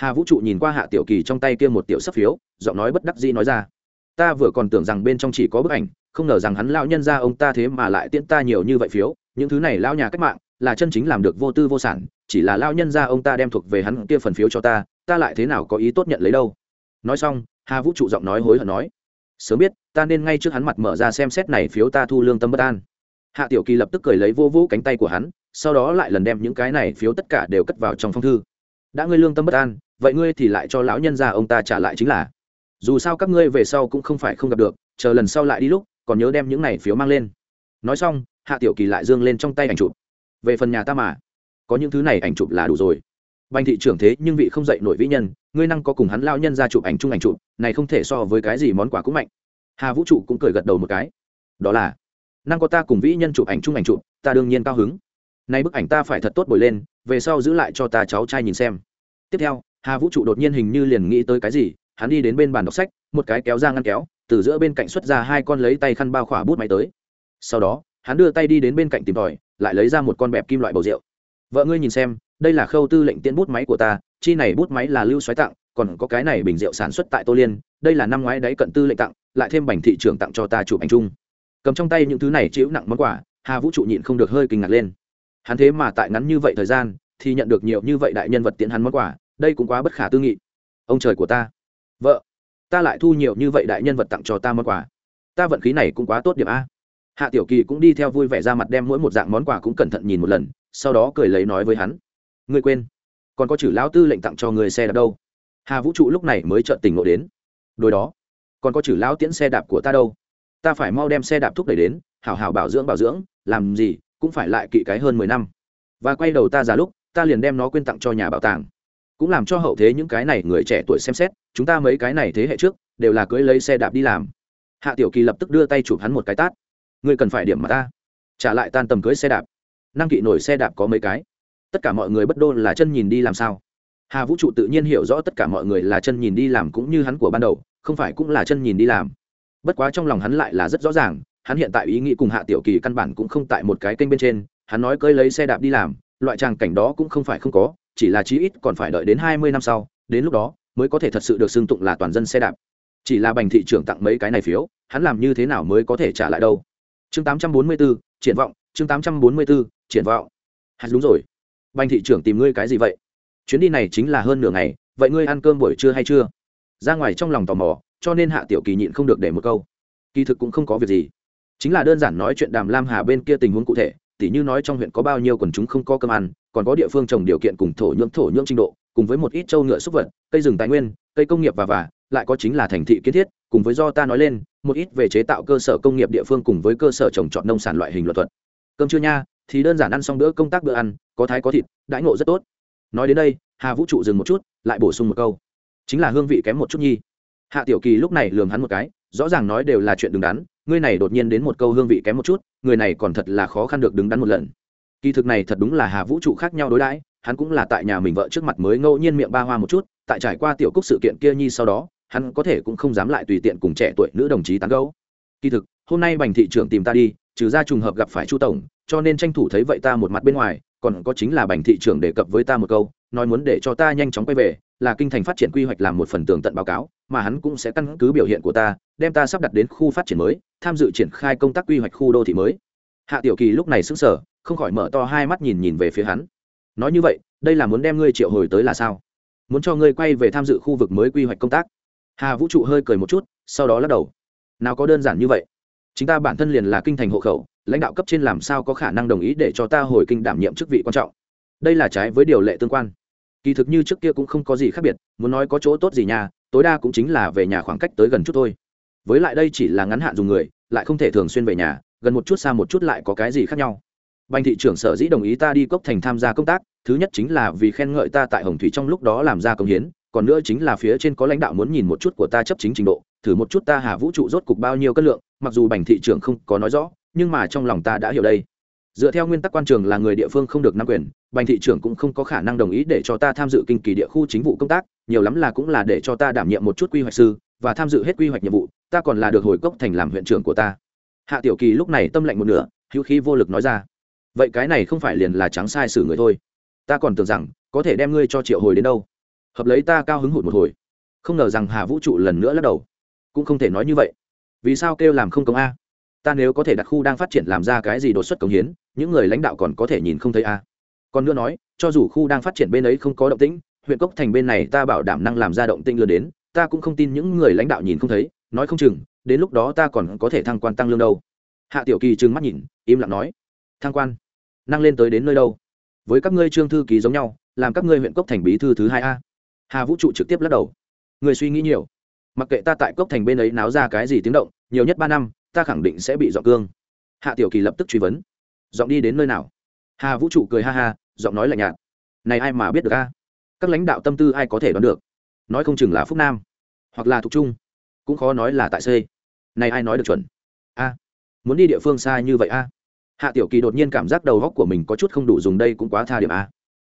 Hà vũ trụ nhìn qua hạ tiểu kỳ trong tay kia một tiểu sắp phiếu, giọng nói bất đắc dĩ nói ra. Ta vừa còn tưởng rằng bên trong chỉ có bức ảnh, không ngờ rằng hắn lao nhân ra ông ta thế mà lại tiễn ta nhiều như vậy phiếu. Những thứ này lao nhà cách mạng, là chân chính làm được vô tư vô sản, chỉ là lao nhân ra ông ta đem thuộc về hắn kia phần phiếu cho ta ta lại thế nào có ý tốt nhận lấy đâu. Nói xong, hà vũ trụ giọng nói hối hận nói, sớm biết, ta nên ngay trước hắn mặt mở ra xem xét này phiếu ta thu lương tâm bất an. Hạ tiểu kỳ lập tức cười lấy vô vũ cánh tay của hắn, sau đó lại lần đem những cái này phiếu tất cả đều cất vào trong phong thư. Đã ngươi lương tâm bất an vậy ngươi thì lại cho lão nhân ra ông ta trả lại chính là. Dù sao các ngươi về sau cũng không phải không gặp được, chờ lần sau lại đi lúc, còn nhớ đem những này phiếu mang lên. Nói xong, hạ tiểu kỳ lại dương lên trong tay ảnh chụp. Về phần nhà ta mà, có những thứ này ảnh chụp là đủ rồi. Bành thị trưởng thế nhưng vị không dạy nổi vĩ nhân, ngươi năng có cùng hắn lao nhân ra chụp ảnh chung ảnh chụp, này không thể so với cái gì món quà cũng mạnh. Hà vũ trụ cũng cười gật đầu một cái. Đó là, năng có ta cùng vĩ nhân chụp ảnh chung ảnh chụp, ta đương nhiên cao hứng. Nay bức ảnh ta phải thật tốt bồi lên, về sau giữ lại cho ta cháu trai nhìn xem. Tiếp theo hà vũ trụ đột nhiên hình như liền nghĩ tới cái gì, hắn đi đến bên bàn đọc sách, một cái kéo ra ngăn kéo, từ giữa bên cạnh xuất ra hai con lấy tay khăn bao khỏa bút máy tới. Sau đó, hắn đưa tay đi đến bên cạnh tìm tòi, lại lấy ra một con bẹp kim loại bầu rượu. Vợ ngươi nhìn xem, đây là khâu tư lệnh tiễn bút máy của ta, chi này bút máy là lưu xoáy tặng, còn có cái này bình rượu sản xuất tại tô liên, đây là năm ngoái đấy cận tư lệnh tặng, lại thêm bành thị trường tặng cho ta chụp ảnh chung. Cầm trong tay những thứ này chịu nặng món quà, hà vũ trụ nhịn không được hơi kinh ngạc lên. Hắn thế mà tại ngắn như vậy thời gian, thì nhận được nhiều như vậy đại nhân vật tiễn hắn món quà đây cũng quá bất khả tư nghị. Ông trời của ta. Vợ, ta lại thu nhiều như vậy đại nhân vật tặng cho ta món quà. Ta vận khí này cũng quá tốt điểm a. Hạ tiểu kỳ cũng đi theo vui vẻ ra mặt đem mỗi một dạng món quà cũng cẩn thận nhìn một lần, sau đó cười lấy nói với hắn. Ngươi quên. Còn có chữ lão tư lệnh tặng cho người xe đạp đâu? Hà vũ trụ lúc này mới chợt tỉnh ngộ đến. Đôi đó. Còn có chữ lão tiễn xe đạp của ta đâu? Ta phải mau đem xe đạp thúc đẩy đến, hảo hảo bảo dưỡng bảo dưỡng, làm gì, cũng phải lại kỵ cái hơn mười năm. Và quay đầu ta già lúc, ta liền đem nó quyên tặng cho nhà bảo tàng cũng làm cho hậu thế những cái này người trẻ tuổi xem xét, chúng ta mấy cái này thế hệ trước, đều là cưới lấy xe đạp đi làm. Hạ tiểu kỳ lập tức đưa tay chụp hắn một cái tát. Ngươi cần phải điểm mà ta. Trả lại tan tầm cưới xe đạp. Năng kỵ nổi xe đạp có mấy cái. Tất cả mọi người bất đô là chân nhìn đi làm sao? Hà vũ trụ tự nhiên hiểu rõ tất cả mọi người là chân nhìn đi làm cũng như hắn của ban đầu, không phải cũng là chân nhìn đi làm. Bất quá trong lòng hắn lại là rất rõ ràng, hắn hiện tại ý nghĩ cùng hạ tiểu kỳ căn bản cũng không tại một cái kênh bên trên, hắn nói cơi lấy xe đạp đi làm, loại tràng cảnh đó cũng không phải không có chỉ là chí ít còn phải đợi đến hai mươi năm sau đến lúc đó mới có thể thật sự được xưng tụng là toàn dân xe đạp. Chỉ là bành thị trưởng tặng mấy cái này phiếu hắn làm như thế nào mới có thể trả lại đâu? Chương tám trăm bốn mươi 844, triển vọng chương tám trăm bốn mươi 844, triển vọng. Hắn đúng rồi. Bành thị trưởng tìm ngươi cái gì vậy? Chuyến đi này chính là hơn nửa ngày vậy ngươi ăn cơm buổi trưa hay chưa? Ra ngoài trong lòng tò mò cho nên hạ tiểu kỳ nhịn không được để một câu. Kỳ thực cũng không có việc gì. Chính là đơn giản nói chuyện đàm lam hà bên kia tình huống cụ thể tỉ như nói trong huyện có bao nhiêu quần chúng không có cơm ăn, còn có địa phương trồng điều kiện cùng thổ nhưỡng thổ nhưỡng trình độ, cùng với một ít trâu ngựa súc vật, cây rừng tài nguyên, cây công nghiệp và và lại có chính là thành thị kiến thiết, cùng với do ta nói lên, một ít về chế tạo cơ sở công nghiệp địa phương cùng với cơ sở trồng trọt nông sản loại hình luật thuật. Cơm trưa nha, thì đơn giản ăn xong bữa công tác bữa ăn, có thái có thịt, đãi ngộ rất tốt. Nói đến đây, hà vũ trụ dừng một chút, lại bổ sung một câu. Chính là hương vị kém một chút nhi. Hạ tiểu kỳ lúc này lường hắn một cái rõ ràng nói đều là chuyện đứng đắn, ngươi này đột nhiên đến một câu hương vị kém một chút, người này còn thật là khó khăn được đứng đắn một lần. Kỳ thực này thật đúng là hà vũ trụ khác nhau đối đãi, hắn cũng là tại nhà mình vợ trước mặt mới ngẫu nhiên miệng ba hoa một chút, tại trải qua tiểu cúc sự kiện kia nhi sau đó, hắn có thể cũng không dám lại tùy tiện cùng trẻ tuổi nữ đồng chí tán gấu kỳ thực, hôm nay bành thị trưởng tìm ta đi, trừ ra trùng hợp gặp phải chu tổng, cho nên tranh thủ thấy vậy ta một mặt bên ngoài, còn có chính là bành thị trưởng đề cập với ta một câu nói muốn để cho ta nhanh chóng quay về, là kinh thành phát triển quy hoạch làm một phần tường tận báo cáo, mà hắn cũng sẽ căn cứ biểu hiện của ta, đem ta sắp đặt đến khu phát triển mới, tham dự triển khai công tác quy hoạch khu đô thị mới. Hạ tiểu kỳ lúc này sững sờ, không khỏi mở to hai mắt nhìn nhìn về phía hắn. Nói như vậy, đây là muốn đem ngươi triệu hồi tới là sao? Muốn cho ngươi quay về tham dự khu vực mới quy hoạch công tác? Hà vũ trụ hơi cười một chút, sau đó lắc đầu. Nào có đơn giản như vậy. Chính ta bản thân liền là kinh thành hộ khẩu, lãnh đạo cấp trên làm sao có khả năng đồng ý để cho ta hồi kinh đảm nhiệm chức vị quan trọng? Đây là trái với điều lệ tương quan kỳ thực như trước kia cũng không có gì khác biệt, muốn nói có chỗ tốt gì nhà tối đa cũng chính là về nhà khoảng cách tới gần chút thôi. Với lại đây chỉ là ngắn hạn dùng người, lại không thể thường xuyên về nhà, gần một chút xa một chút lại có cái gì khác nhau. Bành thị trưởng sở dĩ đồng ý ta đi cốc thành tham gia công tác, thứ nhất chính là vì khen ngợi ta tại hồng thủy trong lúc đó làm ra công hiến, còn nữa chính là phía trên có lãnh đạo muốn nhìn một chút của ta chấp chính trình độ, thử một chút ta hà vũ trụ rốt cục bao nhiêu cân lượng, mặc dù bành thị trưởng không có nói rõ, nhưng mà trong lòng ta đã hiểu đây. Dựa theo nguyên tắc quan trường là người địa phương không được nắm quyền bành thị trưởng cũng không có khả năng đồng ý để cho ta tham dự kinh kỳ địa khu chính vụ công tác, nhiều lắm là cũng là để cho ta đảm nhiệm một chút quy hoạch sư và tham dự hết quy hoạch nhiệm vụ, ta còn là được hồi cốc thành làm huyện trưởng của ta. Hạ tiểu kỳ lúc này tâm lạnh một nửa, hữu khí vô lực nói ra, vậy cái này không phải liền là trắng sai xử người thôi. Ta còn tưởng rằng có thể đem ngươi cho triệu hồi đến đâu. Hợp lấy ta cao hứng hụt một hồi. Không ngờ rằng hà vũ trụ lần nữa lắc đầu. Cũng không thể nói như vậy. Vì sao kêu làm không công a? Ta nếu có thể đặt khu đang phát triển làm ra cái gì đột xuất công hiến, những người lãnh đạo còn có thể nhìn không thấy a còn nữa nói, cho dù khu đang phát triển bên ấy không có động tĩnh, huyện cốc thành bên này ta bảo đảm năng làm ra động tĩnh lừa đến, ta cũng không tin những người lãnh đạo nhìn không thấy, nói không chừng, đến lúc đó ta còn có thể thăng quan tăng lương đâu. Hạ tiểu kỳ trừng mắt nhìn, im lặng nói, thăng quan? Năng lên tới đến nơi đâu? Với các ngươi trương thư ký giống nhau, làm các ngươi huyện cốc thành bí thư thứ hai a. Hà vũ trụ trực tiếp lắc đầu, người suy nghĩ nhiều. Mặc kệ ta tại cốc thành bên ấy náo ra cái gì tiếng động, nhiều nhất ba năm, ta khẳng định sẽ bị dọn cương. Hạ tiểu kỳ lập tức truy vấn, dọn đi đến nơi nào? Hà vũ trụ cười ha ha, giọng nói lạnh nhạt. Này ai mà biết được a? Các lãnh đạo tâm tư ai có thể đoán được? Nói không chừng là phúc nam, hoặc là thục trung. Cũng khó nói là tại c. Này ai nói được chuẩn? A, muốn đi địa phương xa như vậy a? Hạ tiểu kỳ đột nhiên cảm giác đầu góc của mình có chút không đủ dùng đây cũng quá tha điểm a.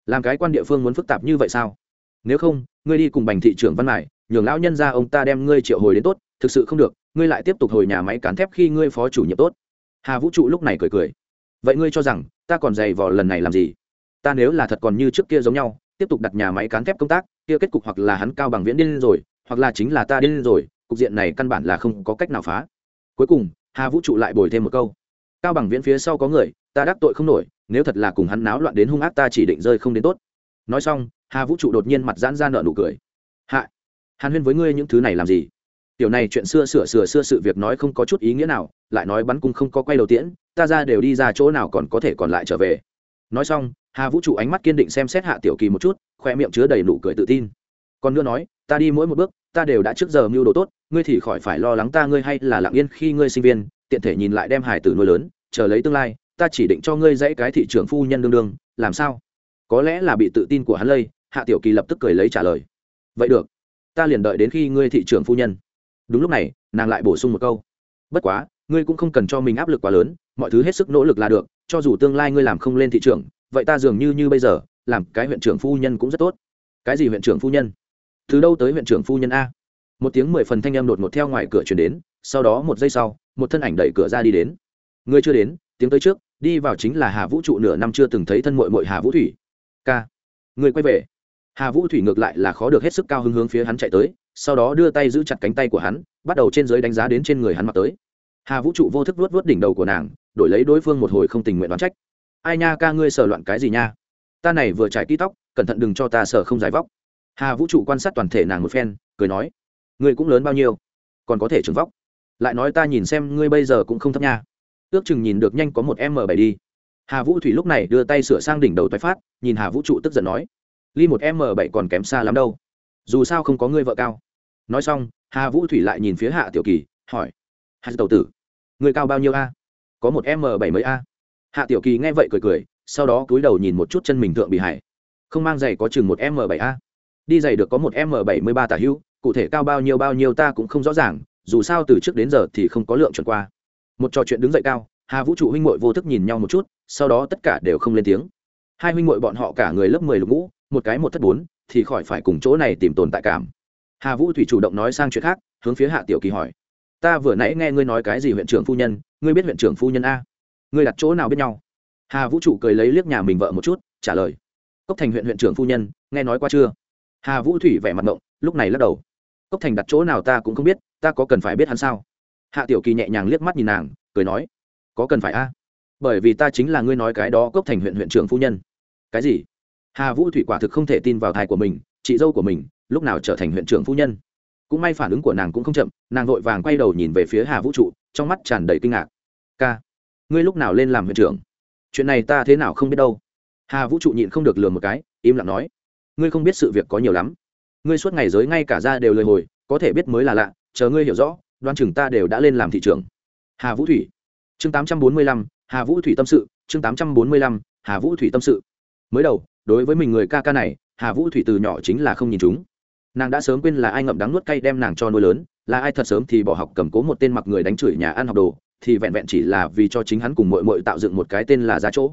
Làm cái quan địa phương muốn phức tạp như vậy sao? Nếu không, ngươi đi cùng bành thị trưởng văn mải nhường lão nhân ra ông ta đem ngươi triệu hồi đến tốt, thực sự không được, ngươi lại tiếp tục hồi nhà máy cán thép khi ngươi phó chủ nhiệm tốt. Hà vũ trụ lúc này cười cười vậy ngươi cho rằng, ta còn dày vò lần này làm gì? Ta nếu là thật còn như trước kia giống nhau, tiếp tục đặt nhà máy cán thép công tác, kia kết cục hoặc là hắn cao bằng viễn điên rồi, hoặc là chính là ta điên rồi, cục diện này căn bản là không có cách nào phá. Cuối cùng, hà vũ trụ lại bồi thêm một câu. Cao bằng viễn phía sau có người, ta đắc tội không nổi, nếu thật là cùng hắn náo loạn đến hung ác ta chỉ định rơi không đến tốt. Nói xong, hà vũ trụ đột nhiên mặt giãn ra nợ nụ cười. Hạ, hàn huyên với ngươi những thứ này làm gì? Tiểu này chuyện xưa sửa sửa xưa sự việc nói không có chút ý nghĩa nào, lại nói bắn cung không có quay đầu tiễn ta ra đều đi ra chỗ nào còn có thể còn lại trở về. Nói xong, hà vũ trụ ánh mắt kiên định xem xét hạ tiểu kỳ một chút khoe miệng chứa đầy nụ cười tự tin. Còn nữa nói, ta đi mỗi một bước, ta đều đã trước giờ mưu đồ tốt, ngươi thì khỏi phải lo lắng ta ngươi hay là lặng yên khi ngươi sinh viên, tiện thể nhìn lại đem hải tử nuôi lớn, chờ lấy tương lai, ta chỉ định cho ngươi dãy cái thị trường phu nhân đương đương, làm sao? Có lẽ là bị tự tin của hắn lây, hạ tiểu kỳ lập tức cười lấy trả lời. Vậy được, ta liền đợi đến khi ngươi thị trường phu nhân. Đúng lúc này, nàng lại bổ sung một câu. Bất quá ngươi cũng không cần cho mình áp lực quá lớn, mọi thứ hết sức nỗ lực là được, cho dù tương lai ngươi làm không lên thị trường vậy ta dường như như bây giờ, làm cái huyện trưởng phu nhân cũng rất tốt. Cái gì huyện trưởng phu nhân? Từ đâu tới huyện trưởng phu nhân a? Một tiếng mười phần thanh em đột ngột theo ngoài cửa chuyển đến, sau đó một giây sau, một thân ảnh đẩy cửa ra đi đến. Ngươi chưa đến, tiếng tới trước, đi vào chính là hà vũ trụ nửa năm chưa từng thấy thân mội mội hà vũ thủy. K người quay về. Hà vũ thủy ngược lại là khó được hết sức cao hứng hướng phía hắn chạy tới, sau đó đưa tay giữ chặt cánh tay của hắn, bắt đầu trên giới đánh giá đến trên người hắn mặc tới hà vũ trụ vô thức vuốt vuốt đỉnh đầu của nàng, đổi lấy đối phương một hồi không tình nguyện đoán trách. Ai nha, ca ngươi sờ loạn cái gì nha? Ta này vừa trải kỹ tóc, cẩn thận đừng cho ta sờ không giải vóc. Hà vũ trụ quan sát toàn thể nàng một phen, cười nói, ngươi cũng lớn bao nhiêu, còn có thể trừng vóc. Lại nói ta nhìn xem ngươi bây giờ cũng không thấp nha. Ước chừng nhìn được nhanh có một m bảy đi. Hà vũ thủy lúc này đưa tay sửa sang đỉnh đầu tái phát, nhìn hà vũ trụ tức giận nói, ly một m bảy còn kém xa lắm đâu. Dù sao không có ngươi vợ cao. Nói xong, hà vũ thủy lại nhìn phía hạ tiểu kỳ, hỏi hạ tàu tử người cao bao nhiêu a? Có một m bảy mấy a? Hạ tiểu kỳ nghe vậy cười cười, sau đó cúi đầu nhìn một chút chân mình thượng bị hải không mang giày có chừng một m bảy a? Đi giày được có một m bảy mươi ba tả hữu, cụ thể cao bao nhiêu bao nhiêu ta cũng không rõ ràng, dù sao từ trước đến giờ thì không có lượng chuẩn qua. Một trò chuyện đứng dậy cao, hà vũ trụ huynh m vô thức nhìn nhau một chút, sau đó tất cả đều không lên tiếng. Hai huynh m bọn họ cả người lớp mười lục ngũ, một cái một thất bốn, thì khỏi phải cùng chỗ này tìm tồn tại cảm. Hà vũ thủy chủ động nói sang chuyện khác, hướng phía hạ tiểu kỳ hỏi ta vừa nãy nghe ngươi nói cái gì huyện trưởng phu nhân, ngươi biết huyện trưởng phu nhân a. Ngươi đặt chỗ nào biết nhau? Hà vũ trụ cười lấy liếc nhà mình vợ một chút, trả lời. Cốc thành huyện huyện trưởng phu nhân, nghe nói qua chưa? Hà vũ thủy vẻ mặt ngộng, lúc này lắc đầu. Cốc thành đặt chỗ nào ta cũng không biết, ta có cần phải biết hắn sao? Hạ tiểu kỳ nhẹ nhàng liếc mắt nhìn nàng, cười nói. Có cần phải a. Bởi vì ta chính là ngươi nói cái đó cốc thành huyện huyện trưởng phu nhân. Cái gì? Hà vũ thủy quả thực không thể tin vào thai của mình, chị dâu của mình, lúc nào trở thành huyện trưởng phu nhân? Cũng may phản ứng của nàng cũng không chậm, nàng vội vàng quay đầu nhìn về phía hà vũ trụ, trong mắt tràn đầy kinh ngạc. Ca, ngươi lúc nào lên làm huyện trưởng? Chuyện này ta thế nào không biết đâu. Hà vũ trụ nhịn không được lừa một cái, im lặng nói, ngươi không biết sự việc có nhiều lắm. Ngươi suốt ngày giới ngay cả ra đều lời hồi, có thể biết mới là lạ, chờ ngươi hiểu rõ, đoan chừng ta đều đã lên làm thị trưởng. Hà vũ thủy, chương tám trăm bốn mươi lăm, hà vũ thủy tâm sự, chương tám trăm bốn mươi lăm, hà vũ thủy tâm sự. Mới đầu, đối với mình người ca ca này, hà vũ thủy từ nhỏ chính là không nhìn chúng nàng đã sớm quên là ai ngậm đắng nuốt cay đem nàng cho nuôi lớn, là ai thật sớm thì bỏ học cầm cố một tên mặc người đánh chửi nhà ăn học đồ, thì vẹn vẹn chỉ là vì cho chính hắn cùng mội mội tạo dựng một cái tên là ra chỗ.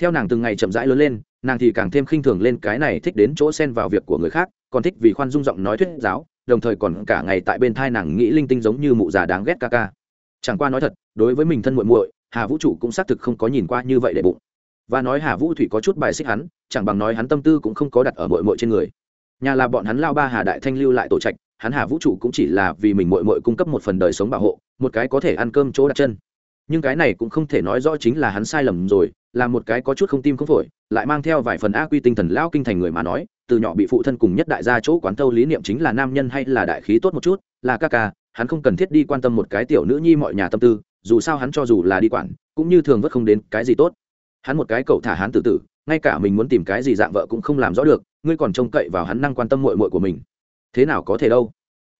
Theo nàng từng ngày chậm rãi lớn lên, nàng thì càng thêm khinh thường lên cái này thích đến chỗ xen vào việc của người khác, còn thích vì khoan dung giọng nói thuyết giáo, đồng thời còn cả ngày tại bên thai nàng nghĩ linh tinh giống như mụ già đáng ghét ca ca. Chẳng qua nói thật, đối với mình thân muội muội, hà vũ trụ cũng xác thực không có nhìn qua như vậy để bụng. Và nói hà vũ thủy có chút bài xích hắn, chẳng bằng nói hắn tâm tư cũng không có đặt ở muội muội trên người nhà là bọn hắn lao ba hà đại thanh lưu lại tổ trạch, hắn hà vũ trụ cũng chỉ là vì mình muội muội cung cấp một phần đời sống bảo hộ, một cái có thể ăn cơm chỗ đặt chân. Nhưng cái này cũng không thể nói rõ chính là hắn sai lầm rồi, là một cái có chút không tim không phổi, lại mang theo vài phần a quy tinh thần lao kinh thành người mà nói, từ nhỏ bị phụ thân cùng nhất đại gia chỗ quán thâu lý niệm chính là nam nhân hay là đại khí tốt một chút, là ca ca, hắn không cần thiết đi quan tâm một cái tiểu nữ nhi mọi nhà tâm tư, dù sao hắn cho dù là đi quản, cũng như thường vất không đến cái gì tốt. Hắn một cái cậu thả hắn tự tử ngay cả mình muốn tìm cái gì dạng vợ cũng không làm rõ được, ngươi còn trông cậy vào hắn năng quan tâm mội mội của mình. Thế nào có thể đâu?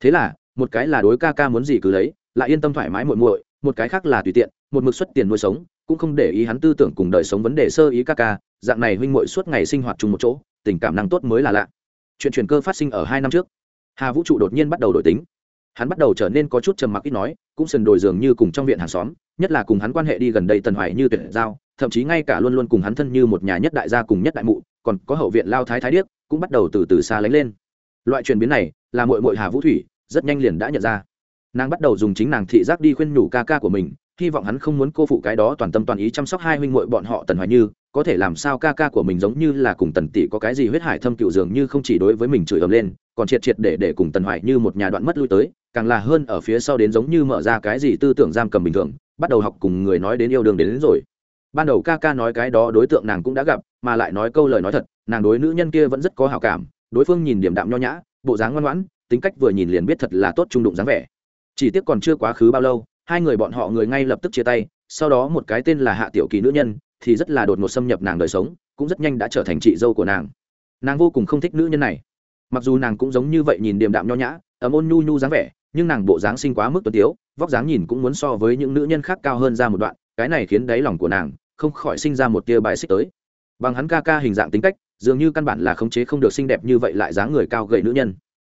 Thế là, một cái là đối ca ca muốn gì cứ lấy, lại yên tâm thoải mái muội muội, một cái khác là tùy tiện, một mực xuất tiền nuôi sống, cũng không để ý hắn tư tưởng cùng đời sống vấn đề sơ ý ca ca, dạng này huynh muội suốt ngày sinh hoạt chung một chỗ, tình cảm năng tốt mới là lạ. Chuyện chuyển cơ phát sinh ở hai năm trước, hà vũ trụ đột nhiên bắt đầu đổi tính. Hắn bắt đầu trở nên có chút trầm mặc ít nói, cũng sần đồi dường như cùng trong viện hàng xóm, nhất là cùng hắn quan hệ đi gần đây tần hoài như tuyệt giao thậm chí ngay cả luôn luôn cùng hắn thân như một nhà nhất đại gia cùng nhất đại mụ còn có hậu viện lao thái thái điếc cũng bắt đầu từ từ xa lánh lên. Loại chuyển biến này là mội mội hà vũ thủy rất nhanh liền đã nhận ra. Nàng bắt đầu dùng chính nàng thị giác đi khuyên nhủ ca ca của mình hy vọng hắn không muốn cô phụ cái đó toàn tâm toàn ý chăm sóc hai huynh muội bọn họ tần hoài như có thể làm sao ca ca của mình giống như là cùng tần tỷ có cái gì huyết hải thâm cựu dường như không chỉ đối với mình chửi ầm lên còn triệt triệt để để cùng tần hoài như một nhà đoạn mất lui tới càng là hơn ở phía sau đến giống như mở ra cái gì tư tưởng giam cầm bình thường bắt đầu học cùng người nói đến yêu đương đến, đến rồi ban đầu ca ca nói cái đó đối tượng nàng cũng đã gặp, mà lại nói câu lời nói thật, nàng đối nữ nhân kia vẫn rất có hảo cảm, đối phương nhìn điểm đạm nho nhã, bộ dáng ngoan ngoãn, tính cách vừa nhìn liền biết thật là tốt trung đụng dáng vẻ. Chỉ tiếc còn chưa quá khứ bao lâu, hai người bọn họ người ngay lập tức chia tay, sau đó một cái tên là hạ tiểu kỳ nữ nhân, thì rất là đột ngột xâm nhập nàng đời sống, cũng rất nhanh đã trở thành chị dâu của nàng. Nàng vô cùng không thích nữ nhân này. Mặc dù nàng cũng giống như vậy nhìn điềm đạm nho nhã, ấm ôn nhu nhu dáng vẻ, nhưng nàng bộ dáng sinh quá mức tuấn tiếu, vóc dáng nhìn cũng muốn so với những nữ nhân khác cao hơn ra một đoạn, cái này khiến đáy lòng của nàng không khỏi sinh ra một tia bài xích tới. Bằng hắn ca ca hình dạng tính cách, dường như căn bản là khống chế không được xinh đẹp như vậy lại dáng người cao gầy nữ nhân.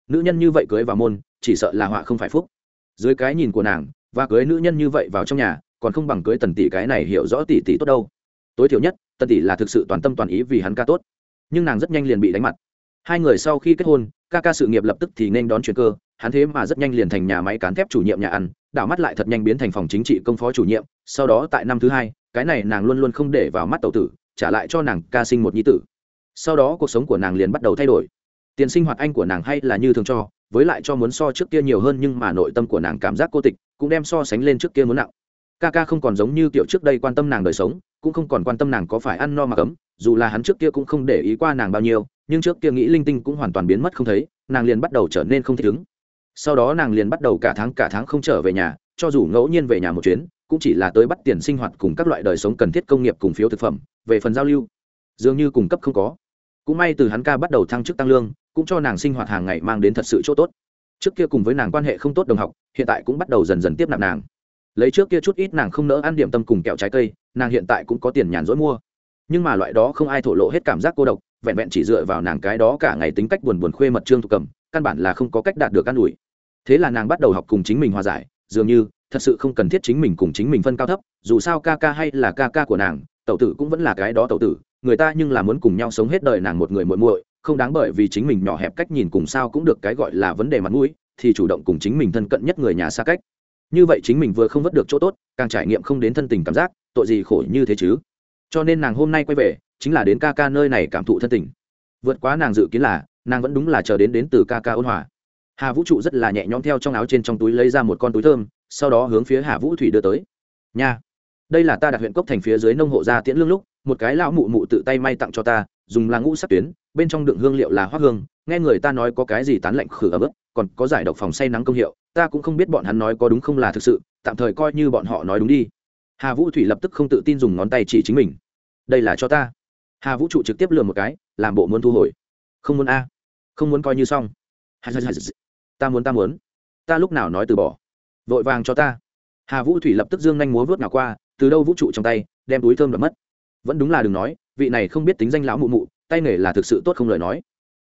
Nữ nhân như vậy cưới vào môn, chỉ sợ là họa không phải phúc. Dưới cái nhìn của nàng, và cưới nữ nhân như vậy vào trong nhà, còn không bằng cưới tần tỷ cái này hiểu rõ tỷ tỷ tốt đâu. Tối thiểu nhất, tần tỷ là thực sự toàn tâm toàn ý vì hắn ca tốt. Nhưng nàng rất nhanh liền bị đánh mặt. Hai người sau khi kết hôn, ca ca sự nghiệp lập tức thì nên đón chuyện cơ, hắn thế mà rất nhanh liền thành nhà máy cán thép chủ nhiệm nhà ăn đảo mắt lại thật nhanh biến thành phòng chính trị công phó chủ nhiệm, sau đó tại năm thứ hai, cái này nàng luôn luôn không để vào mắt tàu tử, trả lại cho nàng ca sinh một nhi tử. Sau đó cuộc sống của nàng liền bắt đầu thay đổi. Tiền sinh hoạt anh của nàng hay là như thường cho, với lại cho muốn so trước kia nhiều hơn nhưng mà nội tâm của nàng cảm giác cô tịch, cũng đem so sánh lên trước kia muốn nặng. Ca ca không còn giống như kiểu trước đây quan tâm nàng đời sống, cũng không còn quan tâm nàng có phải ăn no mà cấm, dù là hắn trước kia cũng không để ý qua nàng bao nhiêu, nhưng trước kia nghĩ linh tinh cũng hoàn toàn biến mất không thấy, nàng liền bắt đầu trở nên không thích ứng sau đó nàng liền bắt đầu cả tháng cả tháng không trở về nhà, cho dù ngẫu nhiên về nhà một chuyến, cũng chỉ là tới bắt tiền sinh hoạt cùng các loại đời sống cần thiết công nghiệp cùng phiếu thực phẩm, về phần giao lưu. Dường như cung cấp không có. Cũng may từ hắn ca bắt đầu thăng chức tăng lương, cũng cho nàng sinh hoạt hàng ngày mang đến thật sự chỗ tốt. Trước kia cùng với nàng quan hệ không tốt đồng học, hiện tại cũng bắt đầu dần dần tiếp nạp nàng. Lấy trước kia chút ít nàng không nỡ ăn điểm tâm cùng kẹo trái cây, nàng hiện tại cũng có tiền nhàn rỗi mua. Nhưng mà loại đó không ai thổ lộ hết cảm giác cô độc, vẹn vẹn chỉ dựa vào nàng cái đó cả ngày tính cách buồn buồn khuê mật trương thục cầm căn bản là không có cách đạt được an ủi. Thế là nàng bắt đầu học cùng chính mình hòa giải, dường như, thật sự không cần thiết chính mình cùng chính mình phân cao thấp, dù sao ca ca hay là ca ca của nàng, tẩu tử cũng vẫn là cái đó tẩu tử, người ta nhưng là muốn cùng nhau sống hết đời nàng một người muội muội, không đáng bởi vì chính mình nhỏ hẹp cách nhìn cùng sao cũng được cái gọi là vấn đề mặt mũi, thì chủ động cùng chính mình thân cận nhất người nhà xa cách. Như vậy chính mình vừa không vất được chỗ tốt, càng trải nghiệm không đến thân tình cảm giác, tội gì khổ như thế chứ? Cho nên nàng hôm nay quay về, chính là đến ca ca nơi này cảm thụ thân tình. Vượt quá nàng dự kiến là nàng vẫn đúng là chờ đến đến từ ca ca ôn hòa. Hà vũ trụ rất là nhẹ nhõm theo trong áo trên trong túi lấy ra một con túi thơm sau đó hướng phía hà vũ thủy đưa tới. Nha đây là ta đặt huyện cốc thành phía dưới nông hộ gia tiễn lương lúc một cái lão mụ mụ tự tay may tặng cho ta dùng là ngũ sắc tuyến bên trong đựng hương liệu là hoa hương nghe người ta nói có cái gì tán lạnh khử ấm ức, còn có giải độc phòng say nắng công hiệu ta cũng không biết bọn hắn nói có đúng không là thực sự tạm thời coi như bọn họ nói đúng đi. Hà vũ thủy lập tức không tự tin dùng ngón tay chỉ chính mình. Đây là cho ta. Hà vũ trụ trực tiếp lừa một cái làm bộ muốn thu hồi không muốn a, không muốn coi như xong. Ta muốn ta muốn. Ta lúc nào nói từ bỏ. Vội vàng cho ta. Hà vũ thủy lập tức dương nhanh múa vớt nào qua, từ đâu vũ trụ trong tay, đem túi thơm đập mất. Vẫn đúng là đừng nói, vị này không biết tính danh lão mụ mụ, tay nghề là thực sự tốt không lời nói.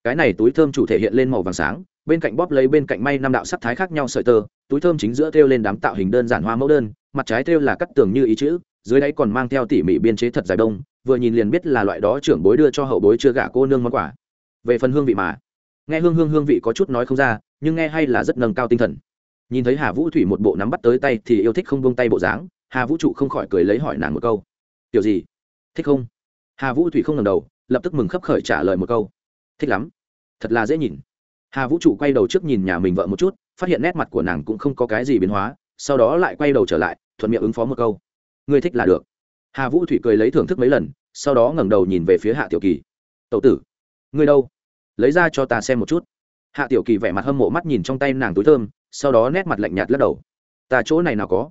Cái này túi thơm chủ thể hiện lên màu vàng sáng, bên cạnh bóp lấy bên cạnh may năm đạo sắc thái khác nhau sợi tơ, túi thơm chính giữa thêu lên đám tạo hình đơn giản hoa mẫu đơn, mặt trái thêu là cắt tường như ý chữ, dưới đáy còn mang theo tỉ mỉ biên chế thật dài đông, vừa nhìn liền biết là loại đó trưởng bối đưa cho hậu bối chưa gả cô nương món quà về phần hương vị mà. Nghe hương hương hương vị có chút nói không ra, nhưng nghe hay là rất nâng cao tinh thần. Nhìn thấy hà vũ thủy một bộ nắm bắt tới tay thì yêu thích không buông tay bộ dáng, hà vũ trụ không khỏi cười lấy hỏi nàng một câu. Kiểu gì? Thích không? Hà vũ thủy không ngầm đầu, lập tức mừng khấp khởi trả lời một câu. Thích lắm. Thật là dễ nhìn. Hà vũ trụ quay đầu trước nhìn nhà mình vợ một chút, phát hiện nét mặt của nàng cũng không có cái gì biến hóa, sau đó lại quay đầu trở lại, thuận miệng ứng phó một câu. Ngươi thích là được. Hà vũ thủy cười lấy thưởng thức mấy lần, sau đó ngẩng đầu nhìn về phía hạ tiểu kỳ. Tậu tử ngươi đâu? Lấy ra cho ta xem một chút. Hạ tiểu kỳ vẻ mặt hâm mộ mắt nhìn trong tay nàng túi thơm, sau đó nét mặt lạnh nhạt lắc đầu. Ta chỗ này nào có?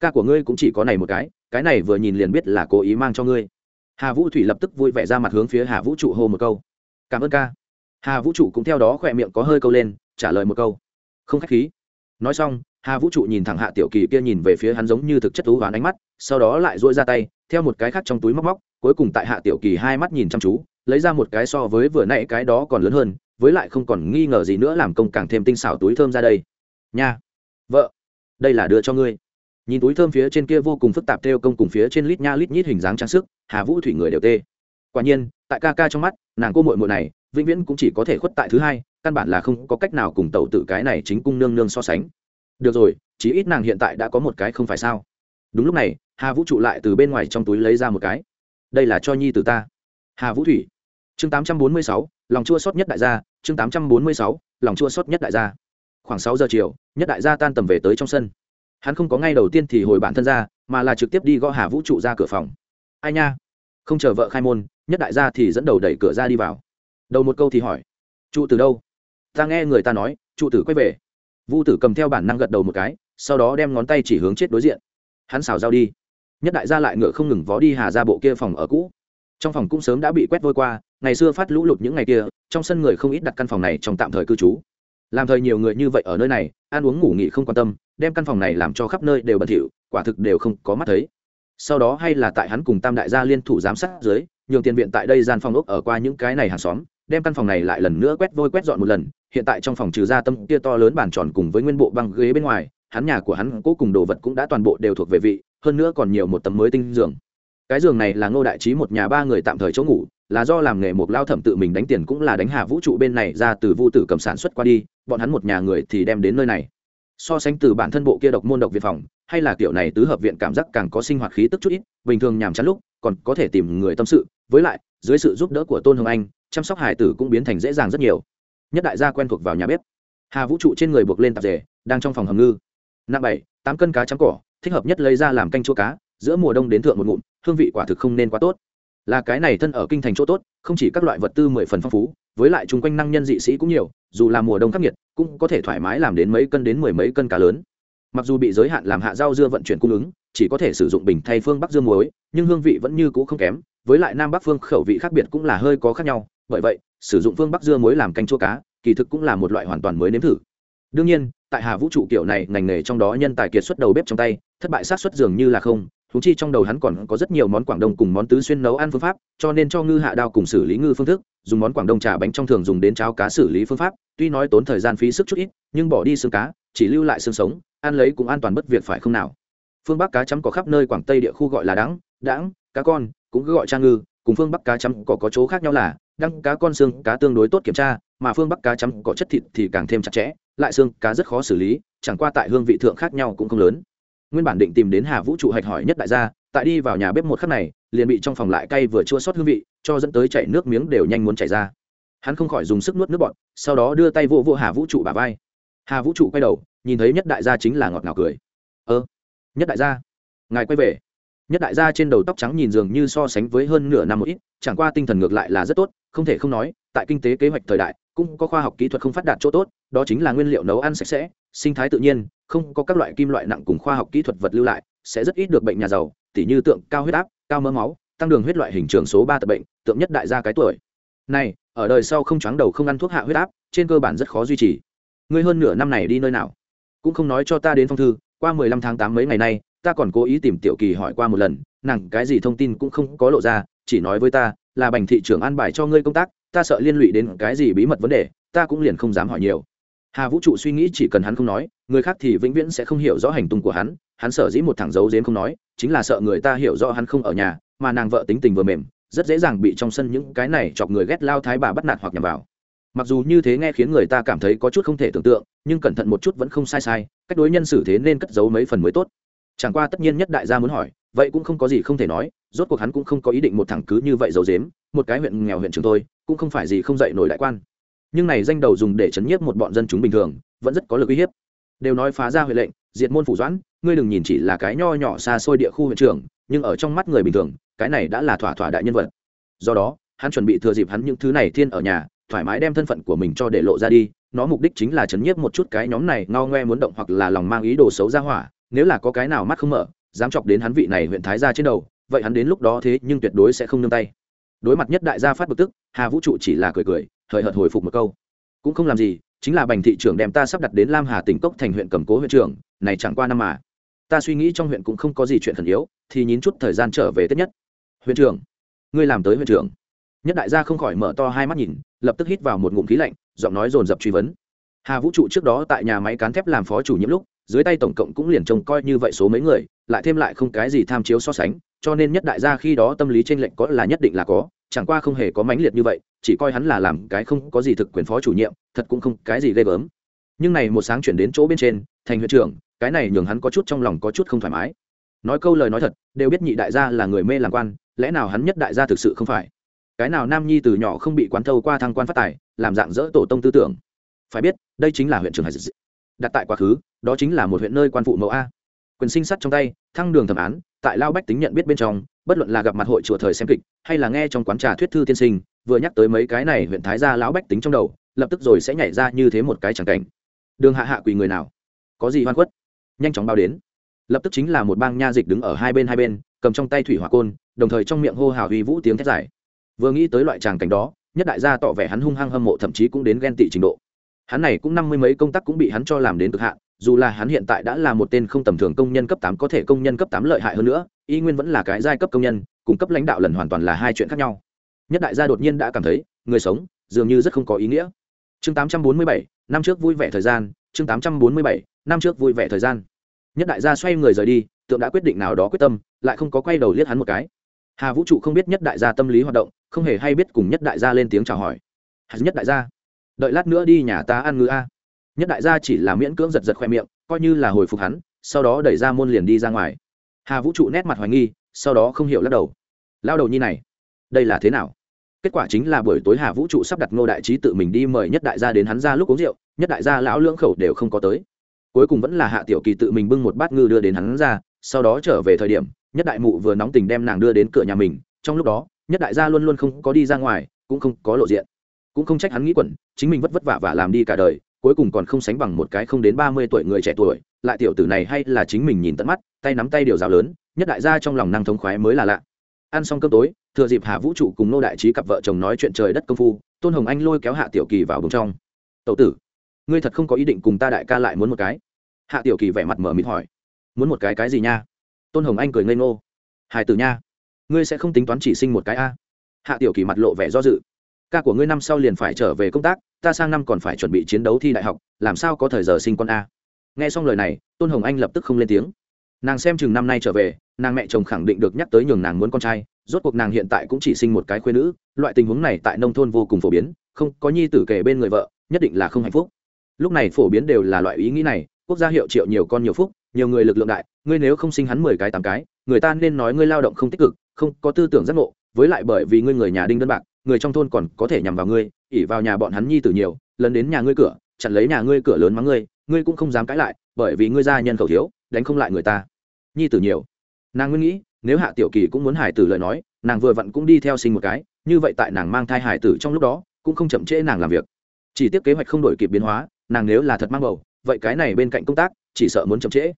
Ca của ngươi cũng chỉ có này một cái cái này vừa nhìn liền biết là cố ý mang cho ngươi. Hà vũ thủy lập tức vui vẻ ra mặt hướng phía hà vũ trụ hô một câu. Cảm ơn ca. Hà vũ trụ cũng theo đó khỏe miệng có hơi câu lên, trả lời một câu. Không k h á c h khí. Nói xong, hà vũ trụ nhìn thẳng hạ tiểu kỳ kia nhìn về phía hắn giống như thực chất thú hoán ánh mắt, sau đó lại dỗi ra tay, theo một cái khác trong túi móc móc, cuối cùng tại hạ tiểu kỳ hai mắt nhìn chăm chú lấy ra một cái so với vừa nãy cái đó còn lớn hơn, với lại không còn nghi ngờ gì nữa làm công càng thêm tinh xảo túi thơm ra đây. Nha. Vợ, đây là đưa cho ngươi. Nhìn túi thơm phía trên kia vô cùng phức tạp theo công cùng phía trên lít nha lít nhít hình dáng trang sức, hà vũ thủy người đều tê. Quả nhiên, tại ca ca trong mắt, nàng cô mội mội này, vĩnh viễn cũng chỉ có thể khuất tại thứ hai, căn bản là không có cách nào cùng tẩu tự cái này chính cung nương nương so sánh. Được rồi, chí ít nàng hiện tại đã có một cái không phải sao? Đúng lúc này, hà vũ trụ lại từ bên ngoài trong túi lấy ra một cái. Đây là cho nhi từ ta hà vũ thủy. Chương tám trăm bốn mươi sáu, lòng chua sót nhất đại gia. Chương tám trăm bốn mươi sáu, lòng chua sót nhất đại gia. Khoảng sáu giờ chiều, nhất đại gia tan tầm về tới trong sân. Hắn không có ngay đầu tiên thì hồi bản thân ra, mà là trực tiếp đi gõ hà vũ trụ ra cửa phòng. Ai nha? Không chờ vợ khai môn, nhất đại gia thì dẫn đầu đẩy cửa ra đi vào. Đầu một câu thì hỏi, trụ từ đâu? Ta nghe người ta nói, trụ tử quay về. Vu tử cầm theo bản năng gật đầu một cái, sau đó đem ngón tay chỉ hướng chết đối diện. Hắn xào dao đi. Nhất đại gia lại ngựa không ngừng vó đi hà ra bộ kia phòng ở cũ trong phòng cũng sớm đã bị quét vôi qua, ngày xưa phát lũ lụt những ngày kia, trong sân người không ít đặt căn phòng này trong tạm thời cư trú. Làm thời nhiều người như vậy ở nơi này, ăn uống ngủ nghỉ không quan tâm, đem căn phòng này làm cho khắp nơi đều bẩn thỉu, quả thực đều không có mắt thấy. Sau đó hay là tại hắn cùng tam đại gia liên thủ giám sát dưới, nhường tiền viện tại đây gian phòng ốc ở qua những cái này hàng xóm, đem căn phòng này lại lần nữa quét vôi quét dọn một lần. Hiện tại trong phòng trừ ra tâm kia to lớn bàn tròn cùng với nguyên bộ băng ghế bên ngoài, hắn nhà của hắn cố cùng đồ vật cũng đã toàn bộ đều thuộc về vị, hơn nữa còn nhiều một tấm mới tinh giường cái giường này là ngô đại trí một nhà ba người tạm thời chỗ ngủ, là do làm nghề một lao thẩm tự mình đánh tiền cũng là đánh hạ vũ trụ bên này ra từ vu tử cầm sản xuất qua đi, bọn hắn một nhà người thì đem đến nơi này. So sánh từ bản thân bộ kia độc môn độc viện phòng, hay là kiểu này tứ hợp viện cảm giác càng có sinh hoạt khí tức chút ít, bình thường nhàm chán lúc, còn có thể tìm người tâm sự, với lại, dưới sự giúp đỡ của tôn hồng anh, chăm sóc hải tử cũng biến thành dễ dàng rất nhiều. Nhất đại gia quen thuộc vào nhà bếp. Hà vũ trụ trên người buộc lên tạp rể đang trong phòng hầm ngư. Nặng bảy, tám cân cá trắng cỏ, thích hợp nhất lấy ra làm canh chua cá giữa mùa đông đến thượng một ngụm, hương vị quả thực không nên quá tốt. Là cái này thân ở kinh thành chỗ tốt, không chỉ các loại vật tư mười phần phong phú, với lại chung quanh năng nhân dị sĩ cũng nhiều, dù là mùa đông khắc nghiệt, cũng có thể thoải mái làm đến mấy cân đến mười mấy cân cá lớn. Mặc dù bị giới hạn làm hạ rau dưa vận chuyển cung ứng, chỉ có thể sử dụng bình thay phương bắc dương muối, nhưng hương vị vẫn như cũ không kém, với lại nam bắc phương khẩu vị khác biệt cũng là hơi có khác nhau, bởi vậy, sử dụng phương bắc dưa muối làm canh chua cá, kỳ thực cũng là một loại hoàn toàn mới nếm thử. Đương nhiên, tại hà vũ trụ kiểu này, ngành nghề trong đó nhân tài kiệt xuất đầu bếp trong tay, thất bại sát xuất dường như là không thú chi trong đầu hắn còn có rất nhiều món quảng đông cùng món tứ xuyên nấu ăn phương pháp, cho nên cho ngư hạ đao cùng xử lý ngư phương thức, dùng món quảng đông trà bánh trong thường dùng đến cháo cá xử lý phương pháp, tuy nói tốn thời gian phí sức chút ít, nhưng bỏ đi xương cá, chỉ lưu lại xương sống, ăn lấy cũng an toàn bất việc phải không nào. Phương bắc cá chấm có khắp nơi quảng tây địa khu gọi là đắng, đãng, cá con, cũng cứ gọi cha ngư, cùng phương bắc cá chấm có có chỗ khác nhau là đăng cá con xương cá tương đối tốt kiểm tra, mà phương bắc cá chấm có chất thịt thì càng thêm chặt chẽ, lại xương cá rất khó xử lý, chẳng qua tại hương vị thượng khác nhau cũng không lớn nguyên bản định tìm đến hà vũ trụ hạch hỏi nhất đại gia, tại đi vào nhà bếp một khắc này, liền bị trong phòng lại cay vừa chua sót hương vị, cho dẫn tới chảy nước miếng đều nhanh muốn chảy ra. Hắn không khỏi dùng sức nuốt nước bọt, sau đó đưa tay vô vô hà vũ trụ bà vai. Hà vũ trụ quay đầu, nhìn thấy nhất đại gia chính là ngọt ngào cười. Ơ, nhất đại gia, ngài quay về. Nhất đại gia trên đầu tóc trắng nhìn dường như so sánh với hơn nửa năm một ít, chẳng qua tinh thần ngược lại là rất tốt, không thể không nói, tại kinh tế kế hoạch thời đại, cũng có khoa học kỹ thuật không phát đạt chỗ tốt đó chính là nguyên liệu nấu ăn sạch sẽ, sinh thái tự nhiên, không có các loại kim loại nặng cùng khoa học kỹ thuật vật lưu lại, sẽ rất ít được bệnh nhà giàu, tỉ như tượng cao huyết áp, cao mỡ máu, tăng đường huyết loại hình trường số ba tập bệnh, tượng nhất đại gia cái tuổi. Này, ở đời sau không chóng đầu không ăn thuốc hạ huyết áp, trên cơ bản rất khó duy trì. Ngươi hơn nửa năm này đi nơi nào? Cũng không nói cho ta đến phong thư, qua mười lăm tháng tám mấy ngày nay, ta còn cố ý tìm tiểu kỳ hỏi qua một lần, nàng cái gì thông tin cũng không có lộ ra, chỉ nói với ta, là bành thị trưởng an bài cho ngươi công tác, ta sợ liên lụy đến cái gì bí mật vấn đề, ta cũng liền không dám hỏi nhiều hà vũ trụ suy nghĩ chỉ cần hắn không nói, người khác thì vĩnh viễn sẽ không hiểu rõ hành tung của hắn hắn sở dĩ một thằng giấu dếm không nói, chính là sợ người ta hiểu rõ hắn không ở nhà, mà nàng vợ tính tình vừa mềm, rất dễ dàng bị trong sân những cái này chọc người ghét lao thái bà bắt nạt hoặc nhằm vào. Mặc dù như thế nghe khiến người ta cảm thấy có chút không thể tưởng tượng, nhưng cẩn thận một chút vẫn không sai sai, cách đối nhân xử thế nên cất giấu mấy phần mới tốt. Chẳng qua tất nhiên nhất đại gia muốn hỏi, vậy cũng không có gì không thể nói, rốt cuộc hắn cũng không có ý định một thằng cứ như vậy giấu dếm một cái huyện nghèo huyện trường tôi, cũng không phải gì không dạy nổi đại quan nhưng này danh đầu dùng để chấn nhiếp một bọn dân chúng bình thường, vẫn rất có lực uy hiếp. Đều nói phá ra huệ lệnh, diệt môn phủ doãn, ngươi đừng nhìn chỉ là cái nho nhỏ xa xôi địa khu huyện trưởng, nhưng ở trong mắt người bình thường, cái này đã là thỏa thỏa đại nhân vật. Do đó, hắn chuẩn bị thừa dịp hắn những thứ này thiên ở nhà, thoải mái đem thân phận của mình cho để lộ ra đi, nó mục đích chính là chấn nhiếp một chút cái nhóm này ngao ngoe muốn động hoặc là lòng mang ý đồ xấu ra hỏa, nếu là có cái nào mắt không mở, dám chọc đến hắn vị này huyện thái gia trên đầu, vậy hắn đến lúc đó thế nhưng tuyệt đối sẽ không nương tay. Đối mặt nhất đại gia phát bực tức, hà vũ trụ chỉ là cười cười hời hợt hồi phục một câu. Cũng không làm gì, chính là bành thị trưởng đem ta sắp đặt đến lam hà tỉnh cốc thành huyện cầm cố huyện trưởng, này chẳng qua năm mà. Ta suy nghĩ trong huyện cũng không có gì chuyện khẩn yếu, thì nhín chút thời gian trở về tết nhất. Huyện trưởng, ngươi làm tới huyện trưởng. Nhất đại gia không khỏi mở to hai mắt nhìn, lập tức hít vào một ngụm khí lạnh, giọng nói dồn dập truy vấn. Hà vũ trụ trước đó tại nhà máy cán thép làm phó chủ nhiệm lúc, dưới tay tổng cộng cũng liền trông coi như vậy số mấy người, lại thêm lại không cái gì tham chiếu so sánh, cho nên nhất đại gia khi đó tâm lý t r ê n lệch có là nhất định là có chẳng qua không hề có mãnh liệt như vậy, chỉ coi hắn là làm cái không có gì thực quyền phó chủ nhiệm, thật cũng không cái gì ghê gớm. Nhưng này một sáng chuyển đến chỗ bên trên, thành huyện trưởng, cái này nhường hắn có chút trong lòng có chút không thoải mái. Nói câu lời nói thật, đều biết nhị đại gia là người mê làm quan, lẽ nào hắn nhất đại gia thực sự không phải? Cái nào nam nhi từ nhỏ không bị quán thâu qua thăng quan phát tài, làm dạng dỡ tổ tông tư tưởng? Phải biết, đây chính là huyện trưởng hải đặt tại quá khứ, đó chính là một huyện nơi quan phụ mẫu a. Quyền sinh sắt trong tay, thăng đường thẩm án, tại lao bách tính nhận biết bên trong bất luận là gặp mặt hội chùa thời xem kịch, hay là nghe trong quán trà thuyết thư tiên sinh, vừa nhắc tới mấy cái này huyện thái gia lão bách tính trong đầu, lập tức rồi sẽ nhảy ra như thế một cái chẳng cảnh. Đường hạ hạ quỳ người nào? Có gì hoan khuất? Nhanh chóng bao đến. Lập tức chính là một bang nha dịch đứng ở hai bên hai bên, cầm trong tay thủy hỏa côn, đồng thời trong miệng hô hào uy vũ tiếng thét dài. Vừa nghĩ tới loại tràng cảnh đó, nhất đại gia tỏ vẻ hắn hung hăng hâm mộ thậm chí cũng đến ghen tị trình độ. Hắn này cũng năm mươi mấy công tác cũng bị hắn cho làm đến cực hạn, dù là hắn hiện tại đã là một tên không tầm thường công nhân cấp tám có thể công nhân cấp tám lợi hại hơn nữa y nguyên vẫn là cái giai cấp công nhân, cung cấp lãnh đạo lần hoàn toàn là hai chuyện khác nhau. Nhất đại gia đột nhiên đã cảm thấy, người sống, dường như rất không có ý nghĩa. Chương tám trăm bốn mươi bảy, năm trước vui vẻ thời gian, chương tám trăm bốn mươi bảy, năm trước vui vẻ thời gian. Nhất đại gia xoay người rời đi, tượng đã quyết định nào đó quyết tâm, lại không có quay đầu liếc hắn một cái. Hà vũ trụ không biết nhất đại gia tâm lý hoạt động, không hề hay biết cùng nhất đại gia lên tiếng chào hỏi. Nhất đại gia, đợi lát nữa đi nhà ta ăn ngư a. Nhất đại gia chỉ là miễn cưỡng giật giật khoe miệng, coi như là hồi phục hắn, sau đó đẩy ra môn liền đi ra ngoài hà vũ trụ nét mặt hoài nghi, sau đó không hiểu lắc đầu. Lao đầu nhi này, đây là thế nào? Kết quả chính là buổi tối hà vũ trụ sắp đặt ngô đại trí tự mình đi mời nhất đại gia đến hắn ra lúc uống rượu, nhất đại gia lão lưỡng khẩu đều không có tới. Cuối cùng vẫn là hạ tiểu kỳ tự mình bưng một bát ngư đưa đến hắn ra, sau đó trở về thời điểm, nhất đại mụ vừa nóng tình đem nàng đưa đến cửa nhà mình, trong lúc đó, nhất đại gia luôn luôn không có đi ra ngoài, cũng không có lộ diện. Cũng không trách hắn nghĩ quẩn, chính mình vất vất vả và làm đi cả đời cuối cùng còn không sánh bằng một cái không đến ba mươi tuổi người trẻ tuổi, lại tiểu tử này hay là chính mình nhìn tận mắt, tay nắm tay điều giáo lớn, nhất đại gia trong lòng năng thống khoái mới là lạ. Ăn xong cơm tối, thừa dịp hà vũ trụ cùng nô đại trí cặp vợ chồng nói chuyện trời đất công phu, tôn hồng anh lôi kéo hạ tiểu kỳ vào bùng trong. Tậu tử, ngươi thật không có ý định cùng ta đại ca lại muốn một cái? Hạ tiểu kỳ vẻ mặt mở mịt hỏi. Muốn một cái cái gì nha? Tôn hồng anh cười ngây ngô. Hải tử nha, ngươi sẽ không tính toán chỉ sinh một cái a? Hạ tiểu kỳ mặt lộ vẻ do dự ca của ngươi năm sau liền phải trở về công tác, ta sang năm còn phải chuẩn bị chiến đấu thi đại học, làm sao có thời giờ sinh con a? Nghe xong lời này, tôn hồng anh lập tức không lên tiếng. Nàng xem chừng năm nay trở về, nàng mẹ chồng khẳng định được nhắc tới nhường nàng muốn con trai, rốt cuộc nàng hiện tại cũng chỉ sinh một cái khuyên nữ, loại tình huống này tại nông thôn vô cùng phổ biến, không có nhi tử kể bên người vợ, nhất định là không hạnh phúc. Lúc này phổ biến đều là loại ý nghĩ này, quốc gia hiệu triệu nhiều con nhiều phúc, nhiều người lực lượng đại, ngươi nếu không sinh hắn mười cái tám cái, người ta nên nói ngươi lao động không tích cực, không có tư tưởng giác ngộ, với lại bởi vì ngươi người nhà đinh đơn bạc người trong thôn còn có thể nhằm vào ngươi ỉ vào nhà bọn hắn nhi tử nhiều lần đến nhà ngươi cửa, chặn lấy nhà ngươi cửa lớn mắng ngươi ngươi cũng không dám cãi lại, bởi vì ngươi gia nhân khẩu thiếu, đánh không lại người ta. Nhi tử nhiều. Nàng nguyên nghĩ, nếu hạ tiểu kỳ cũng muốn hải tử lời nói, nàng vừa vặn cũng đi theo sinh một cái, như vậy tại nàng mang thai hải tử trong lúc đó, cũng không chậm trễ nàng làm việc. Chỉ tiếc kế hoạch không đổi kịp biến hóa, nàng nếu là thật mang bầu, vậy cái này bên cạnh công tác, chỉ sợ muốn chậm trễ.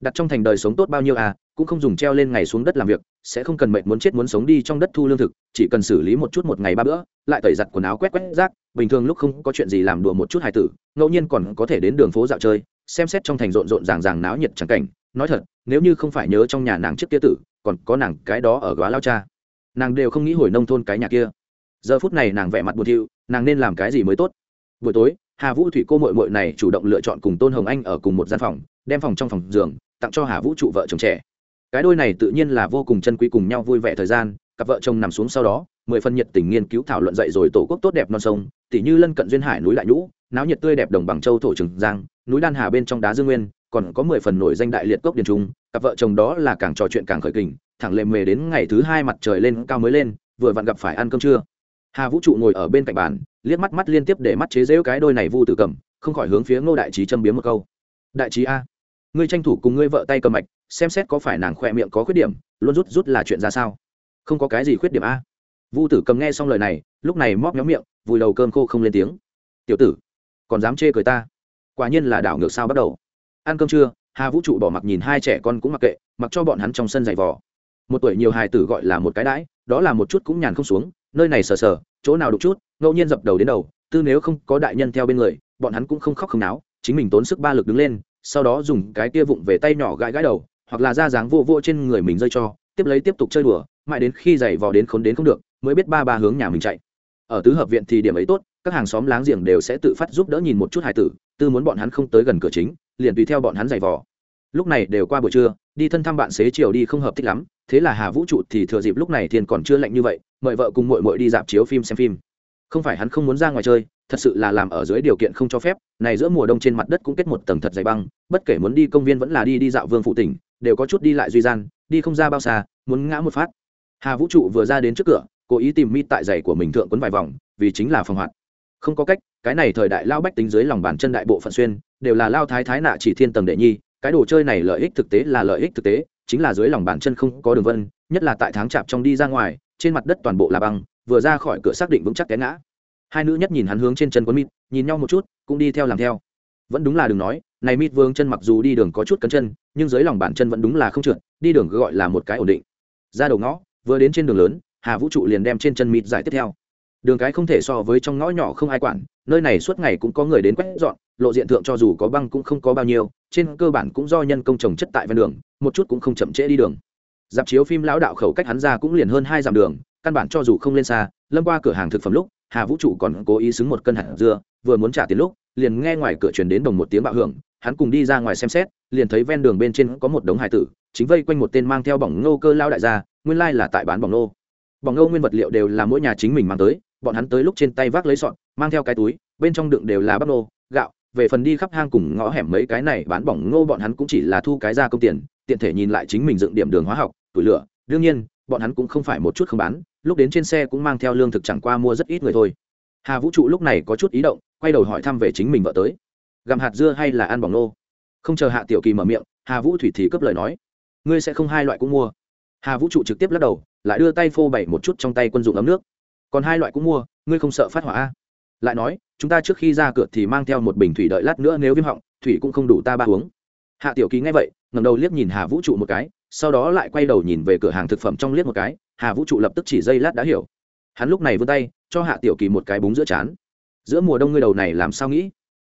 Đặt trong thành đời sống tốt bao nhiêu à cũng không dùng treo lên ngày xuống đất làm việc, sẽ không cần mệt muốn chết muốn sống đi trong đất thu lương thực, chỉ cần xử lý một chút một ngày ba bữa, lại tẩy giặt quần áo quét quét rác, bình thường lúc không có chuyện gì làm đùa một chút hài tử, ngẫu nhiên còn có thể đến đường phố dạo chơi, xem xét trong thành rộn rộn ràng ràng náo nhiệt chẳng cảnh. Nói thật, nếu như không phải nhớ trong nhà nàng trước kia tử, còn có nàng cái đó ở góa lao cha. Nàng đều không nghĩ hồi nông thôn cái nhà kia. Giờ phút này nàng vẻ mặt buồn thiu, nàng nên làm cái gì mới tốt? Buổi tối, hà vũ thủy cô mội mội này chủ động lựa chọn cùng tôn hồng anh ở cùng một gian phòng, đem phòng trong phòng giường, tặng cho hà vũ trụ vợ chồng trẻ cái đôi này tự nhiên là vô cùng chân quý cùng nhau vui vẻ thời gian, cặp vợ chồng nằm xuống sau đó, mười phần nhiệt tình nghiên cứu thảo luận dậy rồi tổ quốc tốt đẹp non sông, tỉ như lân cận duyên hải núi lại nhũ, náo nhiệt tươi đẹp đồng bằng châu thổ trường giang, núi đan hà bên trong đá dương nguyên, còn có mười phần nổi danh đại liệt cốc điền trung, cặp vợ chồng đó là càng trò chuyện càng khởi kình, thẳng lệ mề đến ngày thứ hai mặt trời lên cao mới lên, vừa vặn gặp phải ăn cơm trưa. Hà vũ trụ ngồi ở bên cạnh bàn, liếc mắt mắt liên tiếp để mắt chế rễu cái đôi này vu tự cầm, không khỏi hướng phía ngô đại trí châm biếm một câu. Đại trí a, ngươi tranh thủ cùng ngươi vợ tay cầm mạch xem xét có phải nàng khoe miệng có khuyết điểm, luôn rút rút là chuyện ra sao? Không có cái gì khuyết điểm a. Vu tử cầm nghe xong lời này, lúc này móc nhóm miệng, vùi đầu cơm khô không lên tiếng. Tiểu tử, còn dám chê cười ta? Quả nhiên là đảo ngược sao bắt đầu. Ăn cơm trưa, hà vũ trụ bỏ mặc nhìn hai trẻ con cũng mặc kệ, mặc cho bọn hắn trong sân giày vò. Một tuổi nhiều hài tử gọi là một cái đãi, đó là một chút cũng nhàn không xuống, nơi này sờ sờ, chỗ nào đục chút, ngẫu nhiên dập đầu đến đầu, tư nếu không có đại nhân theo bên người, bọn hắn cũng không khóc không náo, chính mình tốn sức ba lực đứng lên, sau đó dùng cái tia vụng về tay nhỏ gãi gãi đầu hoặc là ra dáng vô vô trên người mình rơi cho, tiếp lấy tiếp tục chơi đùa, mãi đến khi giày vò đến khốn đến không được, mới biết ba ba hướng nhà mình chạy. Ở tứ hợp viện thì điểm ấy tốt, các hàng xóm láng giềng đều sẽ tự phát giúp đỡ nhìn một chút hài tử, tư muốn bọn hắn không tới gần cửa chính, liền tùy theo bọn hắn giày vò. Lúc này đều qua buổi trưa, đi thân thăm bạn xế chiều đi không hợp thích lắm, thế là hà vũ trụ thì thừa dịp lúc này thiên còn chưa lạnh như vậy, mời vợ cùng mội mội đi dạp chiếu phim xem phim. Không phải hắn không muốn ra ngoài chơi, thật sự là làm ở dưới điều kiện không cho phép, này giữa mùa đông trên mặt đất cũng kết một tầng thật dày băng, bất kể muốn đi công viên vẫn là đi đi dạo vương phụ tỉnh đều có chút đi lại duy gian, đi không ra bao xa, muốn ngã một phát. Hà vũ trụ vừa ra đến trước cửa, cố ý tìm mít tại giày của mình thượng quấn vài vòng, vì chính là phòng hoạt. Không có cách, cái này thời đại lao bách tính dưới lòng bàn chân đại bộ phận xuyên, đều là lao thái thái nạ chỉ thiên tầng đệ nhi, cái đồ chơi này lợi ích thực tế là lợi ích thực tế, chính là dưới lòng bàn chân không có đường vân, nhất là tại tháng chạp trong đi ra ngoài, trên mặt đất toàn bộ là băng, vừa ra khỏi cửa xác định vững chắc té ngã. Hai nữ nhất nhìn hắn hướng trên chân quấn mít, nhìn nhau một chút, cũng đi theo làm theo. Vẫn đúng là đừng nói này mít vương chân mặc dù đi đường có chút cấn chân, nhưng dưới lòng bàn chân vẫn đúng là không trượt, đi đường gọi là một cái ổn định. Ra đầu ngõ, vừa đến trên đường lớn, hà vũ trụ liền đem trên chân mít giải tiếp theo. Đường cái không thể so với trong ngõ nhỏ không ai quản, nơi này suốt ngày cũng có người đến quét dọn, lộ diện thượng cho dù có băng cũng không có bao nhiêu, trên cơ bản cũng do nhân công trồng chất tại ven đường, một chút cũng không chậm trễ đi đường. Dạp chiếu phim lão đạo khẩu cách hắn ra cũng liền hơn hai dặm đường, căn bản cho dù không lên xa, lâm qua cửa hàng thực phẩm lúc, hà vũ trụ còn cố ý xứng một cân hạt dưa, vừa muốn trả tiền lúc, liền nghe ngoài cửa truyền đến đồng một tiếng bạo hưởng hắn cùng đi ra ngoài xem xét, liền thấy ven đường bên trên có một đống hải tử, chính vây quanh một tên mang theo bỏng ngô cơ lao đại gia, nguyên lai là tại bán bỏng ngô. Bỏng ngô nguyên vật liệu đều là mỗi nhà chính mình mang tới, bọn hắn tới lúc trên tay vác lấy sọn mang theo cái túi, bên trong đựng đều là bắp ngô, gạo, về phần đi khắp hang cùng ngõ hẻm mấy cái này bán bỏng ngô bọn hắn cũng chỉ là thu cái ra công tiền, tiện thể nhìn lại chính mình dựng điểm đường hóa học tuổi lửa, đương nhiên, bọn hắn cũng không phải một chút không bán, lúc đến trên xe cũng mang theo lương thực chẳng qua mua rất ít người thôi. Hà vũ trụ lúc này có chút ý động, quay đầu hỏi thăm về chính mình vợ tới gặm hạt dưa hay là ăn bỏng nô? Không chờ hạ tiểu kỳ mở miệng, hà vũ thủy thì cướp lời nói. Ngươi sẽ không hai loại cũng mua. Hà vũ trụ trực tiếp lắc đầu, lại đưa tay phô bày một chút trong tay quân dụng ấm nước. Còn hai loại cũng mua, ngươi không sợ phát hỏa a? Lại nói, chúng ta trước khi ra cửa thì mang theo một bình thủy đợi lát nữa nếu viêm họng, thủy cũng không đủ ta ba uống. Hạ tiểu kỳ nghe vậy ngầm đầu liếc nhìn hà vũ trụ một cái, sau đó lại quay đầu nhìn về cửa hàng thực phẩm trong liếc một cái, hà vũ trụ lập tức chỉ dây lát đã hiểu. Hắn lúc này vươn tay, cho hạ tiểu kỳ một cái búng giữa chán. Giữa mùa đông ngươi đầu này làm sao nghĩ?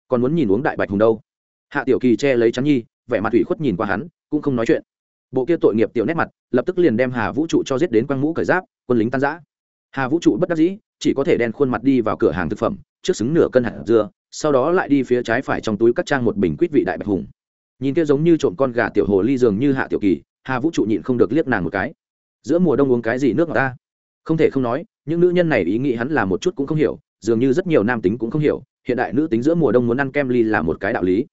Còn muốn nhìn uống đại bạch hùng đâu. Hạ tiểu kỳ che lấy chắn nhi, vẻ mặt ủy khuất nhìn qua hắn, cũng không nói chuyện. Bộ kia tội nghiệp tiểu nét mặt, lập tức liền đem hà vũ trụ cho giết đến quăng mũ cởi giáp, quân lính tan giã hà vũ trụ bất đắc dĩ, chỉ có thể đen khuôn mặt đi vào cửa hàng thực phẩm, trước xứng nửa cân hạt dưa, sau đó lại đi phía trái phải trong túi cắt trang một bình quýt vị đại bạch hùng. Nhìn kia giống như trộm con gà tiểu hồ ly dường như hạ tiểu kỳ, hà vũ trụ nhịn không được liếc nàng một cái. Giữa mùa đông uống cái gì nước ngọt ta? Không thể không nói, những nữ nhân này ý nghĩ hắn là một chút cũng không hiểu, dường như rất nhiều nam tính cũng không hiểu hiện đại nữ tính giữa mùa đông muốn ăn kem ly là một cái đạo lý.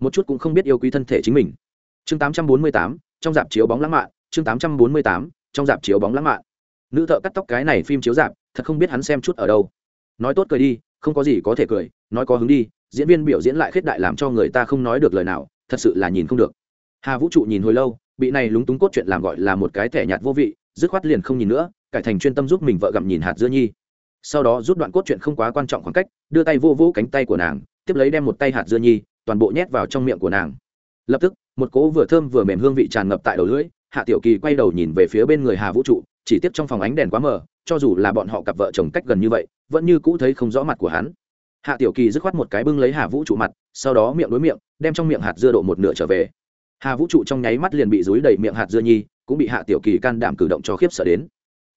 Một chút cũng không biết yêu quý thân thể chính mình. Chương 848, trong dạp chiếu bóng lãng mạn. Chương 848, trong dạp chiếu bóng lãng mạn. Nữ thợ cắt tóc cái này phim chiếu dạp thật không biết hắn xem chút ở đâu. Nói tốt cười đi không có gì có thể cười nói có hứng đi diễn viên biểu diễn lại khết đại làm cho người ta không nói được lời nào thật sự là nhìn không được. Hà vũ trụ nhìn hồi lâu bị này lúng túng cốt chuyện làm gọi là một cái thẻ nhạt vô vị dứt khoát liền không nhìn nữa cải thành chuyên tâm giúp mình vợ gặm nhìn hạt dưa nhi sau đó rút đoạn cốt chuyện không quá quan trọng khoảng cách, đưa tay vô vũ cánh tay của nàng, tiếp lấy đem một tay hạt dưa nhi, toàn bộ nhét vào trong miệng của nàng. Lập tức, một cỗ vừa thơm vừa mềm hương vị tràn ngập tại đầu lưỡi, hạ tiểu kỳ quay đầu nhìn về phía bên người hà vũ trụ, chỉ tiếp trong phòng ánh đèn quá mờ, cho dù là bọn họ cặp vợ chồng cách gần như vậy, vẫn như cũ thấy không rõ mặt của hắn. Hạ tiểu kỳ dứt khoát một cái bưng lấy hà vũ trụ mặt, sau đó miệng đối miệng, đem trong miệng hạt dưa độ một nửa trở về. Hà vũ trụ trong nháy mắt liền bị dúi đầy miệng hạt dưa nhi, cũng bị hạ tiểu kỳ can đảm cử động cho khiếp sợ đến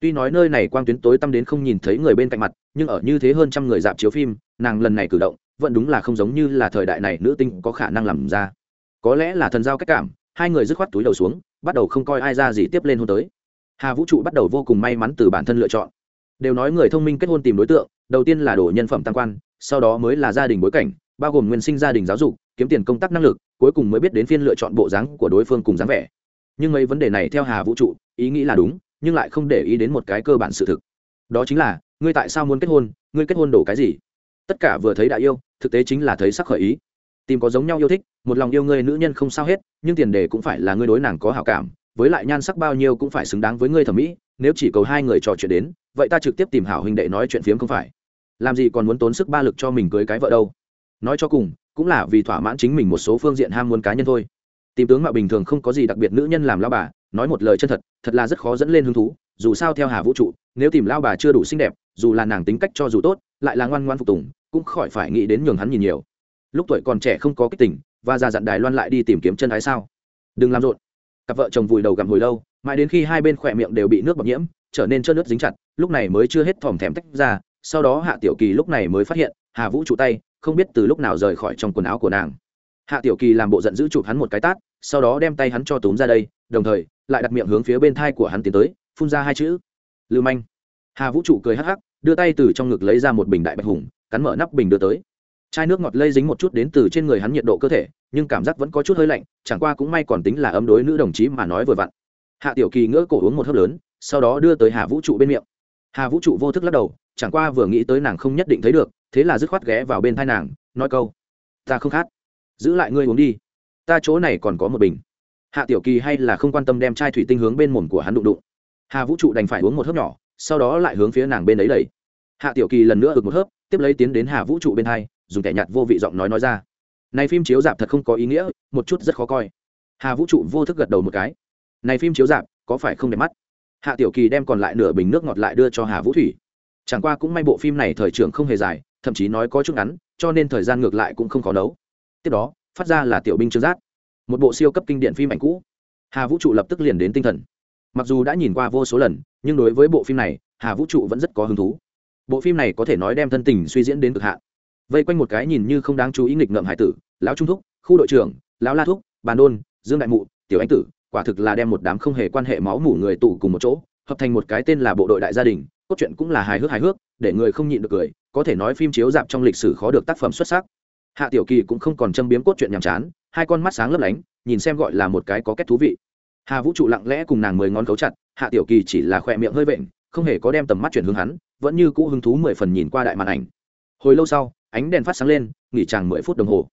tuy nói nơi này quang tuyến tối tăm đến không nhìn thấy người bên cạnh mặt, nhưng ở như thế hơn trăm người dạp chiếu phim, nàng lần này cử động, vẫn đúng là không giống như là thời đại này nữ tinh có khả năng làm ra. Có lẽ là thần giao cách cảm, hai người dứt khoát túi đầu xuống, bắt đầu không coi ai ra gì tiếp lên hôn tới. Hà vũ trụ bắt đầu vô cùng may mắn từ bản thân lựa chọn. Đều nói người thông minh kết hôn tìm đối tượng, đầu tiên là đổ nhân phẩm tăng quan, sau đó mới là gia đình bối cảnh, bao gồm nguyên sinh gia đình giáo dục, kiếm tiền công tác năng lực, cuối cùng mới biết đến phiên lựa chọn bộ dáng của đối phương cùng dáng vẻ. Nhưng mấy vấn đề này theo hà vũ trụ, ý nghĩ là đúng nhưng lại không để ý đến một cái cơ bản sự thực. Đó chính là, ngươi tại sao muốn kết hôn, ngươi kết hôn đổ cái gì? Tất cả vừa thấy đã yêu, thực tế chính là thấy sắc khởi ý. Tìm có giống nhau yêu thích, một lòng yêu ngươi nữ nhân không sao hết, nhưng tiền đề cũng phải là ngươi đối nàng có hảo cảm, với lại nhan sắc bao nhiêu cũng phải xứng đáng với ngươi thẩm mỹ, nếu chỉ cầu hai người trò chuyện đến, vậy ta trực tiếp tìm hảo huynh đệ nói chuyện phiếm không phải. Làm gì còn muốn tốn sức ba lực cho mình cưới cái vợ đâu. Nói cho cùng, cũng là vì thỏa mãn chính mình một số phương diện ham muốn cá nhân thôi. Tìm tướng mạo bình thường không có gì đặc biệt nữ nhân làm lao bà nói một lời chân thật thật là rất khó dẫn lên hứng thú, dù sao theo hà vũ trụ, nếu tìm lao bà chưa đủ xinh đẹp, dù là nàng tính cách cho dù tốt, lại là ngoan ngoan phục tùng, cũng khỏi phải nghĩ đến nhường hắn nhìn nhiều. Lúc tuổi còn trẻ không có kích tỉnh và ra dặn đài loan lại đi tìm kiếm chân ái sao? Đừng làm rộn. Cặp vợ chồng vùi đầu gặm hồi lâu, mãi đến khi hai bên khỏe miệng đều bị nước bọc nhiễm, trở nên trơn nước dính chặt, lúc này mới chưa hết thòm thèm tách ra, sau đó hạ tiểu kỳ lúc này mới phát hiện, hà vũ trụ tay, không biết từ lúc nào rời khỏi trong quần áo của nàng. Hạ tiểu kỳ làm bộ giận giữ chụp hắn một cái tát, sau đó đem tay hắn cho túm ra đây, đồng thời lại đặt miệng hướng phía bên thai của hắn tiến tới, phun ra hai chữ. Lưu manh. Hà vũ trụ cười hắc hắc, đưa tay từ trong ngực lấy ra một bình đại bạch hùng, cắn mở nắp bình đưa tới. Chai nước ngọt lây dính một chút đến từ trên người hắn nhiệt độ cơ thể, nhưng cảm giác vẫn có chút hơi lạnh, chẳng qua cũng may còn tính là ấm đối nữ đồng chí mà nói vừa vặn. Hạ tiểu kỳ ngỡ cổ uống một hớp lớn, sau đó đưa tới hà vũ trụ bên miệng. Hà vũ trụ vô thức lắc đầu, chẳng qua vừa nghĩ tới nàng không nhất định thấy được, thế là dứt khoát ghé vào bên thai nàng, nói câu, ta không khát, giữ lại ngươi uống đi. Ta chỗ này còn có một bình hạ tiểu kỳ hay là không quan tâm đem chai thủy tinh hướng bên mồm của hắn đụng đụng. Hà vũ trụ đành phải uống một hớp nhỏ, sau đó lại hướng phía nàng bên ấy đẩy. Hạ tiểu kỳ lần nữa ực một hớp, tiếp lấy tiến đến hà vũ trụ bên hai, dùng kẻ nhạt vô vị giọng nói nói ra. Này phim chiếu dạp thật không có ý nghĩa, một chút rất khó coi. Hà vũ trụ vô thức gật đầu một cái. Này phim chiếu dạp có phải không đẹp mắt? Hạ tiểu kỳ đem còn lại nửa bình nước ngọt lại đưa cho hà vũ thủy. Chẳng qua cũng may bộ phim này thời trưởng không hề dài, thậm chí nói có chút ngắn, cho nên thời gian ngược lại cũng không khó nấu. Tiếp đó, phát ra là tiểu binh trương giác một bộ siêu cấp kinh điển phim ảnh cũ. Hà vũ trụ lập tức liền đến tinh thần. Mặc dù đã nhìn qua vô số lần, nhưng đối với bộ phim này, hà vũ trụ vẫn rất có hứng thú. Bộ phim này có thể nói đem thân tình suy diễn đến cực hạn. Vây quanh một cái nhìn như không đáng chú ý nghịch ngợm hải tử, lão trung thúc, khu đội trưởng, lão la thúc, bàn đôn, dương đại mụ, tiểu anh tử, quả thực là đem một đám không hề quan hệ máu mủ người tụ cùng một chỗ, hợp thành một cái tên là bộ đội đại gia đình, cốt truyện cũng là hài hước hài hước, để người không nhịn được cười, có thể nói phim chiếu dạp trong lịch sử khó được tác phẩm xuất sắc. Hạ tiểu kỳ cũng không còn châm biếm cốt truyện nhàm chán hai con mắt sáng lấp lánh, nhìn xem gọi là một cái có kết thú vị. Hà vũ trụ lặng lẽ cùng nàng mười ngón cấu chặt, hạ tiểu kỳ chỉ là khỏe miệng hơi vện, không hề có đem tầm mắt chuyển hướng hắn, vẫn như cũ hứng thú mười phần nhìn qua đại màn ảnh. Hồi lâu sau, ánh đèn phát sáng lên, nghỉ chàng mười phút đồng hồ.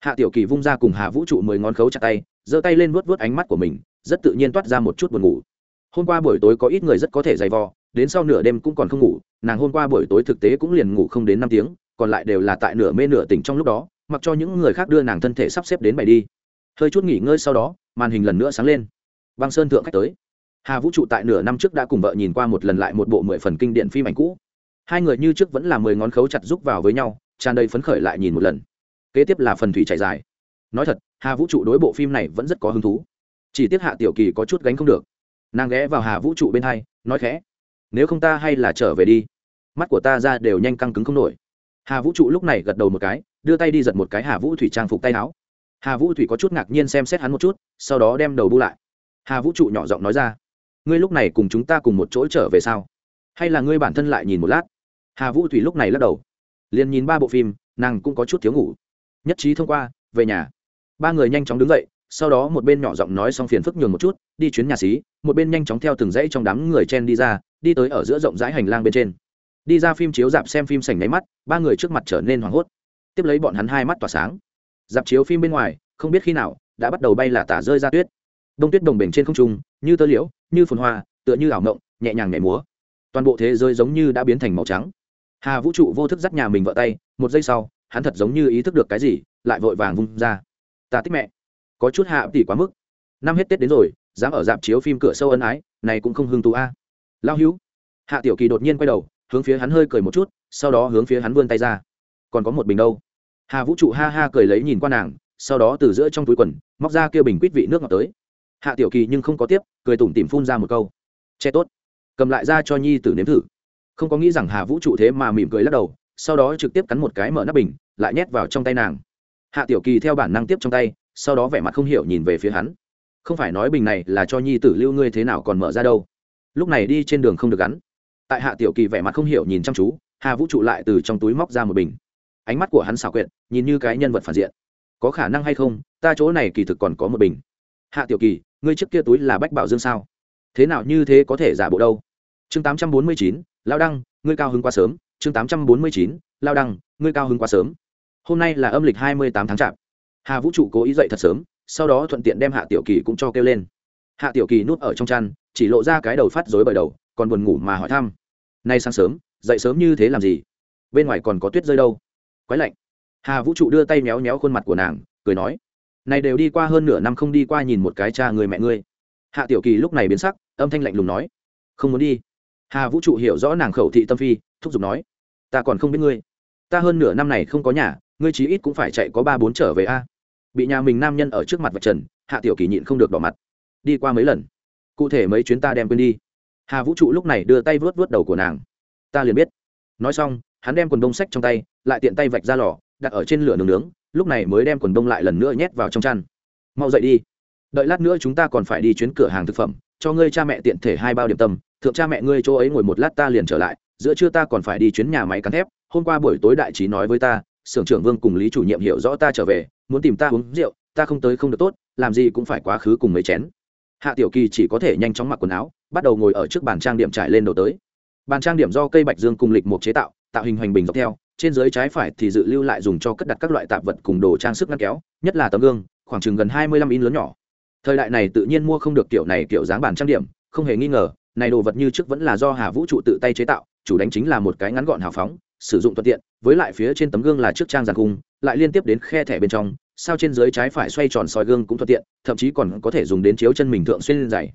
Hạ tiểu kỳ vung ra cùng hà vũ trụ mười ngón khấu chặt tay, giơ tay lên vuốt vuốt ánh mắt của mình, rất tự nhiên toát ra một chút buồn ngủ. Hôm qua buổi tối có ít người rất có thể dày vò, đến sau nửa đêm cũng còn không ngủ, nàng hôm qua buổi tối thực tế cũng liền ngủ không đến năm tiếng, còn lại đều là tại nửa mê nửa tỉnh trong lúc đó mặc cho những người khác đưa nàng thân thể sắp xếp đến bày đi. Hơi chút nghỉ ngơi sau đó, màn hình lần nữa sáng lên. Băng sơn thượng khách tới. Hà vũ trụ tại nửa năm trước đã cùng vợ nhìn qua một lần lại một bộ mười phần kinh điện phim ảnh cũ. Hai người như trước vẫn là mười ngón khấu chặt rúc vào với nhau, tràn đầy phấn khởi lại nhìn một lần. Kế tiếp là phần thủy chạy dài. Nói thật, hà vũ trụ đối bộ phim này vẫn rất có hứng thú. Chỉ tiếc hạ tiểu kỳ có chút gánh không được. Nàng ghé vào hà vũ trụ bên hai, nói khẽ, nếu không ta hay là trở về đi. Mắt của ta ra đều nhanh căng cứng không nổi. Hà vũ trụ lúc này gật đầu một cái đưa tay đi giật một cái hà vũ thủy trang phục tay áo. Hà vũ thủy có chút ngạc nhiên xem xét hắn một chút, sau đó đem đầu bu lại. Hà vũ trụ nhỏ giọng nói ra, ngươi lúc này cùng chúng ta cùng một chỗ trở về sao? Hay là ngươi bản thân lại nhìn một lát? Hà vũ thủy lúc này lắc đầu, liền nhìn ba bộ phim, nàng cũng có chút thiếu ngủ. Nhất trí thông qua, về nhà. Ba người nhanh chóng đứng dậy, sau đó một bên nhỏ giọng nói xong phiền phức nhường một chút, đi chuyến nhà xí, một bên nhanh chóng theo từng dãy trong đám người chen đi ra, đi tới ở giữa rộng rãi hành lang bên trên. Đi ra phim chiếu dạp xem phim sành nháy mắt, ba người trước mặt trở nên hoảng hốt tiếp lấy bọn hắn hai mắt tỏa sáng. Dạp chiếu phim bên ngoài, không biết khi nào, đã bắt đầu bay là tả rơi ra tuyết. Đông tuyết đồng bình trên không trung, như tơ liễu, như phồn hoa, tựa như ảo ngộng nhẹ nhàng nhảy múa. Toàn bộ thế giới giống như đã biến thành màu trắng. Hà vũ trụ vô thức dắt nhà mình vợ tay, một giây sau, hắn thật giống như ý thức được cái gì, lại vội vàng vung ra. Ta thích mẹ. Có chút hạ tỷ quá mức. Năm hết tết đến rồi, dám ở dạp chiếu phim cửa sâu ân ái, này cũng không hưng tú a. Lao hữu. Hạ tiểu kỳ đột nhiên quay đầu, hướng phía hắn hơi cười một chút, sau đó hướng phía hắn vươn tay ra. Còn có một bình đâu? Hà vũ trụ ha ha cười lấy nhìn qua nàng, sau đó từ giữa trong túi quần, móc ra kêu bình quýt vị nước ngọt tới. Hạ tiểu kỳ nhưng không có tiếp, cười tủm tỉm phun ra một câu. Che tốt. Cầm lại ra cho nhi tử nếm thử. Không có nghĩ rằng hà vũ trụ thế mà mỉm cười lắc đầu, sau đó trực tiếp cắn một cái mở nắp bình, lại nhét vào trong tay nàng. Hạ tiểu kỳ theo bản năng tiếp trong tay, sau đó vẻ mặt không hiểu nhìn về phía hắn. Không phải nói bình này là cho nhi tử lưu ngươi thế nào còn mở ra đâu. Lúc này đi trên đường không được gắn. Tại hạ tiểu kỳ vẻ mặt không hiểu nhìn chăm chú, hà vũ trụ lại từ trong túi móc ra một bình ánh mắt của hắn xảo quyệt, nhìn như cái nhân vật phản diện. Có khả năng hay không, ta chỗ này kỳ thực còn có một bình. Hạ tiểu kỳ, ngươi trước kia túi là bách bảo dương sao? Thế nào như thế có thể giả bộ đâu? Chương tám trăm bốn mươi chín, lao đăng, ngươi cao hứng quá sớm. Chương tám trăm bốn mươi chín, lao đăng, ngươi cao hứng quá sớm. Hôm nay là âm lịch hai mươi tám tháng chạp. Hà vũ trụ cố ý dậy thật sớm, sau đó thuận tiện đem hạ tiểu kỳ cũng cho kêu lên. Hạ tiểu kỳ nuốt ở trong chăn, chỉ lộ ra cái đầu phát dối bởi đầu, còn buồn ngủ mà hỏi thăm. Nay sáng sớm, dậy sớm như thế làm gì? Bên ngoài còn có tuyết rơi đâu? Quái lạnh. Hà vũ trụ đưa tay méo méo khuôn mặt của nàng, cười nói, này đều đi qua hơn nửa năm không đi qua nhìn một cái cha người mẹ ngươi. Hạ tiểu kỳ lúc này biến sắc, âm thanh lạnh lùng nói, không muốn đi. Hà vũ trụ hiểu rõ nàng khẩu thị tâm phi, thúc giục nói, ta còn không biết ngươi. Ta hơn nửa năm này không có nhà, ngươi chí ít cũng phải chạy có ba bốn trở về a. Bị nhà mình nam nhân ở trước mặt vật trần, hạ tiểu kỳ nhịn không được đỏ mặt. Đi qua mấy lần? Cụ thể mấy chuyến ta đem quên đi. Hà vũ trụ lúc này đưa tay vớt vớt đầu của nàng. Ta liền biết. Nói xong, hắn đem quần đông sách trong tay lại tiện tay vạch ra lò, đặt ở trên lửa nướng nướng, lúc này mới đem quần đông lại lần nữa nhét vào trong chăn. Mau dậy đi. Đợi lát nữa chúng ta còn phải đi chuyến cửa hàng thực phẩm, cho ngươi cha mẹ tiện thể hai bao điểm tâm, thượng cha mẹ ngươi chỗ ấy ngồi một lát ta liền trở lại, giữa trưa ta còn phải đi chuyến nhà máy cắn thép, hôm qua buổi tối đại trí nói với ta, xưởng trưởng vương cùng lý chủ nhiệm hiểu rõ ta trở về, muốn tìm ta uống rượu, ta không tới không được tốt, làm gì cũng phải quá khứ cùng mấy chén. Hạ tiểu kỳ chỉ có thể nhanh chóng mặc quần áo, bắt đầu ngồi ở trước bàn trang điểm trải lên đầu tới. Bàn trang điểm do cây bạch dương cùng lịch một chế tạo tạo hình hoành bình dọc theo trên dưới trái phải thì dự lưu lại dùng cho cất đặt các loại tạp vật cùng đồ trang sức ngăn kéo, nhất là tấm gương, khoảng chừng gần hai mươi lăm in lớn nhỏ. Thời đại này tự nhiên mua không được kiểu này kiểu dáng bàn trang điểm, không hề nghi ngờ, này đồ vật như trước vẫn là do hà vũ trụ tự tay chế tạo, chủ đánh chính là một cái ngắn gọn hào phóng, sử dụng thuận tiện, với lại phía trên tấm gương là trước trang giàn cung lại liên tiếp đến khe thẻ bên trong, sao trên dưới trái phải xoay tròn soi gương cũng thuận tiện, thậm chí còn có thể dùng đến chiếu chân mình thượng xuyên lên giày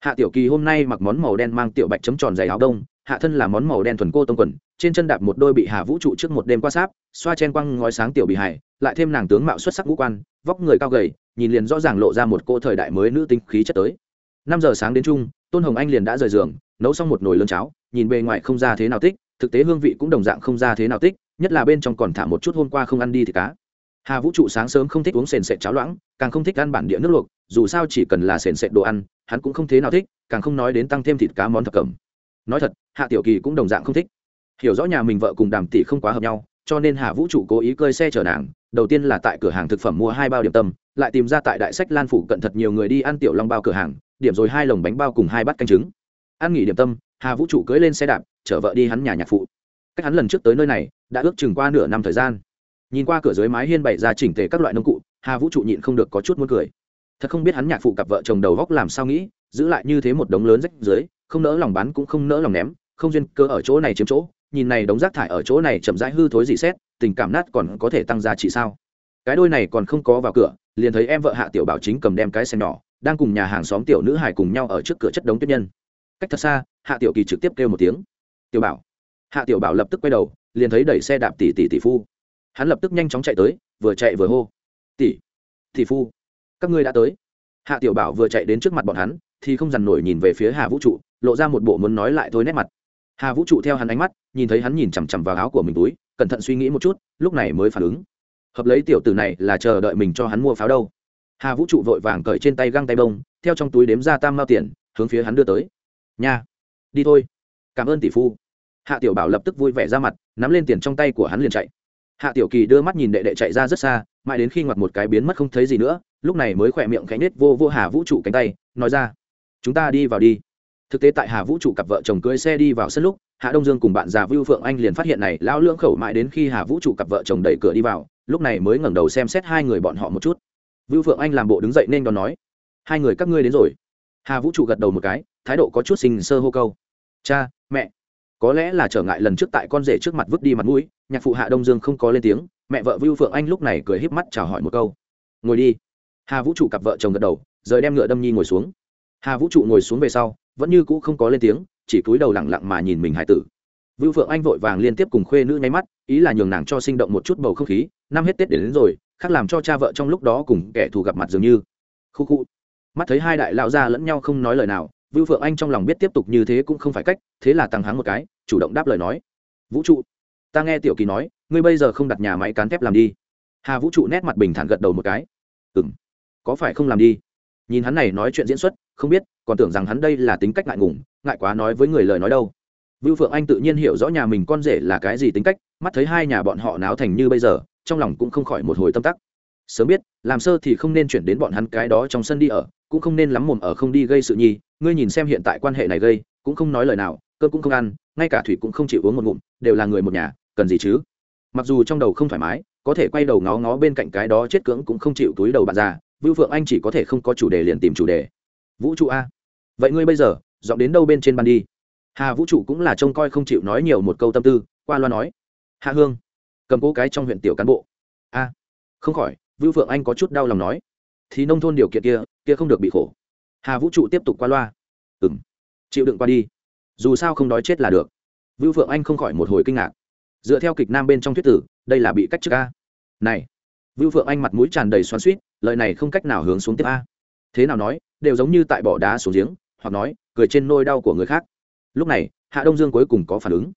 hạ tiểu kỳ hôm nay mặc món màu đen mang tiểu bạch chấm tròn giày áo đông hạ thân là món màu đen thuần cô tông quần, trên chân đạp một đôi bị hà vũ trụ trước một đêm qua sáp, xoa chen quăng ngói sáng tiểu bị hải lại thêm nàng tướng mạo xuất sắc ngũ quan, vóc người cao gầy, nhìn liền rõ ràng lộ ra một cô thời đại mới nữ tinh khí chất tới. Năm giờ sáng đến chung, tôn hồng anh liền đã rời giường, nấu xong một nồi lương cháo, nhìn bề ngoài không ra thế nào tích, thực tế hương vị cũng đồng dạng không ra thế nào tích, nhất là bên trong còn thả một chút hôm qua không ăn đi thì cá. Hà vũ trụ sáng sớm không thích uống sền sệt cháo loãng, càng không thích ăn bản địa nước luộc, dù sao chỉ cần là sền sệt đồ ăn, hắn cũng không thế nào thích, càng không nói đến tăng thêm thịt cá món thập cẩm nói thật, hạ tiểu kỳ cũng đồng dạng không thích. Hiểu rõ nhà mình vợ cùng đàm tỷ không quá hợp nhau, cho nên Hạ vũ trụ cố ý cơi xe chở nàng, đầu tiên là tại cửa hàng thực phẩm mua hai bao điểm tâm, lại tìm ra tại đại sách lan phủ cận thật nhiều người đi ăn tiểu long bao cửa hàng, điểm rồi hai lồng bánh bao cùng hai bát canh trứng. Ăn nghỉ điểm tâm hà vũ trụ cưỡi lên xe đạp, chở vợ đi hắn nhà nhạc phụ. Cách hắn lần trước tới nơi này, đã ước chừng qua nửa năm thời gian. Nhìn qua cửa dưới mái hiên bày ra chỉnh tề các loại nông cụ hà vũ trụ nhịn không được có chút muốn cười thật không biết hắn nhạc phụ cặp vợ chồng đầu góc làm sao nghĩ, giữ lại như thế một đống lớn rách dưới, không nỡ lòng bán cũng không nỡ lòng ném, không duyên cơ ở chỗ này chiếm chỗ, nhìn này đống rác thải ở chỗ này chậm rãi hư thối dị xét, tình cảm nát còn có thể tăng giá trị sao. Cái đôi này còn không có vào cửa, liền thấy em vợ hạ tiểu bảo chính cầm đem cái xe nhỏ, đang cùng nhà hàng xóm tiểu nữ hải cùng nhau ở trước cửa chất đống tuyết nhân. Cách thật xa, hạ tiểu kỳ trực tiếp kêu một tiếng. Tiểu bảo. Hạ tiểu bảo lập tức quay đầu, liền thấy đẩy xe đạp tỷ tỷ tỷ phu. Hắn lập tức nhanh chóng chạy tới, vừa chạy vừa hô. Tỷ tỷ phu các ngươi đã tới. Hạ tiểu bảo vừa chạy đến trước mặt bọn hắn, thì không dằn nổi nhìn về phía hà vũ trụ, lộ ra một bộ muốn nói lại thôi nét mặt. Hà vũ trụ theo hắn ánh mắt, nhìn thấy hắn nhìn chằm chằm vào áo của mình túi, cẩn thận suy nghĩ một chút, lúc này mới phản ứng. Hợp lấy tiểu tử này là chờ đợi mình cho hắn mua pháo đâu. Hà vũ trụ vội vàng cởi trên tay găng tay bông, theo trong túi đếm ra tam mao tiền, hướng phía hắn đưa tới. Nha, đi thôi. Cảm ơn tỷ phu. Hạ tiểu bảo lập tức vui vẻ ra mặt, nắm lên tiền trong tay của hắn liền chạy. Hạ tiểu kỳ đưa mắt nhìn đệ đệ chạy ra rất xa mãi đến khi ngoặt một cái biến mất không thấy gì nữa, lúc này mới khỏe miệng cánh nết vô vô hà vũ trụ cánh tay, nói ra, chúng ta đi vào đi. Thực tế tại hà vũ trụ cặp vợ chồng cưới xe đi vào sân lúc, hạ đông dương cùng bạn già vưu phượng anh liền phát hiện này, lão lưỡng khẩu mãi đến khi hà vũ trụ cặp vợ chồng đẩy cửa đi vào, lúc này mới ngẩng đầu xem xét hai người bọn họ một chút. Vưu phượng anh làm bộ đứng dậy nên đón nói, hai người các ngươi đến rồi. Hà vũ trụ gật đầu một cái, thái độ có chút sinh sơ hô câu, cha, mẹ. Có lẽ là trở ngại lần trước tại con rể trước mặt vứt đi mặt mũi, nhạc phụ hạ đông dương không có lên tiếng mẹ vợ vưu phượng anh lúc này cười híp mắt chào hỏi một câu. Ngồi đi. Hà vũ trụ cặp vợ chồng gật đầu rời đem ngựa đâm nhi ngồi xuống. Hà vũ trụ ngồi xuống về sau vẫn như cũ không có lên tiếng chỉ cúi đầu lặng lặng mà nhìn mình hải tử. Vưu phượng anh vội vàng liên tiếp cùng khuê nữ nháy mắt ý là nhường nàng cho sinh động một chút bầu không khí năm hết tết đến, đến rồi khác làm cho cha vợ trong lúc đó cùng kẻ thù gặp mặt dường như. Khu khu. Mắt thấy hai đại lão gia lẫn nhau không nói lời nào vưu phượng anh trong lòng biết tiếp tục như thế cũng không phải cách thế là tăng háng một cái chủ động đáp lời nói. Vũ trụ ta nghe tiểu kỳ nói ngươi bây giờ không đặt nhà máy cán thép làm đi. Hà vũ trụ nét mặt bình thản gật đầu một cái. Ừ m có phải không làm đi? Nhìn hắn này nói chuyện diễn xuất, không biết, còn tưởng rằng hắn đây là tính cách ngại ngùng, ngại quá nói với người lời nói đâu. Vưu phượng anh tự nhiên hiểu rõ nhà mình con rể là cái gì tính cách, mắt thấy hai nhà bọn họ náo thành như bây giờ, trong lòng cũng không khỏi một hồi tâm tắc. Sớm biết, làm sơ thì không nên chuyển đến bọn hắn cái đó trong sân đi ở, cũng không nên lắm mồm ở không đi gây sự nhi, ngươi nhìn xem hiện tại quan hệ này gây, cũng không nói lời nào, cơm cũng không ăn, ngay cả thủy cũng không chịu uống một ngụm, đều là người một nhà, cần gì chứ? Mặc dù trong đầu không thoải mái, có thể quay đầu ngó ngó bên cạnh cái đó chết cưỡng cũng không chịu túi đầu bạn già, vưu phượng anh chỉ có thể không có chủ đề liền tìm chủ đề. Vũ trụ a. Vậy ngươi bây giờ dọn đến đâu bên trên ban đi? Hà vũ trụ cũng là trông coi không chịu nói nhiều một câu tâm tư, qua loa nói. Hạ hương. Cầm cố cái trong huyện tiểu cán bộ. A. Không khỏi, vưu phượng anh có chút đau lòng nói. Thì nông thôn điều kiện kia kia không được bị khổ. Hà vũ trụ tiếp tục qua loa. Ừ m chịu đựng qua đi. Dù sao không đói chết là được. Vưu phượng anh không khỏi một hồi kinh ngạc dựa theo kịch nam bên trong thuyết tử, đây là bị cách chức a. Này, vưu phượng anh mặt mũi tràn đầy xoắn suýt lời này không cách nào hướng xuống tiếp a. Thế nào nói, đều giống như tại bỏ đá xuống giếng, hoặc nói, cười trên nôi đau của người khác. Lúc này, hạ đông dương cuối cùng có phản ứng.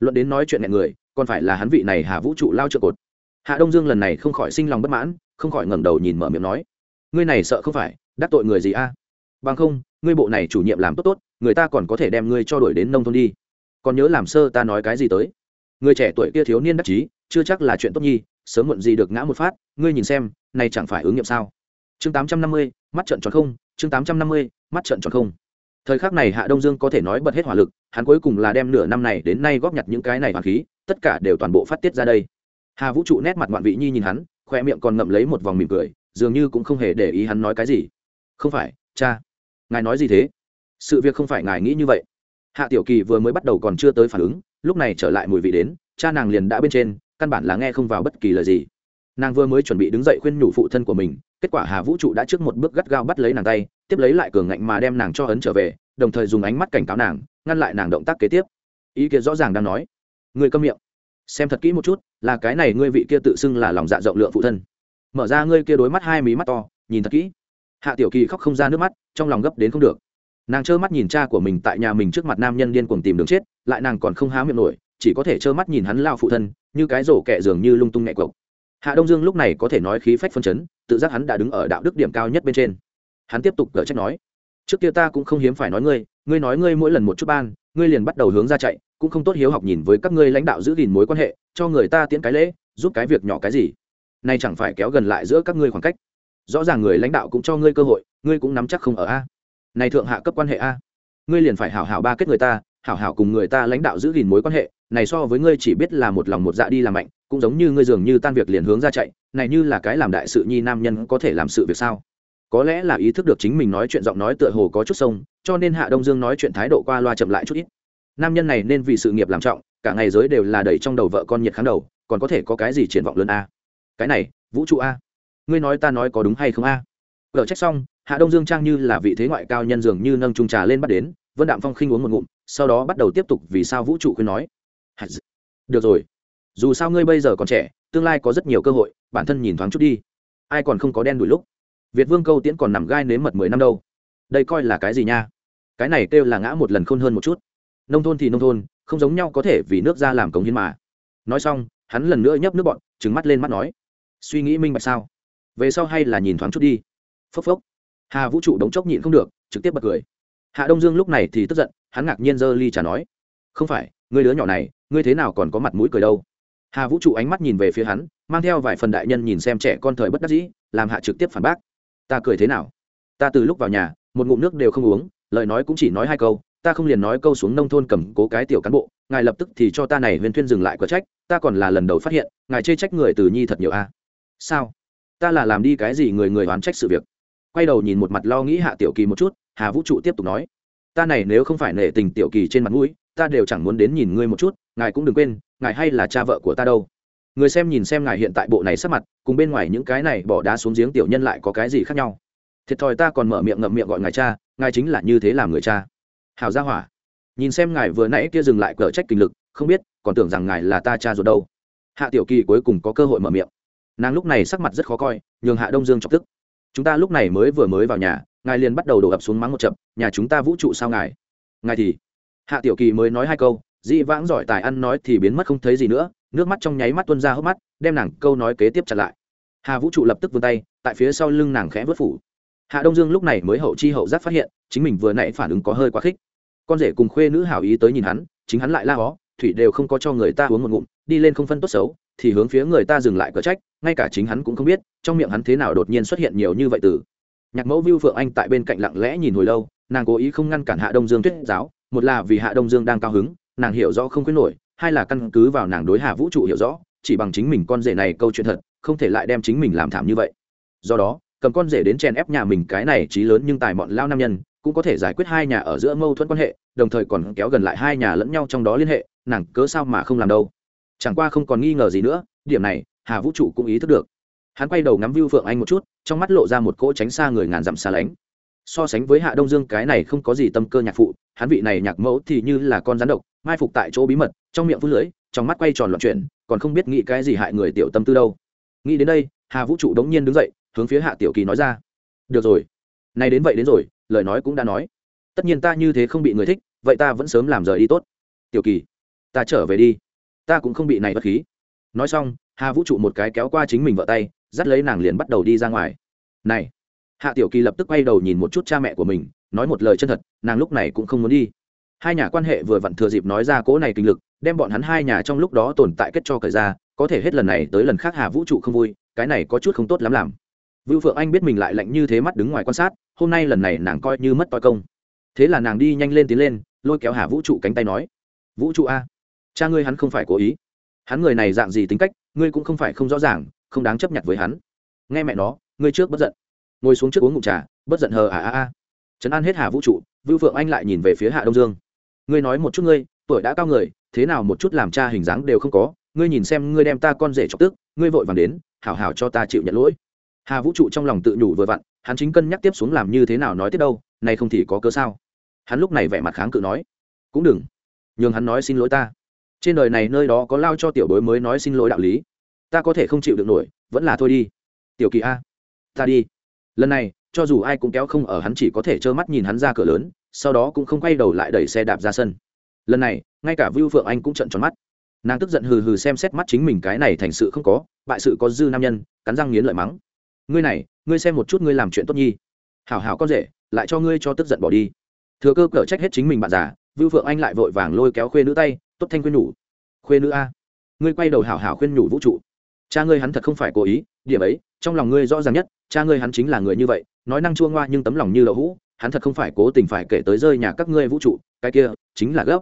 Luận đến nói chuyện mẹ người, còn phải là hắn vị này hà vũ trụ lao trợ cột. Hạ đông dương lần này không khỏi sinh lòng bất mãn, không khỏi ngẩng đầu nhìn mở miệng nói, ngươi này sợ không phải, đắc tội người gì a? Bằng không, ngươi bộ này chủ nhiệm làm tốt tốt, người ta còn có thể đem ngươi cho đổi đến nông thôn đi. Còn nhớ làm sơ ta nói cái gì tới? Người trẻ tuổi kia thiếu niên đắc chí, chưa chắc là chuyện tốt nhi, sớm muộn gì được ngã một phát, ngươi nhìn xem, này chẳng phải ứng nghiệm sao? Chương tám trăm năm mươi, mắt trận tròn không, chương tám trăm năm mươi, mắt trận tròn không. Thời khắc này hạ đông dương có thể nói bật hết hỏa lực, hắn cuối cùng là đem nửa năm này đến nay góp nhặt những cái này hoàng khí, tất cả đều toàn bộ phát tiết ra đây. Hà vũ trụ nét mặt ngoạn vị nhi nhìn hắn, khoe miệng còn ngậm lấy một vòng mỉm cười, dường như cũng không hề để ý hắn nói cái gì. Không phải, cha, ngài nói gì thế? Sự việc không phải ngài nghĩ như vậy. Hạ tiểu kỳ vừa mới bắt đầu còn chưa tới phản ứng lúc này trở lại mùi vị đến, cha nàng liền đã bên trên, căn bản là nghe không vào bất kỳ lời gì. Nàng vừa mới chuẩn bị đứng dậy khuyên nhủ phụ thân của mình, kết quả hà vũ trụ đã trước một bước gắt gao bắt lấy nàng tay, tiếp lấy lại cường ngạnh mà đem nàng cho ấn trở về, đồng thời dùng ánh mắt cảnh cáo nàng, ngăn lại nàng động tác kế tiếp. Ý kiến rõ ràng đang nói. Người câm miệng. Xem thật kỹ một chút, là cái này ngươi vị kia tự xưng là lòng dạ rộng lượng phụ thân. Mở ra ngươi kia đối mắt hai mí mắt to, nhìn thật kỹ. Hạ tiểu kỳ khóc không ra nước mắt, trong lòng gấp đến không được nàng trơ mắt nhìn cha của mình tại nhà mình trước mặt nam nhân điên cuồng tìm đường chết, lại nàng còn không há miệng nổi, chỉ có thể trơ mắt nhìn hắn lao phụ thân, như cái rổ kẹ dường như lung tung nhẹ cộc. Hạ đông dương lúc này có thể nói khí phách phân chấn, tự giác hắn đã đứng ở đạo đức điểm cao nhất bên trên. Hắn tiếp tục gỡ trách nói, trước kia ta cũng không hiếm phải nói ngươi ngươi nói ngươi mỗi lần một chút ban, ngươi liền bắt đầu hướng ra chạy, cũng không tốt hiếu học nhìn với các ngươi lãnh đạo giữ gìn mối quan hệ, cho người ta tiễn cái lễ, giúp cái việc nhỏ cái gì. Nay chẳng phải kéo gần lại giữa các ngươi khoảng cách. Rõ ràng người lãnh đạo cũng cho ngươi cơ hội, ngươi cũng nắm chắc không ở a này thượng hạ cấp quan hệ a. Ngươi liền phải hảo hảo ba kết người ta, hảo hảo cùng người ta lãnh đạo giữ gìn mối quan hệ, này so với ngươi chỉ biết là một lòng một dạ đi làm mạnh, cũng giống như ngươi dường như tan việc liền hướng ra chạy, này như là cái làm đại sự nhi nam nhân có thể làm sự việc sao? Có lẽ là ý thức được chính mình nói chuyện giọng nói tựa hồ có chút sông, cho nên hạ đông dương nói chuyện thái độ qua loa chậm lại chút ít. Nam nhân này nên vì sự nghiệp làm trọng, cả ngày giới đều là đẩy trong đầu vợ con nhiệt kháng đầu, còn có thể có cái gì triển vọng lớn a? Cái này, vũ trụ a? Ngươi nói ta nói có đúng hay không a? Gỡ trách xong, hạ đông dương trang như là vị thế ngoại cao nhân dường như nâng trung trà lên bắt đến, vân đạm phong khinh uống một ngụm, sau đó bắt đầu tiếp tục vì sao vũ trụ khuyên nói. Được rồi. Dù sao ngươi bây giờ còn trẻ, tương lai có rất nhiều cơ hội, bản thân nhìn thoáng chút đi. Ai còn không có đen đuổi lúc? Việt vương câu tiễn còn nằm gai nếm mật mười năm đâu. Đây coi là cái gì nha? Cái này kêu là ngã một lần khôn hơn một chút. Nông thôn thì nông thôn, không giống nhau có thể vì nước ra làm cống hiến mà. Nói xong, hắn lần nữa nhấp nước bọn trứng mắt lên mắt nói. Suy nghĩ minh bạch sao? Về sau hay là nhìn thoáng chút đi phốc phốc. Hà vũ trụ đống chốc nhịn không được, trực tiếp bật cười. Hạ đông dương lúc này thì tức giận, hắn ngạc nhiên giơ ly trà nói, không phải ngươi đứa nhỏ này, ngươi thế nào còn có mặt mũi cười đâu? Hà vũ trụ ánh mắt nhìn về phía hắn, mang theo vài phần đại nhân nhìn xem trẻ con thời bất đắc dĩ, làm hạ trực tiếp phản bác, ta cười thế nào? Ta từ lúc vào nhà, một ngụm nước đều không uống, lời nói cũng chỉ nói hai câu, ta không liền nói câu xuống nông thôn cầm cố cái tiểu cán bộ, ngài lập tức thì cho ta này huyền thuyên dừng lại có trách, ta còn là lần đầu phát hiện, ngài chê trách người từ nhi thật nhiều a. Sao? Ta là làm đi cái gì người người oán trách sự việc? Quay đầu nhìn một mặt lo nghĩ hạ tiểu kỳ một chút, hà vũ trụ tiếp tục nói, ta này nếu không phải nể tình tiểu kỳ trên mặt mũi, ta đều chẳng muốn đến nhìn ngươi một chút, ngài cũng đừng quên, ngài hay là cha vợ của ta đâu. Người xem nhìn xem ngài hiện tại bộ này sắc mặt, cùng bên ngoài những cái này bỏ đá xuống giếng tiểu nhân lại có cái gì khác nhau. Thiệt thòi ta còn mở miệng ngậm miệng gọi ngài cha, ngài chính là như thế làm người cha. Hào gia hỏa. Nhìn xem ngài vừa nãy kia dừng lại cờ trách kinh lực, không biết, còn tưởng rằng ngài là ta cha ruột đâu. Hạ tiểu kỳ cuối cùng có cơ hội mở miệng. Nàng lúc này sắc mặt rất khó coi, nhường hạ đông dương chọc tức chúng ta lúc này mới vừa mới vào nhà, ngài liền bắt đầu đổ ập xuống mắng một chậm nhà chúng ta vũ trụ sao ngài? Ngài thì? Hạ tiểu kỳ mới nói hai câu, dĩ vãng giỏi tài ăn nói thì biến mất không thấy gì nữa, nước mắt trong nháy mắt tuân ra hốc mắt, đem nàng câu nói kế tiếp chặt lại. Hà vũ trụ lập tức vươn tay, tại phía sau lưng nàng khẽ vớt phủ. Hạ đông dương lúc này mới hậu chi hậu giác phát hiện, chính mình vừa nãy phản ứng có hơi quá khích. Con rể cùng khuê nữ hảo ý tới nhìn hắn, chính hắn lại la hó, thủy đều không có cho người ta uống một ngụm đi lên không phân tốt xấu, thì hướng phía người ta dừng lại cờ trách, ngay cả chính hắn cũng không biết, trong miệng hắn thế nào đột nhiên xuất hiện nhiều như vậy từ. Nhạc mẫu vưu phượng anh tại bên cạnh lặng lẽ nhìn hồi lâu, nàng cố ý không ngăn cản hạ đông dương thuyết giáo, một là vì hạ đông dương đang cao hứng, nàng hiểu rõ không khuyến nổi, hai là căn cứ vào nàng đối hạ vũ trụ hiểu rõ, chỉ bằng chính mình con rể này câu chuyện thật, không thể lại đem chính mình làm thảm như vậy. Do đó, cầm con rể đến chèn ép nhà mình cái này trí lớn nhưng tài mọn lao nam nhân, cũng có thể giải quyết hai nhà ở giữa mâu thuẫn quan hệ, đồng thời còn kéo gần lại hai nhà lẫn nhau trong đó liên hệ, nàng cớ sao mà không làm đâu? Chẳng qua không còn nghi ngờ gì nữa, điểm này, hà vũ trụ cũng ý thức được. Hắn quay đầu ngắm vưu phượng anh một chút, trong mắt lộ ra một cỗ tránh xa người ngàn dặm xa lánh. So sánh với hạ đông dương, cái này không có gì tâm cơ nhạc phụ, hắn vị này nhạc mẫu thì như là con rắn độc, mai phục tại chỗ bí mật, trong miệng phút lưỡi trong mắt quay tròn loạn chuyển, còn không biết nghĩ cái gì hại người tiểu tâm tư đâu. Nghĩ đến đây, hà vũ trụ đống nhiên đứng dậy, hướng phía hạ tiểu kỳ nói ra. Được rồi. Nay đến vậy đến rồi, lời nói cũng đã nói. Tất nhiên ta như thế không bị người thích, vậy ta vẫn sớm làm rời đi tốt. Tiểu kỳ, ta trở về đi ta cũng không bị này bất khí. Nói xong, hà vũ trụ một cái kéo qua chính mình vợ tay, dắt lấy nàng liền bắt đầu đi ra ngoài. Này, hạ tiểu kỳ lập tức quay đầu nhìn một chút cha mẹ của mình, nói một lời chân thật, nàng lúc này cũng không muốn đi. Hai nhà quan hệ vừa vặn thừa dịp nói ra cỗ này kinh lực, đem bọn hắn hai nhà trong lúc đó tồn tại kết cho cởi ra, có thể hết lần này tới lần khác hà vũ trụ không vui, cái này có chút không tốt lắm làm. Vưu phượng anh biết mình lại lạnh như thế mắt đứng ngoài quan sát, hôm nay lần này nàng coi như mất toi công. Thế là nàng đi nhanh lên tiến lên, lôi kéo hà vũ trụ cánh tay nói, vũ trụ a cha ngươi hắn không phải cố ý. Hắn người này dạng gì tính cách, ngươi cũng không phải không rõ ràng, không đáng chấp nhận với hắn. Nghe mẹ nó, ngươi trước bất giận. Ngồi xuống trước uống ngụm trà, bất giận hờ à à à. Trấn an hết hà vũ trụ, vưu phượng anh lại nhìn về phía hạ đông dương. Ngươi nói một chút ngươi, tuổi đã cao người, thế nào một chút làm cha hình dáng đều không có, ngươi nhìn xem ngươi đem ta con rể chọc tức, ngươi vội vàng đến, hảo hảo cho ta chịu nhận lỗi. Hà vũ trụ trong lòng tự nhủ vừa vặn, hắn chính cân nhắc tiếp xuống làm như thế nào nói tiếp đâu, này không thì có cớ sao? Hắn lúc này vẻ mặt kháng cự nói, cũng đừng. Nhường hắn nói xin lỗi ta trên đời này nơi đó có lao cho tiểu bối mới nói xin lỗi đạo lý. Ta có thể không chịu được nổi, vẫn là thôi đi. Tiểu kỳ a, ta đi. Lần này, cho dù ai cũng kéo không ở hắn chỉ có thể trơ mắt nhìn hắn ra cửa lớn, sau đó cũng không quay đầu lại đẩy xe đạp ra sân. Lần này, ngay cả vưu phượng anh cũng trận tròn mắt. Nàng tức giận hừ hừ xem xét mắt chính mình cái này thành sự không có, bại sự có dư nam nhân, cắn răng nghiến lợi mắng. Ngươi này, ngươi xem một chút ngươi làm chuyện tốt nhi. Hảo hảo con rể, lại cho ngươi cho tức giận bỏ đi. Thừa cơ cở trách hết chính mình bạn già vưu phượng anh lại vội vàng lôi kéo khuê nữ tay, tốt thanh khuyên nhủ. Khuê nữ a? Ngươi quay đầu hảo hảo khuyên nhủ vũ trụ. Cha ngươi hắn thật không phải cố ý, điểm ấy, trong lòng ngươi rõ ràng nhất, cha ngươi hắn chính là người như vậy, nói năng chua ngoa nhưng tấm lòng như lậu hũ, hắn thật không phải cố tình phải kể tới rơi nhà các ngươi vũ trụ, cái kia chính là gấp.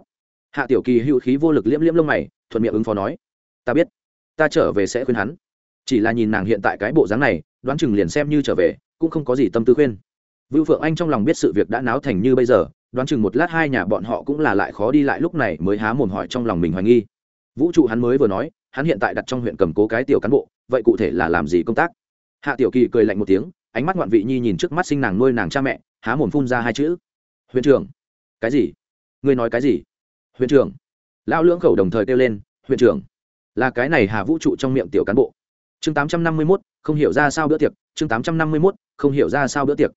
Hạ tiểu kỳ hữu khí vô lực liễm liễm lông mày, thuận miệng ứng phó nói, ta biết, ta trở về sẽ khuyên hắn. Chỉ là nhìn nàng hiện tại cái bộ dáng này, đoán chừng liền xem như trở về, cũng không có gì tâm tư khuyên. Vưu phượng anh trong lòng biết sự việc đã náo thành như bây giờ đoán chừng một lát hai nhà bọn họ cũng là lại khó đi lại lúc này mới há mồm hỏi trong lòng mình hoài nghi. Vũ trụ hắn mới vừa nói, hắn hiện tại đặt trong huyện cầm cố cái tiểu cán bộ, vậy cụ thể là làm gì công tác? Hạ tiểu kỳ cười lạnh một tiếng, ánh mắt ngoạn vị nhi nhìn trước mắt sinh nàng nuôi nàng cha mẹ, há mồm phun ra hai chữ. Huyện trưởng. Cái gì? Ngươi nói cái gì? Huyện trưởng. Lão lưỡng khẩu đồng thời kêu lên, huyện trưởng. Là cái này hà vũ trụ trong miệng tiểu cán bộ. Chương tám trăm năm mươi mốt, không hiểu ra sao bữa tiệc, chương tám trăm năm mươi mốt, không hiểu ra sao bữa tiệc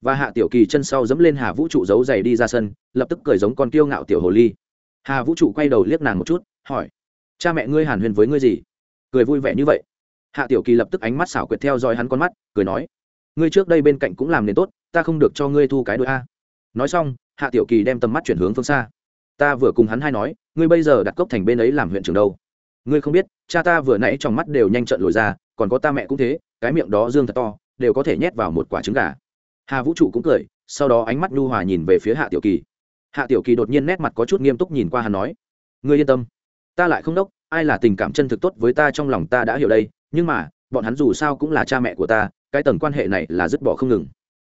và hạ tiểu kỳ chân sau dẫm lên hà vũ trụ giấu giày đi ra sân, lập tức cười giống con kiêu ngạo tiểu hồ ly. Hà vũ trụ quay đầu liếc nàng một chút, hỏi, cha mẹ ngươi hàn huyền với ngươi gì? Cười vui vẻ như vậy. Hạ tiểu kỳ lập tức ánh mắt xảo quyệt theo dõi hắn con mắt, cười nói, ngươi trước đây bên cạnh cũng làm nên tốt, ta không được cho ngươi thu cái đôi a. Nói xong, hạ tiểu kỳ đem tầm mắt chuyển hướng phương xa. Ta vừa cùng hắn hai nói, ngươi bây giờ đặt cốc thành bên ấy làm huyện trưởng đâu. Ngươi không biết, cha ta vừa nãy trong mắt đều nhanh trận lồi ra, còn có ta mẹ cũng thế, cái miệng đó dương thật to, đều có thể nhét vào một quả trứng gà hà vũ trụ cũng cười, sau đó ánh mắt nhu hòa nhìn về phía hạ tiểu kỳ. Hạ tiểu kỳ đột nhiên nét mặt có chút nghiêm túc nhìn qua hắn nói, ngươi yên tâm, ta lại không đốc, ai là tình cảm chân thực tốt với ta trong lòng ta đã hiểu đây, nhưng mà, bọn hắn dù sao cũng là cha mẹ của ta, cái tầng quan hệ này là dứt bỏ không ngừng.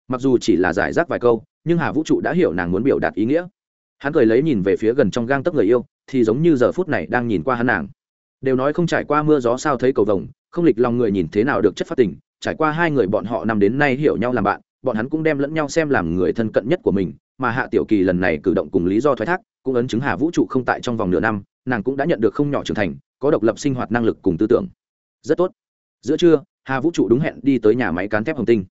Mặc dù chỉ là giải rác vài câu, nhưng hà vũ trụ đã hiểu nàng muốn biểu đạt ý nghĩa. Hắn cười lấy nhìn về phía gần trong gang tấc người yêu, thì giống như giờ phút này đang nhìn qua hắn nàng. Đều nói không trải qua mưa gió sao thấy cầu vồng, không lịch lòng người nhìn thế nào được chất phát tình, trải qua hai người bọn họ năm đến nay hiểu nhau làm bạn bọn hắn cũng đem lẫn nhau xem làm người thân cận nhất của mình, mà hạ tiểu kỳ lần này cử động cùng lý do thoái thác, cũng ấn chứng hà vũ trụ không tại trong vòng nửa năm, nàng cũng đã nhận được không nhỏ trưởng thành, có độc lập sinh hoạt năng lực cùng tư tưởng. Rất tốt. Giữa trưa, hà vũ trụ đúng hẹn đi tới nhà máy cán thép hồng tinh.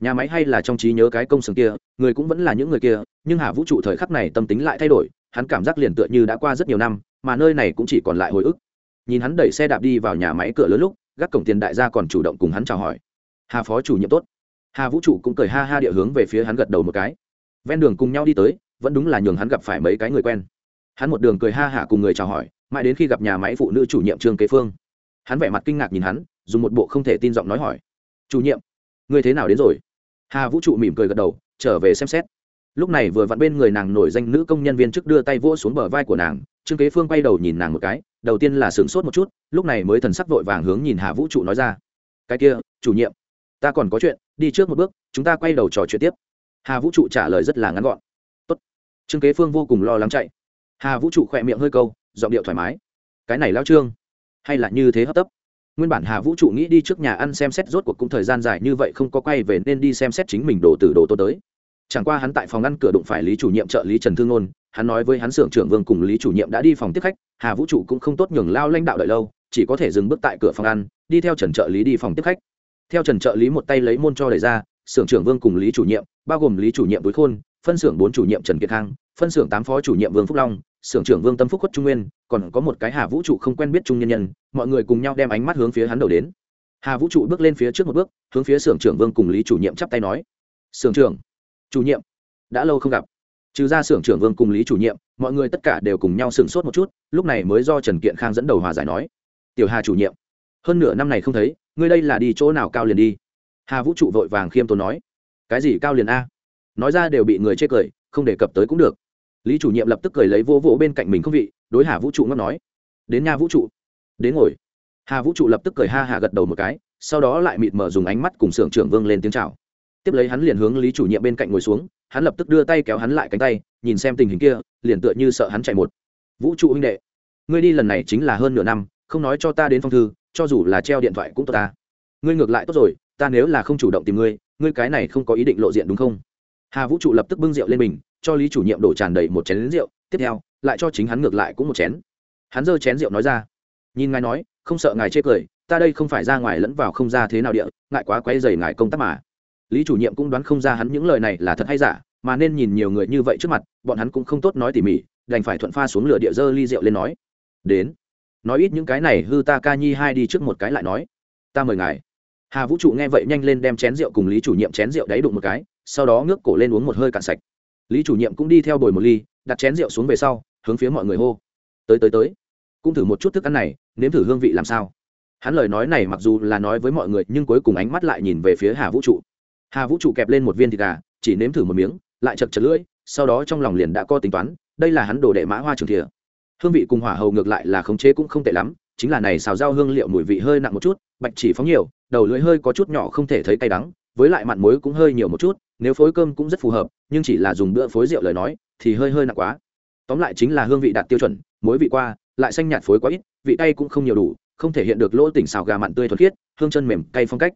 Nhà máy hay là trong trí nhớ cái công xưởng kia, người cũng vẫn là những người kia, nhưng hà vũ trụ thời khắc này tâm tính lại thay đổi, hắn cảm giác liền tựa như đã qua rất nhiều năm, mà nơi này cũng chỉ còn lại hồi ức. Nhìn hắn đẩy xe đạp đi vào nhà máy cửa lớn lúc, gác cổng tiền đại gia còn chủ động cùng hắn chào hỏi. Hà phó chủ nhiệm tốt hà vũ trụ cũng cười ha ha địa hướng về phía hắn gật đầu một cái. Ven đường cùng nhau đi tới, vẫn đúng là nhường hắn gặp phải mấy cái người quen. Hắn một đường cười ha hả cùng người chào hỏi, mãi đến khi gặp nhà máy phụ nữ chủ nhiệm trương kế phương. Hắn vẻ mặt kinh ngạc nhìn hắn, dùng một bộ không thể tin giọng nói hỏi. Chủ nhiệm người thế nào đến rồi? Hà vũ trụ mỉm cười gật đầu, trở về xem xét. Lúc này vừa vặn bên người nàng nổi danh nữ công nhân viên chức đưa tay vỗ xuống bờ vai của nàng, trương kế phương quay đầu nhìn nàng một cái, đầu tiên là sửng sốt một chút, lúc này mới thần sắc vội vàng hướng nhìn hà vũ trụ nói ra. Cái kia, chủ nhiệm ta còn có chuyện, đi trước một bước, chúng ta quay đầu trò chuyện tiếp. Hà vũ trụ trả lời rất là ngắn gọn. Tốt. trương kế phương vô cùng lo lắng chạy. Hà vũ trụ khỏe miệng hơi câu, giọng điệu thoải mái. Cái này lao trương, hay là như thế hấp tấp? Nguyên bản hà vũ trụ nghĩ đi trước nhà ăn xem xét rốt cuộc cũng thời gian dài như vậy không có quay về nên đi xem xét chính mình đồ từ đồ tô tới. Chẳng qua hắn tại phòng ngăn cửa đụng phải lý chủ nhiệm trợ lý trần thương ngôn hắn nói với hắn xưởng trưởng vương cùng lý chủ nhiệm đã đi phòng tiếp khách, hà vũ trụ cũng không tốt nhường lao lãnh đạo đợi lâu, chỉ có thể dừng bước tại cửa phòng ăn, đi theo trần trợ lý đi phòng tiếp khách theo trần trợ lý một tay lấy môn cho đẩy ra, xưởng trưởng vương cùng lý chủ nhiệm, bao gồm lý chủ nhiệm túi khôn, phân xưởng bốn chủ nhiệm trần kiệt khang, phân xưởng tám phó chủ nhiệm vương phúc long, xưởng trưởng vương tâm phúc khuất trung nguyên, còn có một cái hà vũ trụ không quen biết trung nhân nhân, mọi người cùng nhau đem ánh mắt hướng phía hắn đầu đến. Hà vũ trụ bước lên phía trước một bước, hướng phía xưởng trưởng vương cùng lý chủ nhiệm chắp tay nói, xưởng trưởng, chủ nhiệm, đã lâu không gặp. Trừ ra xưởng trưởng vương cùng lý chủ nhiệm, mọi người tất cả đều cùng nhau sửng sốt một chút, lúc này mới do trần kiện khang dẫn đầu hòa giải nói, tiểu hà chủ nhiệm, hơn nửa năm này không thấy ngươi đây là đi chỗ nào cao liền đi? Hà vũ trụ vội vàng khiêm tốn nói. Cái gì cao liền a? Nói ra đều bị người chê cười, không đề cập tới cũng được. Lý chủ nhiệm lập tức cười lấy vô vỗ bên cạnh mình không vị, đối hà vũ trụ ngóc nói. Đến nhà vũ trụ. Đến ngồi. Hà vũ trụ lập tức cười ha hà gật đầu một cái, sau đó lại mịt mờ dùng ánh mắt cùng sưởng trưởng vương lên tiếng chào. Tiếp lấy hắn liền hướng lý chủ nhiệm bên cạnh ngồi xuống, hắn lập tức đưa tay kéo hắn lại cánh tay, nhìn xem tình hình kia, liền tựa như sợ hắn chạy một. Vũ trụ huynh đệ, ngươi đi lần này chính là hơn nửa năm, không nói cho ta đến phong thư cho dù là treo điện thoại cũng tốt ta. Ngươi ngược lại tốt rồi, ta nếu là không chủ động tìm ngươi ngươi cái này không có ý định lộ diện đúng không? Hà vũ trụ lập tức bưng rượu lên mình, cho lý chủ nhiệm đổ tràn đầy một chén rượu, tiếp theo, lại cho chính hắn ngược lại cũng một chén. Hắn giơ chén rượu nói ra, nhìn ngài nói, không sợ ngài chê cười, ta đây không phải ra ngoài lẫn vào không ra thế nào địa ngại quá quay dày ngài công tác mà. Lý chủ nhiệm cũng đoán không ra hắn những lời này là thật hay giả, mà nên nhìn nhiều người như vậy trước mặt, bọn hắn cũng không tốt nói tỉ mỉ, đành phải thuận pha xuống lửa địa dơ ly rượu lên nói, đến nói ít những cái này hư ta ca nhi hai đi trước một cái lại nói. Ta mời ngài. Hà vũ trụ nghe vậy nhanh lên đem chén rượu cùng lý chủ nhiệm chén rượu đáy đụng một cái, sau đó ngước cổ lên uống một hơi cạn sạch. Lý chủ nhiệm cũng đi theo bồi một ly, đặt chén rượu xuống về sau, hướng phía mọi người hô. Tới tới tới. Cũng thử một chút thức ăn này, nếm thử hương vị làm sao. Hắn lời nói này mặc dù là nói với mọi người, nhưng cuối cùng ánh mắt lại nhìn về phía hà vũ trụ. Hà vũ trụ kẹp lên một viên thịt gà, chỉ nếm thử một miếng, lại chật chật lưỡi, sau đó trong lòng liền đã có tính toán, đây là hắn đồ đệ mã hoa trường thìa hương vị cùng hỏa hầu ngược lại là khống chế cũng không tệ lắm, chính là này xào rau hương liệu mùi vị hơi nặng một chút, bạch chỉ phóng nhiều, đầu lưỡi hơi có chút nhỏ không thể thấy cay đắng, với lại mặn muối cũng hơi nhiều một chút, nếu phối cơm cũng rất phù hợp, nhưng chỉ là dùng bữa phối rượu lời nói, thì hơi hơi nặng quá. Tóm lại chính là hương vị đạt tiêu chuẩn, muối vị qua, lại xanh nhạt phối quá ít, vị cay cũng không nhiều đủ, không thể hiện được lỗ tỉnh xào gà mặn tươi thuần khiết, hương chân mềm, cay phong cách.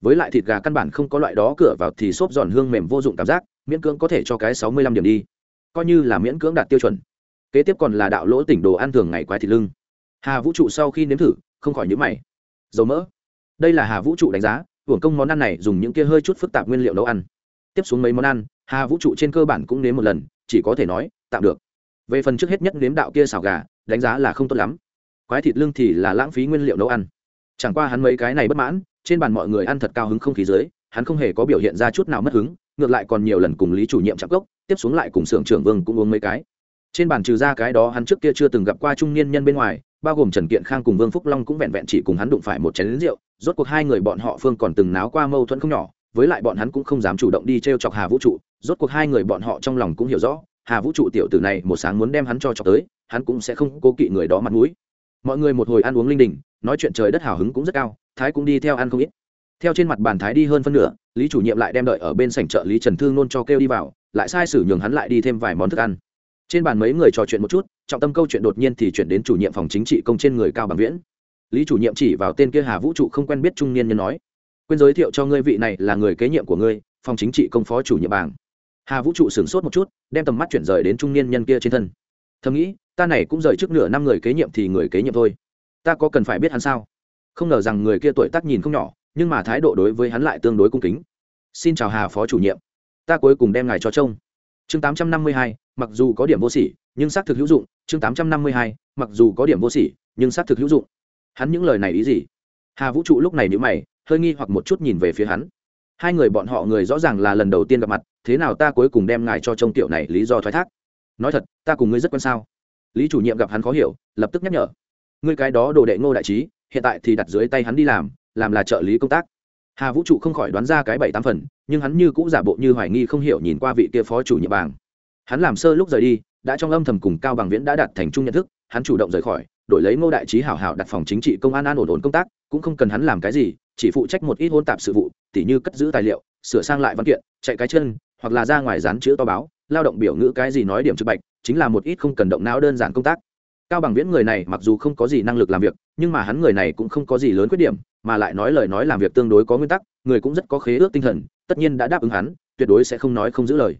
Với lại thịt gà căn bản không có loại đó cửa vào thì xốp giòn hương mềm vô dụng cảm giác, miễn cưỡng có thể cho cái sáu mươi lăm điểm đi. Coi như là miễn cưỡng đạt tiêu chuẩn kế tiếp còn là đạo lỗ tỉnh đồ ăn thường ngày quái thịt lưng. Hà vũ trụ sau khi nếm thử, không khỏi nhữ mày. Dầu mỡ. Đây là hà vũ trụ đánh giá, hưởng công món ăn này dùng những kia hơi chút phức tạp nguyên liệu nấu ăn. Tiếp xuống mấy món ăn, hà vũ trụ trên cơ bản cũng nếm một lần, chỉ có thể nói, tạm được. Về phần trước hết nhất nếm đạo kia xào gà, đánh giá là không tốt lắm. Quái thịt lưng thì là lãng phí nguyên liệu nấu ăn. Chẳng qua hắn mấy cái này bất mãn, trên bàn mọi người ăn thật cao hứng không khí dưới, hắn không hề có biểu hiện ra chút nào mất hứng, ngược lại còn nhiều lần cùng lý chủ nhiệm chạm cốc, tiếp xuống lại cùng xưởng trưởng vương cũng uống mấy cái trên bàn trừ ra cái đó hắn trước kia chưa từng gặp qua trung niên nhân bên ngoài, bao gồm trần kiện khang cùng vương phúc long cũng vẹn vẹn chỉ cùng hắn đụng phải một chén lính rượu, rốt cuộc hai người bọn họ phương còn từng náo qua mâu thuẫn không nhỏ, với lại bọn hắn cũng không dám chủ động đi t r e o chọc hà vũ trụ, rốt cuộc hai người bọn họ trong lòng cũng hiểu rõ, hà vũ trụ tiểu tử này một sáng muốn đem hắn cho chọc tới, hắn cũng sẽ không cố kỵ người đó mặt mũi. Mọi người một hồi ăn uống linh đình, nói chuyện trời đất hào hứng cũng rất cao, thái cũng đi theo ăn không ít. Theo trên mặt bàn thái đi hơn phân nửa, lý chủ nhiệm lại đem đợi ở bên sảnh trợ lý trần thương nôn cho kêu đi vào, lại sai sử nhường hắn lại đi thêm vài món thức ăn trên bàn mấy người trò chuyện một chút, trọng tâm câu chuyện đột nhiên thì chuyển đến chủ nhiệm phòng chính trị công trên người cao bằng viễn. Lý chủ nhiệm chỉ vào tên kia hà vũ trụ không quen biết trung niên nhân nói, quên giới thiệu cho ngươi vị này là người kế nhiệm của ngươi, phòng chính trị công phó chủ nhiệm bảng. Hà vũ trụ sửng sốt một chút, đem tầm mắt chuyển rời đến trung niên nhân kia trên thân. Thầm nghĩ, ta này cũng rời trước nửa năm người kế nhiệm thì người kế nhiệm thôi. Ta có cần phải biết hắn sao? Không ngờ rằng người kia tuổi tác nhìn không nhỏ, nhưng mà thái độ đối với hắn lại tương đối cung kính. Xin chào hà phó chủ nhiệm. Ta cuối cùng đem ngài cho trông. Chương tám trăm năm mươi hai mặc dù có điểm vô sỉ, nhưng xác thực hữu dụng, chương tám trăm năm mươi hai, mặc dù có điểm vô sỉ, nhưng xác thực hữu dụng. Hắn những lời này ý gì? Hà vũ trụ lúc này nhữ mày, hơi nghi hoặc một chút nhìn về phía hắn. Hai người bọn họ người rõ ràng là lần đầu tiên gặp mặt, thế nào ta cuối cùng đem ngài cho trông tiểu này lý do thoái thác? Nói thật, ta cùng ngươi rất quan sao? Lý chủ nhiệm gặp hắn khó hiểu, lập tức nhắc nhở. Ngươi cái đó đồ đệ ngô đại trí, hiện tại thì đặt dưới tay hắn đi làm làm là trợ lý công tác. Hà vũ trụ không khỏi đoán ra cái bảy tám phần, nhưng hắn như cũng giả bộ như hoài nghi không hiểu nhìn qua vị kia phó chủ nhiệm bảng hắn làm sơ lúc rời đi, đã trong âm thầm cùng cao bằng viễn đã đạt thành chung nhận thức, hắn chủ động rời khỏi, đổi lấy ngô đại trí hảo hảo đặt phòng chính trị công an an ổn ổn công tác, cũng không cần hắn làm cái gì, chỉ phụ trách một ít hôn tạp sự vụ, tỉ như cất giữ tài liệu, sửa sang lại văn kiện, chạy cái chân, hoặc là ra ngoài dán chữ to báo, lao động biểu ngữ cái gì nói điểm trực bạch, chính là một ít không cần động não đơn giản công tác. Cao bằng viễn người này mặc dù không có gì năng lực làm việc, nhưng mà hắn người này cũng không có gì lớn khuyết điểm, mà lại nói lời nói làm việc tương đối có nguyên tắc, người cũng rất có khế ước tinh thần, tất nhiên đã đáp ứng hắn, tuyệt đối sẽ không nói không giữ lời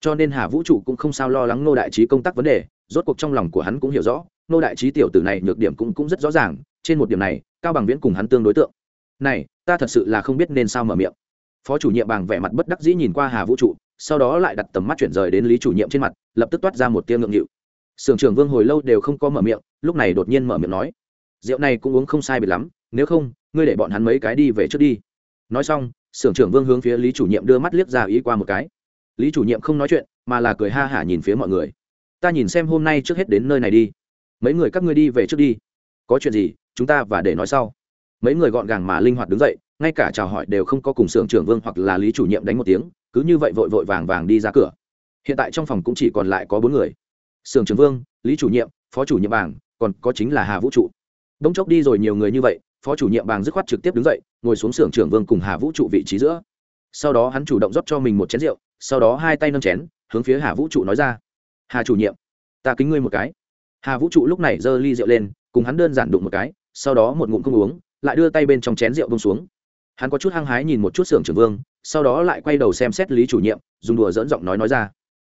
cho nên hà vũ trụ cũng không sao lo lắng nô đại trí công tác vấn đề, rốt cuộc trong lòng của hắn cũng hiểu rõ nô đại trí tiểu tử này nhược điểm cũng cũng rất rõ ràng, trên một điểm này, cao bằng viễn cùng hắn tương đối tượng. Này, ta thật sự là không biết nên sao mở miệng. Phó chủ nhiệm bằng vẻ mặt bất đắc dĩ nhìn qua hà vũ trụ, sau đó lại đặt tầm mắt chuyển rời đến lý chủ nhiệm trên mặt, lập tức toát ra một tia ngượng nghịu. Sưởng trưởng vương hồi lâu đều không có mở miệng, lúc này đột nhiên mở miệng nói, rượu này cũng uống không sai biệt lắm, nếu không, ngươi để bọn hắn mấy cái đi về trước đi. Nói xong, sưởng trưởng vương hướng phía lý chủ nhiệm đưa mắt liếc ra ý qua một cái lý chủ nhiệm không nói chuyện, mà là cười ha hả nhìn phía mọi người. Ta nhìn xem hôm nay trước hết đến nơi này đi. Mấy người các ngươi đi về trước đi. Có chuyện gì, chúng ta và để nói sau. Mấy người gọn gàng mà linh hoạt đứng dậy, ngay cả chào hỏi đều không có cùng xưởng trưởng vương hoặc là lý chủ nhiệm đánh một tiếng, cứ như vậy vội vội vàng vàng đi ra cửa. Hiện tại trong phòng cũng chỉ còn lại có bốn người. Xưởng trưởng vương, lý chủ nhiệm, phó chủ nhiệm bảng, còn có chính là hà vũ trụ. Đông chốc đi rồi nhiều người như vậy, phó chủ nhiệm bảng dứt khoát trực tiếp đứng dậy, ngồi xuống xưởng trưởng vương cùng hà vũ trụ vị trí giữa. Sau đó hắn chủ động rót cho mình một chén rượu sau đó hai tay nâng chén, hướng phía hà vũ trụ nói ra. Hà chủ nhiệm, ta kính ngươi một cái. Hà vũ trụ lúc này giơ ly rượu lên, cùng hắn đơn giản đụng một cái, sau đó một ngụm không uống, lại đưa tay bên trong chén rượu bông xuống. Hắn có chút hăng hái nhìn một chút xưởng trưởng vương, sau đó lại quay đầu xem xét lý chủ nhiệm, dùng đùa dỡn giọng nói nói ra.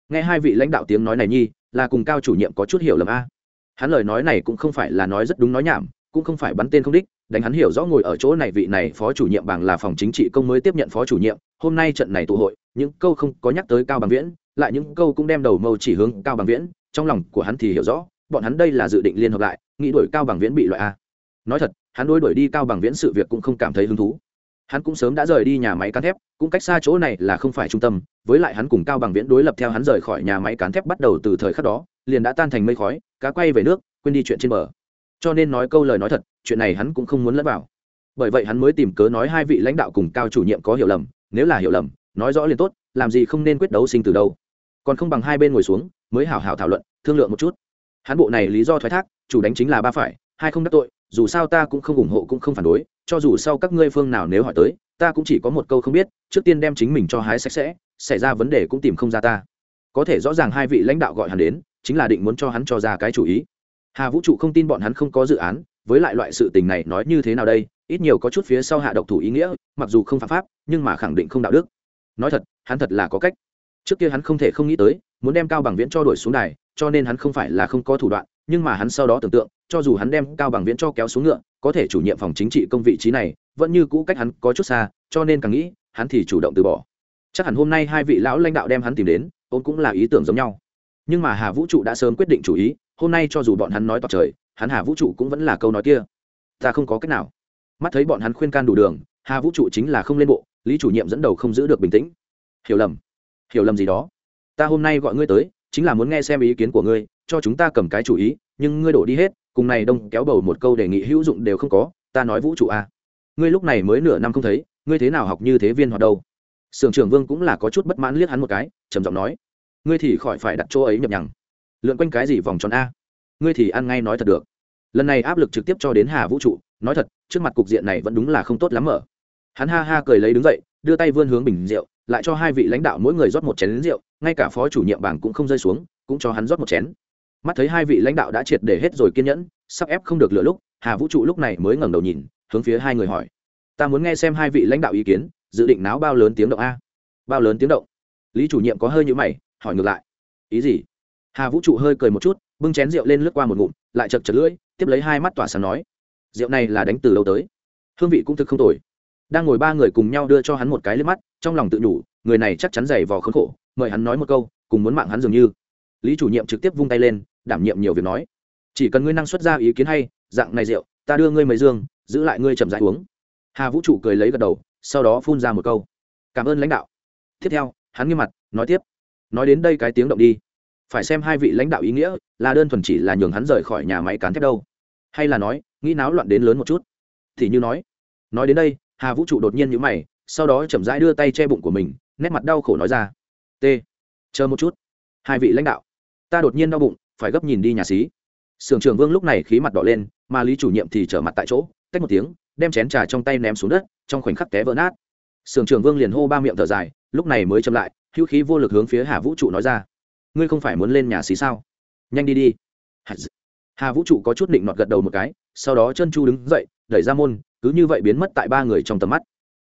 Nghe hai vị lãnh đạo tiếng nói này nhi, là cùng cao chủ nhiệm có chút hiểu lầm a. Hắn lời nói này cũng không phải là nói rất đúng nói nhảm, cũng không phải bắn tên không đích đánh hắn hiểu rõ ngồi ở chỗ này vị này phó chủ nhiệm bằng là phòng chính trị công mới tiếp nhận phó chủ nhiệm, hôm nay trận này tụ hội, những câu không có nhắc tới cao bằng viễn, lại những câu cũng đem đầu mâu chỉ hướng cao bằng viễn, trong lòng của hắn thì hiểu rõ, bọn hắn đây là dự định liên hợp lại, nghĩ đuổi cao bằng viễn bị loại a. Nói thật, hắn đuổi đuổi đi cao bằng viễn sự việc cũng không cảm thấy hứng thú. Hắn cũng sớm đã rời đi nhà máy cán thép, cũng cách xa chỗ này là không phải trung tâm, với lại hắn cùng cao bằng viễn đối lập theo hắn rời khỏi nhà máy cán thép bắt đầu từ thời khắc đó, liền đã tan thành mây khói, cá quay về nước, quên đi chuyện trên bờ cho nên nói câu lời nói thật, chuyện này hắn cũng không muốn lẫn vào. Bởi vậy hắn mới tìm cớ nói hai vị lãnh đạo cùng cao chủ nhiệm có hiểu lầm, nếu là hiểu lầm, nói rõ liền tốt, làm gì không nên quyết đấu sinh từ đâu. Còn không bằng hai bên ngồi xuống, mới hảo hảo thảo luận, thương lượng một chút. Hắn bộ này lý do thoái thác, chủ đánh chính là ba phải, hai không đắc tội, dù sao ta cũng không ủng hộ cũng không phản đối, cho dù sau các ngươi phương nào nếu hỏi tới, ta cũng chỉ có một câu không biết, trước tiên đem chính mình cho hái sạch sẽ, xảy ra vấn đề cũng tìm không ra ta. Có thể rõ ràng hai vị lãnh đạo gọi hắn đến, chính là định muốn cho hắn cho ra cái chủ ý hà vũ trụ không tin bọn hắn không có dự án, với lại loại sự tình này nói như thế nào đây, ít nhiều có chút phía sau hạ độc thủ ý nghĩa, mặc dù không phạm pháp, nhưng mà khẳng định không đạo đức. Nói thật, hắn thật là có cách. Trước kia hắn không thể không nghĩ tới, muốn đem cao bằng viễn cho đuổi xuống đài, cho nên hắn không phải là không có thủ đoạn, nhưng mà hắn sau đó tưởng tượng, cho dù hắn đem cao bằng viễn cho kéo xuống ngựa, có thể chủ nhiệm phòng chính trị công vị trí này, vẫn như cũ cách hắn có chút xa, cho nên càng nghĩ, hắn thì chủ động từ bỏ. Chắc hẳn hôm nay hai vị lão lãnh đạo đem hắn tìm đến, ôn cũng là ý tưởng giống nhau. Nhưng mà hà vũ trụ đã sớm quyết định chủ ý hôm nay cho dù bọn hắn nói toạc trời, hắn hà vũ trụ cũng vẫn là câu nói kia. Ta không có cách nào. Mắt thấy bọn hắn khuyên can đủ đường, hà vũ trụ chính là không lên bộ, lý chủ nhiệm dẫn đầu không giữ được bình tĩnh. Hiểu lầm. Hiểu lầm gì đó? Ta hôm nay gọi ngươi tới, chính là muốn nghe xem ý kiến của ngươi, cho chúng ta cầm cái chủ ý, nhưng ngươi đổ đi hết, cùng này đông kéo bầu một câu đề nghị hữu dụng đều không có, ta nói vũ trụ a à. ngươi lúc này mới nửa năm không thấy, ngươi thế nào học như thế viên hoạt đâu? Sưởng trưởng vương cũng là có chút bất mãn liếc hắn một cái, trầm giọng nói. Ngươi thì khỏi phải đặt chỗ ấy nhập nhằng lượn quanh cái gì vòng tròn a? Ngươi thì ăn ngay nói thật được. Lần này áp lực trực tiếp cho đến hà vũ trụ, nói thật, trước mặt cục diện này vẫn đúng là không tốt lắm mở. Hắn ha ha cười lấy đứng dậy, đưa tay vươn hướng bình rượu, lại cho hai vị lãnh đạo mỗi người rót một chén rượu, ngay cả phó chủ nhiệm bảng cũng không rơi xuống, cũng cho hắn rót một chén. Mắt thấy hai vị lãnh đạo đã triệt để hết rồi kiên nhẫn, sắp ép không được lựa lúc, hà vũ trụ lúc này mới ngẩng đầu nhìn, hướng phía hai người hỏi. Ta muốn nghe xem hai vị lãnh đạo ý kiến, dự định náo bao lớn tiếng động a? Bao lớn tiếng động? Lý chủ nhiệm có hơi nhữ mày, hỏi ngược lại. Ý gì? Hà vũ trụ hơi cười một chút, bưng chén rượu lên lướt qua một ngụm, lại chật chật lưỡi, tiếp lấy hai mắt tỏa sáng nói, rượu này là đánh từ đâu tới. Hương vị cũng thực không tồi. Đang ngồi ba người cùng nhau đưa cho hắn một cái lên mắt, trong lòng tự nhủ, người này chắc chắn dày vò khốn khổ, mời hắn nói một câu, cùng muốn mạng hắn dường như. Lý chủ nhiệm trực tiếp vung tay lên, đảm nhiệm nhiều việc nói, chỉ cần ngươi năng xuất ra ý kiến hay, dạng này rượu, ta đưa ngươi mấy dương, giữ lại ngươi chậm dãi uống. Hà vũ trụ cười lấy gật đầu, sau đó phun ra một câu, cảm ơn lãnh đạo. Tiếp theo, hắn nghiêm mặt, nói tiếp, nói đến đây cái tiếng động đi phải xem hai vị lãnh đạo ý nghĩa, là đơn thuần chỉ là nhường hắn rời khỏi nhà máy cán thép đâu. Hay là nói, nghĩ náo loạn đến lớn một chút. Thì như nói nói đến đây, hà vũ trụ đột nhiên nhữ mày, sau đó chậm rãi đưa tay che bụng của mình, nét mặt đau khổ nói ra. T, chờ một chút. Hai vị lãnh đạo, ta đột nhiên đau bụng, phải gấp nhìn đi nhà xí. Sưởng Trường vương lúc này khí mặt đỏ lên, mà lý chủ nhiệm thì trở mặt tại chỗ, tách một tiếng, đem chén trà trong tay ném xuống đất, trong khoảnh khắc té vỡ nát. Sưởng Trường vương liền hô ba miệng thở dài, lúc này mới chậm lại, hữu khí vô lực hướng phía hà vũ trụ nói ra ngươi không phải muốn lên nhà xí sao? Nhanh đi đi. Hà vũ trụ có chút định nọt gật đầu một cái sau đó chân chu đứng dậy đẩy ra môn cứ như vậy biến mất tại ba người trong tầm mắt.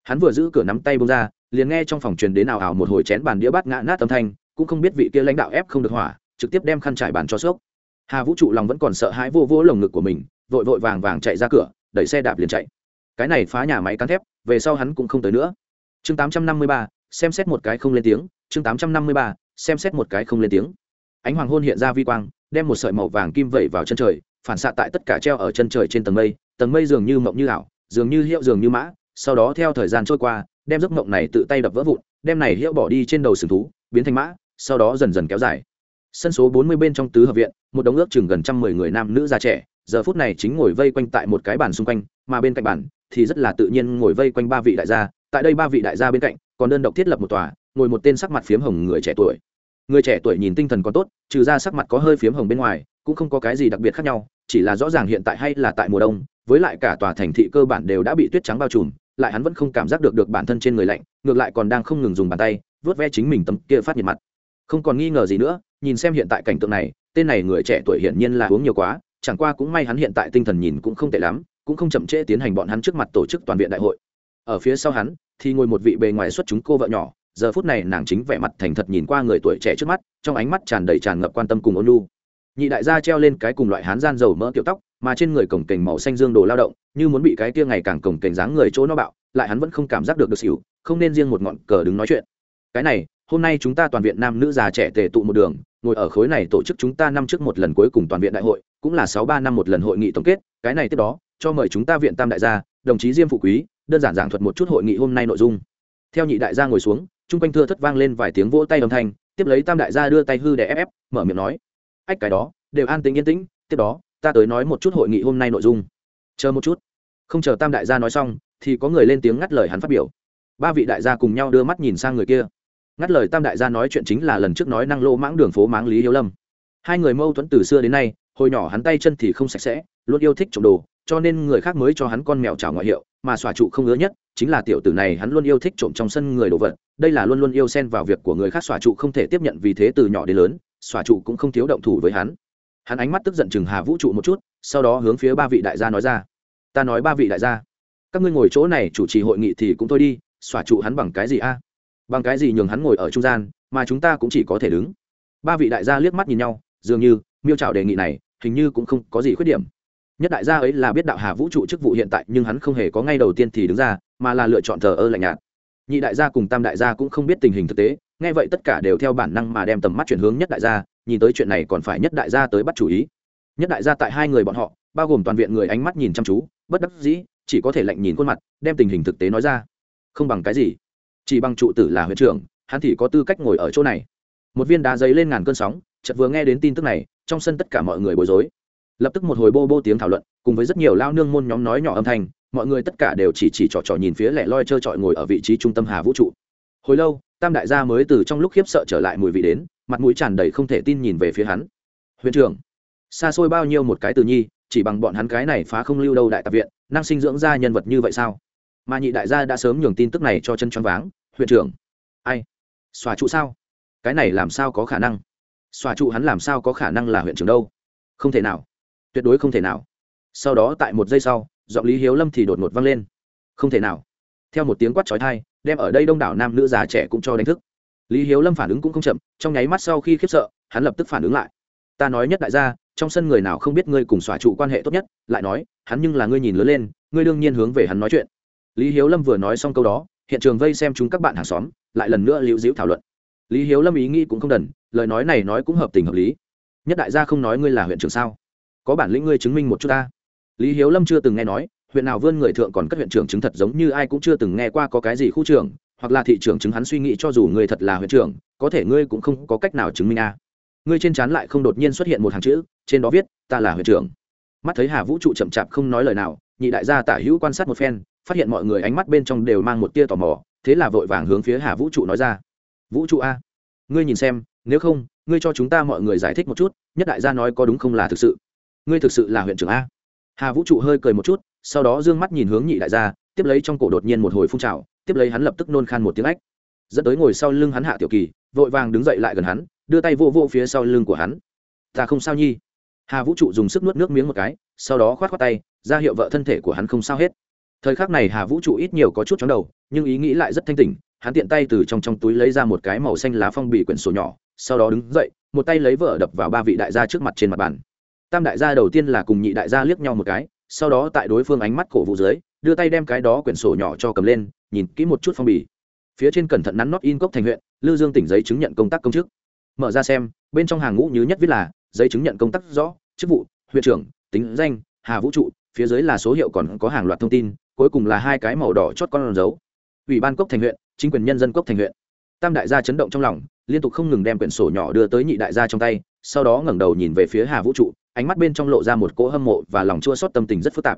Hắn vừa giữ cửa nắm tay bông ra liền nghe trong phòng truyền đến ảo ảo một hồi chén bàn đĩa bát ngã nát âm thanh cũng không biết vị kia lãnh đạo ép không được hỏa trực tiếp đem khăn trải bàn cho sốc hà vũ trụ lòng vẫn còn sợ hãi vô vô lồng ngực của mình vội vội vàng vàng chạy ra cửa đẩy xe đạp liền chạy. Cái này phá nhà máy cán thép về sau hắn cũng không tới nữa. Chương 853, xem xét một cái không lên tiếng chương 853, xem xét một cái không lên tiếng. Ánh hoàng hôn hiện ra vi quang, đem một sợi màu vàng kim vẩy vào chân trời, phản xạ tại tất cả treo ở chân trời trên tầng mây tầng mây dường như mộng như ảo, dường như hiệu dường như mã, sau đó theo thời gian trôi qua, đem giấc mộng này tự tay đập vỡ vụn, đem này hiệu bỏ đi trên đầu sừng thú, biến thành mã, sau đó dần dần kéo dài. Sân số bốn mươi bên trong tứ hợp viện, một đống ước chừng gần trăm mười người nam nữ già trẻ, giờ phút này chính ngồi vây quanh tại một cái bàn xung quanh, mà bên cạnh bàn thì rất là tự nhiên ngồi vây quanh ba vị đại gia, tại đây ba vị đại gia bên cạnh, còn đơn độc thiết lập một tòa, ngồi một tên sắc mặt phiếm hồng người trẻ tuổi người trẻ tuổi nhìn tinh thần còn tốt, trừ ra sắc mặt có hơi phiếm hồng bên ngoài, cũng không có cái gì đặc biệt khác nhau, chỉ là rõ ràng hiện tại hay là tại mùa đông, với lại cả tòa thành thị cơ bản đều đã bị tuyết trắng bao trùm, lại hắn vẫn không cảm giác được được bản thân trên người lạnh, ngược lại còn đang không ngừng dùng bàn tay vớt ve chính mình tấm kia phát nhiệt mặt. Không còn nghi ngờ gì nữa, nhìn xem hiện tại cảnh tượng này, tên này người trẻ tuổi hiển nhiên là uống nhiều quá, chẳng qua cũng may hắn hiện tại tinh thần nhìn cũng không tệ lắm, cũng không chậm trễ tiến hành bọn hắn trước mặt tổ chức toàn viện đại hội. Ở phía sau hắn, thì ngồi một vị bề ngoài xuất chúng cô vợ nhỏ giờ phút này nàng chính vẻ mặt thành thật nhìn qua người tuổi trẻ trước mắt, trong ánh mắt tràn đầy tràn ngập quan tâm cùng ôn lu nhị đại gia treo lên cái cùng loại hán gian dầu mỡ kiểu tóc, mà trên người cổng kềnh màu xanh dương đồ lao động, như muốn bị cái kia ngày càng cổng kềnh dáng người chỗ nó bạo, lại hắn vẫn không cảm giác được được xỉu, không nên riêng một ngọn cờ đứng nói chuyện. Cái này, hôm nay chúng ta toàn viện nam nữ già trẻ tề tụ một đường, ngồi ở khối này tổ chức chúng ta năm trước một lần cuối cùng toàn viện đại hội, cũng là sáu ba năm một lần hội nghị tổng kết, cái này tiếp đó, cho mời chúng ta viện tam đại gia, đồng chí diêm phụ quý, đơn giản giảng thuật một chút hội nghị hôm nay nội dung. Theo nhị đại gia ngồi xuống chung quanh thưa thất vang lên vài tiếng vỗ tay âm thanh, tiếp lấy tam đại gia đưa tay hư để ép ép, mở miệng nói, ách, cái đó, đều an tĩnh, yên tĩnh, tiếp đó, ta tới nói một chút hội nghị hôm nay nội dung. Chờ một chút. Không chờ tam đại gia nói xong, thì có người lên tiếng ngắt lời hắn phát biểu. Ba vị đại gia cùng nhau đưa mắt nhìn sang người kia. Ngắt lời tam đại gia nói chuyện chính là lần trước nói năng lô mãng đường phố mãng lý hiếu lâm. Hai người mâu thuẫn từ xưa đến nay, hồi nhỏ hắn tay chân thì không sạch sẽ, luôn yêu thích trộm đồ, cho nên người khác mới cho hắn con mèo trào ngoại hiệu, mà xòa trụ không ngứa nhất chính là tiểu tử này hắn luôn yêu thích trộm trong sân người đồ vật, đây là luôn luôn yêu xen vào việc của người khác, xòa trụ không thể tiếp nhận vì thế từ nhỏ đến lớn, xòa trụ cũng không thiếu động thủ với hắn. Hắn ánh mắt tức giận chừng hà vũ trụ một chút, sau đó hướng phía ba vị đại gia nói ra. Ta nói ba vị đại gia, các ngươi ngồi chỗ này chủ trì hội nghị thì cũng thôi đi, xòa trụ hắn bằng cái gì a? Bằng cái gì nhường hắn ngồi ở trung gian, mà chúng ta cũng chỉ có thể đứng. Ba vị đại gia liếc mắt nhìn nhau, dường như miêu trào đề nghị này hình như cũng không có gì khuyết điểm. Nhất đại gia ấy là biết đạo hà vũ trụ chức vụ hiện tại, nhưng hắn không hề có ngay đầu tiên thì đứng ra mà là lựa chọn thờ ơ lạnh nhạt. Nhị đại gia cùng tam đại gia cũng không biết tình hình thực tế, nghe vậy tất cả đều theo bản năng mà đem tầm mắt chuyển hướng nhất đại gia, nhìn tới chuyện này còn phải nhất đại gia tới bắt chủ ý. Nhất đại gia tại hai người bọn họ, bao gồm toàn viện người ánh mắt nhìn chăm chú, bất đắc dĩ, chỉ có thể lạnh nhìn khuôn mặt, đem tình hình thực tế nói ra. Không bằng cái gì. Chỉ bằng trụ tử là huyện trưởng, hắn thì có tư cách ngồi ở chỗ này. Một viên đá giấy lên ngàn cơn sóng, chợt vừa nghe đến tin tức này, trong sân tất cả mọi người bối rối. Lập tức một hồi bô bô tiếng thảo luận, cùng với rất nhiều lao nương môn nhóm nói nhỏ âm thanh mọi người tất cả đều chỉ chỉ trò trò nhìn phía lẻ loi trơ trọi ngồi ở vị trí trung tâm hà vũ trụ. Hồi lâu, tam đại gia mới từ trong lúc khiếp sợ trở lại mùi vị đến, mặt mũi tràn đầy không thể tin nhìn về phía hắn. Huyền trưởng, xa xôi bao nhiêu một cái từ nhi, chỉ bằng bọn hắn cái này phá không lưu đâu đại tạp viện, năng sinh dưỡng ra nhân vật như vậy sao? Mà nhị đại gia đã sớm nhường tin tức này cho chân choáng váng. Huyện trưởng, ai? Xòa trụ sao? Cái này làm sao có khả năng? Xòa trụ hắn làm sao có khả năng là huyện trưởng đâu? Không thể nào. Tuyệt đối không thể nào. Sau đó tại một giây sau giọng lý hiếu lâm thì đột ngột vang lên. Không thể nào. Theo một tiếng quát trói thai đem ở đây đông đảo nam nữ già trẻ cũng cho đánh thức. Lý hiếu lâm phản ứng cũng không chậm, trong nháy mắt sau khi khiếp sợ, hắn lập tức phản ứng lại. Ta nói nhất đại gia, trong sân người nào không biết ngươi cùng xòa trụ quan hệ tốt nhất? Lại nói, hắn nhưng là ngươi nhìn lớn lên, ngươi đương nhiên hướng về hắn nói chuyện. Lý hiếu lâm vừa nói xong câu đó, hiện trường vây xem chúng các bạn hàng xóm, lại lần nữa lưu giữ thảo luận. Lý hiếu lâm ý nghĩ cũng không đần, lời nói này nói cũng hợp tình hợp lý. Nhất đại gia không nói ngươi là huyện trưởng sao? Có bản lĩnh ngươi chứng minh một chút ta lý hiếu lâm chưa từng nghe nói, huyện nào vươn người thượng còn các huyện trưởng chứng thật giống như ai cũng chưa từng nghe qua có cái gì khu trưởng, hoặc là thị trưởng chứng hắn suy nghĩ cho dù người thật là huyện trưởng, có thể ngươi cũng không có cách nào chứng minh a. Ngươi trên trán lại không đột nhiên xuất hiện một hàng chữ, trên đó viết, ta là huyện trưởng. Mắt thấy hà vũ trụ chậm chạp không nói lời nào, nhị đại gia tả hữu quan sát một phen, phát hiện mọi người ánh mắt bên trong đều mang một tia tò mò, thế là vội vàng hướng phía hà vũ trụ nói ra, vũ trụ a, ngươi nhìn xem, nếu không, ngươi cho chúng ta mọi người giải thích một chút, nhất đại gia nói có đúng không là thực sự? Ngươi thực sự là huyện trưởng a? Hà vũ trụ hơi cười một chút, sau đó d ư ơ n g mắt nhìn hướng nhị đại gia, tiếp lấy trong cổ đột nhiên một hồi phun trào, tiếp lấy hắn lập tức nôn khan một tiếng ách. Dẫn tới ngồi sau lưng hắn hạ tiểu kỳ, vội vàng đứng dậy lại gần hắn, đưa tay vô vô phía sau lưng của hắn. Ta không sao nhi. Hà vũ trụ dùng sức nuốt nước miếng một cái, sau đó khoát khoát tay, ra hiệu vợ thân thể của hắn không sao hết. Thời khắc này hà vũ trụ ít nhiều có chút chóng đầu, nhưng ý nghĩ lại rất thanh tỉnh, hắn tiện tay từ trong trong túi lấy ra một cái màu xanh lá phong bì quyển sổ nhỏ, sau đó đứng dậy, một tay lấy vợ đập vào ba vị đại gia trước mặt trên mặt bàn tam đại gia đầu tiên là cùng nhị đại gia liếc nhau một cái, sau đó tại đối phương ánh mắt cổ vũ dưới, đưa tay đem cái đó quyển sổ nhỏ cho cầm lên, nhìn kỹ một chút phong bì. Phía trên cẩn thận nắn nót in cốc thành huyện lư dương tỉnh giấy chứng nhận công tác công chức. Mở ra xem, bên trong hàng ngũ như nhất viết là, giấy chứng nhận công tác rõ, chức vụ, huyện trưởng, tính danh, hà vũ trụ, phía dưới là số hiệu còn có hàng loạt thông tin, cuối cùng là hai cái màu đỏ chót con dấu. Ủy ban cốc thành huyện, chính quyền nhân dân cốc thành huyện. Tam đại gia chấn động trong lòng, liên tục không ngừng đem quyển sổ nhỏ đưa tới nhị đại gia trong tay, sau đó ngẩng đầu nhìn về phía hà vũ trụ ánh mắt bên trong lộ ra một cỗ hâm mộ và lòng chua xót tâm tình rất phức tạp.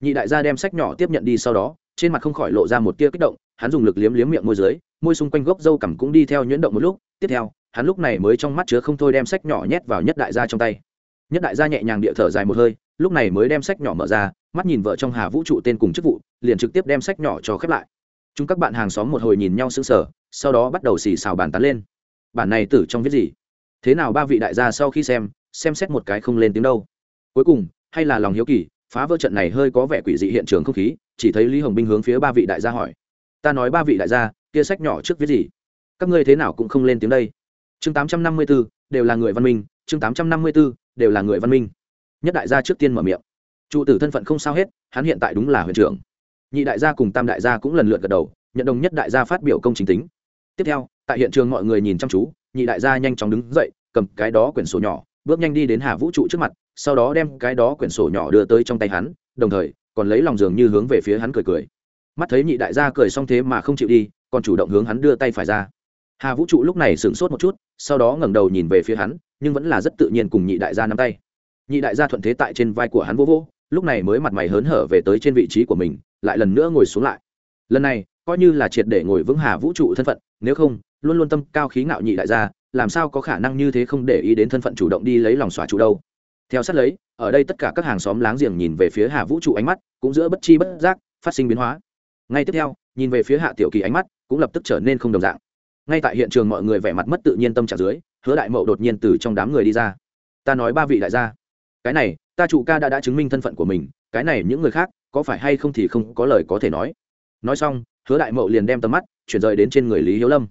Nhị đại gia đem sách nhỏ tiếp nhận đi sau đó, trên mặt không khỏi lộ ra một tia kích động, hắn dùng lực liếm liếm miệng môi dưới, môi xung quanh gốc dâu cằm cũng đi theo nhuyễn động một lúc, tiếp theo, hắn lúc này mới trong mắt chứa không thôi đem sách nhỏ nhét vào nhất đại gia trong tay. Nhất đại gia nhẹ nhàng địa thở dài một hơi, lúc này mới đem sách nhỏ mở ra, mắt nhìn vợ trong hà vũ trụ tên cùng chức vụ, liền trực tiếp đem sách nhỏ cho khép lại. Chúng các bạn hàng xóm một hồi nhìn nhau sững sờ, sau đó bắt đầu xì xào bàn tán lên. Bản này tử trong viết gì? Thế nào ba vị đại gia sau khi xem xem xét một cái không lên tiếng đâu. Cuối cùng hay là lòng hiếu kỳ phá vỡ trận này hơi có vẻ quỷ dị hiện trường không khí chỉ thấy lý hồng binh hướng phía ba vị đại gia hỏi. Ta nói ba vị đại gia kia sách nhỏ trước viết gì? Các ngươi thế nào cũng không lên tiếng đây. Chương tám trăm năm mươi 854, đều là người văn minh chương tám trăm năm mươi 854, đều là người văn minh. Nhất đại gia trước tiên mở miệng. Trụ tử thân phận không sao hết hắn hiện tại đúng là huyện trưởng. Nhị đại gia cùng tam đại gia cũng lần lượt gật đầu nhận đồng nhất đại gia phát biểu công chính tính. Tiếp theo tại hiện trường mọi người nhìn chăm chú nhị đại gia nhanh chóng đứng dậy cầm cái đó quyển sổ nhỏ bước nhanh đi đến hà vũ trụ trước mặt, sau đó đem cái đó quyển sổ nhỏ đưa tới trong tay hắn, đồng thời, còn lấy lòng dường như hướng về phía hắn cười cười. Mắt thấy nhị đại gia cười xong thế mà không chịu đi, còn chủ động hướng hắn đưa tay phải ra. Hà vũ trụ lúc này sửng sốt một chút, sau đó ngẩng đầu nhìn về phía hắn, nhưng vẫn là rất tự nhiên cùng nhị đại gia nắm tay. Nhị đại gia thuận thế tại trên vai của hắn vô vô lúc này mới mặt mày hớn hở về tới trên vị trí của mình, lại lần nữa ngồi xuống lại. Lần này, coi như là triệt để ngồi vững hà vũ trụ thân phận, nếu không, luôn luôn tâm cao khí ngạo nhị đại gia làm sao có khả năng như thế không để ý đến thân phận chủ động đi lấy lòng xóa chủ đâu? Theo sát lấy, ở đây tất cả các hàng xóm láng giềng nhìn về phía hà vũ trụ ánh mắt, cũng giữa bất chi bất giác, phát sinh biến hóa. Ngay tiếp theo, nhìn về phía hạ tiểu kỳ ánh mắt, cũng lập tức trở nên không đồng dạng. Ngay tại hiện trường mọi người vẻ mặt mất tự nhiên tâm trạng dưới, hứa đại mậu đột nhiên từ trong đám người đi ra. Ta nói ba vị đại gia, cái này, ta chủ ca đã đã chứng minh thân phận của mình, cái này những người khác, có phải hay không thì không có lời có thể nói. Nói xong, hứa đại mậu liền đem tầm mắt chuyển rời đến trên người lý hiếu lâm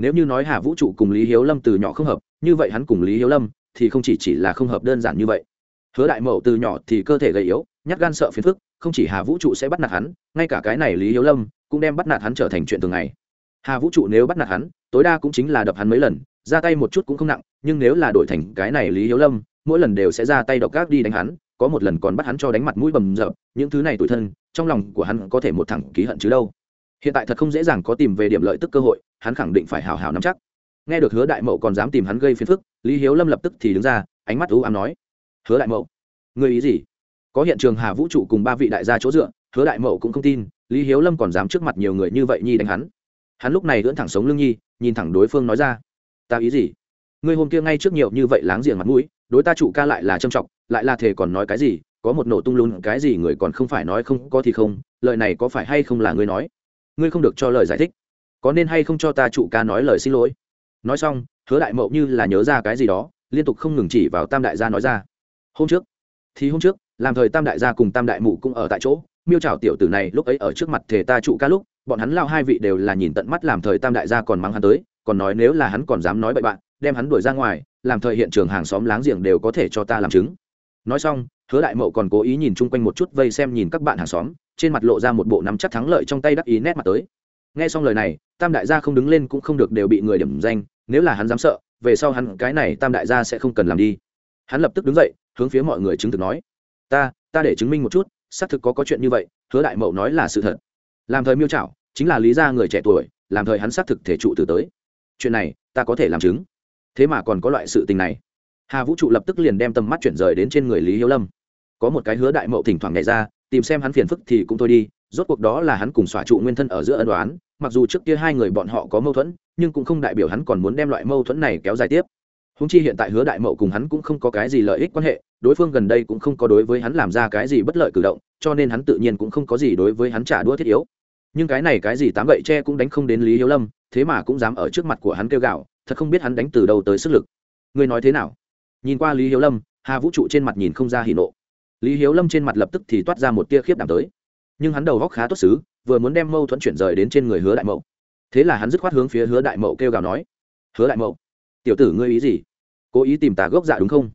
nếu như nói hà vũ trụ cùng lý hiếu lâm từ nhỏ không hợp, như vậy hắn cùng lý hiếu lâm thì không chỉ chỉ là không hợp đơn giản như vậy. Hứa đại mậu từ nhỏ thì cơ thể gầy yếu, nhát gan sợ phiền phức, không chỉ hà vũ trụ sẽ bắt nạt hắn, ngay cả cái này lý hiếu lâm cũng đem bắt nạt hắn trở thành chuyện thường ngày. Hà vũ trụ nếu bắt nạt hắn, tối đa cũng chính là đập hắn mấy lần, ra tay một chút cũng không nặng, nhưng nếu là đổi thành cái này lý hiếu lâm, mỗi lần đều sẽ ra tay độc gác đi đánh hắn, có một lần còn bắt hắn cho đánh mặt mũi bầm rợp những thứ này tủi thân, trong lòng của hắn có thể một thẳng ký hận chứ đâu. Hiện tại thật không dễ dàng có tìm về điểm lợi tức cơ hội hắn khẳng định phải hào hào nắm chắc. Nghe được hứa đại mậu còn dám tìm hắn gây phiền phức, lý hiếu lâm lập tức thì đứng ra, ánh mắt ưu ám nói, hứa đại mậu người ý gì? Có hiện trường hà vũ trụ cùng ba vị đại gia chỗ dựa, hứa đại mậu cũng không tin, lý hiếu lâm còn dám trước mặt nhiều người như vậy nhi đánh hắn. Hắn lúc này ưỡn thẳng sống lưng nhi, nhìn thẳng đối phương nói ra, ta ý gì? Ngươi hôm kia ngay trước nhiều như vậy láng giềng mặt mũi, đối ta trụ ca lại là trâm trọng, lại là thể còn nói cái gì, có một nổ tung lún, cái gì người còn không phải nói không có thì không, lời này có phải hay không là ngươi nói? Ngươi không được cho lời giải thích có nên hay không cho ta trụ ca nói lời xin lỗi? Nói xong, hứa đại mậu như là nhớ ra cái gì đó, liên tục không ngừng chỉ vào tam đại gia nói ra. Hôm trước, thì hôm trước, làm thời tam đại gia cùng tam đại mụ cũng ở tại chỗ, miêu trào tiểu tử này lúc ấy ở trước mặt thề ta trụ ca lúc, bọn hắn lao hai vị đều là nhìn tận mắt làm thời tam đại gia còn mắng hắn tới, còn nói nếu là hắn còn dám nói bậy bạn, đem hắn đuổi ra ngoài, làm thời hiện trường hàng xóm láng giềng đều có thể cho ta làm chứng. Nói xong, hứa đại mậu còn cố ý nhìn chung quanh một chút, vây xem nhìn các bạn hàng xóm, trên mặt lộ ra một bộ nắm chắc thắng lợi trong tay đắc ý nét mặt tới nghe xong lời này, tam đại gia không đứng lên cũng không được đều bị người điểm danh, nếu là hắn dám sợ, về sau hắn cái này tam đại gia sẽ không cần làm đi. Hắn lập tức đứng dậy, hướng phía mọi người chứng thực nói, ta ta để chứng minh một chút, xác thực có có chuyện như vậy, hứa đại mậu nói là sự thật. Làm thời miêu trảo chính là lý gia người trẻ tuổi, làm thời hắn xác thực thể trụ từ tới. Chuyện này, ta có thể làm chứng. Thế mà còn có loại sự tình này. Hà vũ trụ lập tức liền đem tầm mắt chuyển rời đến trên người lý hiếu lâm. Có một cái hứa đại mậu thỉnh thoảng nhảy ra, tìm xem hắn phiền phức thì cũng thôi đi rốt cuộc đó là hắn cùng xóa trụ nguyên thân ở giữa ân đoán mặc dù trước kia hai người bọn họ có mâu thuẫn, nhưng cũng không đại biểu hắn còn muốn đem loại mâu thuẫn này kéo dài tiếp. Húng chi hiện tại hứa đại mậu cùng hắn cũng không có cái gì lợi ích quan hệ, đối phương gần đây cũng không có đối với hắn làm ra cái gì bất lợi cử động, cho nên hắn tự nhiên cũng không có gì đối với hắn trả đũa thiết yếu. Nhưng cái này cái gì tám gậy tre cũng đánh không đến lý hiếu lâm, thế mà cũng dám ở trước mặt của hắn kêu gạo thật không biết hắn đánh từ đâu tới sức lực. Ngươi nói thế nào? Nhìn qua lý hiếu lâm, hà vũ trụ trên mặt nhìn không ra hỉ nộ. Lý hiếu lâm trên mặt lập tức thì toát ra một tia khiếp đảm tới nhưng hắn đầu góc khá tốt xứ, vừa muốn đem mâu thuẫn chuyển rời đến trên người hứa đại mậu. Thế là hắn dứt khoát hướng phía hứa đại mậu kêu gào nói, hứa đại mậu, tiểu tử ngươi ý gì? Cố ý tìm tà gốc dạ đúng không?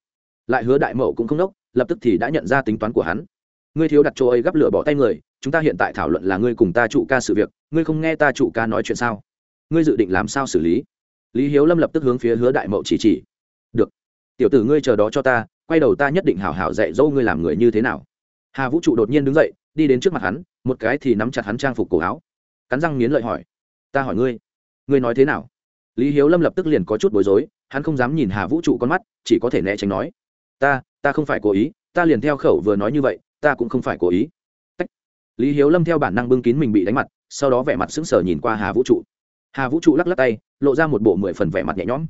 Lại hứa đại mậu cũng không đốc lập tức thì đã nhận ra tính toán của hắn. Ngươi thiếu đặt chỗ ấy gắp lửa bỏ tay người, chúng ta hiện tại thảo luận là ngươi cùng ta trụ ca sự việc, ngươi không nghe ta trụ ca nói chuyện sao? Ngươi dự định làm sao xử lý? Lý hiếu lâm lập tức hướng phía hứa đại mậu chỉ chỉ, được, tiểu tử ngươi chờ đó cho ta, quay đầu ta nhất định hảo hảo dạy dỗ ngươi làm người như thế nào. Hà vũ trụ đột nhiên đứng dậy đi đến trước mặt hắn, một cái thì nắm chặt hắn trang phục cổ áo. Cắn răng nghiến lợi hỏi, ta hỏi ngươi ngươi nói thế nào? Lý hiếu lâm lập tức liền có chút bối rối, hắn không dám nhìn hà vũ trụ con mắt, chỉ có thể né tránh nói, ta ta không phải cố ý, ta liền theo khẩu vừa nói như vậy, ta cũng không phải cố ý. Tách. lý hiếu lâm theo bản năng bưng kín mình bị đánh mặt, sau đó vẻ mặt sững sờ nhìn qua hà vũ trụ. Hà vũ trụ lắc lắc tay, lộ ra một bộ mười phần vẻ mặt nhẹ nhõm.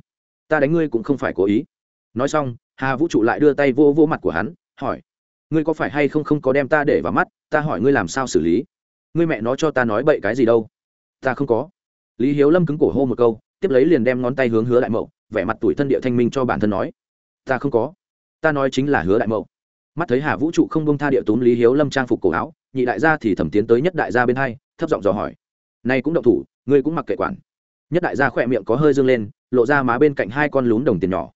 Ta đánh ngươi cũng không phải cố ý. Nói xong, hà vũ trụ lại đưa tay vô vô mặt của hắn, hỏi ngươi có phải hay không không có đem ta để vào mắt, ta hỏi ngươi làm sao xử lý? Ngươi mẹ nó cho ta nói bậy cái gì đâu? Ta không có. Lý hiếu lâm cứng cổ hô một câu, tiếp lấy liền đem ngón tay hướng hứa đại mậu, vẻ mặt tuổi thân địa thanh minh cho bản thân nói. Ta không có. Ta nói chính là hứa đại mậu. Mắt thấy hà vũ trụ không bông tha địa túm lý hiếu lâm trang phục cổ áo, nhị đại gia thì thẩm tiến tới nhất đại gia bên hai, thấp giọng dò hỏi. Nay cũng động thủ, ngươi cũng mặc kệ quản. Nhất đại gia khỏe miệng có hơi dương lên, lộ ra má bên cạnh hai con lún đồng tiền nhỏ.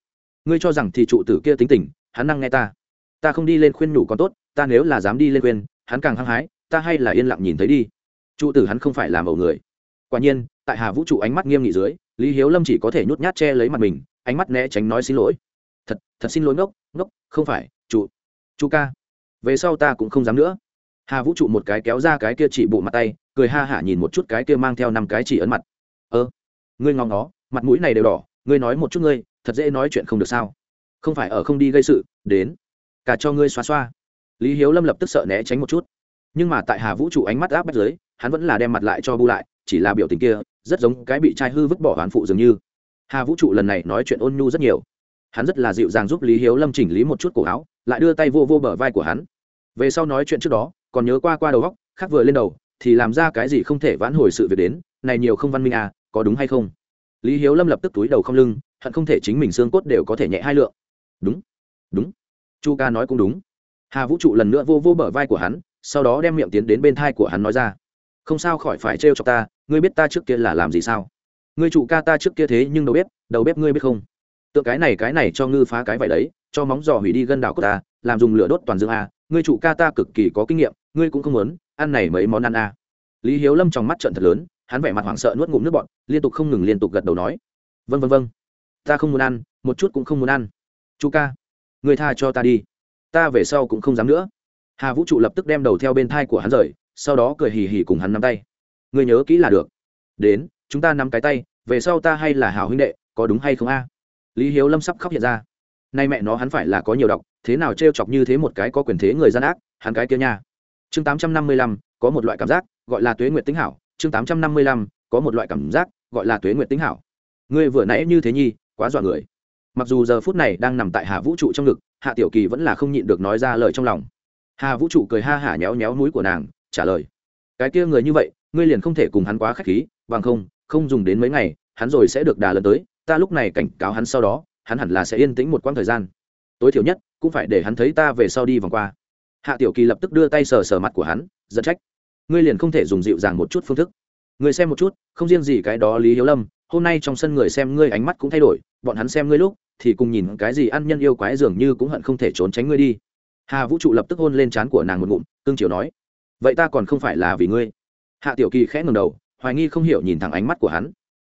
Ngươi cho rằng thì trụ tử kia tính tình, hắn năng nghe ta ta không đi lên khuyên nhủ còn tốt, ta nếu là dám đi lên khuyên, hắn càng hăng hái, ta hay là yên lặng nhìn thấy đi. Trụ tử hắn không phải làm ẩu người. Quả nhiên, tại hà vũ trụ ánh mắt nghiêm nghị dưới, lý hiếu lâm chỉ có thể nhút nhát che lấy mặt mình, ánh mắt né tránh nói xin lỗi. Thật thật xin lỗi ngốc ngốc, không phải, trụ chu ca. Về sau ta cũng không dám nữa. Hà vũ trụ một cái kéo ra cái kia chỉ bộ mặt tay, cười ha hả nhìn một chút cái kia mang theo năm cái chỉ ấn mặt. Ơ, ngươi ngóng nó mặt mũi này đều đỏ, ngươi nói một chút ngươi, thật dễ nói chuyện không được sao? Không phải ở không đi gây sự, đến cả cho ngươi xoa xoa. Lý hiếu lâm lập tức sợ né tránh một chút. Nhưng mà tại hà vũ trụ ánh mắt áp bách giới hắn vẫn là đem mặt lại cho bu lại, chỉ là biểu tình kia, rất giống cái bị trai hư vứt bỏ hoán phụ dường như. Hà vũ trụ lần này nói chuyện ôn nhu rất nhiều. Hắn rất là dịu dàng giúp lý hiếu lâm chỉnh lý một chút cổ áo, lại đưa tay vô vô bờ vai của hắn. Về sau nói chuyện trước đó, còn nhớ qua qua đầu góc khác vừa lên đầu, thì làm ra cái gì không thể vãn hồi sự việc đến, này nhiều không văn minh à có đúng hay không? Lý hiếu lâm lập tức túi đầu không lưng, hận không thể chính mình xương cốt đều có thể nhẹ hai lượng. Đúng đúng chu ca nói cũng đúng. Hà vũ trụ lần nữa vô vô bờ vai của hắn, sau đó đem miệng tiến đến bên thai của hắn nói ra. Không sao khỏi phải trêu cho ta, ngươi biết ta trước kia là làm gì sao? Ngươi trụ ca ta trước kia thế nhưng đầu bếp đầu bếp ngươi biết không? Tượng cái này cái này cho ngư phá cái vậy đấy, cho móng giò hủy đi gân đảo của ta, làm dùng lửa đốt toàn dương a, ngươi trụ ca ta cực kỳ có kinh nghiệm, ngươi cũng không muốn ăn này mấy món ăn a. Lý hiếu lâm trong mắt trận thật lớn, hắn vẻ mặt hoảng sợ nuốt ngụm nước bọn liên tục không ngừng liên tục gật đầu nói. Vân vân vân ta không muốn ăn, một chút cũng không muốn ăn. Chu ca người tha cho ta đi. Ta về sau cũng không dám nữa. Hà vũ trụ lập tức đem đầu theo bên thai của hắn rời, sau đó cười hì hì cùng hắn nắm tay. Người nhớ kỹ là được. Đến, chúng ta nắm cái tay, về sau ta hay là hảo huynh đệ, có đúng hay không a? Lý hiếu lâm sắp khóc hiện ra. Nay mẹ nó hắn phải là có nhiều đọc thế nào t r e o chọc như thế một cái có quyền thế người gian ác, hắn cái kia nha. Chương tám trăm năm mươi lăm, có một loại cảm giác, gọi là tuế nguyệt tính hảo. Chương tám trăm năm mươi lăm, có một loại cảm giác, gọi là tuế nguyệt tính hảo. Ngươi vừa nãy như thế nhi, quá dọa người mặc dù giờ phút này đang nằm tại hà vũ trụ trong ngực, hạ tiểu kỳ vẫn là không nhịn được nói ra lời trong lòng. Hà vũ trụ cười ha hả nhéo nhéo núi của nàng, trả lời, cái kia người như vậy, ngươi liền không thể cùng hắn quá k h á c h khí, bằng không không dùng đến mấy ngày, hắn rồi sẽ được đà lần tới, ta lúc này cảnh cáo hắn sau đó, hắn hẳn là sẽ yên tĩnh một quãng thời gian. Tối thiểu nhất, cũng phải để hắn thấy ta về sau đi vòng qua. Hạ tiểu kỳ lập tức đưa tay sờ sờ mặt của hắn dẫn trách, ngươi liền không thể dùng dịu dàng một chút phương thức. Ngươi xem một chút, không riêng gì cái đó lý hiếu lâm hôm nay trong sân người xem ngươi ánh mắt cũng thay đổi, bọn hắn xem ngươi lúc, thì cùng nhìn cái gì ăn nhân yêu quái dường như cũng hận không thể trốn tránh ngươi đi. Hà vũ trụ lập tức hôn lên trán của nàng một ngụm tương chiều nói, vậy ta còn không phải là vì ngươi. Hạ tiểu kỳ khẽ ngầm đầu, hoài nghi không hiểu nhìn thẳng ánh mắt của hắn.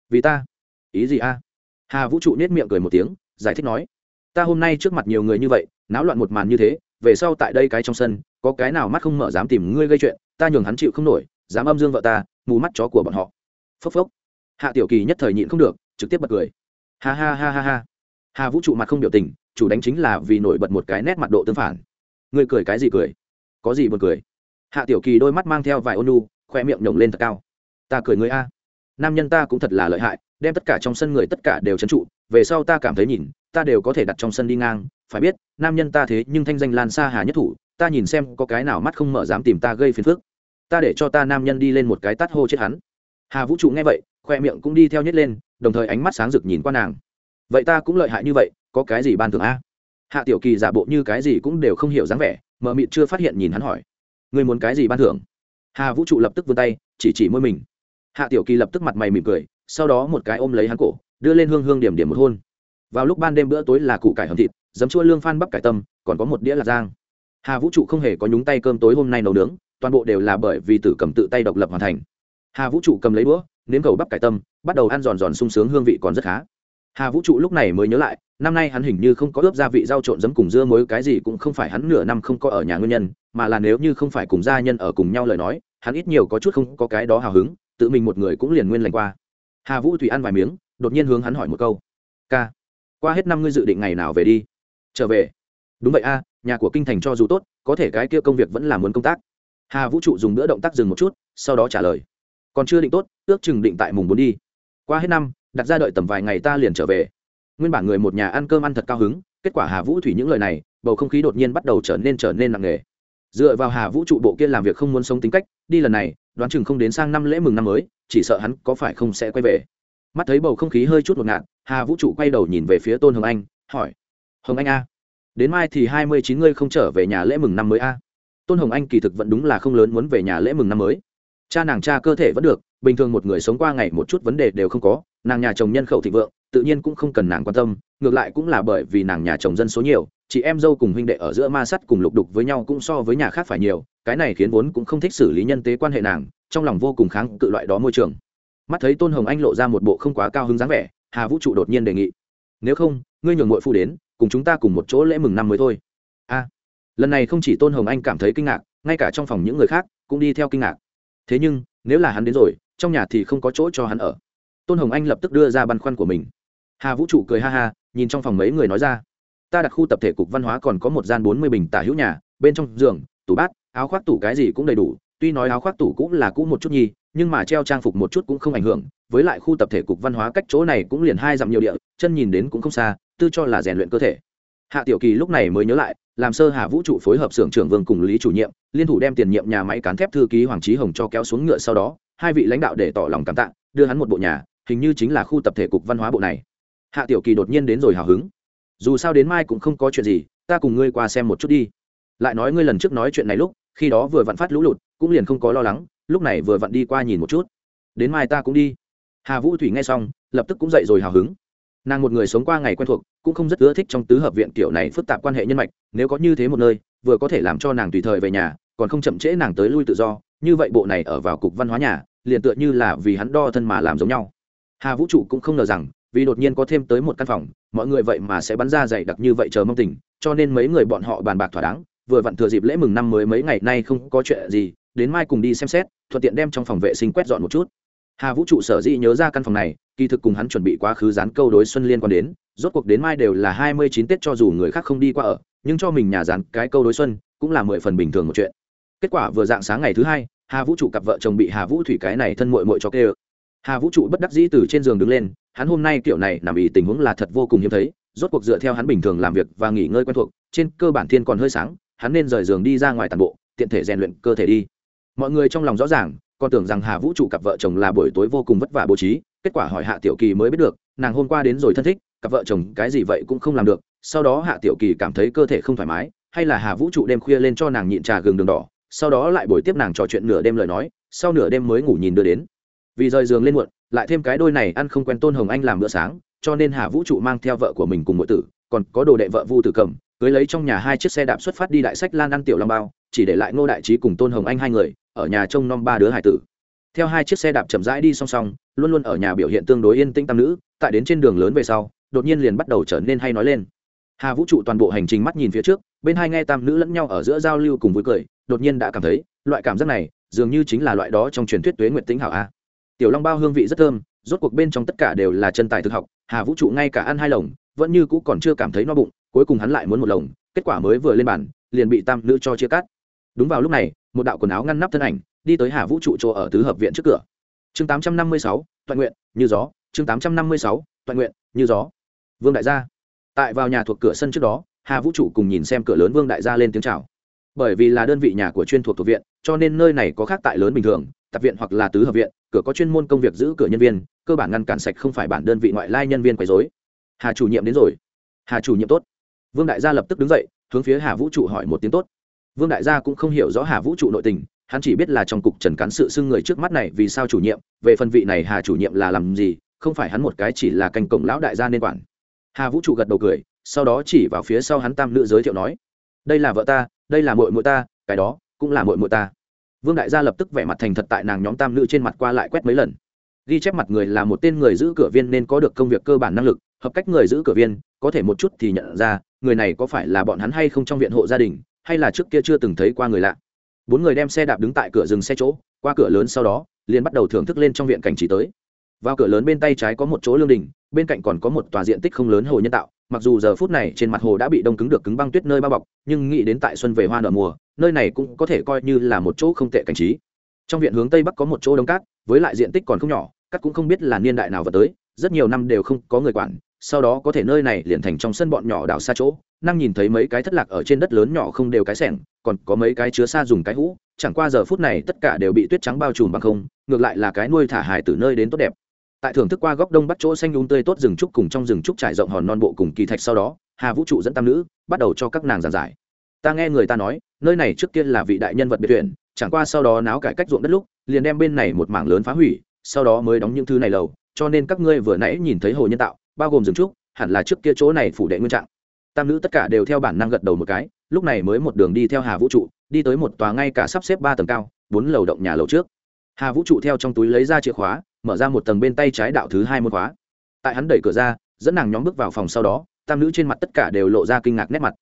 Vì ta? Ý gì a? Hà vũ trụ nết miệng cười một tiếng, giải thích nói, ta hôm nay trước mặt nhiều người như vậy, náo loạn một màn như thế, về sau tại đây cái trong sân, có cái nào mắt không mở dám tìm ngươi gây chuyện, ta nhường hắn chịu không nổi, dám âm dương vợ ta, mù mắt chó của bọn họ. Phốc phốc hạ tiểu kỳ nhất thời nhịn không được, trực tiếp bật cười. Ha ha ha ha ha. Hà vũ trụ mặt không biểu tình, chủ đánh chính là vì nổi bật một cái nét mặt độ tương phản. Người cười cái gì cười? Có gì buồn cười? Hạ tiểu kỳ đôi mắt mang theo vài ôn khoe miệng nhổng lên thật cao. Ta cười ngươi a. Nam nhân ta cũng thật là lợi hại, đem tất cả trong sân người tất cả đều trấn trụ, về sau ta cảm thấy nhìn, ta đều có thể đặt trong sân đi ngang, phải biết, nam nhân ta thế nhưng thanh danh lan xa hà nhất thủ, ta nhìn xem có cái nào mắt không mở dám tìm ta gây phiền phức. Ta để cho ta nam nhân đi lên một cái tát hô chết hắn. Hà vũ trụ nghe vậy khoe miệng cũng đi theo nhét lên, đồng thời ánh mắt sáng rực nhìn qua nàng. Vậy ta cũng lợi hại như vậy, có cái gì ban thường a? Hạ tiểu kỳ giả bộ như cái gì cũng đều không hiểu dáng vẻ, mờ mịt chưa phát hiện nhìn hắn hỏi. Ngươi muốn cái gì ban thưởng? Hà vũ trụ lập tức vươn tay, chỉ chỉ môi mình. Hạ tiểu kỳ lập tức mặt mày mỉm cười, sau đó một cái ôm lấy hắn cổ, đưa lên hương hương điểm điểm một hôn. Vào lúc ban đêm bữa tối là củ cải hầm thịt, giấm chua lương phan bắp cải tâm, còn có một đĩa lạc giang. Hà vũ trụ không hề có nhúng tay cơm tối hôm nay nấu nướng, toàn bộ đều là bởi vì tử cầm tự tay độc lập hoàn thành. Hà vũ trụ cầm lấy bữa nếm cầu bắp cải tâm, bắt đầu ăn giòn giòn sung sướng hương vị còn rất khá. Hà vũ trụ lúc này mới nhớ lại, năm nay hắn hình như không có ướp gia vị rau trộn giấm cùng dưa muối, cái gì cũng không phải hắn nửa năm không có ở nhà nguyên nhân, mà là nếu như không phải cùng gia nhân ở cùng nhau lời nói, hắn ít nhiều có chút không có cái đó hào hứng, tự mình một người cũng liền nguyên lành qua. Hà vũ thủy ăn vài miếng, đột nhiên hướng hắn hỏi một câu. Ca, qua hết năm ngươi dự định ngày nào về đi? Trở về. Đúng vậy a, nhà của kinh thành cho dù tốt, có thể cái kia công việc vẫn là muốn công tác. Hà vũ trụ dùng bữa động tác dừng một chút, sau đó trả lời. Còn chưa định tốt ước chừng định tại mùng bốn đi. Qua hết năm, đặt ra đợi tầm vài ngày ta liền trở về. Nguyên bản người một nhà ăn cơm ăn thật cao hứng, kết quả hà vũ thủy những lời này, bầu không khí đột nhiên bắt đầu trở nên trở nên nặng nề. Dựa vào hà vũ trụ bộ kia làm việc không muốn sống tính cách, đi lần này, đoán chừng không đến sang năm lễ mừng năm mới, chỉ sợ hắn có phải không sẽ quay về. Mắt thấy bầu không khí hơi chút một ngạn hà vũ trụ quay đầu nhìn về phía tôn hồng anh, hỏi, hồng anh a, đến mai thì hai mươi chín ngươi không trở về nhà lễ mừng năm mới a? Tôn hồng anh kỳ thực vẫn đúng là không lớn muốn về nhà lễ mừng năm mới. Cha nàng cha cơ thể vẫn được bình thường một người sống qua ngày một chút vấn đề đều không có, nàng nhà chồng nhân khẩu thịnh vượng, tự nhiên cũng không cần nàng quan tâm, ngược lại cũng là bởi vì nàng nhà chồng dân số nhiều, chị em dâu cùng huynh đệ ở giữa ma sắt cùng lục đục với nhau cũng so với nhà khác phải nhiều, cái này khiến vốn cũng không thích xử lý nhân tế quan hệ nàng, trong lòng vô cùng kháng cự loại đó môi trường. Mắt thấy tôn hồng anh lộ ra một bộ không quá cao hứng dáng vẻ, hà vũ trụ đột nhiên đề nghị, nếu không, ngươi nhường mội phu đến, cùng chúng ta cùng một chỗ lễ mừng năm mới thôi. A, lần này không chỉ tôn hồng anh cảm thấy kinh ngạc, ngay cả trong phòng những người khác cũng đi theo kinh ngạc. Thế nhưng, nếu là hắn đến rồi trong nhà thì không có chỗ cho hắn ở. Tôn hồng anh lập tức đưa ra băn khoăn của mình. Hà vũ trụ cười ha ha, nhìn trong phòng mấy người nói ra. Ta đặt khu tập thể cục văn hóa còn có một gian bốn mươi bình tả hữu nhà, bên trong giường, tủ bát, áo khoác tủ cái gì cũng đầy đủ, tuy nói áo khoác tủ cũng là cũ một chút nhi nhưng mà treo trang phục một chút cũng không ảnh hưởng, với lại khu tập thể cục văn hóa cách chỗ này cũng liền hai dặm nhiều địa, chân nhìn đến cũng không xa, tư cho là rèn luyện cơ thể. Hạ tiểu kỳ lúc này mới nhớ lại, làm sơ hà vũ trụ phối hợp xưởng trưởng vương cùng lý chủ nhiệm, liên thủ đem tiền nhiệm nhà máy cán thép thư ký hoàng trí hồng cho kéo xuống ngựa sau đó hai vị lãnh đạo để tỏ lòng cảm tạ, đưa hắn một bộ nhà, hình như chính là khu tập thể cục văn hóa bộ này. Hạ tiểu kỳ đột nhiên đến rồi hào hứng. Dù sao đến mai cũng không có chuyện gì, ta cùng ngươi qua xem một chút đi. Lại nói ngươi lần trước nói chuyện này lúc, khi đó vừa vặn phát lũ lụt, cũng liền không có lo lắng, lúc này vừa vặn đi qua nhìn một chút. Đến mai ta cũng đi. Hà vũ thủy nghe xong, lập tức cũng dậy rồi hào hứng. Nàng một người sống qua ngày quen thuộc, cũng không rất ưa thích trong tứ hợp viện kiểu này phức tạp quan hệ nhân mạch, nếu có như thế một nơi, vừa có thể làm cho nàng tùy thời về nhà, còn không chậm trễ nàng tới lui tự do, như vậy bộ này ở vào cục văn hóa nhà liền tựa như là vì hắn đo thân mà làm giống nhau. Hà vũ trụ cũng không ngờ rằng, vì đột nhiên có thêm tới một căn phòng, mọi người vậy mà sẽ bắn ra dày đặc như vậy chờ mong tình, cho nên mấy người bọn họ bàn bạc thỏa đáng, vừa vặn thừa dịp lễ mừng năm mới mấy ngày nay không có chuyện gì, đến mai cùng đi xem xét, thuận tiện đem trong phòng vệ sinh quét dọn một chút. Hà vũ trụ sở dĩ nhớ ra căn phòng này, kỳ thực cùng hắn chuẩn bị quá khứ dán câu đối xuân liên quan đến, rốt cuộc đến mai đều là hai mươi chín tết cho dù người khác không đi qua ở, nhưng cho mình nhà dán cái câu đối xuân, cũng là mười phần bình thường một chuyện. Kết quả vừa dạng sáng ngày thứ hai hà vũ trụ cặp vợ chồng bị hà vũ thủy cái này thân mội mội cho kê ơ. Hà vũ trụ bất đắc dĩ từ trên giường đứng lên, hắn hôm nay kiểu này nằm ý tình huống là thật vô cùng hiếm thấy, rốt cuộc dựa theo hắn bình thường làm việc và nghỉ ngơi quen thuộc, trên cơ bản thiên còn hơi sáng, hắn nên rời giường đi ra ngoài tàn bộ, tiện thể rèn luyện cơ thể đi. Mọi người trong lòng rõ ràng, còn tưởng rằng hà vũ trụ cặp vợ chồng là buổi tối vô cùng vất vả bố trí, kết quả hỏi hạ tiểu kỳ mới biết được, nàng hôm qua đến rồi thân thích, cặp vợ chồng cái gì vậy cũng không làm được, sau đó hạ tiểu kỳ cảm thấy cơ thể không thoải mái, hay là hà vũ trụ đêm khuya lên cho nàng nhịn trà gừng đường đỏ sau đó lại buổi tiếp nàng trò chuyện nửa đêm lời nói, sau nửa đêm mới ngủ nhìn đưa đến. Vì rời giường lên muộn, lại thêm cái đôi này ăn không quen tôn hồng anh làm bữa sáng, cho nên hà vũ trụ mang theo vợ của mình cùng mỗi tử, còn có đồ đệ vợ vu tử cầm, cưới lấy trong nhà hai chiếc xe đạp xuất phát đi đại sách lan ăn tiểu long bao, chỉ để lại ngô đại trí cùng tôn hồng anh hai người, ở nhà trông nom ba đứa hải tử. Theo hai chiếc xe đạp chậm rãi đi song song, luôn luôn ở nhà biểu hiện tương đối yên tĩnh tam nữ, tại đến trên đường lớn về sau, đột nhiên liền bắt đầu trở nên hay nói lên. Hà vũ trụ toàn bộ hành trình mắt nhìn phía trước bên hai nghe tam nữ lẫn nhau ở giữa giao lưu cùng vui cười, đột nhiên đã cảm thấy, loại cảm giác này, dường như chính là loại đó trong truyền thuyết tuế nguyện tĩnh hảo a. Tiểu long bao hương vị rất thơm, rốt cuộc bên trong tất cả đều là chân tài thực học, hà vũ trụ ngay cả ăn hai lồng, vẫn như cũ còn chưa cảm thấy no bụng, cuối cùng hắn lại muốn một lồng, kết quả mới vừa lên bàn, liền bị tam nữ cho chia cắt. Đúng vào lúc này, một đạo quần áo ngăn nắp thân ảnh, đi tới hà vũ trụ chỗ ở tứ hợp viện trước cửa. Chương tám trăm năm mươi sáu toàn nguyện, như gió. Chương tám trăm năm mươi sáu toàn nguyện, như gió. Vương đại gia, tại vào nhà thuộc cửa sân trước đó hà vũ trụ cùng nhìn xem cửa lớn vương đại gia lên tiếng chào. Bởi vì là đơn vị nhà của chuyên thuộc thuộc viện, cho nên nơi này có khác tại lớn bình thường, tập viện hoặc là tứ hợp viện, cửa có chuyên môn công việc giữ cửa nhân viên, cơ bản ngăn cản sạch không phải bản đơn vị ngoại lai nhân viên quấy dối hà chủ nhiệm đến rồi. Hà chủ nhiệm tốt. Vương đại gia lập tức đứng dậy, hướng phía hà vũ trụ hỏi một tiếng tốt. Vương đại gia cũng không hiểu rõ hà vũ trụ nội tình, hắn chỉ biết là trong cục trần cán sự xưng người trước mắt này vì sao chủ nhiệm, về phần vị này hà chủ nhiệm là làm gì, không phải hắn một cái chỉ là canh cổng lão đại gia nên quản. Hà vũ trụ gật đầu cười sau đó chỉ vào phía sau hắn tam nữ giới thiệu nói, đây là vợ ta, đây là mội mội ta, cái đó cũng là mội mội ta. Vương đại gia lập tức vẻ mặt thành thật tại nàng nhóm tam nữ trên mặt qua lại quét mấy lần. Ghi chép mặt người là một tên người giữ cửa viên nên có được công việc cơ bản năng lực, hợp cách người giữ cửa viên, có thể một chút thì nhận ra, người này có phải là bọn hắn hay không trong viện hộ gia đình, hay là trước kia chưa từng thấy qua người lạ. Bốn người đem xe đạp đứng tại cửa dừng xe chỗ, qua cửa lớn sau đó, liền bắt đầu thưởng thức lên trong viện cảnh trí tới. Vào cửa lớn bên tay trái có một chỗ lương đình, bên cạnh còn có một tòa diện tích không lớn hồ nhân tạo mặc dù giờ phút này trên mặt hồ đã bị đông cứng được cứng băng tuyết nơi bao bọc, nhưng nghĩ đến tại xuân về hoa nở mùa, nơi này cũng có thể coi như là một chỗ không tệ cảnh trí. Trong viện hướng tây bắc có một chỗ đông cát, với lại diện tích còn không nhỏ cát cũng không biết là niên đại nào vào tới, rất nhiều năm đều không có người quản, sau đó có thể nơi này liền thành trong sân bọn nhỏ đào xa chỗ, năng nhìn thấy mấy cái thất lạc ở trên đất lớn nhỏ không đều cái sẻng, còn có mấy cái chứa xa dùng cái hũ, chẳng qua giờ phút này tất cả đều bị tuyết trắng bao trùm bằng không, ngược lại là cái nuôi thả hài từ nơi đến tốt đẹp tại thưởng thức qua góc đông bắc chỗ xanh đúng tươi tốt rừng trúc cùng trong rừng trúc trải rộng hòn non bộ cùng kỳ thạch sau đó, hà vũ trụ dẫn tam nữ bắt đầu cho các nàng giảng giải. Ta nghe người ta nói, nơi này trước tiên là vị đại nhân vật biệt tuyển chẳng qua sau đó náo cải cách ruộng đất lúc, liền đem bên này một mảng lớn phá hủy, sau đó mới đóng những thứ này lầu, cho nên các ngươi vừa nãy nhìn thấy hồ nhân tạo, bao gồm rừng trúc, hẳn là trước kia chỗ này phủ đệ nguyên trạng. Tam nữ tất cả đều theo bản năng gật đầu một cái, lúc này mới một đường đi theo hà vũ trụ, đi tới một tòa ngay cả sắp xếp ba tầng cao, bốn lầu động nhà lầu trước. Hà vũ trụ theo trong túi lấy ra chìa khóa mở ra một tầng bên tay trái đạo thứ hai môn khóa. Tại hắn đẩy cửa ra, dẫn nàng nhóm bước vào phòng sau đó, tam nữ trên mặt tất cả đều lộ ra kinh ngạc nét mặt.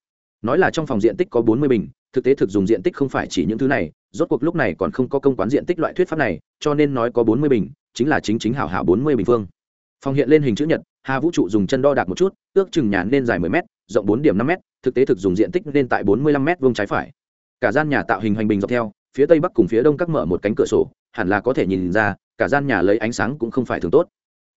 Nói là trong phòng diện tích có bốn mươi bình, thực tế thực dùng diện tích không phải chỉ những thứ này, rốt cuộc lúc này còn không có công quán diện tích loại thuyết pháp này, cho nên nói có bốn mươi bình, chính là chính chính hảo hảo bốn mươi bình phương. Phòng hiện lên hình chữ nhật, hà vũ trụ dùng chân đo đạc một chút, ước chừng nhà nên dài mười m rộng bốn điểm năm m thực tế thực dùng diện tích nên tại bốn mươi lăm m vuông trái phải. Cả gian nhà tạo hình hoành bình dọc theo, phía tây bắc cùng phía đông các mở một cánh cửa sổ, hẳn là có thể nhìn ra cả gian nhà lấy ánh sáng cũng không phải thường tốt.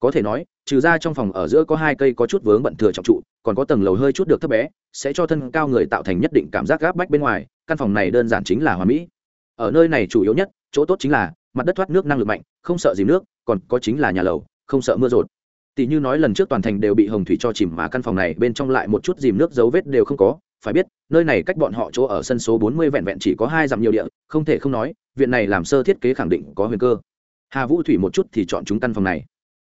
Có thể nói, trừ ra trong phòng ở giữa có hai cây có chút vướng bận thừa trọng trụ, còn có tầng lầu hơi chút được thấp bé, sẽ cho thân cao người tạo thành nhất định cảm giác gáp bách bên ngoài, căn phòng này đơn giản chính là hoa mỹ. Ở nơi này chủ yếu nhất, chỗ tốt chính là mặt đất thoát nước năng lực mạnh, không sợ dìm nước, còn có chính là nhà lầu, không sợ mưa rột. Tỷ như nói lần trước toàn thành đều bị hồng thủy cho chìm mà căn phòng này bên trong lại một chút dìm nước dấu vết đều không có, phải biết, nơi này cách bọn họ chỗ ở sân số bốn mươi vẹn vẹn chỉ có hai dặm nhiều địa, không thể không nói, viện này làm sơ thiết kế khẳng định có huyền cơ hà vũ thủy một chút thì chọn chúng căn phòng này.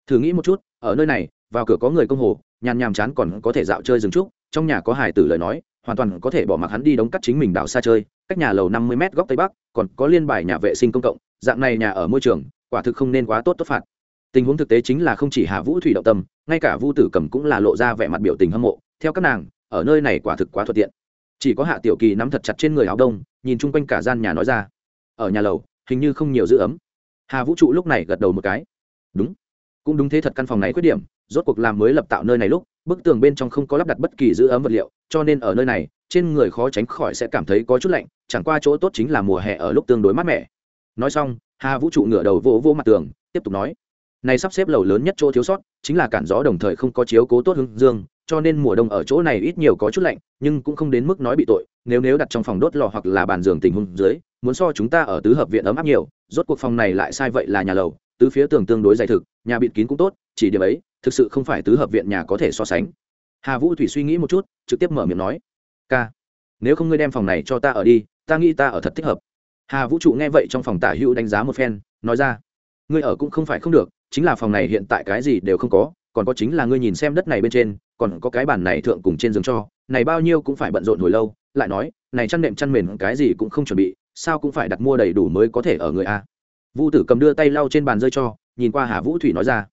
Thử nghĩ một chút, ở nơi này, vào cửa có người công hồ, nhàn nhàm chán còn có thể dạo chơi rừng trúc, trong nhà có hải tử lời nói, hoàn toàn có thể bỏ mặc hắn đi đóng cắt chính mình đảo xa chơi, cách nhà lầu năm mươi m góc tây bắc, còn có liên bài nhà vệ sinh công cộng, dạng này nhà ở môi trường, quả thực không nên quá tốt tốt phạt. Tình huống thực tế chính là không chỉ hà vũ thủy động tâm, ngay cả vu tử cầm cũng là lộ ra vẻ mặt biểu tình hâm mộ, theo các nàng, ở nơi này quả thực quá thuận tiện. Chỉ có hạ tiểu kỳ nắm thật chặt trên người áo đông, nhìn chung quanh cả gian nhà nói ra, ở nhà lầu, hình như không nhiều giữ ấm hà vũ trụ lúc này gật đầu một cái. Đúng. Cũng đúng thế thật căn phòng này khuyết điểm, rốt cuộc làm mới lập tạo nơi này lúc, bức tường bên trong không có lắp đặt bất kỳ giữ ấm vật liệu, cho nên ở nơi này, trên người khó tránh khỏi sẽ cảm thấy có chút lạnh, chẳng qua chỗ tốt chính là mùa hè ở lúc tương đối mát mẻ. Nói xong, hà vũ trụ ngửa đầu vỗ vỗ mặt tường, tiếp tục nói. Này sắp xếp lầu lớn nhất chỗ thiếu sót, chính là cản gió đồng thời không có chiếu cố tốt hướng dương, cho nên mùa đông ở chỗ này ít nhiều có chút lạnh, nhưng cũng không đến mức nói bị tội, nếu nếu đặt trong phòng đốt lò hoặc là bàn giường tình huống dưới muốn so chúng ta ở tứ hợp viện ấm áp nhiều, rốt cuộc phòng này lại sai vậy là nhà lầu, tứ phía tường tương đối dày thực, nhà bịt kín cũng tốt, chỉ điểm ấy, thực sự không phải tứ hợp viện nhà có thể so sánh. Hà vũ thủy suy nghĩ một chút, trực tiếp mở miệng nói, ca, nếu không ngươi đem phòng này cho ta ở đi, ta nghĩ ta ở thật thích hợp. Hà vũ trụ nghe vậy trong phòng tả hữu đánh giá một phen, nói ra, ngươi ở cũng không phải không được, chính là phòng này hiện tại cái gì đều không có, còn có chính là ngươi nhìn xem đất này bên trên, còn có cái bàn này thượng cùng trên giường cho, này bao nhiêu cũng phải bận rộn hồi lâu. Lại nói, này chăn nệm chăn mền cái gì cũng không chuẩn bị sao cũng phải đặt mua đầy đủ mới có thể ở người a. Vu tử cầm đưa tay lau trên bàn rơi cho, nhìn qua hà vũ thủy nói ra.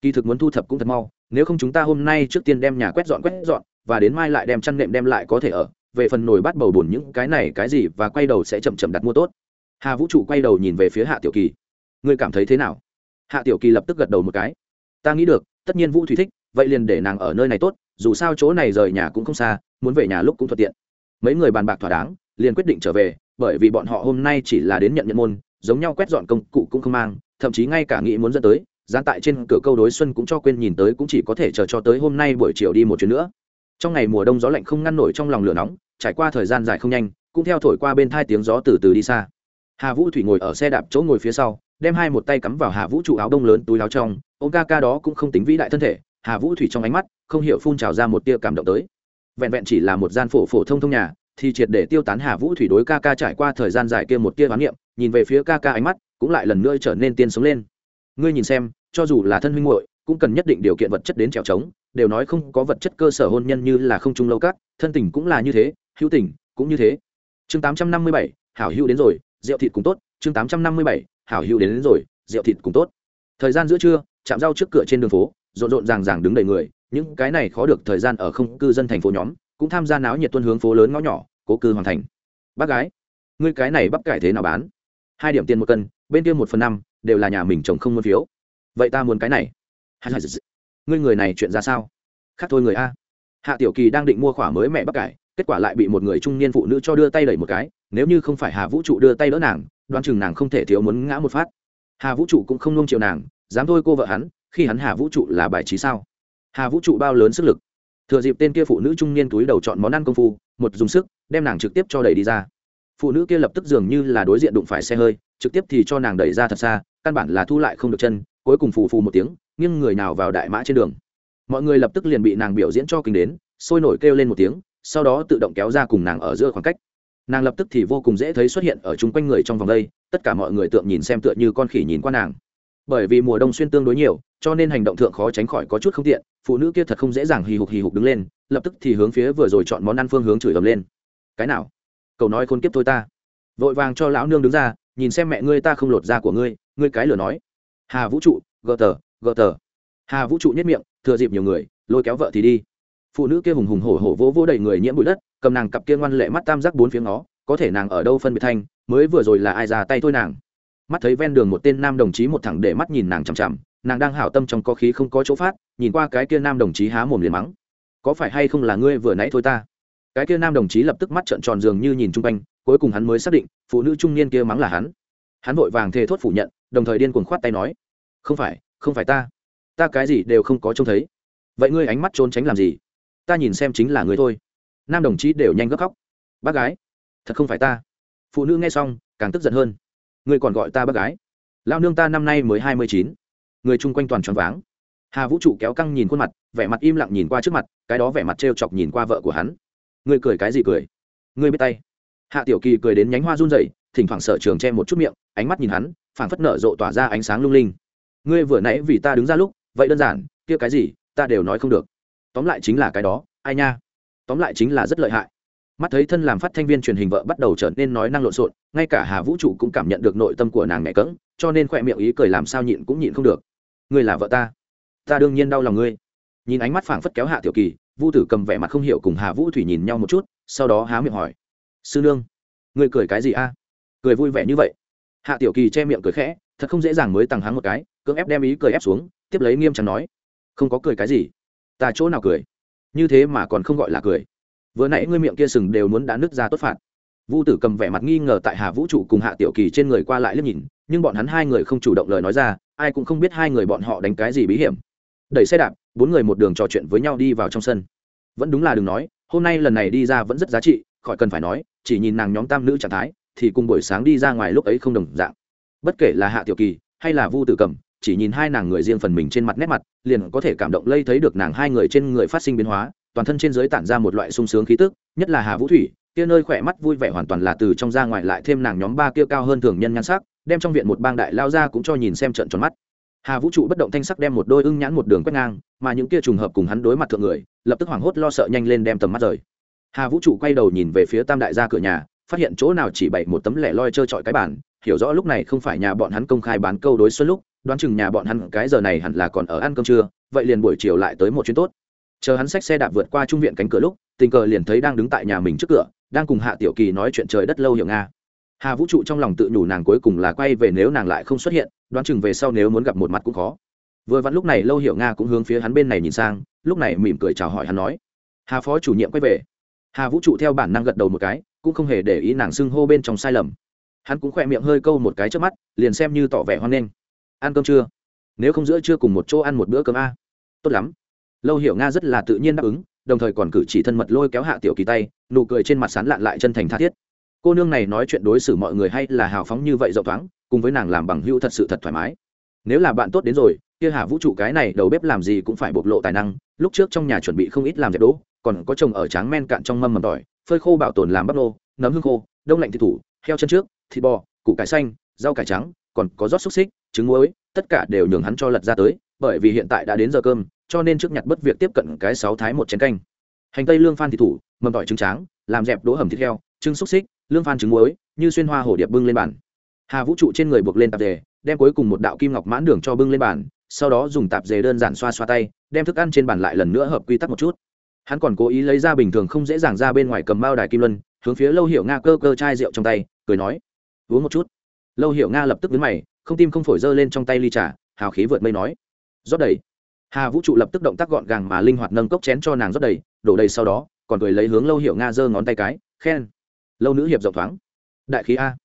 Kỳ thực muốn thu thập cũng thật mau, nếu không chúng ta hôm nay trước tiên đem nhà quét dọn quét dọn, và đến mai lại đem chăn nệm đem lại có thể ở, về phần nồi bắt bầu bùn những cái này cái gì và quay đầu sẽ chậm chậm đặt mua tốt. Hà vũ trụ quay đầu nhìn về phía hạ tiểu kỳ. Ngươi cảm thấy thế nào? Hạ tiểu kỳ lập tức gật đầu một cái. Ta nghĩ được, tất nhiên vũ thủy thích, vậy liền để nàng ở nơi này tốt, dù sao chỗ này rời nhà cũng không xa, muốn về nhà lúc cũng thuận tiện. Mấy người bàn bạc thỏa đáng, liền quyết định trở về bởi vì bọn họ hôm nay chỉ là đến nhận nhận môn, giống nhau quét dọn công cụ cũng không mang, thậm chí ngay cả nghĩ muốn dẫn tới gian tại trên cửa câu đối xuân cũng cho quên nhìn tới cũng chỉ có thể chờ cho tới hôm nay buổi chiều đi một chuyến nữa. Trong ngày mùa đông gió lạnh không ngăn nổi trong lòng lửa nóng, trải qua thời gian dài không nhanh, cũng theo thổi qua bên thai tiếng gió từ từ đi xa. Hà vũ thủy ngồi ở xe đạp chỗ ngồi phía sau, đem hai một tay cắm vào hà vũ trụ áo đông lớn túi áo trong, ông ca ca đó cũng không tính vĩ đại thân thể, hà vũ thủy trong ánh mắt không hiểu phun trào ra một tia cảm động tới. Vẹn vẹn chỉ là một gian phổ phổ thông thông nhà thì triệt để tiêu tán hà vũ thủy đối ca ca trải qua thời gian dài kia một tia bán niệm nhìn về phía ca ca ánh mắt cũng lại lần nữa trở nên tiên sống lên. Ngươi nhìn xem cho dù là thân huynh muội cũng cần nhất định điều kiện vật chất đến trèo trống đều nói không có vật chất cơ sở hôn nhân như là không trung lâu cát thân tình cũng là như thế hữu tình cũng như thế. Chương tám trăm năm mươi bảy hảo hữu đến rồi rượu thịt cũng tốt. Chương tám trăm năm mươi bảy hảo hữu đến, đến rồi rượu thịt cũng tốt. Thời gian giữa trưa chạm rau trước cửa trên đường phố rộn rộn ràng ràng đứng đầy người những cái này khó được thời gian ở không cư dân thành phố nhóm cũng tham gia náo nhiệt tuân hướng phố lớn ngõ nhỏ, cố cư hoàn thành. Bác gái, ngươi cái này bắp cải thế nào bán? Hai điểm tiền một cân, bên kia một phần năm, đều là nhà mình chồng không muốn phiếu. Vậy ta muốn cái này. Ngươi người này chuyện ra sao? Khác thôi người a. Hạ tiểu kỳ đang định mua khỏa mới mẹ bắp cải, kết quả lại bị một người trung niên phụ nữ cho đưa tay đẩy một cái, nếu như không phải hà vũ trụ đưa tay đỡ nàng, đoán chừng nàng không thể thiếu muốn ngã một phát. Hà vũ trụ cũng không nung chiều nàng, dám thôi cô vợ hắn, khi hắn hà vũ trụ là bài trí sao? Hà vũ trụ bao lớn sức lực thừa dịp tên kia phụ nữ trung niên túi đầu chọn món ăn công phu, một dùng sức, đem nàng trực tiếp cho đẩy đi ra. Phụ nữ kia lập tức dường như là đối diện đụng phải xe hơi, trực tiếp thì cho nàng đẩy ra thật xa, căn bản là thu lại không được chân, cuối cùng phù phù một tiếng, nghiêng người nào vào đại mã trên đường. Mọi người lập tức liền bị nàng biểu diễn cho kinh đến, sôi nổi kêu lên một tiếng, sau đó tự động kéo ra cùng nàng ở giữa khoảng cách. Nàng lập tức thì vô cùng dễ thấy xuất hiện ở chung quanh người trong vòng đây, tất cả mọi người tượng nhìn xem tựa như con khỉ nhìn qua nàng bởi vì mùa đông xuyên tương đối nhiều, cho nên hành động thượng khó tránh khỏi có chút không tiện, phụ nữ kia thật không dễ dàng hì hục hì hục đứng lên, lập tức thì hướng phía vừa rồi chọn món ăn phương hướng chửi ầm lên. Cái nào? Cậu nói khôn kiếp thôi ta. Vội vàng cho lão nương đứng ra, nhìn xem mẹ ngươi ta không lột da của ngươi ngươi cái lửa nói. Hà vũ trụ, gờ tờ gờ tờ. Hà vũ trụ nhất miệng, thừa dịp nhiều người, lôi kéo vợ thì đi. Phụ nữ kia hùng hùng hổ hổ vỗ vỗ đầy người nhiễm bụi đất, cầm nàng cặp kia ngoan lệ mắt tam giác bốn phía nó có thể nàng ở đâu phân biệt thanh, mới vừa rồi là ai ra tay thôi nàng mắt thấy ven đường một tên nam đồng chí một thẳng để mắt nhìn nàng chằm chằm, nàng đang hảo tâm trong có khí không có chỗ phát, nhìn qua cái kia nam đồng chí há mồm liền mắng. Có phải hay không là ngươi vừa nãy thôi ta? Cái kia nam đồng chí lập tức mắt trợn tròn dường như nhìn chung quanh, cuối cùng hắn mới xác định, phụ nữ trung niên kia mắng là hắn. Hắn vội vàng thề thốt phủ nhận, đồng thời điên cuồng khoát tay nói, không phải không phải ta. Ta cái gì đều không có trông thấy. Vậy ngươi ánh mắt trốn tránh làm gì? Ta nhìn xem chính là ngươi thôi. Nam đồng chí đều nhanh gấp khóc. Bác gái, thật không phải ta. Phụ nữ nghe xong, càng tức giận hơn ngươi còn gọi ta bác gái. Lao nương ta năm nay mới hai mươi chín. Người chung quanh toàn tròn váng. Hà vũ trụ kéo căng nhìn khuôn mặt, vẻ mặt im lặng nhìn qua trước mặt, cái đó vẻ mặt t r e o chọc nhìn qua vợ của hắn. Ngươi cười cái gì cười? Ngươi biết tay. Hạ tiểu kỳ cười đến nhánh hoa run rẩy, thỉnh thoảng sở trường che một chút miệng, ánh mắt nhìn hắn, phảng phất nở rộ tỏa ra ánh sáng lung linh. Ngươi vừa nãy vì ta đứng ra lúc, vậy đơn giản, kia cái gì, ta đều nói không được. Tóm lại chính là cái đó, ai nha? Tóm lại chính là rất lợi hại mắt thấy thân làm phát thanh viên truyền hình vợ bắt đầu trở nên nói năng lộn xộn, ngay cả hà vũ trụ cũng cảm nhận được nội tâm của nàng mẹ cỡng cho nên khỏe miệng ý cười làm sao nhịn cũng nhịn không được. Ngươi là vợ ta. Ta đương nhiên đau lòng ngươi. Nhìn ánh mắt phảng phất kéo hạ tiểu kỳ, vu tử cầm vẻ mặt không hiểu cùng hà vũ thủy nhìn nhau một chút, sau đó há miệng hỏi. Sư nương, ngươi cười cái gì a? Cười vui vẻ như vậy. Hạ tiểu kỳ che miệng cười khẽ, thật không dễ dàng mới tăng hắng một cái, cưỡng ép đem ý cười ép xuống, tiếp lấy nghiêm trọng nói. Không có cười cái gì. Ta chỗ nào cười? Như thế mà còn không gọi là cười vừa nãy ngươi miệng kia sừng đều muốn đã nứt ra tốt phạt. Vu tử cầm vẻ mặt nghi ngờ tại hà vũ trụ cùng hạ tiểu kỳ trên người qua lại liếc nhìn, nhưng bọn hắn hai người không chủ động lời nói ra, ai cũng không biết hai người bọn họ đánh cái gì bí hiểm. Đẩy xe đạp, bốn người một đường trò chuyện với nhau đi vào trong sân. Vẫn đúng là đừng nói, hôm nay lần này đi ra vẫn rất giá trị, khỏi cần phải nói, chỉ nhìn nàng nhóm tam nữ trạng thái, thì cùng buổi sáng đi ra ngoài lúc ấy không đồng dạng. Bất kể là hạ tiểu kỳ hay là vu tử cầm, chỉ nhìn hai nàng người riêng phần mình trên mặt nét mặt, liền có thể cảm động lây thấy được nàng hai người trên người phát sinh biến hóa toàn thân trên dưới tản ra một loại sung sướng khí tức, nhất là hà vũ thủy, kia nơi khỏe mắt vui vẻ hoàn toàn là từ trong ra ngoài lại thêm nàng nhóm ba kia cao hơn thường nhân nhan sắc, đem trong viện một bang đại lao ra cũng cho nhìn xem trận tròn mắt. Hà vũ trụ bất động thanh sắc đem một đôi ưng nhãn một đường quét ngang, mà những kia trùng hợp cùng hắn đối mặt thượng người, lập tức hoảng hốt lo sợ nhanh lên đem tầm mắt rời. Hà vũ trụ quay đầu nhìn về phía tam đại gia cửa nhà, phát hiện chỗ nào chỉ bày một tấm lẻ loi trơ trọi cái bản hiểu rõ lúc này không phải nhà bọn hắn công khai bán câu đối xuân lúc, đoán chừng nhà bọn hắn cái giờ này hẳn là còn ở ăn cơm trưa, vậy liền buổi chiều lại tới một chuyến tốt chờ hắn xách xe đạp vượt qua trung viện cánh cửa lúc, tình cờ liền thấy đang đứng tại nhà mình trước cửa, đang cùng hạ tiểu kỳ nói chuyện trời đất lâu hiểu nga. Hà vũ trụ trong lòng tự nhủ nàng cuối cùng là quay về nếu nàng lại không xuất hiện, đoán chừng về sau nếu muốn gặp một mặt cũng khó. Vừa vặn lúc này lâu hiểu nga cũng hướng phía hắn bên này nhìn sang, lúc này mỉm cười chào hỏi hắn nói, hà phó chủ nhiệm quay về. Hà vũ trụ theo bản năng gật đầu một cái, cũng không hề để ý nàng xưng hô bên trong sai lầm. Hắn cũng khỏe miệng hơi câu một cái trước mắt, liền xem như tỏ vẻ hoan nghênh. Ăn cơm chưa? Nếu không giữa chưa cùng một chỗ ăn một bữa cơm a. Tốt lắm lâu hiểu nga rất là tự nhiên đáp ứng, đồng thời còn cử chỉ thân mật lôi kéo hạ tiểu kỳ tay, nụ cười trên mặt sán lạn lại chân thành tha thiết. Cô nương này nói chuyện đối xử mọi người hay là hào phóng như vậy rộng thoáng, cùng với nàng làm bằng hữu thật sự thật thoải mái. Nếu là bạn tốt đến rồi, kia hà vũ trụ cái này đầu bếp làm gì cũng phải bộc lộ tài năng, lúc trước trong nhà chuẩn bị không ít làm dẹp đỗ, còn có chồng ở tráng men cạn trong mâm mầm tỏi, phơi khô bảo tồn làm bắp nô, nấm hương khô, đông lạnh thịt thủ, heo chân trước, thịt bò, củ cải xanh, rau cải trắng, còn có rót xúc xích, trứng muối, tất cả đều nhường hắn cho lật ra tới, bởi vì hiện tại đã đến giờ cơm cho nên trước nhặt bất việc tiếp cận cái sáu thái một chén canh. Hành tây lương phan thịt thủ, mầm tỏi trứng tráng, làm dẹp đỗ hầm thịt heo, trứng xúc xích, lương phan trứng muối, như xuyên hoa hổ điệp bưng lên bàn. Hà vũ trụ trên người buộc lên tạp dề, đem cuối cùng một đạo kim ngọc mãn đường cho bưng lên bàn, sau đó dùng tạp dề đơn giản xoa xoa tay, đem thức ăn trên bàn lại lần nữa hợp quy tắc một chút. Hắn còn cố ý lấy ra bình thường không dễ dàng ra bên ngoài cầm bao đài kim luân, hướng phía lâu Hiệu nga cơ cơ chai rượu trong tay, cười nói, uống một chút. Lâu Hiệu nga lập tức nhấn mày, không tim không phổi dơ lên trong tay ly trà, hào khí vượt mây nói, rót đầy hà vũ trụ lập tức động tác gọn gàng mà linh hoạt nâng cốc chén cho nàng rót đầy, đổ đầy sau đó, còn cười lấy hướng lâu hiểu nga giơ ngón tay cái, khen. Lâu nữ hiệp rộng thoáng. Đại khí a.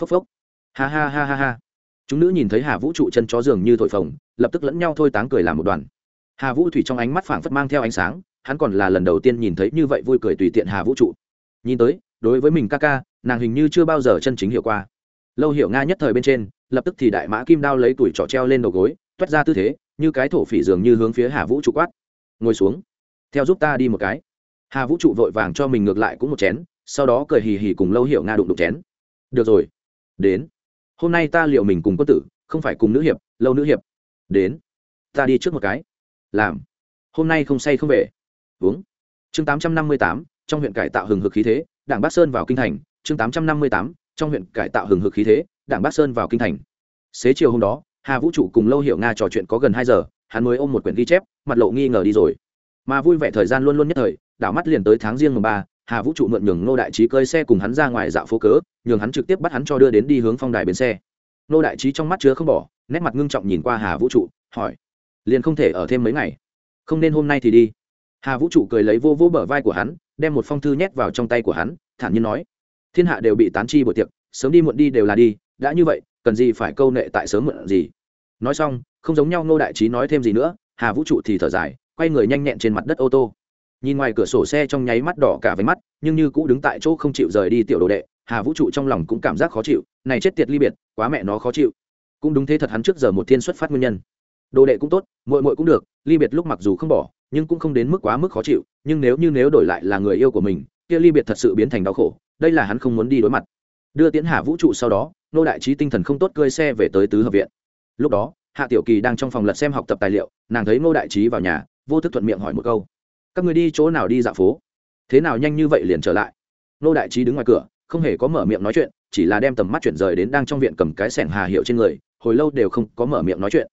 Phốc phốc. Ha ha ha ha ha. Chúng nữ nhìn thấy hà vũ trụ chân chó giường như thổi phồng, lập tức lẫn nhau thôi táng cười làm một đoàn. Hà vũ thủy trong ánh mắt phảng phất mang theo ánh sáng, hắn còn là lần đầu tiên nhìn thấy như vậy vui cười tùy tiện hà vũ trụ. Nhìn tới, đối với mình ca ca, nàng hình như chưa bao giờ chân chính hiểu qua. Lâu hiểu nga nhất thời bên trên, lập tức thì đại mã kim đao lấy tuổi trọ treo lên đầu gối toát ra tư thế như cái thổ phỉ dường như hướng phía hà vũ trụ quát. Ngồi xuống, theo giúp ta đi một cái. Hà vũ trụ vội vàng cho mình ngược lại cũng một chén, sau đó cười hì hì cùng lâu hiểu nga đụng đụng chén. Được rồi, đến. Hôm nay ta liệu mình cùng quân tử, không phải cùng nữ hiệp, lâu nữ hiệp. Đến. Ta đi trước một cái. Làm. Hôm nay không say không về. Uống. Chương tám trăm năm mươi tám, trong huyện cải tạo hừng hực khí thế, đảng bắc sơn vào kinh thành. Chương tám trăm năm mươi tám, trong huyện cải tạo hừng hực khí thế, đảng bắc sơn vào kinh thành. Xế chiều hôm đó hà vũ trụ cùng lâu hiểu nga trò chuyện có gần hai giờ, hắn mới ôm một quyển ghi chép, mặt lộ nghi ngờ đi rồi. Mà vui vẻ thời gian luôn luôn nhất thời, đảo mắt liền tới tháng riêng mùng ba, hà vũ trụ mượn nhường ngô đại trí cơi xe cùng hắn ra ngoài dạo phố cớ, nhường hắn trực tiếp bắt hắn cho đưa đến đi hướng phong đài bến xe. Ngô đại trí trong mắt chứa không bỏ, nét mặt ngưng trọng nhìn qua hà vũ trụ, hỏi, liền không thể ở thêm mấy ngày? Không nên hôm nay thì đi. Hà vũ trụ cười lấy vô vô bờ vai của hắn, đem một phong thư nhét vào trong tay của hắn, thản nhiên nói, thiên hạ đều bị tán chi buổi tiệc, sớm đi muộn đi đều là đi, đã như vậy, cần gì phải câu nệ tại sớm muộn gì? Nói xong, không giống nhau ngô đại trí nói thêm gì nữa, hà vũ trụ thì thở dài, quay người nhanh nhẹn trên mặt đất ô tô. Nhìn ngoài cửa sổ xe trong nháy mắt đỏ cả váy mắt, nhưng như cũ đứng tại chỗ không chịu rời đi tiểu đồ đệ, hà vũ trụ trong lòng cũng cảm giác khó chịu, này chết tiệt ly biệt, quá mẹ nó khó chịu. Cũng đúng thế thật hắn trước giờ một thiên xuất phát nguyên nhân. Đồ đệ cũng tốt, muội muội cũng được, ly biệt lúc mặc dù không bỏ, nhưng cũng không đến mức quá mức khó chịu, nhưng nếu như nếu đổi lại là người yêu của mình, kia ly biệt thật sự biến thành đau khổ, đây là hắn không muốn đi đối mặt. Đưa tiến hà vũ trụ sau đó nô đại trí tinh thần không tốt cơi xe về tới tứ hợp viện lúc đó, hạ tiểu kỳ đang trong phòng lật xem học tập tài liệu, nàng thấy ngô đại trí vào nhà, vô thức thuận miệng hỏi một câu. Các người đi chỗ nào đi dạo phố? Thế nào nhanh như vậy liền trở lại? Ngô đại trí đứng ngoài cửa, không hề có mở miệng nói chuyện, chỉ là đem tầm mắt chuyển rời đến đang trong viện cầm cái sẻng hà hiệu trên người, hồi lâu đều không có mở miệng nói chuyện.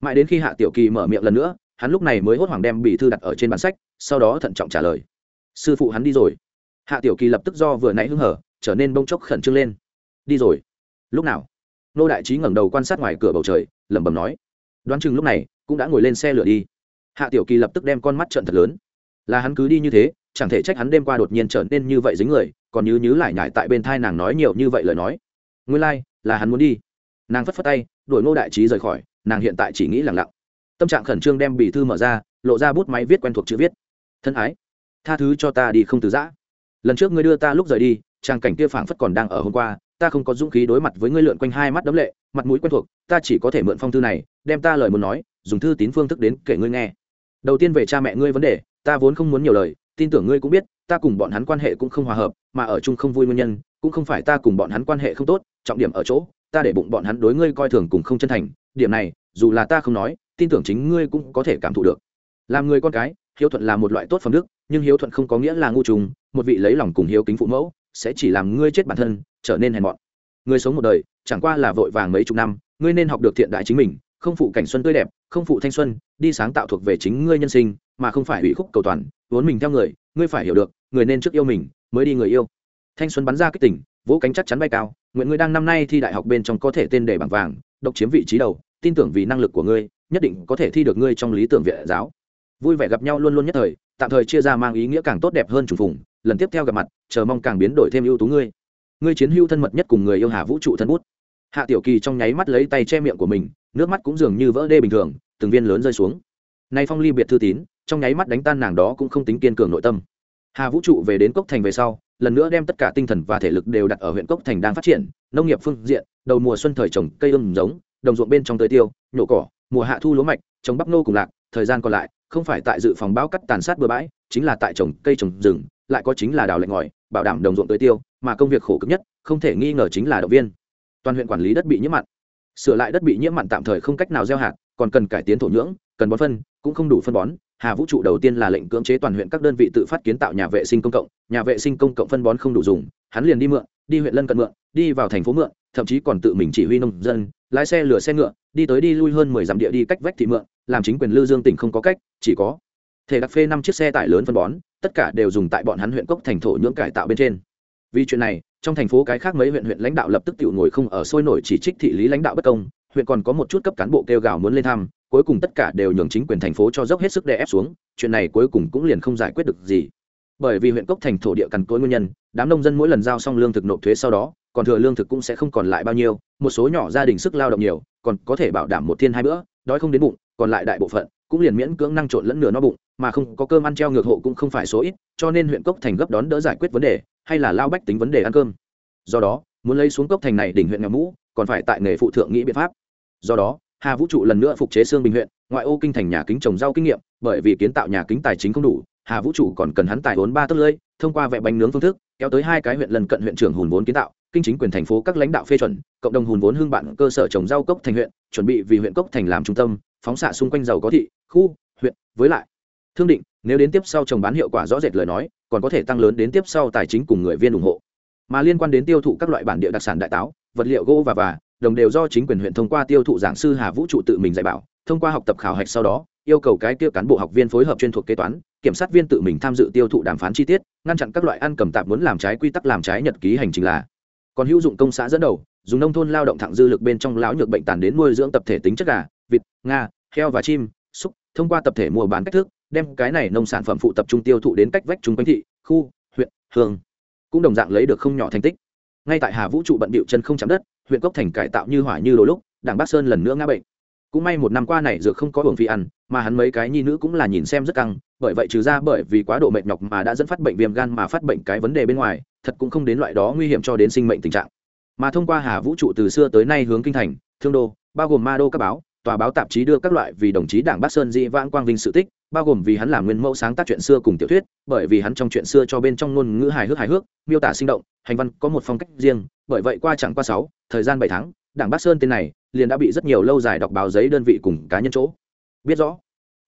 Mãi đến khi hạ tiểu kỳ mở miệng lần nữa, hắn lúc này mới hốt hoảng đem bì thư đặt ở trên bản sách, sau đó thận trọng trả lời. Sư phụ hắn đi rồi. Hạ tiểu kỳ lập tức do vừa nãy hưng hở, trở nên bông chốc khẩn trương lên. Đi rồi. Lúc nào? Nô đại trí ngẩng đầu quan sát ngoài cửa bầu trời lẩm bẩm nói đoán chừng lúc này cũng đã ngồi lên xe lửa đi. Hạ tiểu kỳ lập tức đem con mắt trận thật lớn. Là hắn cứ đi như thế chẳng thể trách hắn đêm qua đột nhiên trở nên như vậy dính người còn như nhứ lại nhải tại bên thai nàng nói nhiều như vậy lời nói. Nguyên lai、like, là hắn muốn đi. Nàng phất phất tay đuổi ngô đại trí rời khỏi nàng hiện tại chỉ nghĩ lẳng lặng. Tâm trạng khẩn trương đem bì thư mở ra lộ ra bút máy viết quen thuộc chữ viết. Thân ái tha thứ cho ta đi không từ giã. Lần trước ngươi đưa ta lúc rời đi trang cảnh kia phảng phất còn đang ở hôm qua ta không có dũng khí đối mặt với ngươi lượn quanh hai mắt đấm lệ, mặt mũi quen thuộc, ta chỉ có thể mượn phong thư này, đem ta lời muốn nói, dùng thư tín phương thức đến kể ngươi nghe. Đầu tiên về cha mẹ ngươi vấn đề, ta vốn không muốn nhiều lời, tin tưởng ngươi cũng biết, ta cùng bọn hắn quan hệ cũng không hòa hợp, mà ở chung không vui nguyên nhân, cũng không phải ta cùng bọn hắn quan hệ không tốt, trọng điểm ở chỗ, ta để bụng bọn hắn đối ngươi coi thường cùng không chân thành, điểm này, dù là ta không nói, tin tưởng chính ngươi cũng có thể cảm thụ được. Làm người con cái, hiếu thuận là một loại tốt phẩm đức, nhưng hiếu thuận không có nghĩa là ngu trùng, một vị lấy lòng cùng hiếu kính phụ mẫu sẽ chỉ làm ngươi chết bản thân, trở nên hèn mọn. Ngươi sống một đời, chẳng qua là vội vàng mấy chục năm, ngươi nên học được thiện đại chính mình, không phụ cảnh xuân tươi đẹp, không phụ thanh xuân, đi sáng tạo thuộc về chính ngươi nhân sinh, mà không phải ủy khúc cầu toàn, vốn mình theo người, ngươi phải hiểu được, người nên trước yêu mình, mới đi người yêu. Thanh xuân bắn ra kích tỉnh, vỗ cánh chắc chắn bay cao, nguyện ngươi đang năm nay thi đại học bên trong có thể tên đề bảng vàng, độc chiếm vị trí đầu, tin tưởng vì năng lực của ngươi, nhất định có thể thi được ngươi trong lý tưởng viện giáo. Vui vẻ gặp nhau luôn luôn nhất thời, tạm thời chia ra mang ý nghĩa càng tốt đẹp hơn trùng phùng lần tiếp theo gặp mặt, chờ mong càng biến đổi thêm ưu tú ngươi. Ngươi chiến hữu thân mật nhất cùng người yêu hà vũ trụ thân bút. Hạ tiểu kỳ trong nháy mắt lấy tay che miệng của mình, nước mắt cũng dường như vỡ đê bình thường, từng viên lớn rơi xuống. Nay phong ly biệt thư tín, trong nháy mắt đánh tan nàng đó cũng không tính kiên cường nội tâm. Hà vũ trụ về đến cốc thành về sau, lần nữa đem tất cả tinh thần và thể lực đều đặt ở huyện cốc thành đang phát triển, nông nghiệp phương diện, đầu mùa xuân thời trồng cây ươm giống, đồng ruộng bên trong tưới tiêu, nhổ cỏ, mùa hạ thu lúa mạch, trồng bắp nô cùng lạc, thời gian còn lại không phải tại dự phòng báo cắt tàn sát bừa bãi, chính là tại trồng cây trồng rừng, lại có chính là đào lệnh ngòi, bảo đảm đồng ruộng tưới tiêu, mà công việc khổ cực nhất, không thể nghi ngờ chính là động viên. Toàn huyện quản lý đất bị nhiễm mặn. Sửa lại đất bị nhiễm mặn tạm thời không cách nào gieo hạt, còn cần cải tiến thổ nhưỡng, cần bón phân, cũng không đủ phân bón. Hà vũ trụ đầu tiên là lệnh cưỡng chế toàn huyện các đơn vị tự phát kiến tạo nhà vệ sinh công cộng, nhà vệ sinh công cộng phân bón không đủ dùng, hắn liền đi mượn, đi huyện lân cận mượn, đi vào thành phố mượn thậm chí còn tự mình chỉ huy nông dân, lái xe lửa xe ngựa, đi tới đi lui hơn mười dặm địa đi cách vách thị mượn, làm chính quyền lư dương tỉnh không có cách, chỉ có thể đặc phê năm chiếc xe tải lớn phân bón, tất cả đều dùng tại bọn hắn huyện cốc thành thổ nhưỡng cải tạo bên trên. Vì chuyện này, trong thành phố cái khác mấy huyện huyện lãnh đạo lập tức tự ngồi không ở sôi nổi chỉ trích thị lý lãnh đạo bất công, huyện còn có một chút cấp cán bộ kêu gào muốn lên thăm, cuối cùng tất cả đều nhường chính quyền thành phố cho dốc hết sức đè ép xuống, chuyện này cuối cùng cũng liền không giải quyết được gì. Bởi vì huyện cốc thành thổ địa cằn cỗi nguyên nhân, đám nông dân mỗi lần giao xong lương thực nộp thuế sau đó còn thừa lương thực cũng sẽ không còn lại bao nhiêu, một số nhỏ gia đình sức lao động nhiều, còn có thể bảo đảm một thiên hai bữa, đói không đến bụng, còn lại đại bộ phận cũng liền miễn cưỡng năng trộn lẫn nửa no bụng, mà không có cơm ăn treo ngược hộ cũng không phải số ít, cho nên huyện cốc thành gấp đón đỡ giải quyết vấn đề, hay là lao bách tính vấn đề ăn cơm. Do đó, muốn lấy xuống cốc thành này đỉnh huyện nghèo mũ, còn phải tại nghề phụ thượng nghĩ biện pháp. Do đó, hà vũ trụ lần nữa phục chế xương bình huyện, ngoại ô kinh thành nhà kính trồng rau kinh nghiệm, bởi vì kiến tạo nhà kính tài chính không đủ, hà vũ trụ còn cần hắn tài vốn ba tấc lưỡi thông qua vẽ bánh nướng phương thức, kéo tới hai cái huyện lần cận huyện trưởng hùn vốn kiến tạo kinh chính quyền thành phố các lãnh đạo phê chuẩn, cộng đồng hùn vốn hương bạn cơ sở trồng rau cốc thành huyện, chuẩn bị vì huyện cốc thành làm trung tâm, phóng xạ xung quanh giàu có thị, khu, huyện, với lại. Thương định, nếu đến tiếp sau trồng bán hiệu quả rõ rệt lời nói, còn có thể tăng lớn đến tiếp sau tài chính cùng người viên ủng hộ. Mà liên quan đến tiêu thụ các loại bản địa đặc sản đại táo, vật liệu gỗ và và, đồng đều do chính quyền huyện thông qua tiêu thụ giảng sư hà vũ trụ tự mình dạy bảo, thông qua học tập khảo hạch sau đó, yêu cầu cái kia cán bộ học viên phối hợp chuyên thuộc kế toán, kiểm sát viên tự mình tham dự tiêu thụ đàm phán chi tiết, ngăn chặn các loại ăn cầm tạp muốn làm trái quy tắc làm trái nhật ký hành trình là còn hữu dụng công xã dẫn đầu, dùng nông thôn lao động thẳng dư lực bên trong lão nhược bệnh tàn đến nuôi dưỡng tập thể tính chất gà, vịt, nga, heo và chim xúc thông qua tập thể mua bán cách thức, đem cái này nông sản phẩm phụ tập trung tiêu thụ đến cách vách chung quanh thị, khu, huyện, hương. Cũng đồng dạng lấy được không nhỏ thành tích. Ngay tại hà vũ trụ bận bịu chân không chạm đất, huyện cốc thành cải tạo như hỏa như đồ lúc, đảng bắc sơn lần nữa ngã bệnh. Cũng may một năm qua này dược không có hưởng phi ăn, mà hắn mấy cái nhi nữ cũng là nhìn xem rất căng, bởi vậy trừ ra bởi vì quá độ mệt nhọc mà đã dẫn phát bệnh viêm gan mà phát bệnh cái vấn đề bên ngoài thật cũng không đến loại đó nguy hiểm cho đến sinh mệnh tình trạng. Mà thông qua hà vũ trụ từ xưa tới nay hướng kinh thành, thương đô, bao gồm ma đô các báo, tòa báo tạp chí đưa các loại vì đồng chí đảng bắc sơn di vãng quang vinh sự tích, bao gồm vì hắn làm nguyên mẫu sáng tác chuyện xưa cùng tiểu thuyết, bởi vì hắn trong chuyện xưa cho bên trong ngôn ngữ hài hước hài hước, miêu tả sinh động, hành văn có một phong cách riêng, bởi vậy qua chẳng qua sáu, thời gian bảy tháng, đảng bắc sơn tên này liền đã bị rất nhiều lâu dài đọc báo giấy đơn vị cùng cá nhân chỗ. Biết rõ,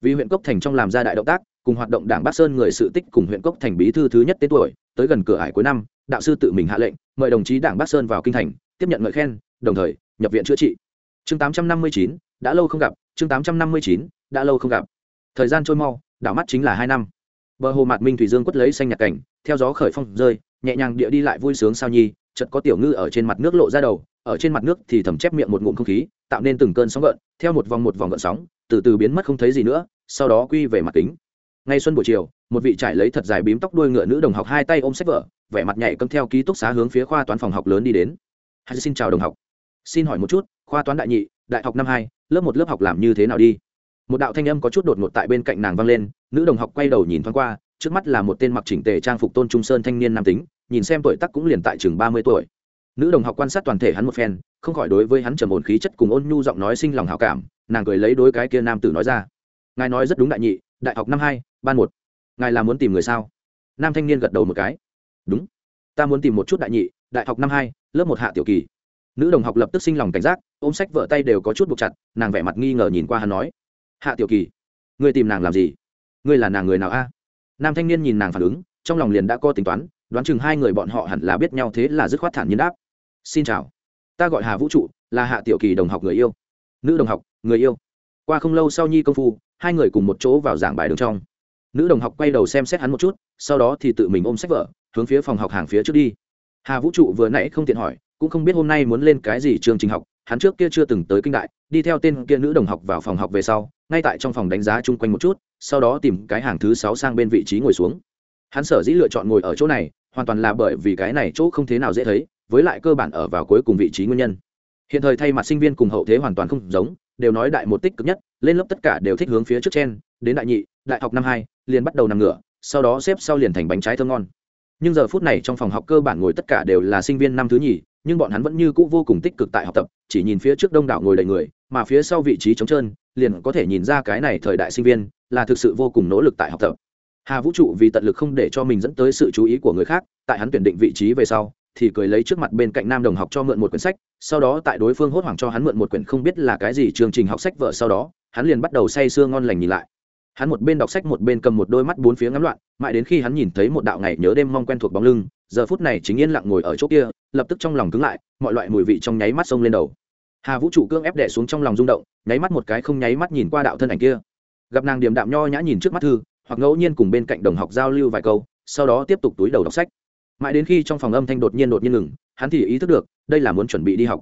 vì huyện cốc thành trong làm ra đại động tác, cùng hoạt động đảng bắc sơn người sự tích cùng huyện cốc thành bí thư thứ nhất tên tuổi tới gần cửa ải cuối năm, đạo sư tự mình hạ lệnh, mời đồng chí đảng bắc sơn vào kinh thành, tiếp nhận ngợi khen, đồng thời, nhập viện chữa trị. Chương tám trăm năm mươi chín, đã lâu không gặp, chương tám trăm năm mươi chín, đã lâu không gặp. Thời gian trôi mau, đảo mắt chính là hai năm. Bờ hồ mạt minh thủy dương quất lấy xanh nhạc cảnh, theo gió khởi phong rơi, nhẹ nhàng địa đi lại vui sướng sao nhi, chợt có tiểu ngư ở trên mặt nước lộ ra đầu, ở trên mặt nước thì thầm chép miệng một ngụm không khí, tạo nên từng cơn sóng gợn, theo một vòng một vòng gợn sóng, từ từ biến mất không thấy gì nữa, sau đó quy về mặt kính. Ngay xuân buổi chiều một vị trải lấy thật dài bím tóc đuôi ngựa nữ đồng học hai tay ôm sách vở, vẻ mặt nhảy câm theo ký túc xá hướng phía khoa toán phòng học lớn đi đến. Hãy xin chào đồng học. Xin hỏi một chút, khoa toán đại nhị, đại học năm hai, lớp một lớp học làm như thế nào đi? Một đạo thanh âm có chút đột ngột tại bên cạnh nàng vang lên, nữ đồng học quay đầu nhìn thoáng qua, trước mắt là một tên mặc chỉnh tề trang phục tôn trung sơn thanh niên nam tính, nhìn xem tuổi tác cũng liền tại chừng ba mươi tuổi. Nữ đồng học quan sát toàn thể hắn một phen, không khỏi đối với hắn trầm ổn khí chất cùng ôn nhu giọng nói sinh lòng hảo cảm, nàng cười lấy đối cái kia nam tử nói ra. Ngài nói rất đúng đại nhị, đại học năm hai, ban một ngài là muốn tìm người sao? Nam thanh niên gật đầu một cái. Đúng. Ta muốn tìm một chút đại nhị, đại học năm hai, lớp một hạ tiểu kỳ. Nữ đồng học lập tức sinh lòng cảnh giác, ôm sách vợ tay đều có chút buộc chặt, nàng vẻ mặt nghi ngờ nhìn qua hắn nói. Hạ tiểu kỳ, ngươi tìm nàng làm gì? Ngươi là nàng người nào a? Nam thanh niên nhìn nàng phản ứng, trong lòng liền đã có tính toán, đoán chừng hai người bọn họ hẳn là biết nhau thế là dứt khoát thản nhiên đáp. Xin chào. Ta gọi hà vũ trụ, là hạ tiểu kỳ đồng học người yêu. Nữ đồng học, người yêu. Qua không lâu sau nhi công phu, hai người cùng một chỗ vào giảng bài đường trong nữ đồng học quay đầu xem xét hắn một chút, sau đó thì tự mình ôm sách vở, hướng phía phòng học hàng phía trước đi. Hà vũ trụ vừa nãy không tiện hỏi, cũng không biết hôm nay muốn lên cái gì chương trình học, hắn trước kia chưa từng tới kinh đại, đi theo tên kia nữ đồng học vào phòng học về sau, ngay tại trong phòng đánh giá chung quanh một chút, sau đó tìm cái hàng thứ sáu sang bên vị trí ngồi xuống. Hắn sở dĩ lựa chọn ngồi ở chỗ này, hoàn toàn là bởi vì cái này chỗ không thế nào dễ thấy, với lại cơ bản ở vào cuối cùng vị trí nguyên nhân. Hiện thời thay mặt sinh viên cùng hậu thế hoàn toàn không giống, đều nói đại một tích cực nhất, lên lớp tất cả đều thích hướng phía trước trên, đến đại nhị đại học năm hai, liền bắt đầu nằm ngửa, sau đó xếp sau liền thành bánh trái thơm ngon. Nhưng giờ phút này trong phòng học cơ bản ngồi tất cả đều là sinh viên năm thứ nhì, nhưng bọn hắn vẫn như cũ vô cùng tích cực tại học tập, chỉ nhìn phía trước đông đảo ngồi đầy người, mà phía sau vị trí trống trơn, liền có thể nhìn ra cái này thời đại sinh viên là thực sự vô cùng nỗ lực tại học tập. Hà vũ trụ vì tận lực không để cho mình dẫn tới sự chú ý của người khác, tại hắn tuyển định vị trí về sau, thì cười lấy trước mặt bên cạnh nam đồng học cho mượn một quyển sách, sau đó tại đối phương hốt hoảng cho hắn mượn một quyển không biết là cái gì chương trình học sách vợ sau đó, hắn liền bắt đầu say sưa ngon lành nhìn lại hắn một bên đọc sách một bên cầm một đôi mắt bốn phía ngắm loạn, mãi đến khi hắn nhìn thấy một đạo ngày nhớ đêm mong quen thuộc bóng lưng, giờ phút này chính yên lặng ngồi ở chỗ kia, lập tức trong lòng cứng lại, mọi loại mùi vị trong nháy mắt xông lên đầu. Hà vũ trụ cương ép đẻ xuống trong lòng rung động, nháy mắt một cái không nháy mắt nhìn qua đạo thân ảnh kia. Gặp nàng điềm đạm nho nhã nhìn trước mắt thư, hoặc ngẫu nhiên cùng bên cạnh đồng học giao lưu vài câu, sau đó tiếp tục túi đầu đọc sách. Mãi đến khi trong phòng âm thanh đột nhiên đột nhiên ngừng, hắn thì ý thức được, đây là muốn chuẩn bị đi học.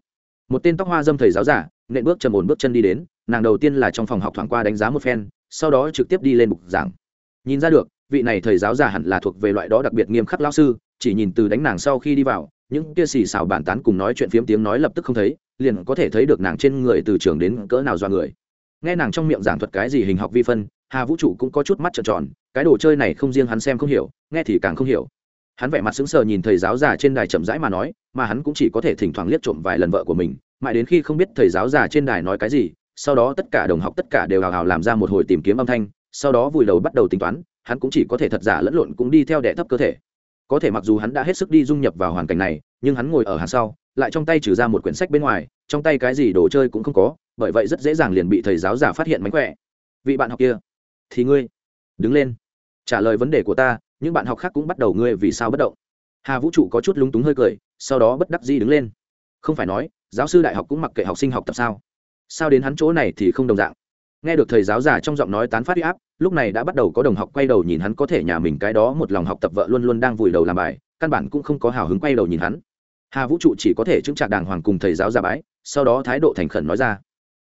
Một tên tóc hoa dâm thầy giáo giả, nện bước trầm ổn bước chân đi đến, nàng đầu tiên là trong phòng học thoảng qua đánh giá một phen sau đó trực tiếp đi lên bục giảng. Nhìn ra được, vị này thầy giáo giả hẳn là thuộc về loại đó đặc biệt nghiêm khắc lao sư, chỉ nhìn từ đánh nàng sau khi đi vào, những kia xì xào bàn tán cùng nói chuyện phiếm tiếng nói lập tức không thấy, liền có thể thấy được nàng trên người từ trường đến cỡ nào do người. Nghe nàng trong miệng giảng thuật cái gì hình học vi phân, hà vũ trụ cũng có chút mắt trợn tròn, cái đồ chơi này không riêng hắn xem không hiểu, nghe thì càng không hiểu. Hắn vẻ mặt sững sờ nhìn thầy giáo già trên đài chậm rãi mà nói, mà hắn cũng chỉ có thể thỉnh thoảng liếc trộm vài lần vợ của mình, mãi đến khi không biết thầy giáo già trên đài nói cái gì sau đó tất cả đồng học tất cả đều hào hào làm ra một hồi tìm kiếm âm thanh, sau đó vùi đầu bắt đầu tính toán, hắn cũng chỉ có thể thật giả lẫn lộn cũng đi theo đệ thấp cơ thể. Có thể mặc dù hắn đã hết sức đi dung nhập vào hoàn cảnh này, nhưng hắn ngồi ở hàng sau, lại trong tay trừ ra một quyển sách bên ngoài, trong tay cái gì đồ chơi cũng không có, bởi vậy rất dễ dàng liền bị thầy giáo giả phát hiện mánh khỏe. Vị bạn học kia, thì ngươi, đứng lên, trả lời vấn đề của ta, những bạn học khác cũng bắt đầu ngươi vì sao bất động. Hà vũ trụ có chút lúng túng hơi cười, sau đó bất đắc dĩ đứng lên. Không phải nói, giáo sư đại học cũng mặc kệ học sinh học tập sao sao đến hắn chỗ này thì không đồng dạng. Nghe được thầy giáo già trong giọng nói tán phát huy áp, lúc này đã bắt đầu có đồng học quay đầu nhìn hắn, có thể nhà mình cái đó một lòng học tập vợ luôn luôn đang vùi đầu làm bài, căn bản cũng không có hào hứng quay đầu nhìn hắn. Hà vũ trụ chỉ có thể chứng trạc đàng hoàng cùng thầy giáo ra bái, sau đó thái độ thành khẩn nói ra,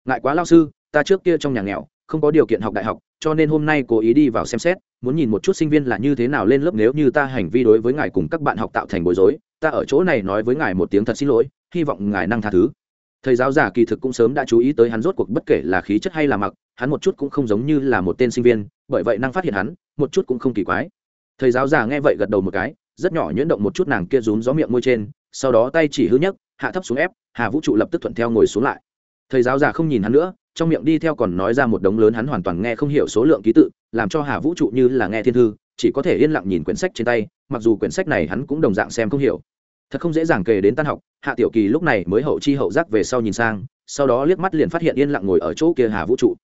ngại quá lao sư, ta trước kia trong nhà nghèo, không có điều kiện học đại học, cho nên hôm nay cố ý đi vào xem xét, muốn nhìn một chút sinh viên là như thế nào lên lớp nếu như ta hành vi đối với ngài cùng các bạn học tạo thành bối rối, ta ở chỗ này nói với ngài một tiếng thật xin lỗi, hy vọng ngài năng tha thứ thầy giáo giả kỳ thực cũng sớm đã chú ý tới hắn rốt cuộc bất kể là khí chất hay là mặc hắn một chút cũng không giống như là một tên sinh viên bởi vậy năng phát hiện hắn một chút cũng không kỳ quái. Thầy giáo giả nghe vậy gật đầu một cái rất nhỏ nhuyễn động một chút nàng kia rúm gió miệng môi trên sau đó tay chỉ hư nhấc, hạ thấp xuống ép hà vũ trụ lập tức thuận theo ngồi xuống lại. Thầy giáo giả không nhìn hắn nữa trong miệng đi theo còn nói ra một đống lớn hắn hoàn toàn nghe không hiểu số lượng ký tự làm cho hà vũ trụ như là nghe thiên thư chỉ có thể yên lặng nhìn quyển sách trên tay mặc dù quyển sách này hắn cũng đồng dạng xem không hiểu thật không dễ dàng kể đến tan học, hạ tiểu kỳ lúc này mới hậu chi hậu giác về sau nhìn sang, sau đó liếc mắt liền phát hiện yên lặng ngồi ở chỗ kia hà vũ trụ.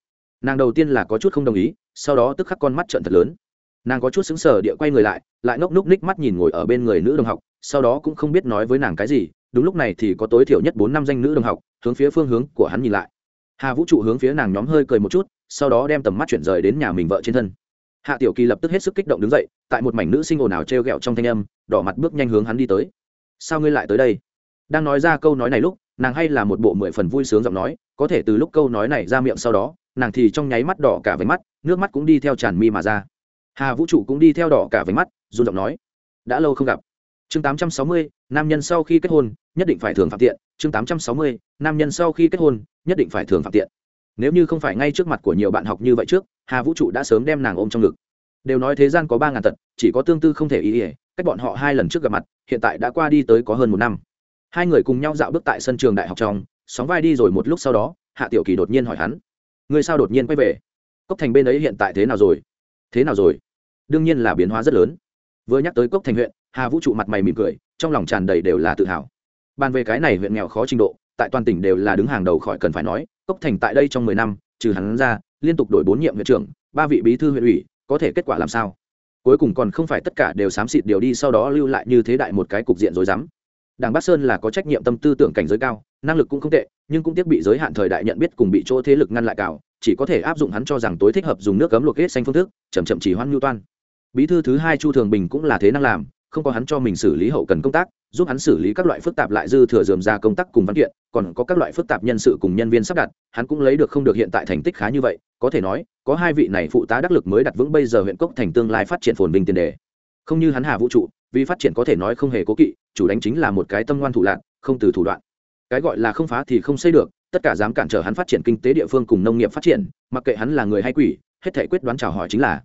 Nàng đầu tiên là có chút không đồng ý, sau đó tức khắc con mắt trợn thật lớn. Nàng có chút xứng sờ địa quay người lại lại ngốc núc ních mắt nhìn ngồi ở bên người nữ đồng học, sau đó cũng không biết nói với nàng cái gì, đúng lúc này thì có tối thiểu nhất bốn năm danh nữ đồng học, hướng phía phương hướng của hắn nhìn lại. Hà vũ trụ hướng phía nàng nhóm hơi cười một chút, sau đó đem tầm mắt chuyển rời đến nhà mình vợ trên thân. Hạ tiểu kỳ lập tức hết sức kích động đứng dậy, tại một mảnh nữ sinh ồn ào t r e o g ẹ o trong thanh âm, đỏ mặt bước nhanh hướng hắn đi tới sao ngươi lại tới đây? Đang nói ra câu nói này lúc, nàng hay là một bộ mười phần vui sướng giọng nói, có thể từ lúc câu nói này ra miệng sau đó, nàng thì trong nháy mắt đỏ cả váy mắt, nước mắt cũng đi theo tràn mi mà ra. Hà vũ trụ cũng đi theo đỏ cả váy mắt, run giọng nói, đã lâu không gặp. Chương tám trăm sáu mươi, nam nhân sau khi kết hôn, nhất định phải thường phạm tiện. Chương tám trăm sáu mươi, nam nhân sau khi kết hôn, nhất định phải thường phạm tiện. Nếu như không phải ngay trước mặt của nhiều bạn học như vậy trước, hà vũ trụ đã sớm đem nàng ôm trong ngực. Đều nói thế gian có ba ngàn tật, chỉ có tương tư không thể ý ỉa cách bọn họ hai lần trước gặp mặt, hiện tại đã qua đi tới có hơn một năm. Hai người cùng nhau dạo bước tại sân trường đại học trong, sóng vai đi rồi một lúc sau đó, hạ tiểu kỳ đột nhiên hỏi hắn, ngươi sao đột nhiên quay về? Cốc thành bên ấy hiện tại thế nào rồi? Thế nào rồi? Đương nhiên là biến hóa rất lớn. Vừa nhắc tới cốc thành huyện, hà vũ trụ mặt mày mỉm cười, trong lòng tràn đầy đều là tự hào. Bàn về cái này huyện nghèo khó trình độ, tại toàn tỉnh đều là đứng hàng đầu khỏi cần phải nói, cốc thành tại đây trong mười năm, trừ hắn ra, liên tục đổi bốn nhiệm huyện trưởng, ba vị bí thư huyện ủy, có thể kết quả làm sao? Cuối cùng còn không phải tất cả đều xám xịt điều đi sau đó lưu lại như thế đại một cái cục diện rối rắm. Đảng bắc sơn là có trách nhiệm tâm tư tưởng cảnh giới cao, năng lực cũng không tệ, nhưng cũng tiếc bị giới hạn thời đại nhận biết cùng bị chỗ thế lực ngăn lại cào, chỉ có thể áp dụng hắn cho rằng tối thích hợp dùng nước cấm luộc hết xanh phương thức, chậm chậm chỉ hoan nhu toan. Bí thư thứ hai chu thường bình cũng là thế năng làm không có hắn cho mình xử lý hậu cần công tác, giúp hắn xử lý các loại phức tạp lại dư thừa dườm ra công tác cùng văn kiện, còn có các loại phức tạp nhân sự cùng nhân viên sắp đặt, hắn cũng lấy được không được hiện tại thành tích khá như vậy, có thể nói, có hai vị này phụ tá đắc lực mới đặt vững bây giờ huyện cốc thành tương lai phát triển phồn vinh tiền đề. Không như hắn hà vũ trụ, vì phát triển có thể nói không hề cố kỵ, chủ đánh chính là một cái tâm ngoan thủ lạc không từ thủ đoạn. Cái gọi là không phá thì không xây được, tất cả dám cản trở hắn phát triển kinh tế địa phương cùng nông nghiệp phát triển, mặc kệ hắn là người hay quỷ, hết thể quyết đoán chào hỏi chính là.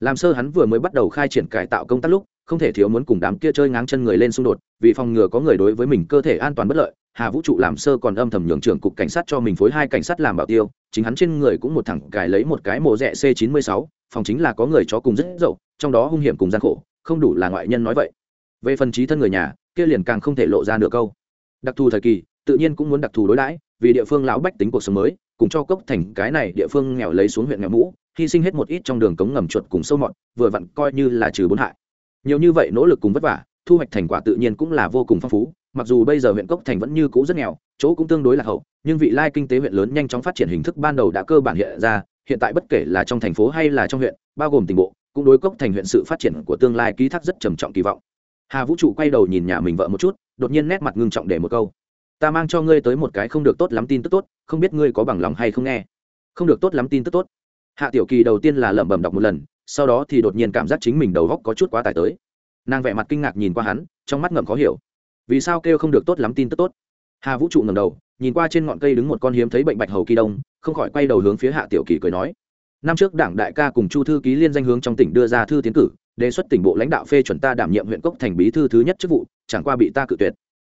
Làm sơ hắn vừa mới bắt đầu khai triển cải tạo công tác lúc không thể thiếu muốn cùng đám kia chơi ngáng chân người lên xung đột, vì phòng ngừa có người đối với mình cơ thể an toàn bất lợi, hà vũ trụ làm sơ còn âm thầm nhường trưởng cục cảnh sát cho mình phối hai cảnh sát làm bảo tiêu, chính hắn trên người cũng một thẳng cài lấy một cái mộ rẻ c 96 phòng chính là có người chó cùng rất dậu, trong đó hung hiểm cùng gian khổ, không đủ là ngoại nhân nói vậy. Về phần trí thân người nhà, kia liền càng không thể lộ ra nửa câu. Đặc thù thời kỳ, tự nhiên cũng muốn đặc thù đối đãi, vì địa phương lão bách tính cuộc sống mới, cùng cho cốc thành cái này địa phương nghèo lấy xuống huyện nghèo mũ, hy sinh hết một ít trong đường cống ngầm chuột cùng sâu mọt, vừa vặn coi như là trừ bốn hại nhiều như vậy nỗ lực cùng vất vả, thu hoạch thành quả tự nhiên cũng là vô cùng phong phú. Mặc dù bây giờ huyện cốc thành vẫn như cũ rất nghèo, chỗ cũng tương đối là hậu, nhưng vị lai kinh tế huyện lớn nhanh chóng phát triển hình thức ban đầu đã cơ bản hiện ra. Hiện tại bất kể là trong thành phố hay là trong huyện, bao gồm tỉnh bộ, cũng đối cốc thành huyện sự phát triển của tương lai ký thác rất trầm trọng kỳ vọng. Hà vũ trụ quay đầu nhìn nhà mình vợ một chút, đột nhiên nét mặt ngưng trọng để một câu. Ta mang cho ngươi tới một cái không được tốt lắm tin tức tốt, không biết ngươi có bằng lòng hay không nghe? Không được tốt lắm tin tức tốt. Hạ tiểu kỳ đầu tiên là lẩm bẩm đọc một lần sau đó thì đột nhiên cảm giác chính mình đầu góc có chút quá tải tới. Nàng vẻ mặt kinh ngạc nhìn qua hắn, trong mắt ngậm khó hiểu. Vì sao kêu không được tốt lắm tin tức tốt? Hà vũ trụ ngầm đầu, nhìn qua trên ngọn cây đứng một con hiếm thấy bệnh bạch hầu kỳ đông, không khỏi quay đầu hướng phía hạ tiểu kỳ cười nói. Năm trước đảng đại ca cùng chu thư ký liên danh hướng trong tỉnh đưa ra thư tiến cử, đề xuất tỉnh bộ lãnh đạo phê chuẩn ta đảm nhiệm huyện cốc thành bí thư thứ nhất chức vụ, chẳng qua bị ta cự tuyệt.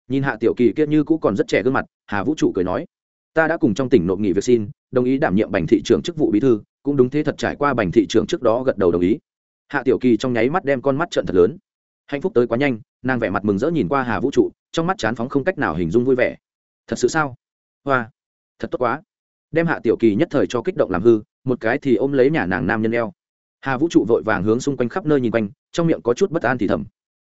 Nhìn hạ tiểu kỳ kia như cũ còn rất trẻ gương mặt, hà vũ trụ cười nói. Ta đã cùng trong tỉnh nộp nghỉ việc xin, đồng ý đảm nhiệm bành thị trưởng chức vụ bí thư cũng đúng thế thật trải qua bành thị trưởng trước đó gật đầu đồng ý. Hạ tiểu kỳ trong nháy mắt đem con mắt trận thật lớn. Hạnh phúc tới quá nhanh, nàng vẻ mặt mừng rỡ nhìn qua hà vũ trụ, trong mắt chán phóng không cách nào hình dung vui vẻ. Thật sự sao? Hoa! Thật tốt quá. Đem hạ tiểu kỳ nhất thời cho kích động làm hư, một cái thì ôm lấy nhà nàng nam nhân eo. Hà vũ trụ vội vàng hướng xung quanh khắp nơi nhìn quanh, trong miệng có chút bất an thì thầm.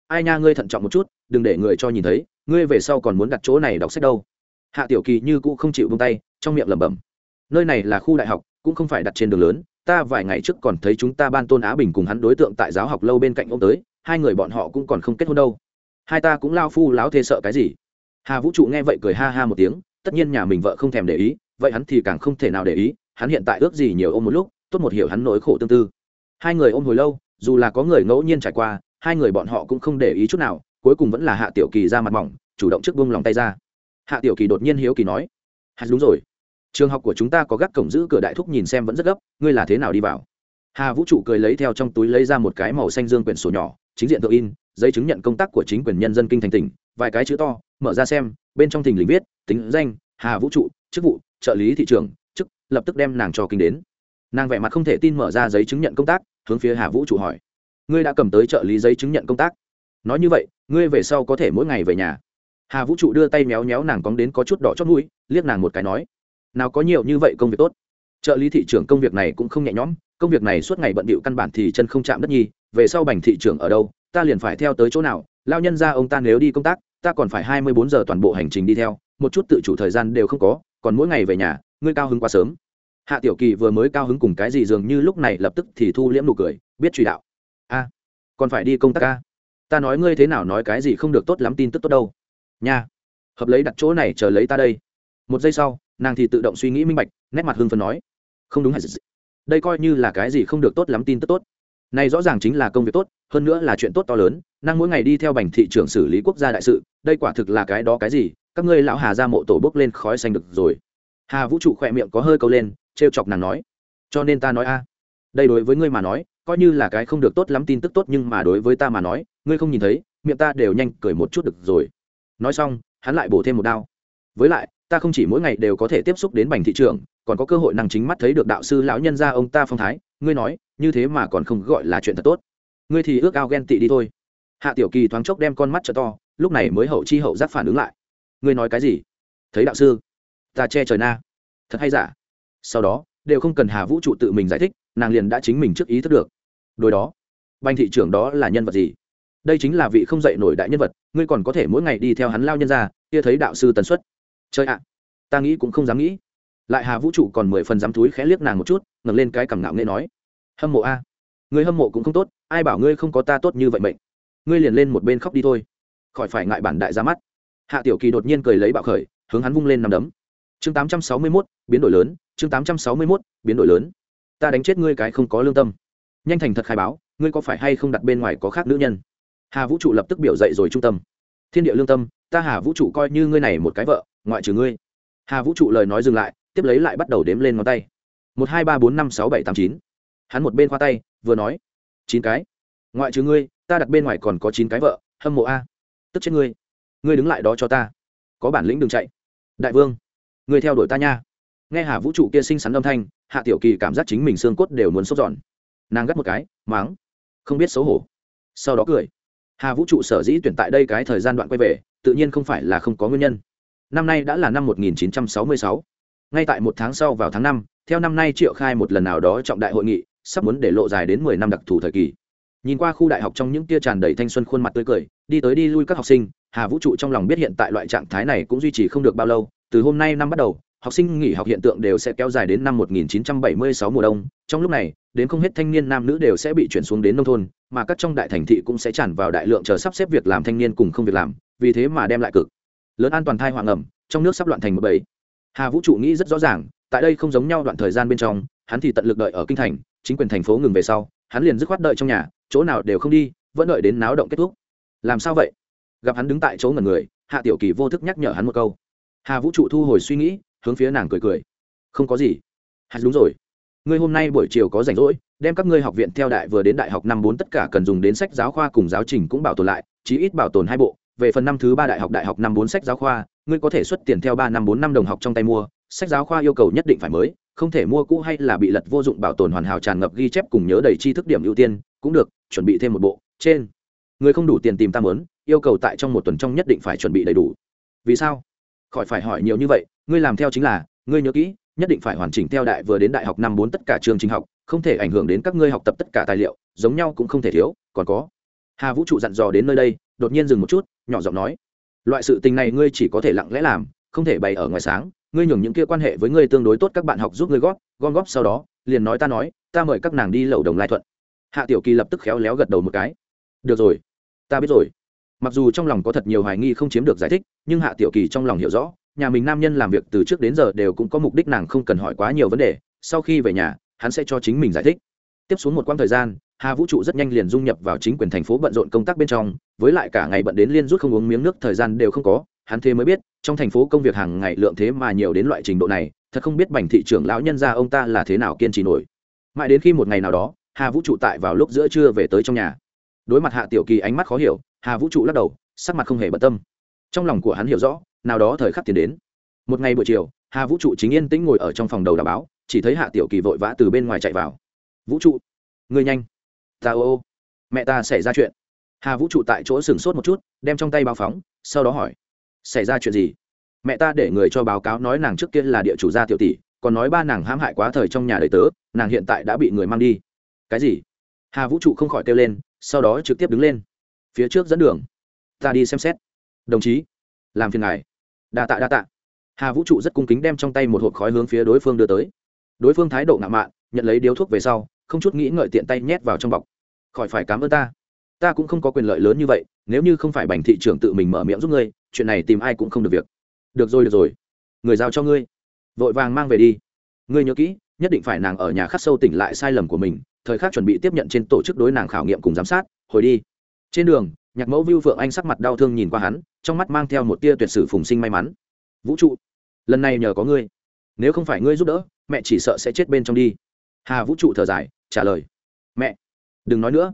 Ai nha, ngươi thận trọng một chút, đừng để người cho nhìn thấy, ngươi về sau còn muốn đặt chỗ này đọc sách đâu. Hạ tiểu kỳ như cũ không chịu vung tay, trong miệng lẩm bẩm. Nơi này là khu đại học cũng không phải đặt trên đường lớn, ta vài ngày trước còn thấy chúng ta ban tôn á bình cùng hắn đối tượng tại giáo học lâu bên cạnh ông tới, hai người bọn họ cũng còn không kết hôn đâu. Hai ta cũng lao phu láo thê sợ cái gì? Hà vũ trụ nghe vậy cười ha ha một tiếng, tất nhiên nhà mình vợ không thèm để ý, vậy hắn thì càng không thể nào để ý, hắn hiện tại ước gì nhiều ôm một lúc, tốt một hiểu hắn nỗi khổ tương tư. Hai người ôm hồi lâu, dù là có người ngẫu nhiên trải qua, hai người bọn họ cũng không để ý chút nào, cuối cùng vẫn là hạ tiểu kỳ ra mặt mỏng, chủ động trước bông lòng tay ra. Hạ tiểu kỳ đột nhiên hiếu kỳ nói hắn đúng rồi trường học của chúng ta có gác cổng giữ cửa đại thúc nhìn xem vẫn rất gấp, ngươi là thế nào đi vào? Hà vũ trụ cười lấy theo trong túi lấy ra một cái màu xanh dương quyển sổ nhỏ, chính diện tự in, giấy chứng nhận công tác của chính quyền nhân dân kinh thành tỉnh, vài cái chữ to, mở ra xem, bên trong thình lình viết, tính danh, hà vũ trụ, chức vụ, trợ lý thị trường, chức, lập tức đem nàng cho kinh đến. Nàng vẻ mặt không thể tin mở ra giấy chứng nhận công tác, hướng phía hà vũ trụ hỏi. Ngươi đã cầm tới trợ lý giấy chứng nhận công tác? Nói như vậy, ngươi về sau có thể mỗi ngày về nhà. Hà vũ trụ đưa tay méo méo nàng cóng đến có chút đỏ chót mũi, liếc nàng một cái nói nào có nhiều như vậy công việc tốt. Trợ lý thị trưởng công việc này cũng không nhẹ nhõm, công việc này suốt ngày bận bịu căn bản thì chân không chạm đất nhi về sau bành thị trưởng ở đâu, ta liền phải theo tới chỗ nào, lao nhân ra ông ta nếu đi công tác, ta còn phải hai mươi bốn giờ toàn bộ hành trình đi theo, một chút tự chủ thời gian đều không có, còn mỗi ngày về nhà, ngươi cao hứng quá sớm. Hạ tiểu kỳ vừa mới cao hứng cùng cái gì dường như lúc này lập tức thì thu liễm nụ cười, biết truy đạo. A, còn phải đi công tác a? Ta nói ngươi thế nào nói cái gì không được tốt lắm tin tức tốt đâu. Nha, hợp lấy đặt chỗ này chờ lấy ta đây. Một giây sau nàng thì tự động suy nghĩ minh bạch, nét mặt hưng phấn nói, không đúng hay gì? Đây coi như là cái gì không được tốt lắm tin tức tốt. Này rõ ràng chính là công việc tốt, hơn nữa là chuyện tốt to lớn năng mỗi ngày đi theo bành thị trưởng xử lý quốc gia đại sự, đây quả thực là cái đó cái gì, các ngươi lão hà ra mộ tổ bốc lên khói xanh được rồi. Hà vũ trụ khỏe miệng có hơi câu lên, trêu chọc nàng nói, cho nên ta nói a, đây đối với ngươi mà nói, coi như là cái không được tốt lắm tin tức tốt nhưng mà đối với ta mà nói, ngươi không nhìn thấy, miệng ta đều nhanh cười một chút được rồi. Nói xong, hắn lại bổ thêm một đao với lại, ta không chỉ mỗi ngày đều có thể tiếp xúc đến bành thị trường, còn có cơ hội năng chính mắt thấy được đạo sư lão nhân gia ông ta phong thái. Ngươi nói, như thế mà còn không gọi là chuyện thật tốt. Ngươi thì ước ao ghen tị đi thôi. Hạ tiểu kỳ thoáng chốc đem con mắt t to, lúc này mới hậu chi hậu giác phản ứng lại. Ngươi nói cái gì? Thấy đạo sư? Ta che trời na. Thật hay giả? Sau đó, đều không cần hà vũ trụ tự mình giải thích, nàng liền đã chính mình trước ý thức được. Đôi đó banh thị trưởng đó là nhân vật gì? Đây chính là vị không dạy nổi đại nhân vật, ngươi còn có thể mỗi ngày đi theo hắn lao nhân ra kia thấy đạo sư tần suất chơi ạ ta nghĩ cũng không dám nghĩ. Lại hà vũ trụ còn mười phần dám túi khẽ liếc nàng một chút ngẩng lên cái cằm ngạo nghệ nói. Hâm mộ a. Người hâm mộ cũng không tốt ai bảo ngươi không có ta tốt như vậy mệnh. Ngươi liền lên một bên khóc đi thôi. Khỏi phải ngại bản đại ra mắt. Hạ tiểu kỳ đột nhiên cười lấy bạo khởi hướng hắn vung lên nằm đấm. Chương tám trăm sáu mươi 861, biến đổi lớn chương tám trăm sáu mươi 861, biến đổi lớn. Ta đánh chết ngươi cái không có lương tâm. Nhanh thành thật khai báo ngươi có phải hay không đặt bên ngoài có khác nữ nhân? Hà vũ trụ lập tức biểu dậy rồi trung tâm. Thiên địa lương tâm ta hà vũ trụ coi như ngươi này một cái vợ ngoại trừ ngươi. Hà vũ trụ lời nói dừng lại, tiếp lấy lại bắt đầu đếm lên ngón tay. Một hai ba bốn năm sáu bảy tám chín. Hắn một bên khoa tay, vừa nói, chín cái. Ngoại trừ ngươi, ta đặt bên ngoài còn có chín cái vợ, hâm mộ a. Tức chết ngươi. Ngươi đứng lại đó cho ta. Có bản lĩnh đừng chạy. Đại vương, ngươi theo đuổi ta nha. Nghe hà vũ trụ kia xinh xắn âm thanh, hạ tiểu kỳ cảm giác chính mình xương cốt đều muốn sốt giòn nàng gắt một cái máng không biết xấu hổ. Sau đó cười. Hà vũ trụ sở dĩ tuyển tại đây cái thời gian đoạn quay về, tự nhiên không phải là không có nguyên nhân năm nay đã là năm 1966. ngay tại một tháng sau vào tháng năm, theo năm nay triệu khai một lần nào đó trọng đại hội nghị, sắp muốn để lộ dài đến mười năm đặc thù thời kỳ. Nhìn qua khu đại học trong những tia tràn đầy thanh xuân khuôn mặt tươi cười, đi tới đi lui các học sinh, hà vũ trụ trong lòng biết hiện tại loại trạng thái này cũng duy trì không được bao lâu, từ hôm nay năm bắt đầu, học sinh nghỉ học hiện tượng đều sẽ kéo dài đến năm 1976 mùa đông. Trong lúc này, đến không hết thanh niên nam nữ đều sẽ bị chuyển xuống đến nông thôn, mà các trong đại thành thị cũng sẽ tràn vào đại lượng chờ sắp xếp việc làm thanh niên cùng không việc làm, vì thế mà đem lại cực lớn an toàn thai hoàng ẩm trong nước sắp loạn thành một bầy. Hà vũ trụ nghĩ rất rõ ràng, tại đây không giống nhau đoạn thời gian bên trong, hắn thì tận lực đợi ở kinh thành, chính quyền thành phố ngừng về sau, hắn liền dứt khoát đợi trong nhà, chỗ nào đều không đi, vẫn đợi đến náo động kết thúc. Làm sao vậy? Gặp hắn đứng tại chỗ ngần người, hạ tiểu kỳ vô thức nhắc nhở hắn một câu. Hà vũ trụ thu hồi suy nghĩ, hướng phía nàng cười cười. Không có gì. Hắn đúng rồi. Ngươi hôm nay buổi chiều có rảnh rỗi, đem các ngươi học viện theo đại vừa đến đại học năm bốn tất cả cần dùng đến sách giáo khoa cùng giáo trình cũng bảo tồn lại, chí ít bảo tồn hai bộ về phần năm thứ ba đại học đại học năm bốn sách giáo khoa, ngươi có thể xuất tiền theo ba năm bốn năm đồng học trong tay mua. Sách giáo khoa yêu cầu nhất định phải mới, không thể mua cũ hay là bị lật vô dụng bảo tồn hoàn hảo tràn ngập ghi chép cùng nhớ đầy tri thức điểm ưu tiên. Cũng được, chuẩn bị thêm một bộ. Trên. Người không đủ tiền tìm ta mớn yêu cầu tại trong một tuần trong nhất định phải chuẩn bị đầy đủ. Vì sao? Khỏi phải hỏi nhiều như vậy, ngươi làm theo chính là, ngươi nhớ kỹ, nhất định phải hoàn chỉnh theo đại vừa đến đại học năm bốn tất cả trường trình học, không thể ảnh hưởng đến các ngươi học tập tất cả tài liệu, giống nhau cũng không thể thiếu, còn có. Hà vũ trụ dặn dò đến nơi đây, đột nhiên dừng một chút nhỏ giọng nói, loại sự tình này ngươi chỉ có thể lặng lẽ làm, không thể bày ở ngoài sáng. Ngươi nhường những kia quan hệ với ngươi tương đối tốt các bạn học giúp ngươi góp, gom góp sau đó, liền nói ta nói, ta mời các nàng đi lầu đồng lai thuận. Hạ tiểu kỳ lập tức khéo léo gật đầu một cái. Được rồi, ta biết rồi. Mặc dù trong lòng có thật nhiều hoài nghi không chiếm được giải thích, nhưng hạ tiểu kỳ trong lòng hiểu rõ, nhà mình nam nhân làm việc từ trước đến giờ đều cũng có mục đích nàng không cần hỏi quá nhiều vấn đề, sau khi về nhà, hắn sẽ cho chính mình giải thích. Tiếp xuống một quãng thời gian hà vũ trụ rất nhanh liền dung nhập vào chính quyền thành phố bận rộn công tác bên trong, với lại cả ngày bận đến liên rút không uống miếng nước thời gian đều không có, hắn thế mới biết, trong thành phố công việc hàng ngày lượng thế mà nhiều đến loại trình độ này, thật không biết bành thị trưởng lão nhân gia ông ta là thế nào kiên trì nổi. Mãi đến khi một ngày nào đó, hà vũ trụ tại vào lúc giữa trưa về tới trong nhà. Đối mặt hạ tiểu kỳ ánh mắt khó hiểu, hà vũ trụ lắc đầu, sắc mặt không hề bận tâm. Trong lòng của hắn hiểu rõ, nào đó thời khắc tiến đến. Một ngày buổi chiều, hà vũ trụ chính yên tĩnh ngồi ở trong phòng đầu đà báo, chỉ thấy hạ tiểu kỳ vội vã từ bên ngoài chạy vào. Vũ trụ, ngươi nhanh ta ô ô. Mẹ ta xảy ra chuyện. Hà vũ trụ tại chỗ sửng sốt một chút, đem trong tay báo phóng, sau đó hỏi, xảy ra chuyện gì? Mẹ ta để người cho báo cáo nói nàng trước kia là địa chủ gia tiểu tỷ, còn nói ba nàng hãm hại quá thời trong nhà đời tớ, nàng hiện tại đã bị người mang đi. Cái gì? Hà vũ trụ không khỏi kêu lên, sau đó trực tiếp đứng lên. Phía trước dẫn đường. Ta đi xem xét. Đồng chí, làm phiền ngài. Đa tạ đa tạ. Hà vũ trụ rất cung kính đem trong tay một hộp khói hướng phía đối phương đưa tới. Đối phương thái độ ngạo mạn, nhận lấy điếu thuốc về sau không chút nghĩ ngợi tiện tay nhét vào trong bọc. Khỏi phải cảm ơn ta. Ta cũng không có quyền lợi lớn như vậy, nếu như không phải bành thị trưởng tự mình mở miệng giúp ngươi, chuyện này tìm ai cũng không được việc. Được rồi được rồi. Người giao cho ngươi. Vội vàng mang về đi. Ngươi nhớ kỹ, nhất định phải nàng ở nhà khắc sâu tỉnh lại sai lầm của mình, thời khắc chuẩn bị tiếp nhận trên tổ chức đối nàng khảo nghiệm cùng giám sát, hồi đi. Trên đường, nhạc mẫu vưu phượng anh sắc mặt đau thương nhìn qua hắn, trong mắt mang theo một tia tuyệt sử phùng sinh may mắn. Vũ trụ, lần này nhờ có ngươi. Nếu không phải ngươi giúp đỡ, mẹ chỉ sợ sẽ chết bên trong đi hà vũ trụ thở dài, trả lời, mẹ, đừng nói nữa.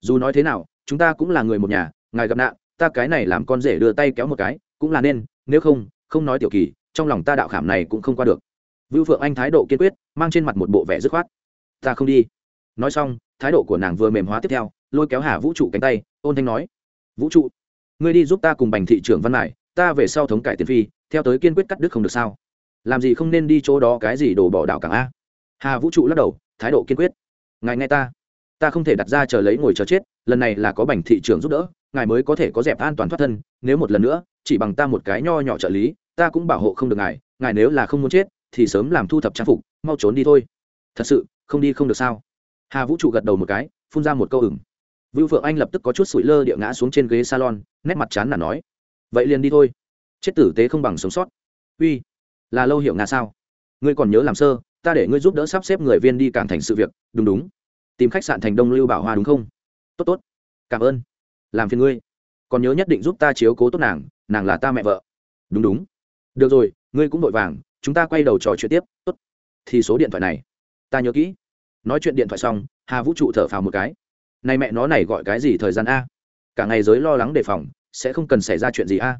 Dù nói thế nào, chúng ta cũng là người một nhà, ngài gặp nạn, ta cái này làm con rể đưa tay kéo một cái, cũng là nên, nếu không không nói tiểu kỳ, trong lòng ta đạo khảm này cũng không qua được. Vưu phượng anh thái độ kiên quyết, mang trên mặt một bộ vẻ dứt khoát, ta không đi. Nói xong, thái độ của nàng vừa mềm hóa tiếp theo, lôi kéo hà vũ trụ cánh tay, ôn thanh nói, vũ trụ, ngươi đi giúp ta cùng bành thị trưởng văn mải ta về sau thống cải tiền phi, theo tới kiên quyết cắt đứt không được sao? Làm gì không nên đi chỗ đó cái gì đổ bỏ đảo cảng a? Hà vũ trụ lắc đầu, thái độ kiên quyết. Ngài nghe ta. Ta không thể đặt ra chờ lấy ngồi chờ chết, lần này là có bành thị trường giúp đỡ, ngài mới có thể có dẹp an toàn thoát thân, nếu một lần nữa, chỉ bằng ta một cái nho nhỏ trợ lý, ta cũng bảo hộ không được ngài ngài nếu là không muốn chết, thì sớm làm thu thập trang phục, mau trốn đi thôi. Thật sự, không đi không được sao? Hà vũ trụ gật đầu một cái, phun ra một câu ừng vưu phượng anh lập tức có chút sủi lơ địa ngã xuống trên ghế salon, nét mặt chán là nói. Vậy liền đi thôi. Chết tử tế không bằng sống sót. Uy, là lâu hiểu nga sao? Ngươi còn nhớ làm sơ ta để ngươi giúp đỡ sắp xếp người viên đi cảng thành sự việc, đúng đúng. Tìm khách sạn thành đông lưu bảo hoa đúng không? Tốt tốt. Cảm ơn. Làm phiền ngươi. Còn nhớ nhất định giúp ta chiếu cố tốt nàng nàng là ta mẹ vợ. Đúng đúng. Được rồi, ngươi cũng vội vàng, chúng ta quay đầu trò chuyện tiếp. Tốt. Thì số điện thoại này. Ta nhớ kỹ. Nói chuyện điện thoại xong, hà vũ trụ thở phào một cái. Này mẹ nó này gọi cái gì thời gian a? Cả ngày giới lo lắng đề phòng, sẽ không cần xảy ra chuyện gì a?